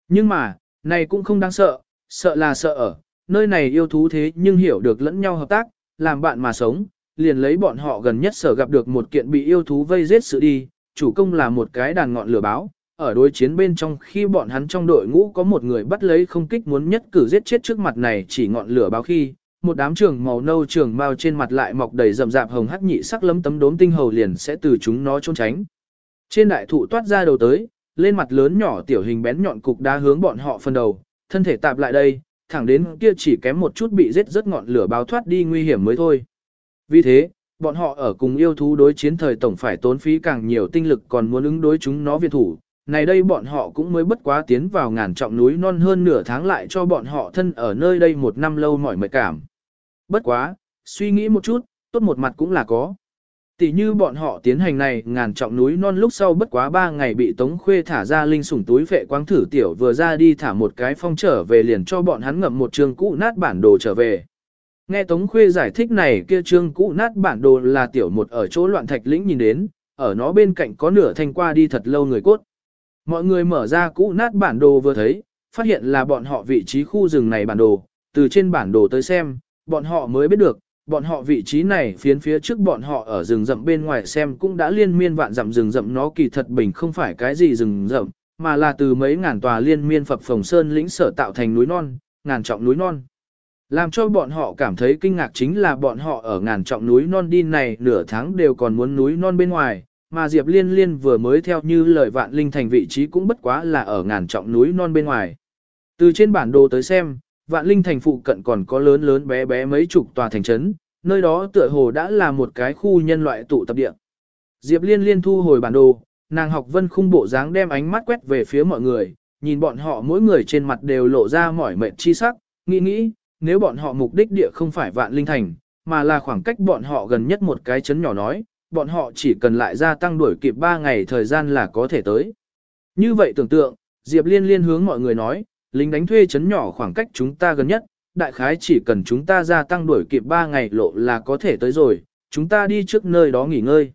Nhưng mà, này cũng không đáng sợ, sợ là sợ ở, nơi này yêu thú thế nhưng hiểu được lẫn nhau hợp tác, làm bạn mà sống, liền lấy bọn họ gần nhất sở gặp được một kiện bị yêu thú vây giết sự đi, chủ công là một cái đàn ngọn lửa báo, ở đối chiến bên trong khi bọn hắn trong đội ngũ có một người bắt lấy không kích muốn nhất cử giết chết trước mặt này chỉ ngọn lửa báo khi, một đám trường màu nâu trường mao trên mặt lại mọc đầy rậm rạp hồng hắc nhị sắc lấm tấm đốm tinh hầu liền sẽ từ chúng nó trốn tránh. Trên đại thụ toát ra đầu tới, lên mặt lớn nhỏ tiểu hình bén nhọn cục đá hướng bọn họ phần đầu, thân thể tạp lại đây, thẳng đến kia chỉ kém một chút bị giết rất ngọn lửa báo thoát đi nguy hiểm mới thôi. Vì thế, bọn họ ở cùng yêu thú đối chiến thời tổng phải tốn phí càng nhiều tinh lực còn muốn ứng đối chúng nó việt thủ. Này đây bọn họ cũng mới bất quá tiến vào ngàn trọng núi non hơn nửa tháng lại cho bọn họ thân ở nơi đây một năm lâu mỏi mệt cảm. Bất quá, suy nghĩ một chút, tốt một mặt cũng là có. Tỷ như bọn họ tiến hành này ngàn trọng núi non lúc sau bất quá 3 ngày bị Tống Khuê thả ra linh sủng túi vệ quang thử tiểu vừa ra đi thả một cái phong trở về liền cho bọn hắn ngậm một trường cũ nát bản đồ trở về. Nghe Tống Khuê giải thích này kia trương cũ nát bản đồ là tiểu một ở chỗ loạn thạch lĩnh nhìn đến, ở nó bên cạnh có nửa thanh qua đi thật lâu người cốt. Mọi người mở ra cũ nát bản đồ vừa thấy, phát hiện là bọn họ vị trí khu rừng này bản đồ, từ trên bản đồ tới xem, bọn họ mới biết được, bọn họ vị trí này phiến phía trước bọn họ ở rừng rậm bên ngoài xem cũng đã liên miên vạn dặm rừng rậm nó kỳ thật bình không phải cái gì rừng rậm, mà là từ mấy ngàn tòa liên miên phập phồng sơn lĩnh sở tạo thành núi non, ngàn trọng núi non. Làm cho bọn họ cảm thấy kinh ngạc chính là bọn họ ở ngàn trọng núi non đi này nửa tháng đều còn muốn núi non bên ngoài, mà Diệp Liên Liên vừa mới theo như lời vạn linh thành vị trí cũng bất quá là ở ngàn trọng núi non bên ngoài. Từ trên bản đồ tới xem, vạn linh thành phụ cận còn có lớn lớn bé bé mấy chục tòa thành trấn, nơi đó tựa hồ đã là một cái khu nhân loại tụ tập địa. Diệp Liên Liên thu hồi bản đồ, nàng học vân khung bộ dáng đem ánh mắt quét về phía mọi người, nhìn bọn họ mỗi người trên mặt đều lộ ra mỏi mệt chi sắc, nghĩ nghĩ, nếu bọn họ mục đích địa không phải vạn linh thành, mà là khoảng cách bọn họ gần nhất một cái chấn nhỏ nói, bọn họ chỉ cần lại gia tăng đuổi kịp 3 ngày thời gian là có thể tới. Như vậy tưởng tượng, Diệp Liên liên hướng mọi người nói, lính đánh thuê chấn nhỏ khoảng cách chúng ta gần nhất, đại khái chỉ cần chúng ta gia tăng đuổi kịp 3 ngày lộ là có thể tới rồi, chúng ta đi trước nơi đó nghỉ ngơi.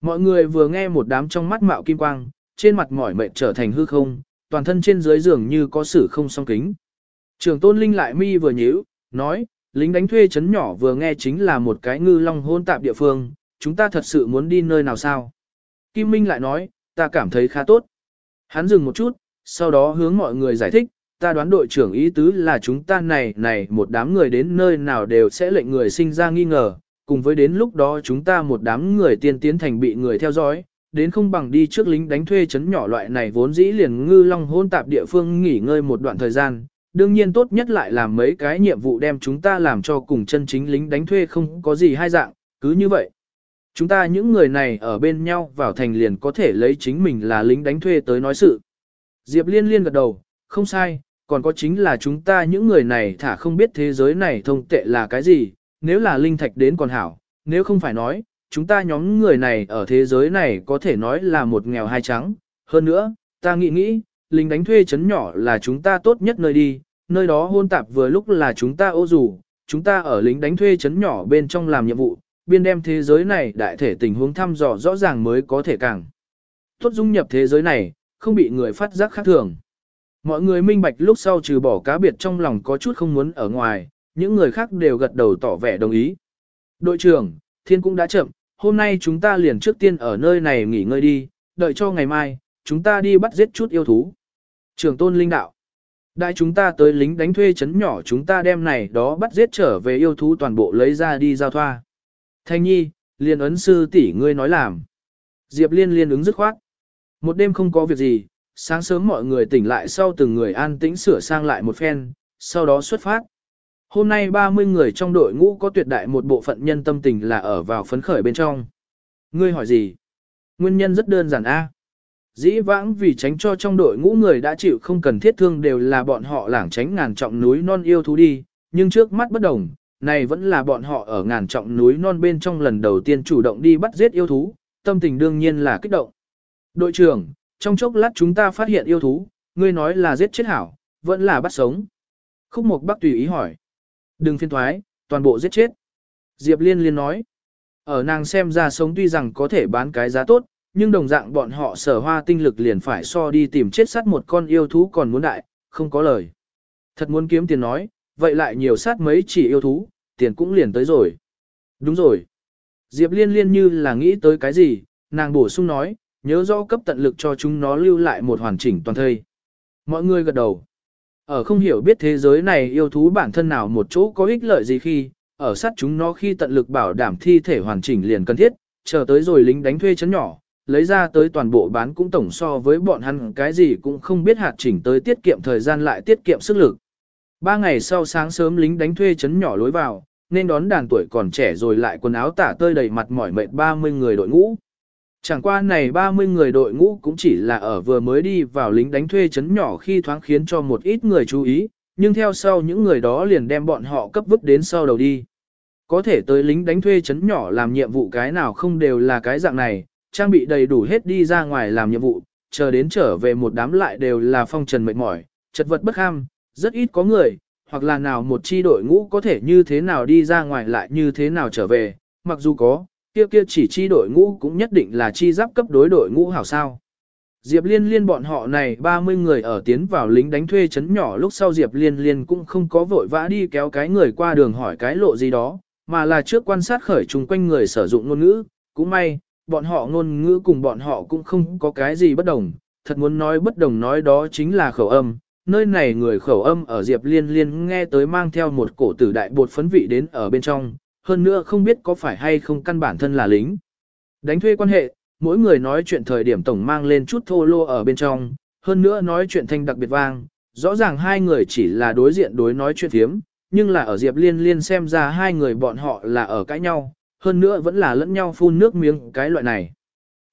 Mọi người vừa nghe một đám trong mắt mạo kim quang, trên mặt mỏi mệt trở thành hư không, toàn thân trên dưới giường như có sử không song kính. Trường tôn linh lại mi vừa nhíu, nói, lính đánh thuê chấn nhỏ vừa nghe chính là một cái ngư long hôn tạp địa phương, chúng ta thật sự muốn đi nơi nào sao? Kim Minh lại nói, ta cảm thấy khá tốt. Hắn dừng một chút, sau đó hướng mọi người giải thích, ta đoán đội trưởng ý tứ là chúng ta này này một đám người đến nơi nào đều sẽ lệnh người sinh ra nghi ngờ, cùng với đến lúc đó chúng ta một đám người tiên tiến thành bị người theo dõi, đến không bằng đi trước lính đánh thuê chấn nhỏ loại này vốn dĩ liền ngư long hôn tạp địa phương nghỉ ngơi một đoạn thời gian, đương nhiên tốt nhất lại làm mấy cái nhiệm vụ đem chúng ta làm cho cùng chân chính lính đánh thuê không có gì hai dạng, cứ như vậy. Chúng ta những người này ở bên nhau vào thành liền có thể lấy chính mình là lính đánh thuê tới nói sự. Diệp liên liên gật đầu, không sai, còn có chính là chúng ta những người này thả không biết thế giới này thông tệ là cái gì, nếu là linh thạch đến còn hảo, nếu không phải nói, chúng ta nhóm người này ở thế giới này có thể nói là một nghèo hai trắng. Hơn nữa, ta nghĩ nghĩ, lính đánh thuê chấn nhỏ là chúng ta tốt nhất nơi đi, nơi đó hôn tạp vừa lúc là chúng ta ô dù, chúng ta ở lính đánh thuê chấn nhỏ bên trong làm nhiệm vụ, biên đem thế giới này đại thể tình huống thăm dò rõ ràng mới có thể càng. Tốt dung nhập thế giới này, không bị người phát giác khác thường. Mọi người minh bạch lúc sau trừ bỏ cá biệt trong lòng có chút không muốn ở ngoài, những người khác đều gật đầu tỏ vẻ đồng ý. Đội trưởng, thiên cũng đã chậm, hôm nay chúng ta liền trước tiên ở nơi này nghỉ ngơi đi, đợi cho ngày mai, chúng ta đi bắt giết chút yêu thú. Trường tôn linh đạo. Đại chúng ta tới lính đánh thuê chấn nhỏ chúng ta đem này đó bắt giết trở về yêu thú toàn bộ lấy ra đi giao thoa. Thanh nhi, liên ấn sư tỷ ngươi nói làm. Diệp liên liên ứng dứt khoát. Một đêm không có việc gì, sáng sớm mọi người tỉnh lại sau từng người an tĩnh sửa sang lại một phen, sau đó xuất phát. Hôm nay 30 người trong đội ngũ có tuyệt đại một bộ phận nhân tâm tình là ở vào phấn khởi bên trong. Ngươi hỏi gì? Nguyên nhân rất đơn giản a. Dĩ vãng vì tránh cho trong đội ngũ người đã chịu không cần thiết thương đều là bọn họ lảng tránh ngàn trọng núi non yêu thú đi, nhưng trước mắt bất đồng, này vẫn là bọn họ ở ngàn trọng núi non bên trong lần đầu tiên chủ động đi bắt giết yêu thú, tâm tình đương nhiên là kích động. Đội trưởng, trong chốc lát chúng ta phát hiện yêu thú, ngươi nói là giết chết hảo, vẫn là bắt sống. Khúc Mộc Bắc tùy ý hỏi. Đừng phiên thoái, toàn bộ giết chết. Diệp Liên Liên nói. Ở nàng xem ra sống tuy rằng có thể bán cái giá tốt, nhưng đồng dạng bọn họ sở hoa tinh lực liền phải so đi tìm chết sát một con yêu thú còn muốn đại, không có lời. Thật muốn kiếm tiền nói, vậy lại nhiều sát mấy chỉ yêu thú, tiền cũng liền tới rồi. Đúng rồi. Diệp liên liên như là nghĩ tới cái gì, nàng bổ sung nói, nhớ rõ cấp tận lực cho chúng nó lưu lại một hoàn chỉnh toàn thây. Mọi người gật đầu. Ở không hiểu biết thế giới này yêu thú bản thân nào một chỗ có ích lợi gì khi, ở sát chúng nó khi tận lực bảo đảm thi thể hoàn chỉnh liền cần thiết, chờ tới rồi lính đánh thuê chấn nhỏ, lấy ra tới toàn bộ bán cũng tổng so với bọn hắn cái gì cũng không biết hạt chỉnh tới tiết kiệm thời gian lại tiết kiệm sức lực. Ba ngày sau sáng sớm lính đánh thuê chấn nhỏ lối vào, nên đón đàn tuổi còn trẻ rồi lại quần áo tả tơi đầy mặt mỏi mệt 30 người đội ngũ. Chẳng qua này 30 người đội ngũ cũng chỉ là ở vừa mới đi vào lính đánh thuê chấn nhỏ khi thoáng khiến cho một ít người chú ý, nhưng theo sau những người đó liền đem bọn họ cấp vứt đến sau đầu đi. Có thể tới lính đánh thuê chấn nhỏ làm nhiệm vụ cái nào không đều là cái dạng này, trang bị đầy đủ hết đi ra ngoài làm nhiệm vụ, chờ đến trở về một đám lại đều là phong trần mệt mỏi, chật vật bất ham, rất ít có người, hoặc là nào một chi đội ngũ có thể như thế nào đi ra ngoài lại như thế nào trở về, mặc dù có, kia kia chỉ chi đội ngũ cũng nhất định là chi giáp cấp đối đội ngũ hảo sao. Diệp Liên Liên bọn họ này 30 người ở tiến vào lính đánh thuê chấn nhỏ lúc sau Diệp Liên Liên cũng không có vội vã đi kéo cái người qua đường hỏi cái lộ gì đó, mà là trước quan sát khởi chung quanh người sử dụng ngôn ngữ, cũng may, bọn họ ngôn ngữ cùng bọn họ cũng không có cái gì bất đồng, thật muốn nói bất đồng nói đó chính là khẩu âm, nơi này người khẩu âm ở Diệp Liên Liên nghe tới mang theo một cổ tử đại bột phấn vị đến ở bên trong, hơn nữa không biết có phải hay không căn bản thân là lính. Đánh thuê quan hệ, mỗi người nói chuyện thời điểm tổng mang lên chút thô lô ở bên trong, hơn nữa nói chuyện thanh đặc biệt vang, rõ ràng hai người chỉ là đối diện đối nói chuyện thiếm, nhưng là ở Diệp Liên Liên xem ra hai người bọn họ là ở cãi nhau, hơn nữa vẫn là lẫn nhau phun nước miếng cái loại này.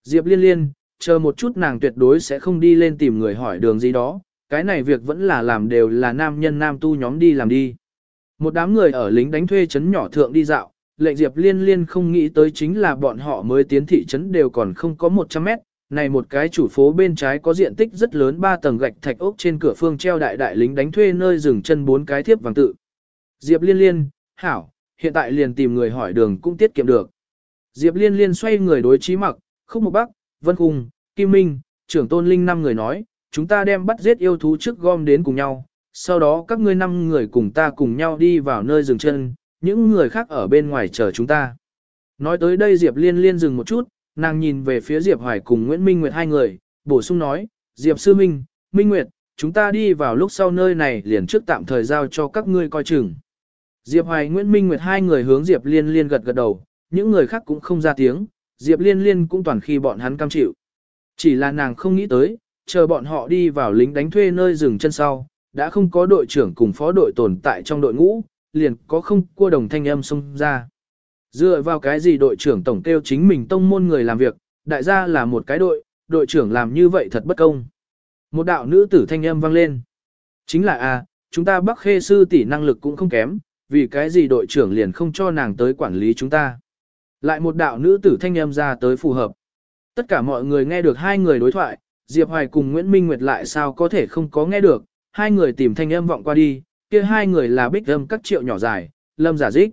Diệp Liên Liên, chờ một chút nàng tuyệt đối sẽ không đi lên tìm người hỏi đường gì đó, cái này việc vẫn là làm đều là nam nhân nam tu nhóm đi làm đi. Một đám người ở lính đánh thuê chấn nhỏ thượng đi dạo, lệnh Diệp Liên Liên không nghĩ tới chính là bọn họ mới tiến thị trấn đều còn không có 100 mét. Này một cái chủ phố bên trái có diện tích rất lớn ba tầng gạch thạch ốc trên cửa phương treo đại đại lính đánh thuê nơi dừng chân bốn cái thiếp vàng tự. Diệp Liên Liên, hảo, hiện tại liền tìm người hỏi đường cũng tiết kiệm được. Diệp Liên Liên xoay người đối trí mặc, khúc một bắc, vân khung, kim minh, trưởng tôn linh năm người nói, chúng ta đem bắt giết yêu thú trước gom đến cùng nhau, sau đó các ngươi năm người cùng ta cùng nhau đi vào nơi dừng chân, những người khác ở bên ngoài chờ chúng ta. Nói tới đây Diệp Liên Liên dừng một chút, nàng nhìn về phía Diệp Hoài cùng Nguyễn Minh Nguyệt hai người, bổ sung nói, Diệp Sư Minh, Minh Nguyệt, chúng ta đi vào lúc sau nơi này liền trước tạm thời giao cho các ngươi coi chừng. Diệp Hoài Nguyễn Minh Nguyệt hai người hướng Diệp Liên Liên gật gật đầu, những người khác cũng không ra tiếng, Diệp Liên Liên cũng toàn khi bọn hắn cam chịu. Chỉ là nàng không nghĩ tới, chờ bọn họ đi vào lính đánh thuê nơi dừng chân sau, đã không có đội trưởng cùng phó đội tồn tại trong đội ngũ, liền có không cua đồng thanh âm xông ra. Dựa vào cái gì đội trưởng tổng kêu chính mình tông môn người làm việc, đại gia là một cái đội, đội trưởng làm như vậy thật bất công. Một đạo nữ tử thanh âm vang lên. Chính là a, chúng ta Bắc Khê sư tỷ năng lực cũng không kém, vì cái gì đội trưởng liền không cho nàng tới quản lý chúng ta. Lại một đạo nữ tử thanh âm ra tới phù hợp. Tất cả mọi người nghe được hai người đối thoại, Diệp Hoài cùng Nguyễn Minh Nguyệt lại sao có thể không có nghe được, hai người tìm thanh âm vọng qua đi, kia hai người là bích âm các triệu nhỏ dài, lâm giả dích.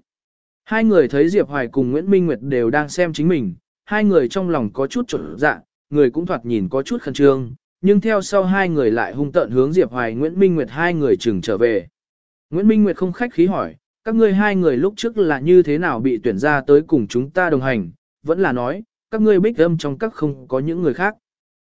Hai người thấy Diệp Hoài cùng Nguyễn Minh Nguyệt đều đang xem chính mình, hai người trong lòng có chút trở dạ, người cũng thoạt nhìn có chút khẩn trương, nhưng theo sau hai người lại hung tợn hướng Diệp Hoài Nguyễn Minh Nguyệt hai người chừng trở về. Nguyễn Minh Nguyệt không khách khí hỏi, các ngươi hai người lúc trước là như thế nào bị tuyển ra tới cùng chúng ta đồng hành, vẫn là nói, các ngươi bích âm trong các không có những người khác.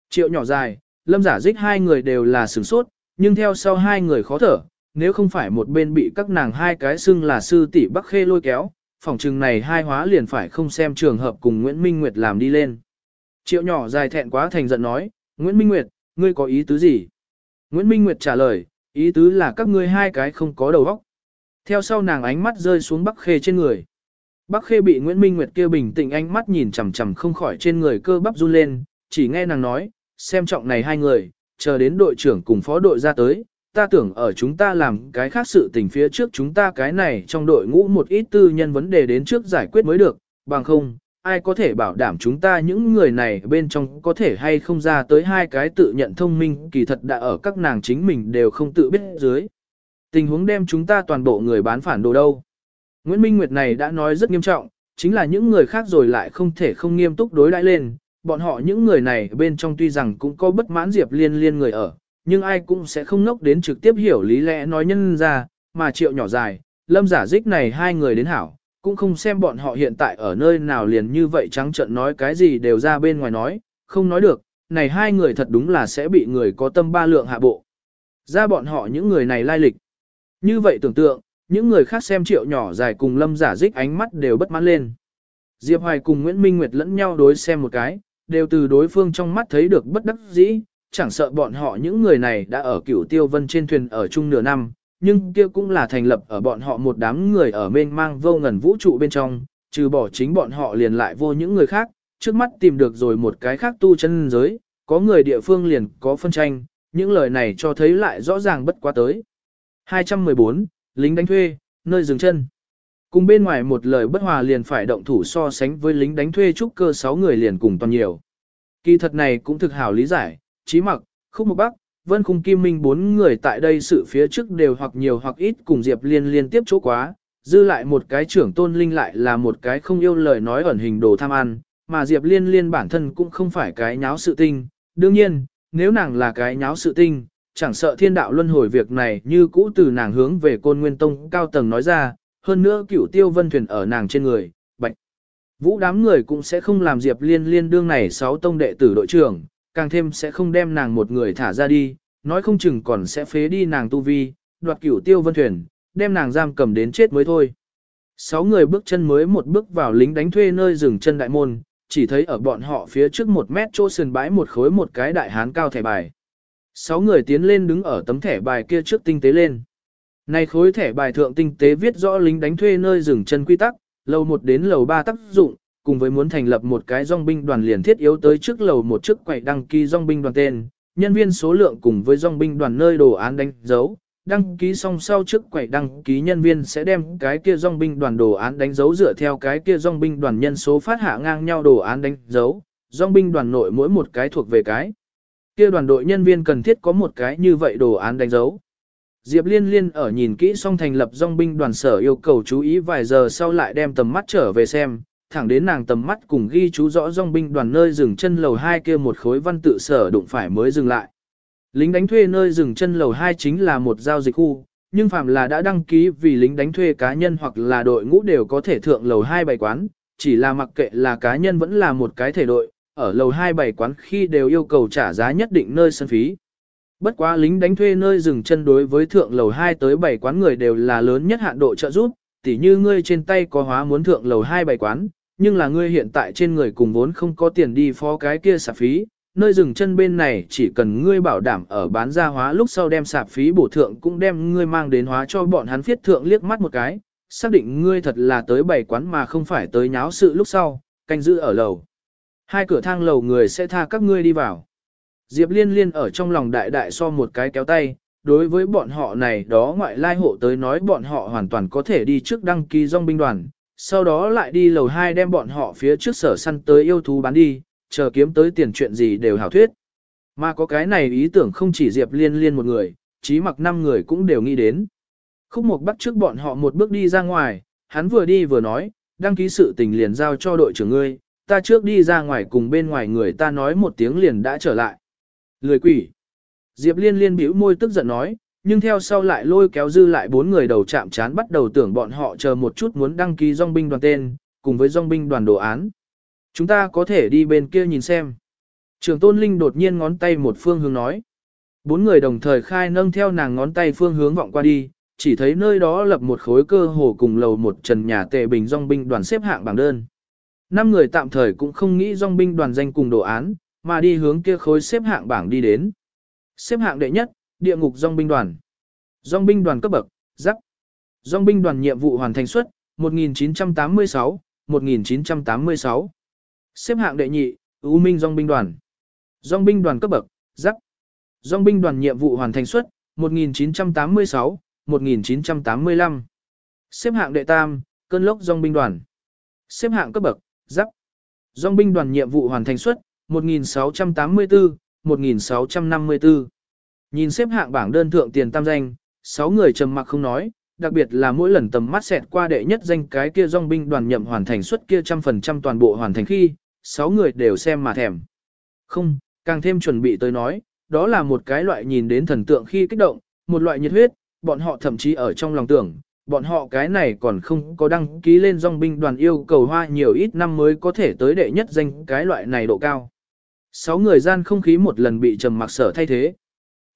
Triệu nhỏ dài, lâm giả dích hai người đều là sửng sốt, nhưng theo sau hai người khó thở, nếu không phải một bên bị các nàng hai cái xưng là sư tỷ Bắc Khê lôi kéo, phòng trừng này hai hóa liền phải không xem trường hợp cùng Nguyễn Minh Nguyệt làm đi lên. Triệu nhỏ dài thẹn quá thành giận nói, Nguyễn Minh Nguyệt, ngươi có ý tứ gì? Nguyễn Minh Nguyệt trả lời, ý tứ là các ngươi hai cái không có đầu óc. Theo sau nàng ánh mắt rơi xuống Bắc Khê trên người. Bắc Khê bị Nguyễn Minh Nguyệt kia bình tĩnh ánh mắt nhìn chằm chằm không khỏi trên người cơ bắp run lên, chỉ nghe nàng nói, xem trọng này hai người, chờ đến đội trưởng cùng phó đội ra tới, ta tưởng ở chúng ta làm cái khác sự tình phía trước chúng ta cái này trong đội ngũ một ít tư nhân vấn đề đến trước giải quyết mới được, bằng không, ai có thể bảo đảm chúng ta những người này bên trong có thể hay không ra tới hai cái tự nhận thông minh kỳ thật đã ở các nàng chính mình đều không tự biết dưới. Tình huống đem chúng ta toàn bộ người bán phản đồ đâu. Nguyễn Minh Nguyệt này đã nói rất nghiêm trọng, chính là những người khác rồi lại không thể không nghiêm túc đối đãi lên, bọn họ những người này bên trong tuy rằng cũng có bất mãn Diệp Liên Liên người ở, nhưng ai cũng sẽ không nốc đến trực tiếp hiểu lý lẽ nói nhân ra, mà triệu nhỏ dài, lâm giả dích này hai người đến hảo, cũng không xem bọn họ hiện tại ở nơi nào liền như vậy trắng trợn nói cái gì đều ra bên ngoài nói, không nói được, này hai người thật đúng là sẽ bị người có tâm ba lượng hạ bộ. Ra bọn họ những người này lai lịch. Như vậy tưởng tượng, những người khác xem triệu nhỏ dài cùng lâm giả dích ánh mắt đều bất mãn lên. Diệp Hoài cùng Nguyễn Minh Nguyệt lẫn nhau đối xem một cái, đều từ đối phương trong mắt thấy được bất đắc dĩ, chẳng sợ bọn họ những người này đã ở cửu tiêu vân trên thuyền ở chung nửa năm, nhưng kia cũng là thành lập ở bọn họ một đám người ở mênh mang vô ngần vũ trụ bên trong, trừ bỏ chính bọn họ liền lại vô những người khác, trước mắt tìm được rồi một cái khác tu chân giới, có người địa phương liền có phân tranh, những lời này cho thấy lại rõ ràng bất quá tới. 214, lính đánh thuê, nơi dừng chân. Cùng bên ngoài một lời bất hòa liền phải động thủ so sánh với lính đánh thuê trúc cơ 6 người liền cùng toàn nhiều. Kỳ thật này cũng thực hảo lý giải, Chí Mặc, Khúc Mộc Bắc, Vân Khung Kim Minh bốn người tại đây sự phía trước đều hoặc nhiều hoặc ít cùng Diệp Liên liên tiếp chỗ quá, dư lại một cái trưởng tôn linh lại là một cái không yêu lời nói ẩn hình đồ tham ăn, mà Diệp Liên liên bản thân cũng không phải cái nháo sự tinh. Đương nhiên, nếu nàng là cái nháo sự tinh, chẳng sợ thiên đạo luân hồi việc này như cũ từ nàng hướng về côn nguyên tông cao tầng nói ra, hơn nữa cửu tiêu vân thuyền ở nàng trên người, bệnh. Vũ đám người cũng sẽ không làm Diệp Liên liên đương này sáu tông đệ tử đội trưởng, càng thêm sẽ không đem nàng một người thả ra đi, nói không chừng còn sẽ phế đi nàng tu vi, đoạt cửu tiêu vân thuyền, đem nàng giam cầm đến chết mới thôi. Sáu người bước chân mới một bước vào lính đánh thuê nơi rừng chân đại môn, chỉ thấy ở bọn họ phía trước một mét chỗ sườn bãi một khối một cái đại hán cao thẻ bài. Sáu người tiến lên đứng ở tấm thẻ bài kia trước tinh tế lên. Này khối thẻ bài thượng tinh tế viết rõ lính đánh thuê nơi dừng chân quy tắc, lầu 1 đến lầu 3 tác dụng, cùng với muốn thành lập một cái dòng binh đoàn liền thiết yếu tới trước lầu một trước quầy đăng ký dòng binh đoàn tên, nhân viên số lượng cùng với dòng binh đoàn nơi đồ án đánh dấu. Đăng ký xong sau trước quầy đăng ký nhân viên sẽ đem cái kia dòng binh đoàn đồ án đánh dấu dựa theo cái kia dòng binh đoàn nhân số phát hạ ngang nhau đồ án đánh dấu. Dòng binh đoàn nội mỗi một cái thuộc về cái. Kia đoàn đội nhân viên cần thiết có một cái như vậy đồ án đánh dấu. Diệp Liên Liên ở nhìn kỹ xong thành lập dòng binh đoàn sở yêu cầu chú ý vài giờ sau lại đem tầm mắt trở về xem, thẳng đến nàng tầm mắt cùng ghi chú rõ dòng binh đoàn nơi dừng chân lầu 2 kia một khối văn tự sở đụng phải mới dừng lại. Lính đánh thuê nơi dừng chân lầu 2 chính là một giao dịch khu, nhưng phạm là đã đăng ký vì lính đánh thuê cá nhân hoặc là đội ngũ đều có thể thượng lầu 2 bày quán, chỉ là mặc kệ là cá nhân vẫn là một cái thể đội, ở lầu 2 bày quán khi đều yêu cầu trả giá nhất định nơi sân phí. Bất quá lính đánh thuê nơi dừng chân đối với thượng lầu 2 tới 7 quán người đều là lớn nhất hạn độ trợ giúp, tỉ như ngươi trên tay có hóa muốn thượng lầu 2 bảy quán, nhưng là ngươi hiện tại trên người cùng vốn không có tiền đi phó cái kia sạp phí, nơi dừng chân bên này chỉ cần ngươi bảo đảm ở bán ra hóa lúc sau đem sạp phí bổ thượng cũng đem ngươi mang đến hóa cho bọn hắn phiết thượng liếc mắt một cái, xác định ngươi thật là tới bảy quán mà không phải tới nháo sự lúc sau, canh giữ ở lầu. Hai cửa thang lầu người sẽ tha các ngươi đi vào. Diệp liên liên ở trong lòng đại đại so một cái kéo tay, đối với bọn họ này đó ngoại lai hộ tới nói bọn họ hoàn toàn có thể đi trước đăng ký dòng binh đoàn, sau đó lại đi lầu 2 đem bọn họ phía trước sở săn tới yêu thú bán đi, chờ kiếm tới tiền chuyện gì đều hảo thuyết. Mà có cái này ý tưởng không chỉ Diệp Liên Liên một người, chí mặc năm người cũng đều nghĩ đến. Khúc Mộc bắt trước bọn họ một bước đi ra ngoài, hắn vừa đi vừa nói, đăng ký sự tình liền giao cho đội trưởng ngươi, ta trước đi ra ngoài cùng bên ngoài người ta nói một tiếng liền đã trở lại. Lười quỷ. Diệp Liên Liên bĩu môi tức giận nói, nhưng theo sau lại lôi kéo dư lại bốn người đầu chạm chán bắt đầu tưởng bọn họ chờ một chút muốn đăng ký dòng binh đoàn tên, cùng với dòng binh đoàn đồ án. Chúng ta có thể đi bên kia nhìn xem. Trường Tôn Linh đột nhiên ngón tay một phương hướng nói. Bốn người đồng thời khai nâng theo nàng ngón tay phương hướng vọng qua đi, chỉ thấy nơi đó lập một khối cơ hồ cùng lầu một trần nhà tệ bình dòng binh đoàn xếp hạng bảng đơn. Năm người tạm thời cũng không nghĩ dòng binh đoàn danh cùng đồ án, mà đi hướng kia khối xếp hạng bảng đi đến. Xếp hạng đệ nhất, địa ngục dòng binh đoàn. Dòng binh đoàn cấp bậc, giắc. Dòng binh đoàn nhiệm vụ hoàn thành suất, 1986, 1986. Xếp hạng đệ nhị, ưu minh dòng binh đoàn. Dòng binh đoàn cấp bậc, giắc. Dòng binh đoàn nhiệm vụ hoàn thành suất, 1986, 1985. Xếp hạng đệ tam, cơn lốc dòng binh đoàn. Xếp hạng cấp bậc, giắc. Dòng binh đoàn nhiệm vụ hoàn thành suất, 1684, 1654. Nhìn xếp hạng bảng đơn thượng tiền tam danh, 6 người trầm mặc không nói, đặc biệt là mỗi lần tầm mắt xẹt qua đệ nhất danh cái kia dòng binh đoàn nhậm hoàn thành suất kia trăm phần trăm toàn bộ hoàn thành khi, 6 người đều xem mà thèm. Không, càng thêm chuẩn bị tới nói, đó là một cái loại nhìn đến thần tượng khi kích động, một loại nhiệt huyết, bọn họ thậm chí ở trong lòng tưởng, bọn họ cái này còn không có đăng ký lên dòng binh đoàn yêu cầu hoa nhiều ít năm mới có thể tới đệ nhất danh cái loại này độ cao. Sáu người gian không khí một lần bị trầm mặc sở thay thế.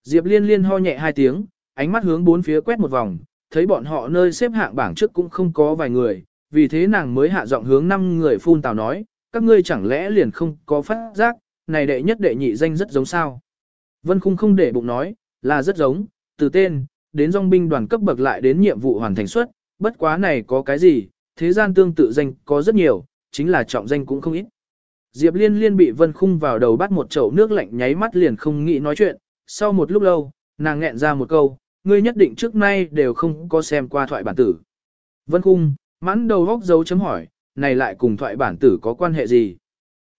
Diệp liên liên ho nhẹ hai tiếng, ánh mắt hướng bốn phía quét một vòng, thấy bọn họ nơi xếp hạng bảng trước cũng không có vài người, vì thế nàng mới hạ giọng hướng năm người phun tào nói, các ngươi chẳng lẽ liền không có phát giác, này đệ nhất đệ nhị danh rất giống sao. Vân Khung không để bụng nói, là rất giống, từ tên, đến dòng binh đoàn cấp bậc lại đến nhiệm vụ hoàn thành suất, bất quá này có cái gì, thế gian tương tự danh có rất nhiều, chính là trọng danh cũng không ít. Diệp Liên Liên bị Vân Khung vào đầu bắt một chậu nước lạnh nháy mắt liền không nghĩ nói chuyện, sau một lúc lâu, nàng nghẹn ra một câu, ngươi nhất định trước nay đều không có xem qua thoại bản tử. Vân Khung, mãn đầu góc dấu chấm hỏi, này lại cùng thoại bản tử có quan hệ gì?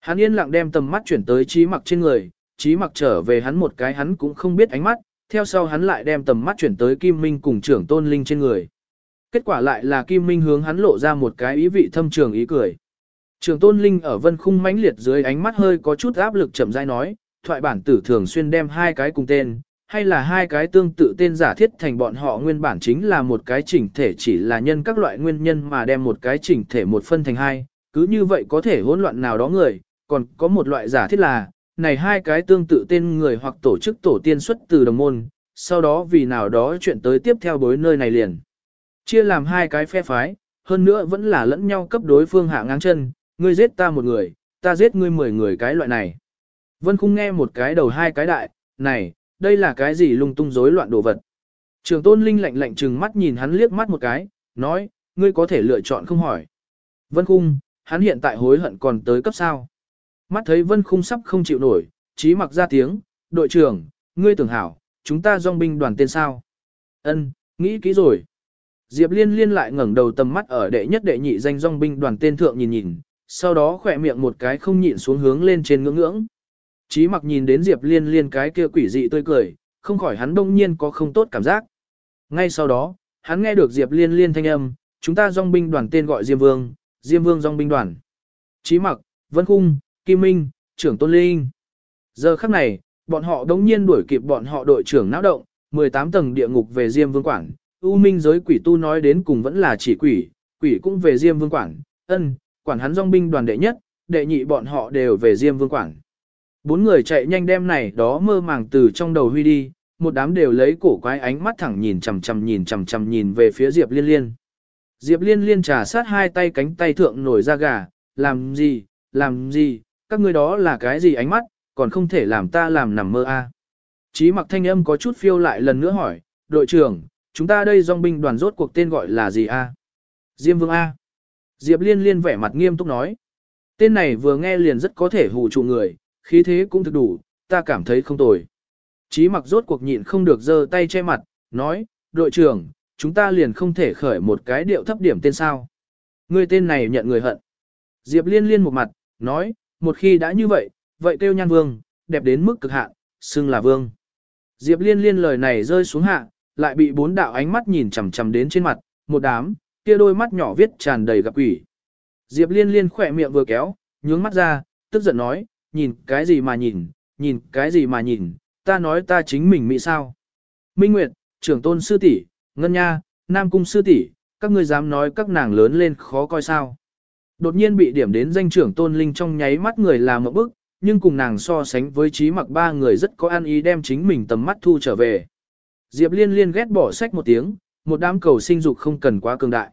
Hắn yên lặng đem tầm mắt chuyển tới trí mặc trên người, trí mặc trở về hắn một cái hắn cũng không biết ánh mắt, theo sau hắn lại đem tầm mắt chuyển tới Kim Minh cùng trưởng tôn linh trên người. Kết quả lại là Kim Minh hướng hắn lộ ra một cái ý vị thâm trường ý cười. Trường tôn linh ở vân khung mãnh liệt dưới ánh mắt hơi có chút áp lực chậm rãi nói, thoại bản tử thường xuyên đem hai cái cùng tên, hay là hai cái tương tự tên giả thiết thành bọn họ nguyên bản chính là một cái chỉnh thể chỉ là nhân các loại nguyên nhân mà đem một cái chỉnh thể một phân thành hai, cứ như vậy có thể hỗn loạn nào đó người, còn có một loại giả thiết là, này hai cái tương tự tên người hoặc tổ chức tổ tiên xuất từ đồng môn, sau đó vì nào đó chuyện tới tiếp theo bối nơi này liền. Chia làm hai cái phe phái, hơn nữa vẫn là lẫn nhau cấp đối phương hạ ngang chân, ngươi giết ta một người, ta giết ngươi mười người cái loại này. Vân Khung nghe một cái đầu hai cái đại, này, đây là cái gì lung tung rối loạn đồ vật. Trường tôn linh lạnh lạnh trừng mắt nhìn hắn liếc mắt một cái, nói, ngươi có thể lựa chọn không hỏi. Vân Khung, hắn hiện tại hối hận còn tới cấp sao. Mắt thấy Vân Khung sắp không chịu nổi, trí mặc ra tiếng, đội trưởng, ngươi tưởng hảo, chúng ta dòng binh đoàn tên sao. Ân, nghĩ kỹ rồi. Diệp liên liên lại ngẩng đầu tầm mắt ở đệ nhất đệ nhị danh dòng binh đoàn tên thượng nhìn nhìn, sau đó khỏe miệng một cái không nhịn xuống hướng lên trên ngưỡng ngưỡng. Chí mặc nhìn đến Diệp liên liên cái kia quỷ dị tươi cười, không khỏi hắn đông nhiên có không tốt cảm giác. Ngay sau đó, hắn nghe được Diệp liên liên thanh âm, chúng ta dòng binh đoàn tên gọi Diêm Vương, Diêm Vương dòng binh đoàn. Chí mặc, Vân Khung, Kim Minh, trưởng Tôn Linh. Giờ khắc này, bọn họ đống nhiên đuổi kịp bọn họ đội trưởng náo động, 18 tầng địa ngục về Diêm Vương Quảng. U Minh giới quỷ tu nói đến cùng vẫn là chỉ quỷ, quỷ cũng về Diêm Vương Quảng. Ân, quản hắn dòng binh đoàn đệ nhất, đệ nhị bọn họ đều về Diêm Vương Quảng. Bốn người chạy nhanh đem này đó mơ màng từ trong đầu huy đi, một đám đều lấy cổ quái ánh mắt thẳng nhìn chằm chằm nhìn chằm chằm nhìn về phía Diệp Liên Liên. Diệp Liên Liên trà sát hai tay cánh tay thượng nổi ra gà, làm gì, làm gì, các ngươi đó là cái gì ánh mắt, còn không thể làm ta làm nằm mơ a. À. Chí mặc thanh âm có chút phiêu lại lần nữa hỏi, đội trưởng, chúng ta đây dòng binh đoàn rốt cuộc tên gọi là gì a? Diêm Vương A. Diệp Liên Liên vẻ mặt nghiêm túc nói. Tên này vừa nghe liền rất có thể hù trụ người, khí thế cũng thực đủ, ta cảm thấy không tồi. Chí mặc rốt cuộc nhịn không được giơ tay che mặt, nói, đội trưởng, chúng ta liền không thể khởi một cái điệu thấp điểm tên sao. Người tên này nhận người hận. Diệp liên liên một mặt, nói, một khi đã như vậy, vậy kêu nhan vương, đẹp đến mức cực hạn, xưng là vương. Diệp liên liên lời này rơi xuống hạ, lại bị bốn đạo ánh mắt nhìn chằm chằm đến trên mặt, một đám, kia đôi mắt nhỏ viết tràn đầy gặp quỷ. Diệp liên liên khỏe miệng vừa kéo, nhướng mắt ra, tức giận nói, nhìn cái gì mà nhìn, nhìn cái gì mà nhìn, ta nói ta chính mình mỹ sao. Minh Nguyệt, trưởng tôn sư tỷ, Ngân Nha, Nam Cung sư tỷ, các ngươi dám nói các nàng lớn lên khó coi sao. Đột nhiên bị điểm đến danh trưởng tôn linh trong nháy mắt người làm một bức, nhưng cùng nàng so sánh với trí mặc ba người rất có ăn ý đem chính mình tầm mắt thu trở về. Diệp liên liên ghét bỏ sách một tiếng, một đám cầu sinh dục không cần quá cường đại.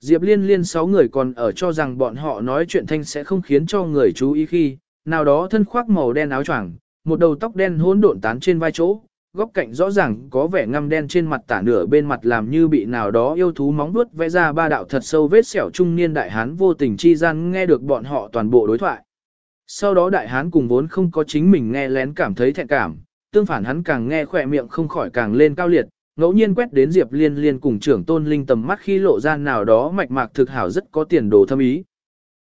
Diệp liên liên sáu người còn ở cho rằng bọn họ nói chuyện thanh sẽ không khiến cho người chú ý khi, nào đó thân khoác màu đen áo choàng, một đầu tóc đen hỗn độn tán trên vai chỗ, góc cạnh rõ ràng có vẻ ngăm đen trên mặt tả nửa bên mặt làm như bị nào đó yêu thú móng vuốt vẽ ra ba đạo thật sâu vết sẹo trung niên đại hán vô tình chi gian nghe được bọn họ toàn bộ đối thoại. Sau đó đại hán cùng vốn không có chính mình nghe lén cảm thấy thẹn cảm, tương phản hắn càng nghe khỏe miệng không khỏi càng lên cao liệt, ngẫu nhiên quét đến Diệp Liên Liên cùng trưởng tôn linh tầm mắt khi lộ ra nào đó mạch mạc thực hảo rất có tiền đồ thâm ý.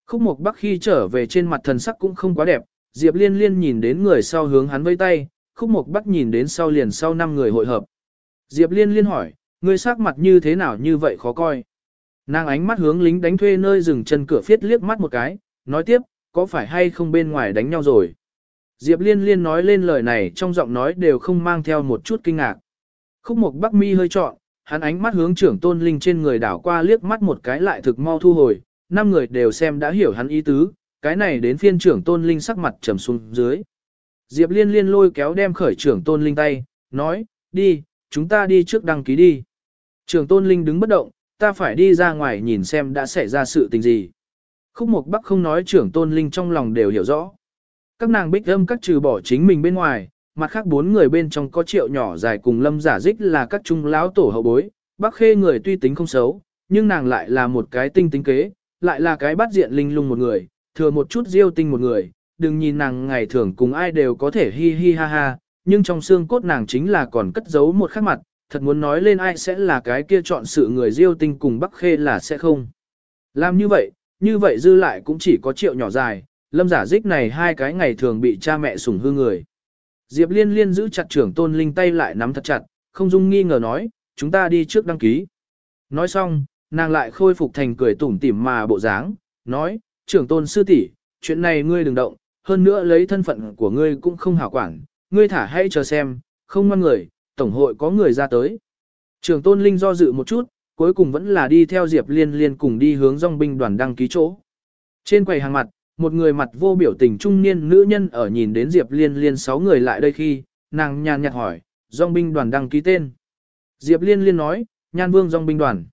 Khúc Mộc Bắc khi trở về trên mặt thần sắc cũng không quá đẹp, Diệp Liên Liên nhìn đến người sau hướng hắn vây tay, Khúc Mộc Bắc nhìn đến sau liền sau năm người hội hợp. Diệp Liên Liên hỏi, người sắc mặt như thế nào như vậy khó coi. Nàng ánh mắt hướng lính đánh thuê nơi dừng chân cửa phiết liếc mắt một cái, nói tiếp, có phải hay không bên ngoài đánh nhau rồi. Diệp Liên Liên nói lên lời này trong giọng nói đều không mang theo một chút kinh ngạc. Khúc Mộc Bắc mi hơi trọn, hắn ánh mắt hướng trưởng tôn linh trên người đảo qua liếc mắt một cái lại thực mau thu hồi, năm người đều xem đã hiểu hắn ý tứ, cái này đến phiên trưởng tôn linh sắc mặt trầm xuống dưới. Diệp liên liên lôi kéo đem khởi trưởng tôn linh tay, nói, đi, chúng ta đi trước đăng ký đi. Trưởng tôn linh đứng bất động, ta phải đi ra ngoài nhìn xem đã xảy ra sự tình gì. Khúc Mộc Bắc không nói trưởng tôn linh trong lòng đều hiểu rõ. Các nàng bích âm các trừ bỏ chính mình bên ngoài, mặt khác bốn người bên trong có triệu nhỏ dài cùng lâm giả dích là các trung lão tổ hậu bối. Bắc khê người tuy tính không xấu, nhưng nàng lại là một cái tinh tính kế, lại là cái bắt diện linh lung một người, thừa một chút diêu tinh một người, đừng nhìn nàng ngày thường cùng ai đều có thể hi hi ha ha, nhưng trong xương cốt nàng chính là còn cất giấu một khắc mặt, thật muốn nói lên ai sẽ là cái kia chọn sự người diêu tinh cùng Bắc Khê là sẽ không. Làm như vậy, như vậy dư lại cũng chỉ có triệu nhỏ dài, lâm giả dích này hai cái ngày thường bị cha mẹ sủng hư người. Diệp liên liên giữ chặt trưởng tôn linh tay lại nắm thật chặt, không dung nghi ngờ nói, chúng ta đi trước đăng ký. Nói xong, nàng lại khôi phục thành cười tủm tỉm mà bộ dáng, nói, trưởng tôn sư tỷ, chuyện này ngươi đừng động, hơn nữa lấy thân phận của ngươi cũng không hảo quản, ngươi thả hay chờ xem, không ngăn người, tổng hội có người ra tới. Trưởng tôn linh do dự một chút, cuối cùng vẫn là đi theo Diệp Liên Liên cùng đi hướng dòng binh đoàn đăng ký chỗ. Trên quầy hàng mặt, một người mặt vô biểu tình trung niên nữ nhân ở nhìn đến Diệp Liên Liên sáu người lại đây khi, nàng nhàn nhạt hỏi, dòng binh đoàn đăng ký tên. Diệp Liên Liên nói, nhan vương dòng binh đoàn.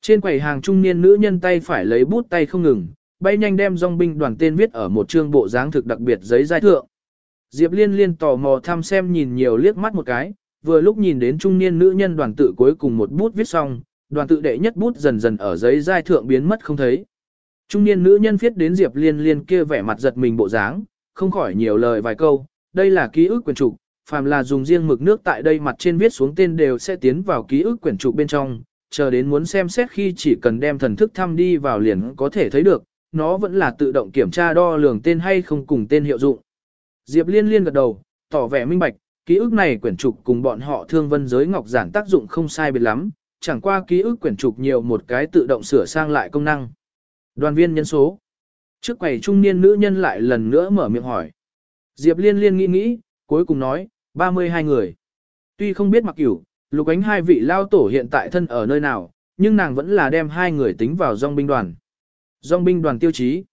Trên quầy hàng trung niên nữ nhân tay phải lấy bút tay không ngừng, bay nhanh đem dòng binh đoàn tên viết ở một chương bộ dáng thực đặc biệt giấy giai thượng. Diệp Liên Liên tò mò thăm xem nhìn nhiều liếc mắt một cái, vừa lúc nhìn đến trung niên nữ nhân đoàn tự cuối cùng một bút viết xong, đoàn tự đệ nhất bút dần dần ở giấy giai thượng biến mất không thấy. Trung niên nữ nhân viết đến Diệp Liên Liên kia vẻ mặt giật mình bộ dáng, không khỏi nhiều lời vài câu, đây là ký ức quyển trục, phàm là dùng riêng mực nước tại đây mặt trên viết xuống tên đều sẽ tiến vào ký ức quyển trục bên trong, chờ đến muốn xem xét khi chỉ cần đem thần thức thăm đi vào liền có thể thấy được, nó vẫn là tự động kiểm tra đo lường tên hay không cùng tên hiệu dụng. Diệp Liên Liên gật đầu, tỏ vẻ minh bạch, ký ức này quyển trục cùng bọn họ thương vân giới ngọc giản tác dụng không sai biệt lắm, chẳng qua ký ức quyển trục nhiều một cái tự động sửa sang lại công năng. Đoàn viên nhân số. Trước quầy trung niên nữ nhân lại lần nữa mở miệng hỏi. Diệp Liên Liên nghĩ nghĩ, cuối cùng nói, 32 người. Tuy không biết mặc cửu, lục ánh hai vị lao tổ hiện tại thân ở nơi nào, nhưng nàng vẫn là đem hai người tính vào dòng binh đoàn. Dòng binh đoàn tiêu chí.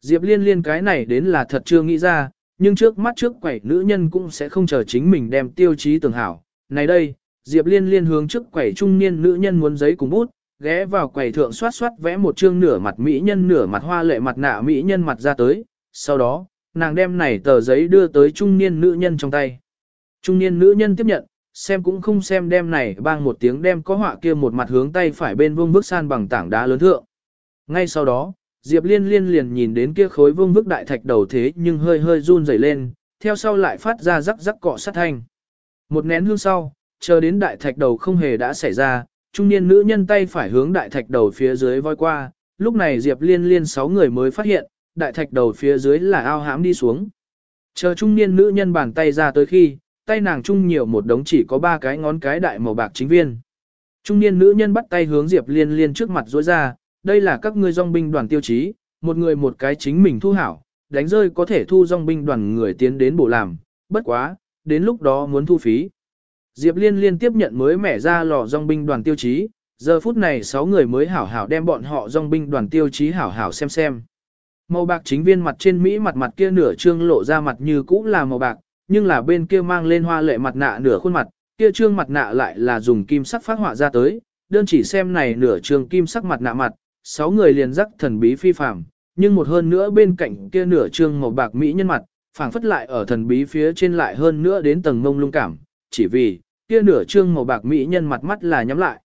Diệp Liên Liên cái này đến là thật chưa nghĩ ra, nhưng trước mắt trước quầy nữ nhân cũng sẽ không chờ chính mình đem tiêu chí tưởng hảo. Này đây, Diệp Liên Liên hướng trước quầy trung niên nữ nhân muốn giấy cùng bút, ghé vào quầy thượng soát soát vẽ một chương nửa mặt mỹ nhân nửa mặt hoa lệ mặt nạ mỹ nhân mặt ra tới, sau đó, nàng đem này tờ giấy đưa tới trung niên nữ nhân trong tay. Trung niên nữ nhân tiếp nhận, xem cũng không xem đem này bang một tiếng đem có họa kia một mặt hướng tay phải bên vương bức san bằng tảng đá lớn thượng. Ngay sau đó, Diệp Liên Liên liền nhìn đến kia khối vương bức đại thạch đầu thế nhưng hơi hơi run rẩy lên, theo sau lại phát ra rắc rắc cọ sát thanh. Một nén hương sau, chờ đến đại thạch đầu không hề đã xảy ra, trung niên nữ nhân tay phải hướng đại thạch đầu phía dưới voi qua, lúc này Diệp Liên Liên sáu người mới phát hiện, đại thạch đầu phía dưới là ao hãm đi xuống. Chờ trung niên nữ nhân bàn tay ra tới khi, tay nàng trung nhiều một đống chỉ có ba cái ngón cái đại màu bạc chính viên. Trung niên nữ nhân bắt tay hướng Diệp Liên Liên trước mặt rối ra, đây là các ngươi dòng binh đoàn tiêu chí, một người một cái chính mình thu hảo, đánh rơi có thể thu dòng binh đoàn người tiến đến bộ làm, bất quá, đến lúc đó muốn thu phí. Diệp Liên liên tiếp nhận mới mẻ ra lò dòng binh đoàn tiêu chí, giờ phút này 6 người mới hảo hảo đem bọn họ dòng binh đoàn tiêu chí hảo hảo xem xem. Màu bạc chính viên mặt trên Mỹ mặt mặt kia nửa trương lộ ra mặt như cũ là màu bạc, nhưng là bên kia mang lên hoa lệ mặt nạ nửa khuôn mặt, kia trương mặt nạ lại là dùng kim sắc phát họa ra tới, đơn chỉ xem này nửa trương kim sắc mặt nạ mặt, 6 người liền rắc thần bí phi phàm, nhưng một hơn nữa bên cạnh kia nửa trương màu bạc Mỹ nhân mặt, phảng phất lại ở thần bí phía trên lại hơn nữa đến tầng mông lung cảm, chỉ vì, kia nửa trương màu bạc mỹ nhân mặt mắt là nhắm lại.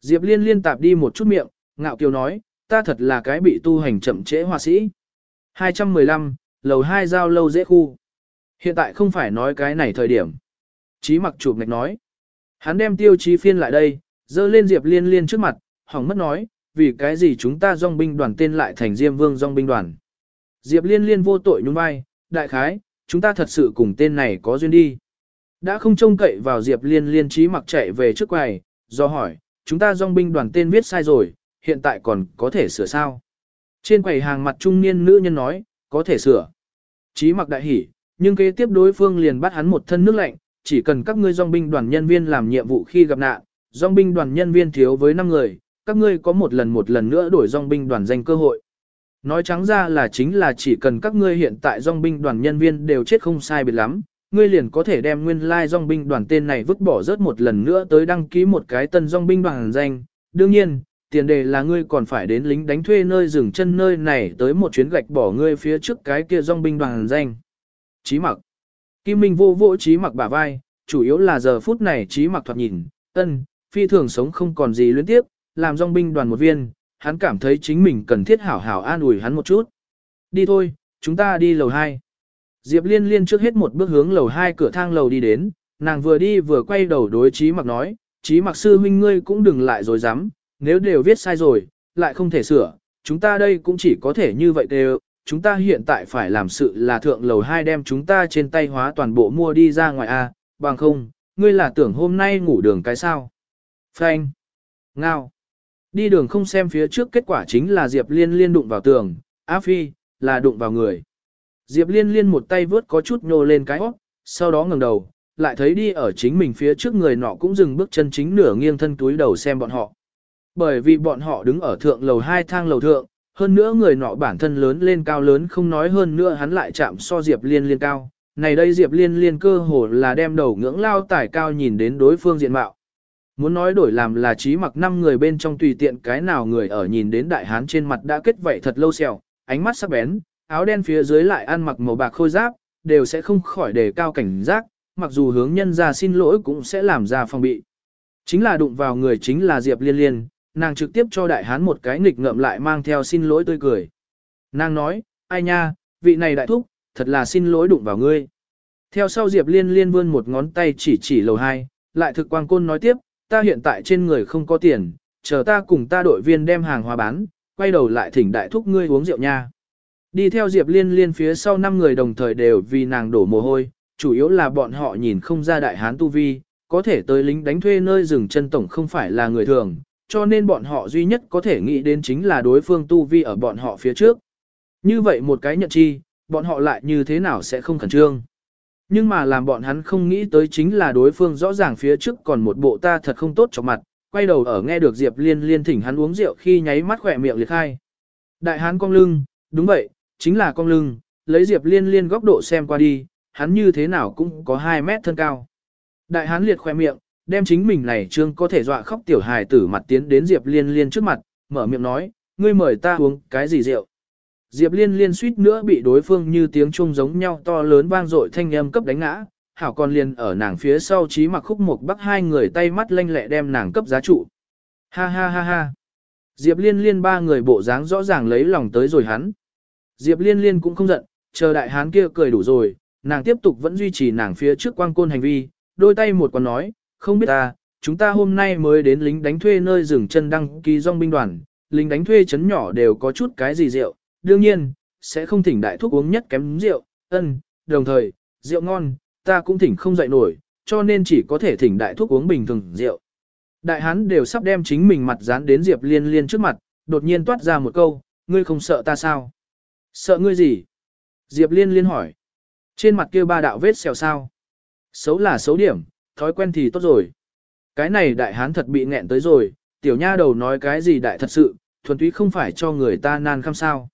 Diệp Liên liên tạp đi một chút miệng, ngạo kiều nói, ta thật là cái bị tu hành chậm trễ hoa sĩ. 215, lầu 2 giao lâu dễ khu. Hiện tại không phải nói cái này thời điểm. Chí mặc chụp ngạch nói. Hắn đem tiêu chí phiên lại đây, dơ lên Diệp Liên liên trước mặt, hỏng mất nói, vì cái gì chúng ta dòng binh đoàn tên lại thành Diêm Vương dòng binh đoàn. Diệp Liên liên vô tội nhún vai, đại khái, chúng ta thật sự cùng tên này có duyên đi. Đã không trông cậy vào Diệp Liên liên trí mặc chạy về trước quầy, do hỏi, chúng ta dòng binh đoàn tên viết sai rồi, hiện tại còn có thể sửa sao? Trên quầy hàng mặt trung niên nữ nhân nói, có thể sửa. Trí mặc đại hỉ, nhưng kế tiếp đối phương liền bắt hắn một thân nước lạnh, chỉ cần các ngươi dòng binh đoàn nhân viên làm nhiệm vụ khi gặp nạn, dòng binh đoàn nhân viên thiếu với 5 người, các ngươi có một lần một lần nữa đổi dòng binh đoàn danh cơ hội. Nói trắng ra là chính là chỉ cần các ngươi hiện tại dòng binh đoàn nhân viên đều chết không sai biệt lắm, ngươi liền có thể đem nguyên lai dòng binh đoàn tên này vứt bỏ rớt một lần nữa tới đăng ký một cái tân dòng binh đoàn danh. Đương nhiên, tiền đề là ngươi còn phải đến lính đánh thuê nơi dừng chân nơi này tới một chuyến gạch bỏ ngươi phía trước cái kia dòng binh đoàn danh. Chí mặc. Kim Minh vô vỗ chí mặc bả vai, chủ yếu là giờ phút này chí mặc thoạt nhìn, ân, phi thường sống không còn gì luyến tiếp, làm dòng binh đoàn một viên, hắn cảm thấy chính mình cần thiết hảo hảo an ủi hắn một chút. Đi thôi, chúng ta đi lầu 2. Diệp Liên Liên trước hết một bước hướng lầu hai cửa thang lầu đi đến, nàng vừa đi vừa quay đầu đối Chí Mặc nói, Chí Mặc sư huynh ngươi cũng đừng lại rồi dám, nếu đều viết sai rồi, lại không thể sửa, chúng ta đây cũng chỉ có thể như vậy đều, chúng ta hiện tại phải làm sự là thượng lầu hai đem chúng ta trên tay hóa toàn bộ mua đi ra ngoài a, bằng không, ngươi là tưởng hôm nay ngủ đường cái sao? Phanh, ngao, đi đường không xem phía trước kết quả chính là Diệp Liên Liên đụng vào tường, Á Phi, là đụng vào người. Diệp Liên Liên một tay vớt có chút nhô lên cái hót, sau đó ngẩng đầu, lại thấy đi ở chính mình phía trước người nọ cũng dừng bước chân chính nửa nghiêng thân túi đầu xem bọn họ. Bởi vì bọn họ đứng ở thượng lầu hai thang lầu thượng, hơn nữa người nọ bản thân lớn lên cao lớn không nói hơn nữa hắn lại chạm so Diệp Liên Liên cao. Này đây Diệp Liên Liên cơ hồ là đem đầu ngưỡng lao tải cao nhìn đến đối phương diện mạo. Muốn nói đổi làm là trí mặc năm người bên trong tùy tiện cái nào người ở nhìn đến đại hán trên mặt đã kết vậy thật lâu xèo, ánh mắt sắc bén, áo đen phía dưới lại ăn mặc màu bạc khôi giáp, đều sẽ không khỏi đề cao cảnh giác, mặc dù hướng nhân ra xin lỗi cũng sẽ làm ra phòng bị. Chính là đụng vào người chính là Diệp Liên Liên, nàng trực tiếp cho đại hán một cái nghịch ngợm lại mang theo xin lỗi tươi cười. Nàng nói, ai nha, vị này đại thúc, thật là xin lỗi đụng vào ngươi. Theo sau Diệp Liên Liên vươn một ngón tay chỉ chỉ lầu hai, lại thực quang côn nói tiếp, ta hiện tại trên người không có tiền, chờ ta cùng ta đội viên đem hàng hóa bán, quay đầu lại thỉnh đại thúc ngươi uống rượu nha. Đi theo Diệp Liên Liên phía sau năm người đồng thời đều vì nàng đổ mồ hôi, chủ yếu là bọn họ nhìn không ra đại hán tu vi, có thể tới lính đánh thuê nơi rừng chân tổng không phải là người thường, cho nên bọn họ duy nhất có thể nghĩ đến chính là đối phương tu vi ở bọn họ phía trước. Như vậy một cái nhận chi, bọn họ lại như thế nào sẽ không khẩn trương. Nhưng mà làm bọn hắn không nghĩ tới chính là đối phương rõ ràng phía trước còn một bộ ta thật không tốt cho mặt, quay đầu ở nghe được Diệp Liên liên thỉnh hắn uống rượu khi nháy mắt khỏe miệng liệt khai. Đại hán cong lưng, đúng vậy, chính là cong lưng, lấy Diệp Liên liên góc độ xem qua đi, hắn như thế nào cũng có 2 mét thân cao. Đại hán liệt khoe miệng, đem chính mình này trương có thể dọa khóc tiểu hài tử mặt tiến đến Diệp Liên liên trước mặt, mở miệng nói, ngươi mời ta uống cái gì rượu. Diệp Liên liên suýt nữa bị đối phương như tiếng chuông giống nhau to lớn vang dội thanh âm cấp đánh ngã, hảo còn liền ở nàng phía sau trí mặc khúc một bắc hai người tay mắt lanh lẹ đem nàng cấp giá trụ. Ha ha ha ha. Diệp Liên liên ba người bộ dáng rõ ràng lấy lòng tới rồi hắn. Diệp Liên liên cũng không giận, chờ đại hán kia cười đủ rồi, nàng tiếp tục vẫn duy trì nàng phía trước quang côn hành vi, đôi tay một còn nói, không biết ta, chúng ta hôm nay mới đến lính đánh thuê nơi rừng chân đăng ký dòng binh đoàn, lính đánh thuê chấn nhỏ đều có chút cái gì rượu, đương nhiên, sẽ không thỉnh đại thuốc uống nhất kém rượu, ân, đồng thời, rượu ngon, ta cũng thỉnh không dậy nổi, cho nên chỉ có thể thỉnh đại thuốc uống bình thường rượu. Đại hán đều sắp đem chính mình mặt dán đến Diệp Liên Liên trước mặt, đột nhiên toát ra một câu, ngươi không sợ ta sao? Sợ ngươi gì? Diệp Liên Liên hỏi. Trên mặt kia ba đạo vết xèo sao? Xấu là xấu điểm, thói quen thì tốt rồi. Cái này đại hán thật bị nghẹn tới rồi, tiểu nha đầu nói cái gì đại thật sự, thuần túy không phải cho người ta nan khăm sao.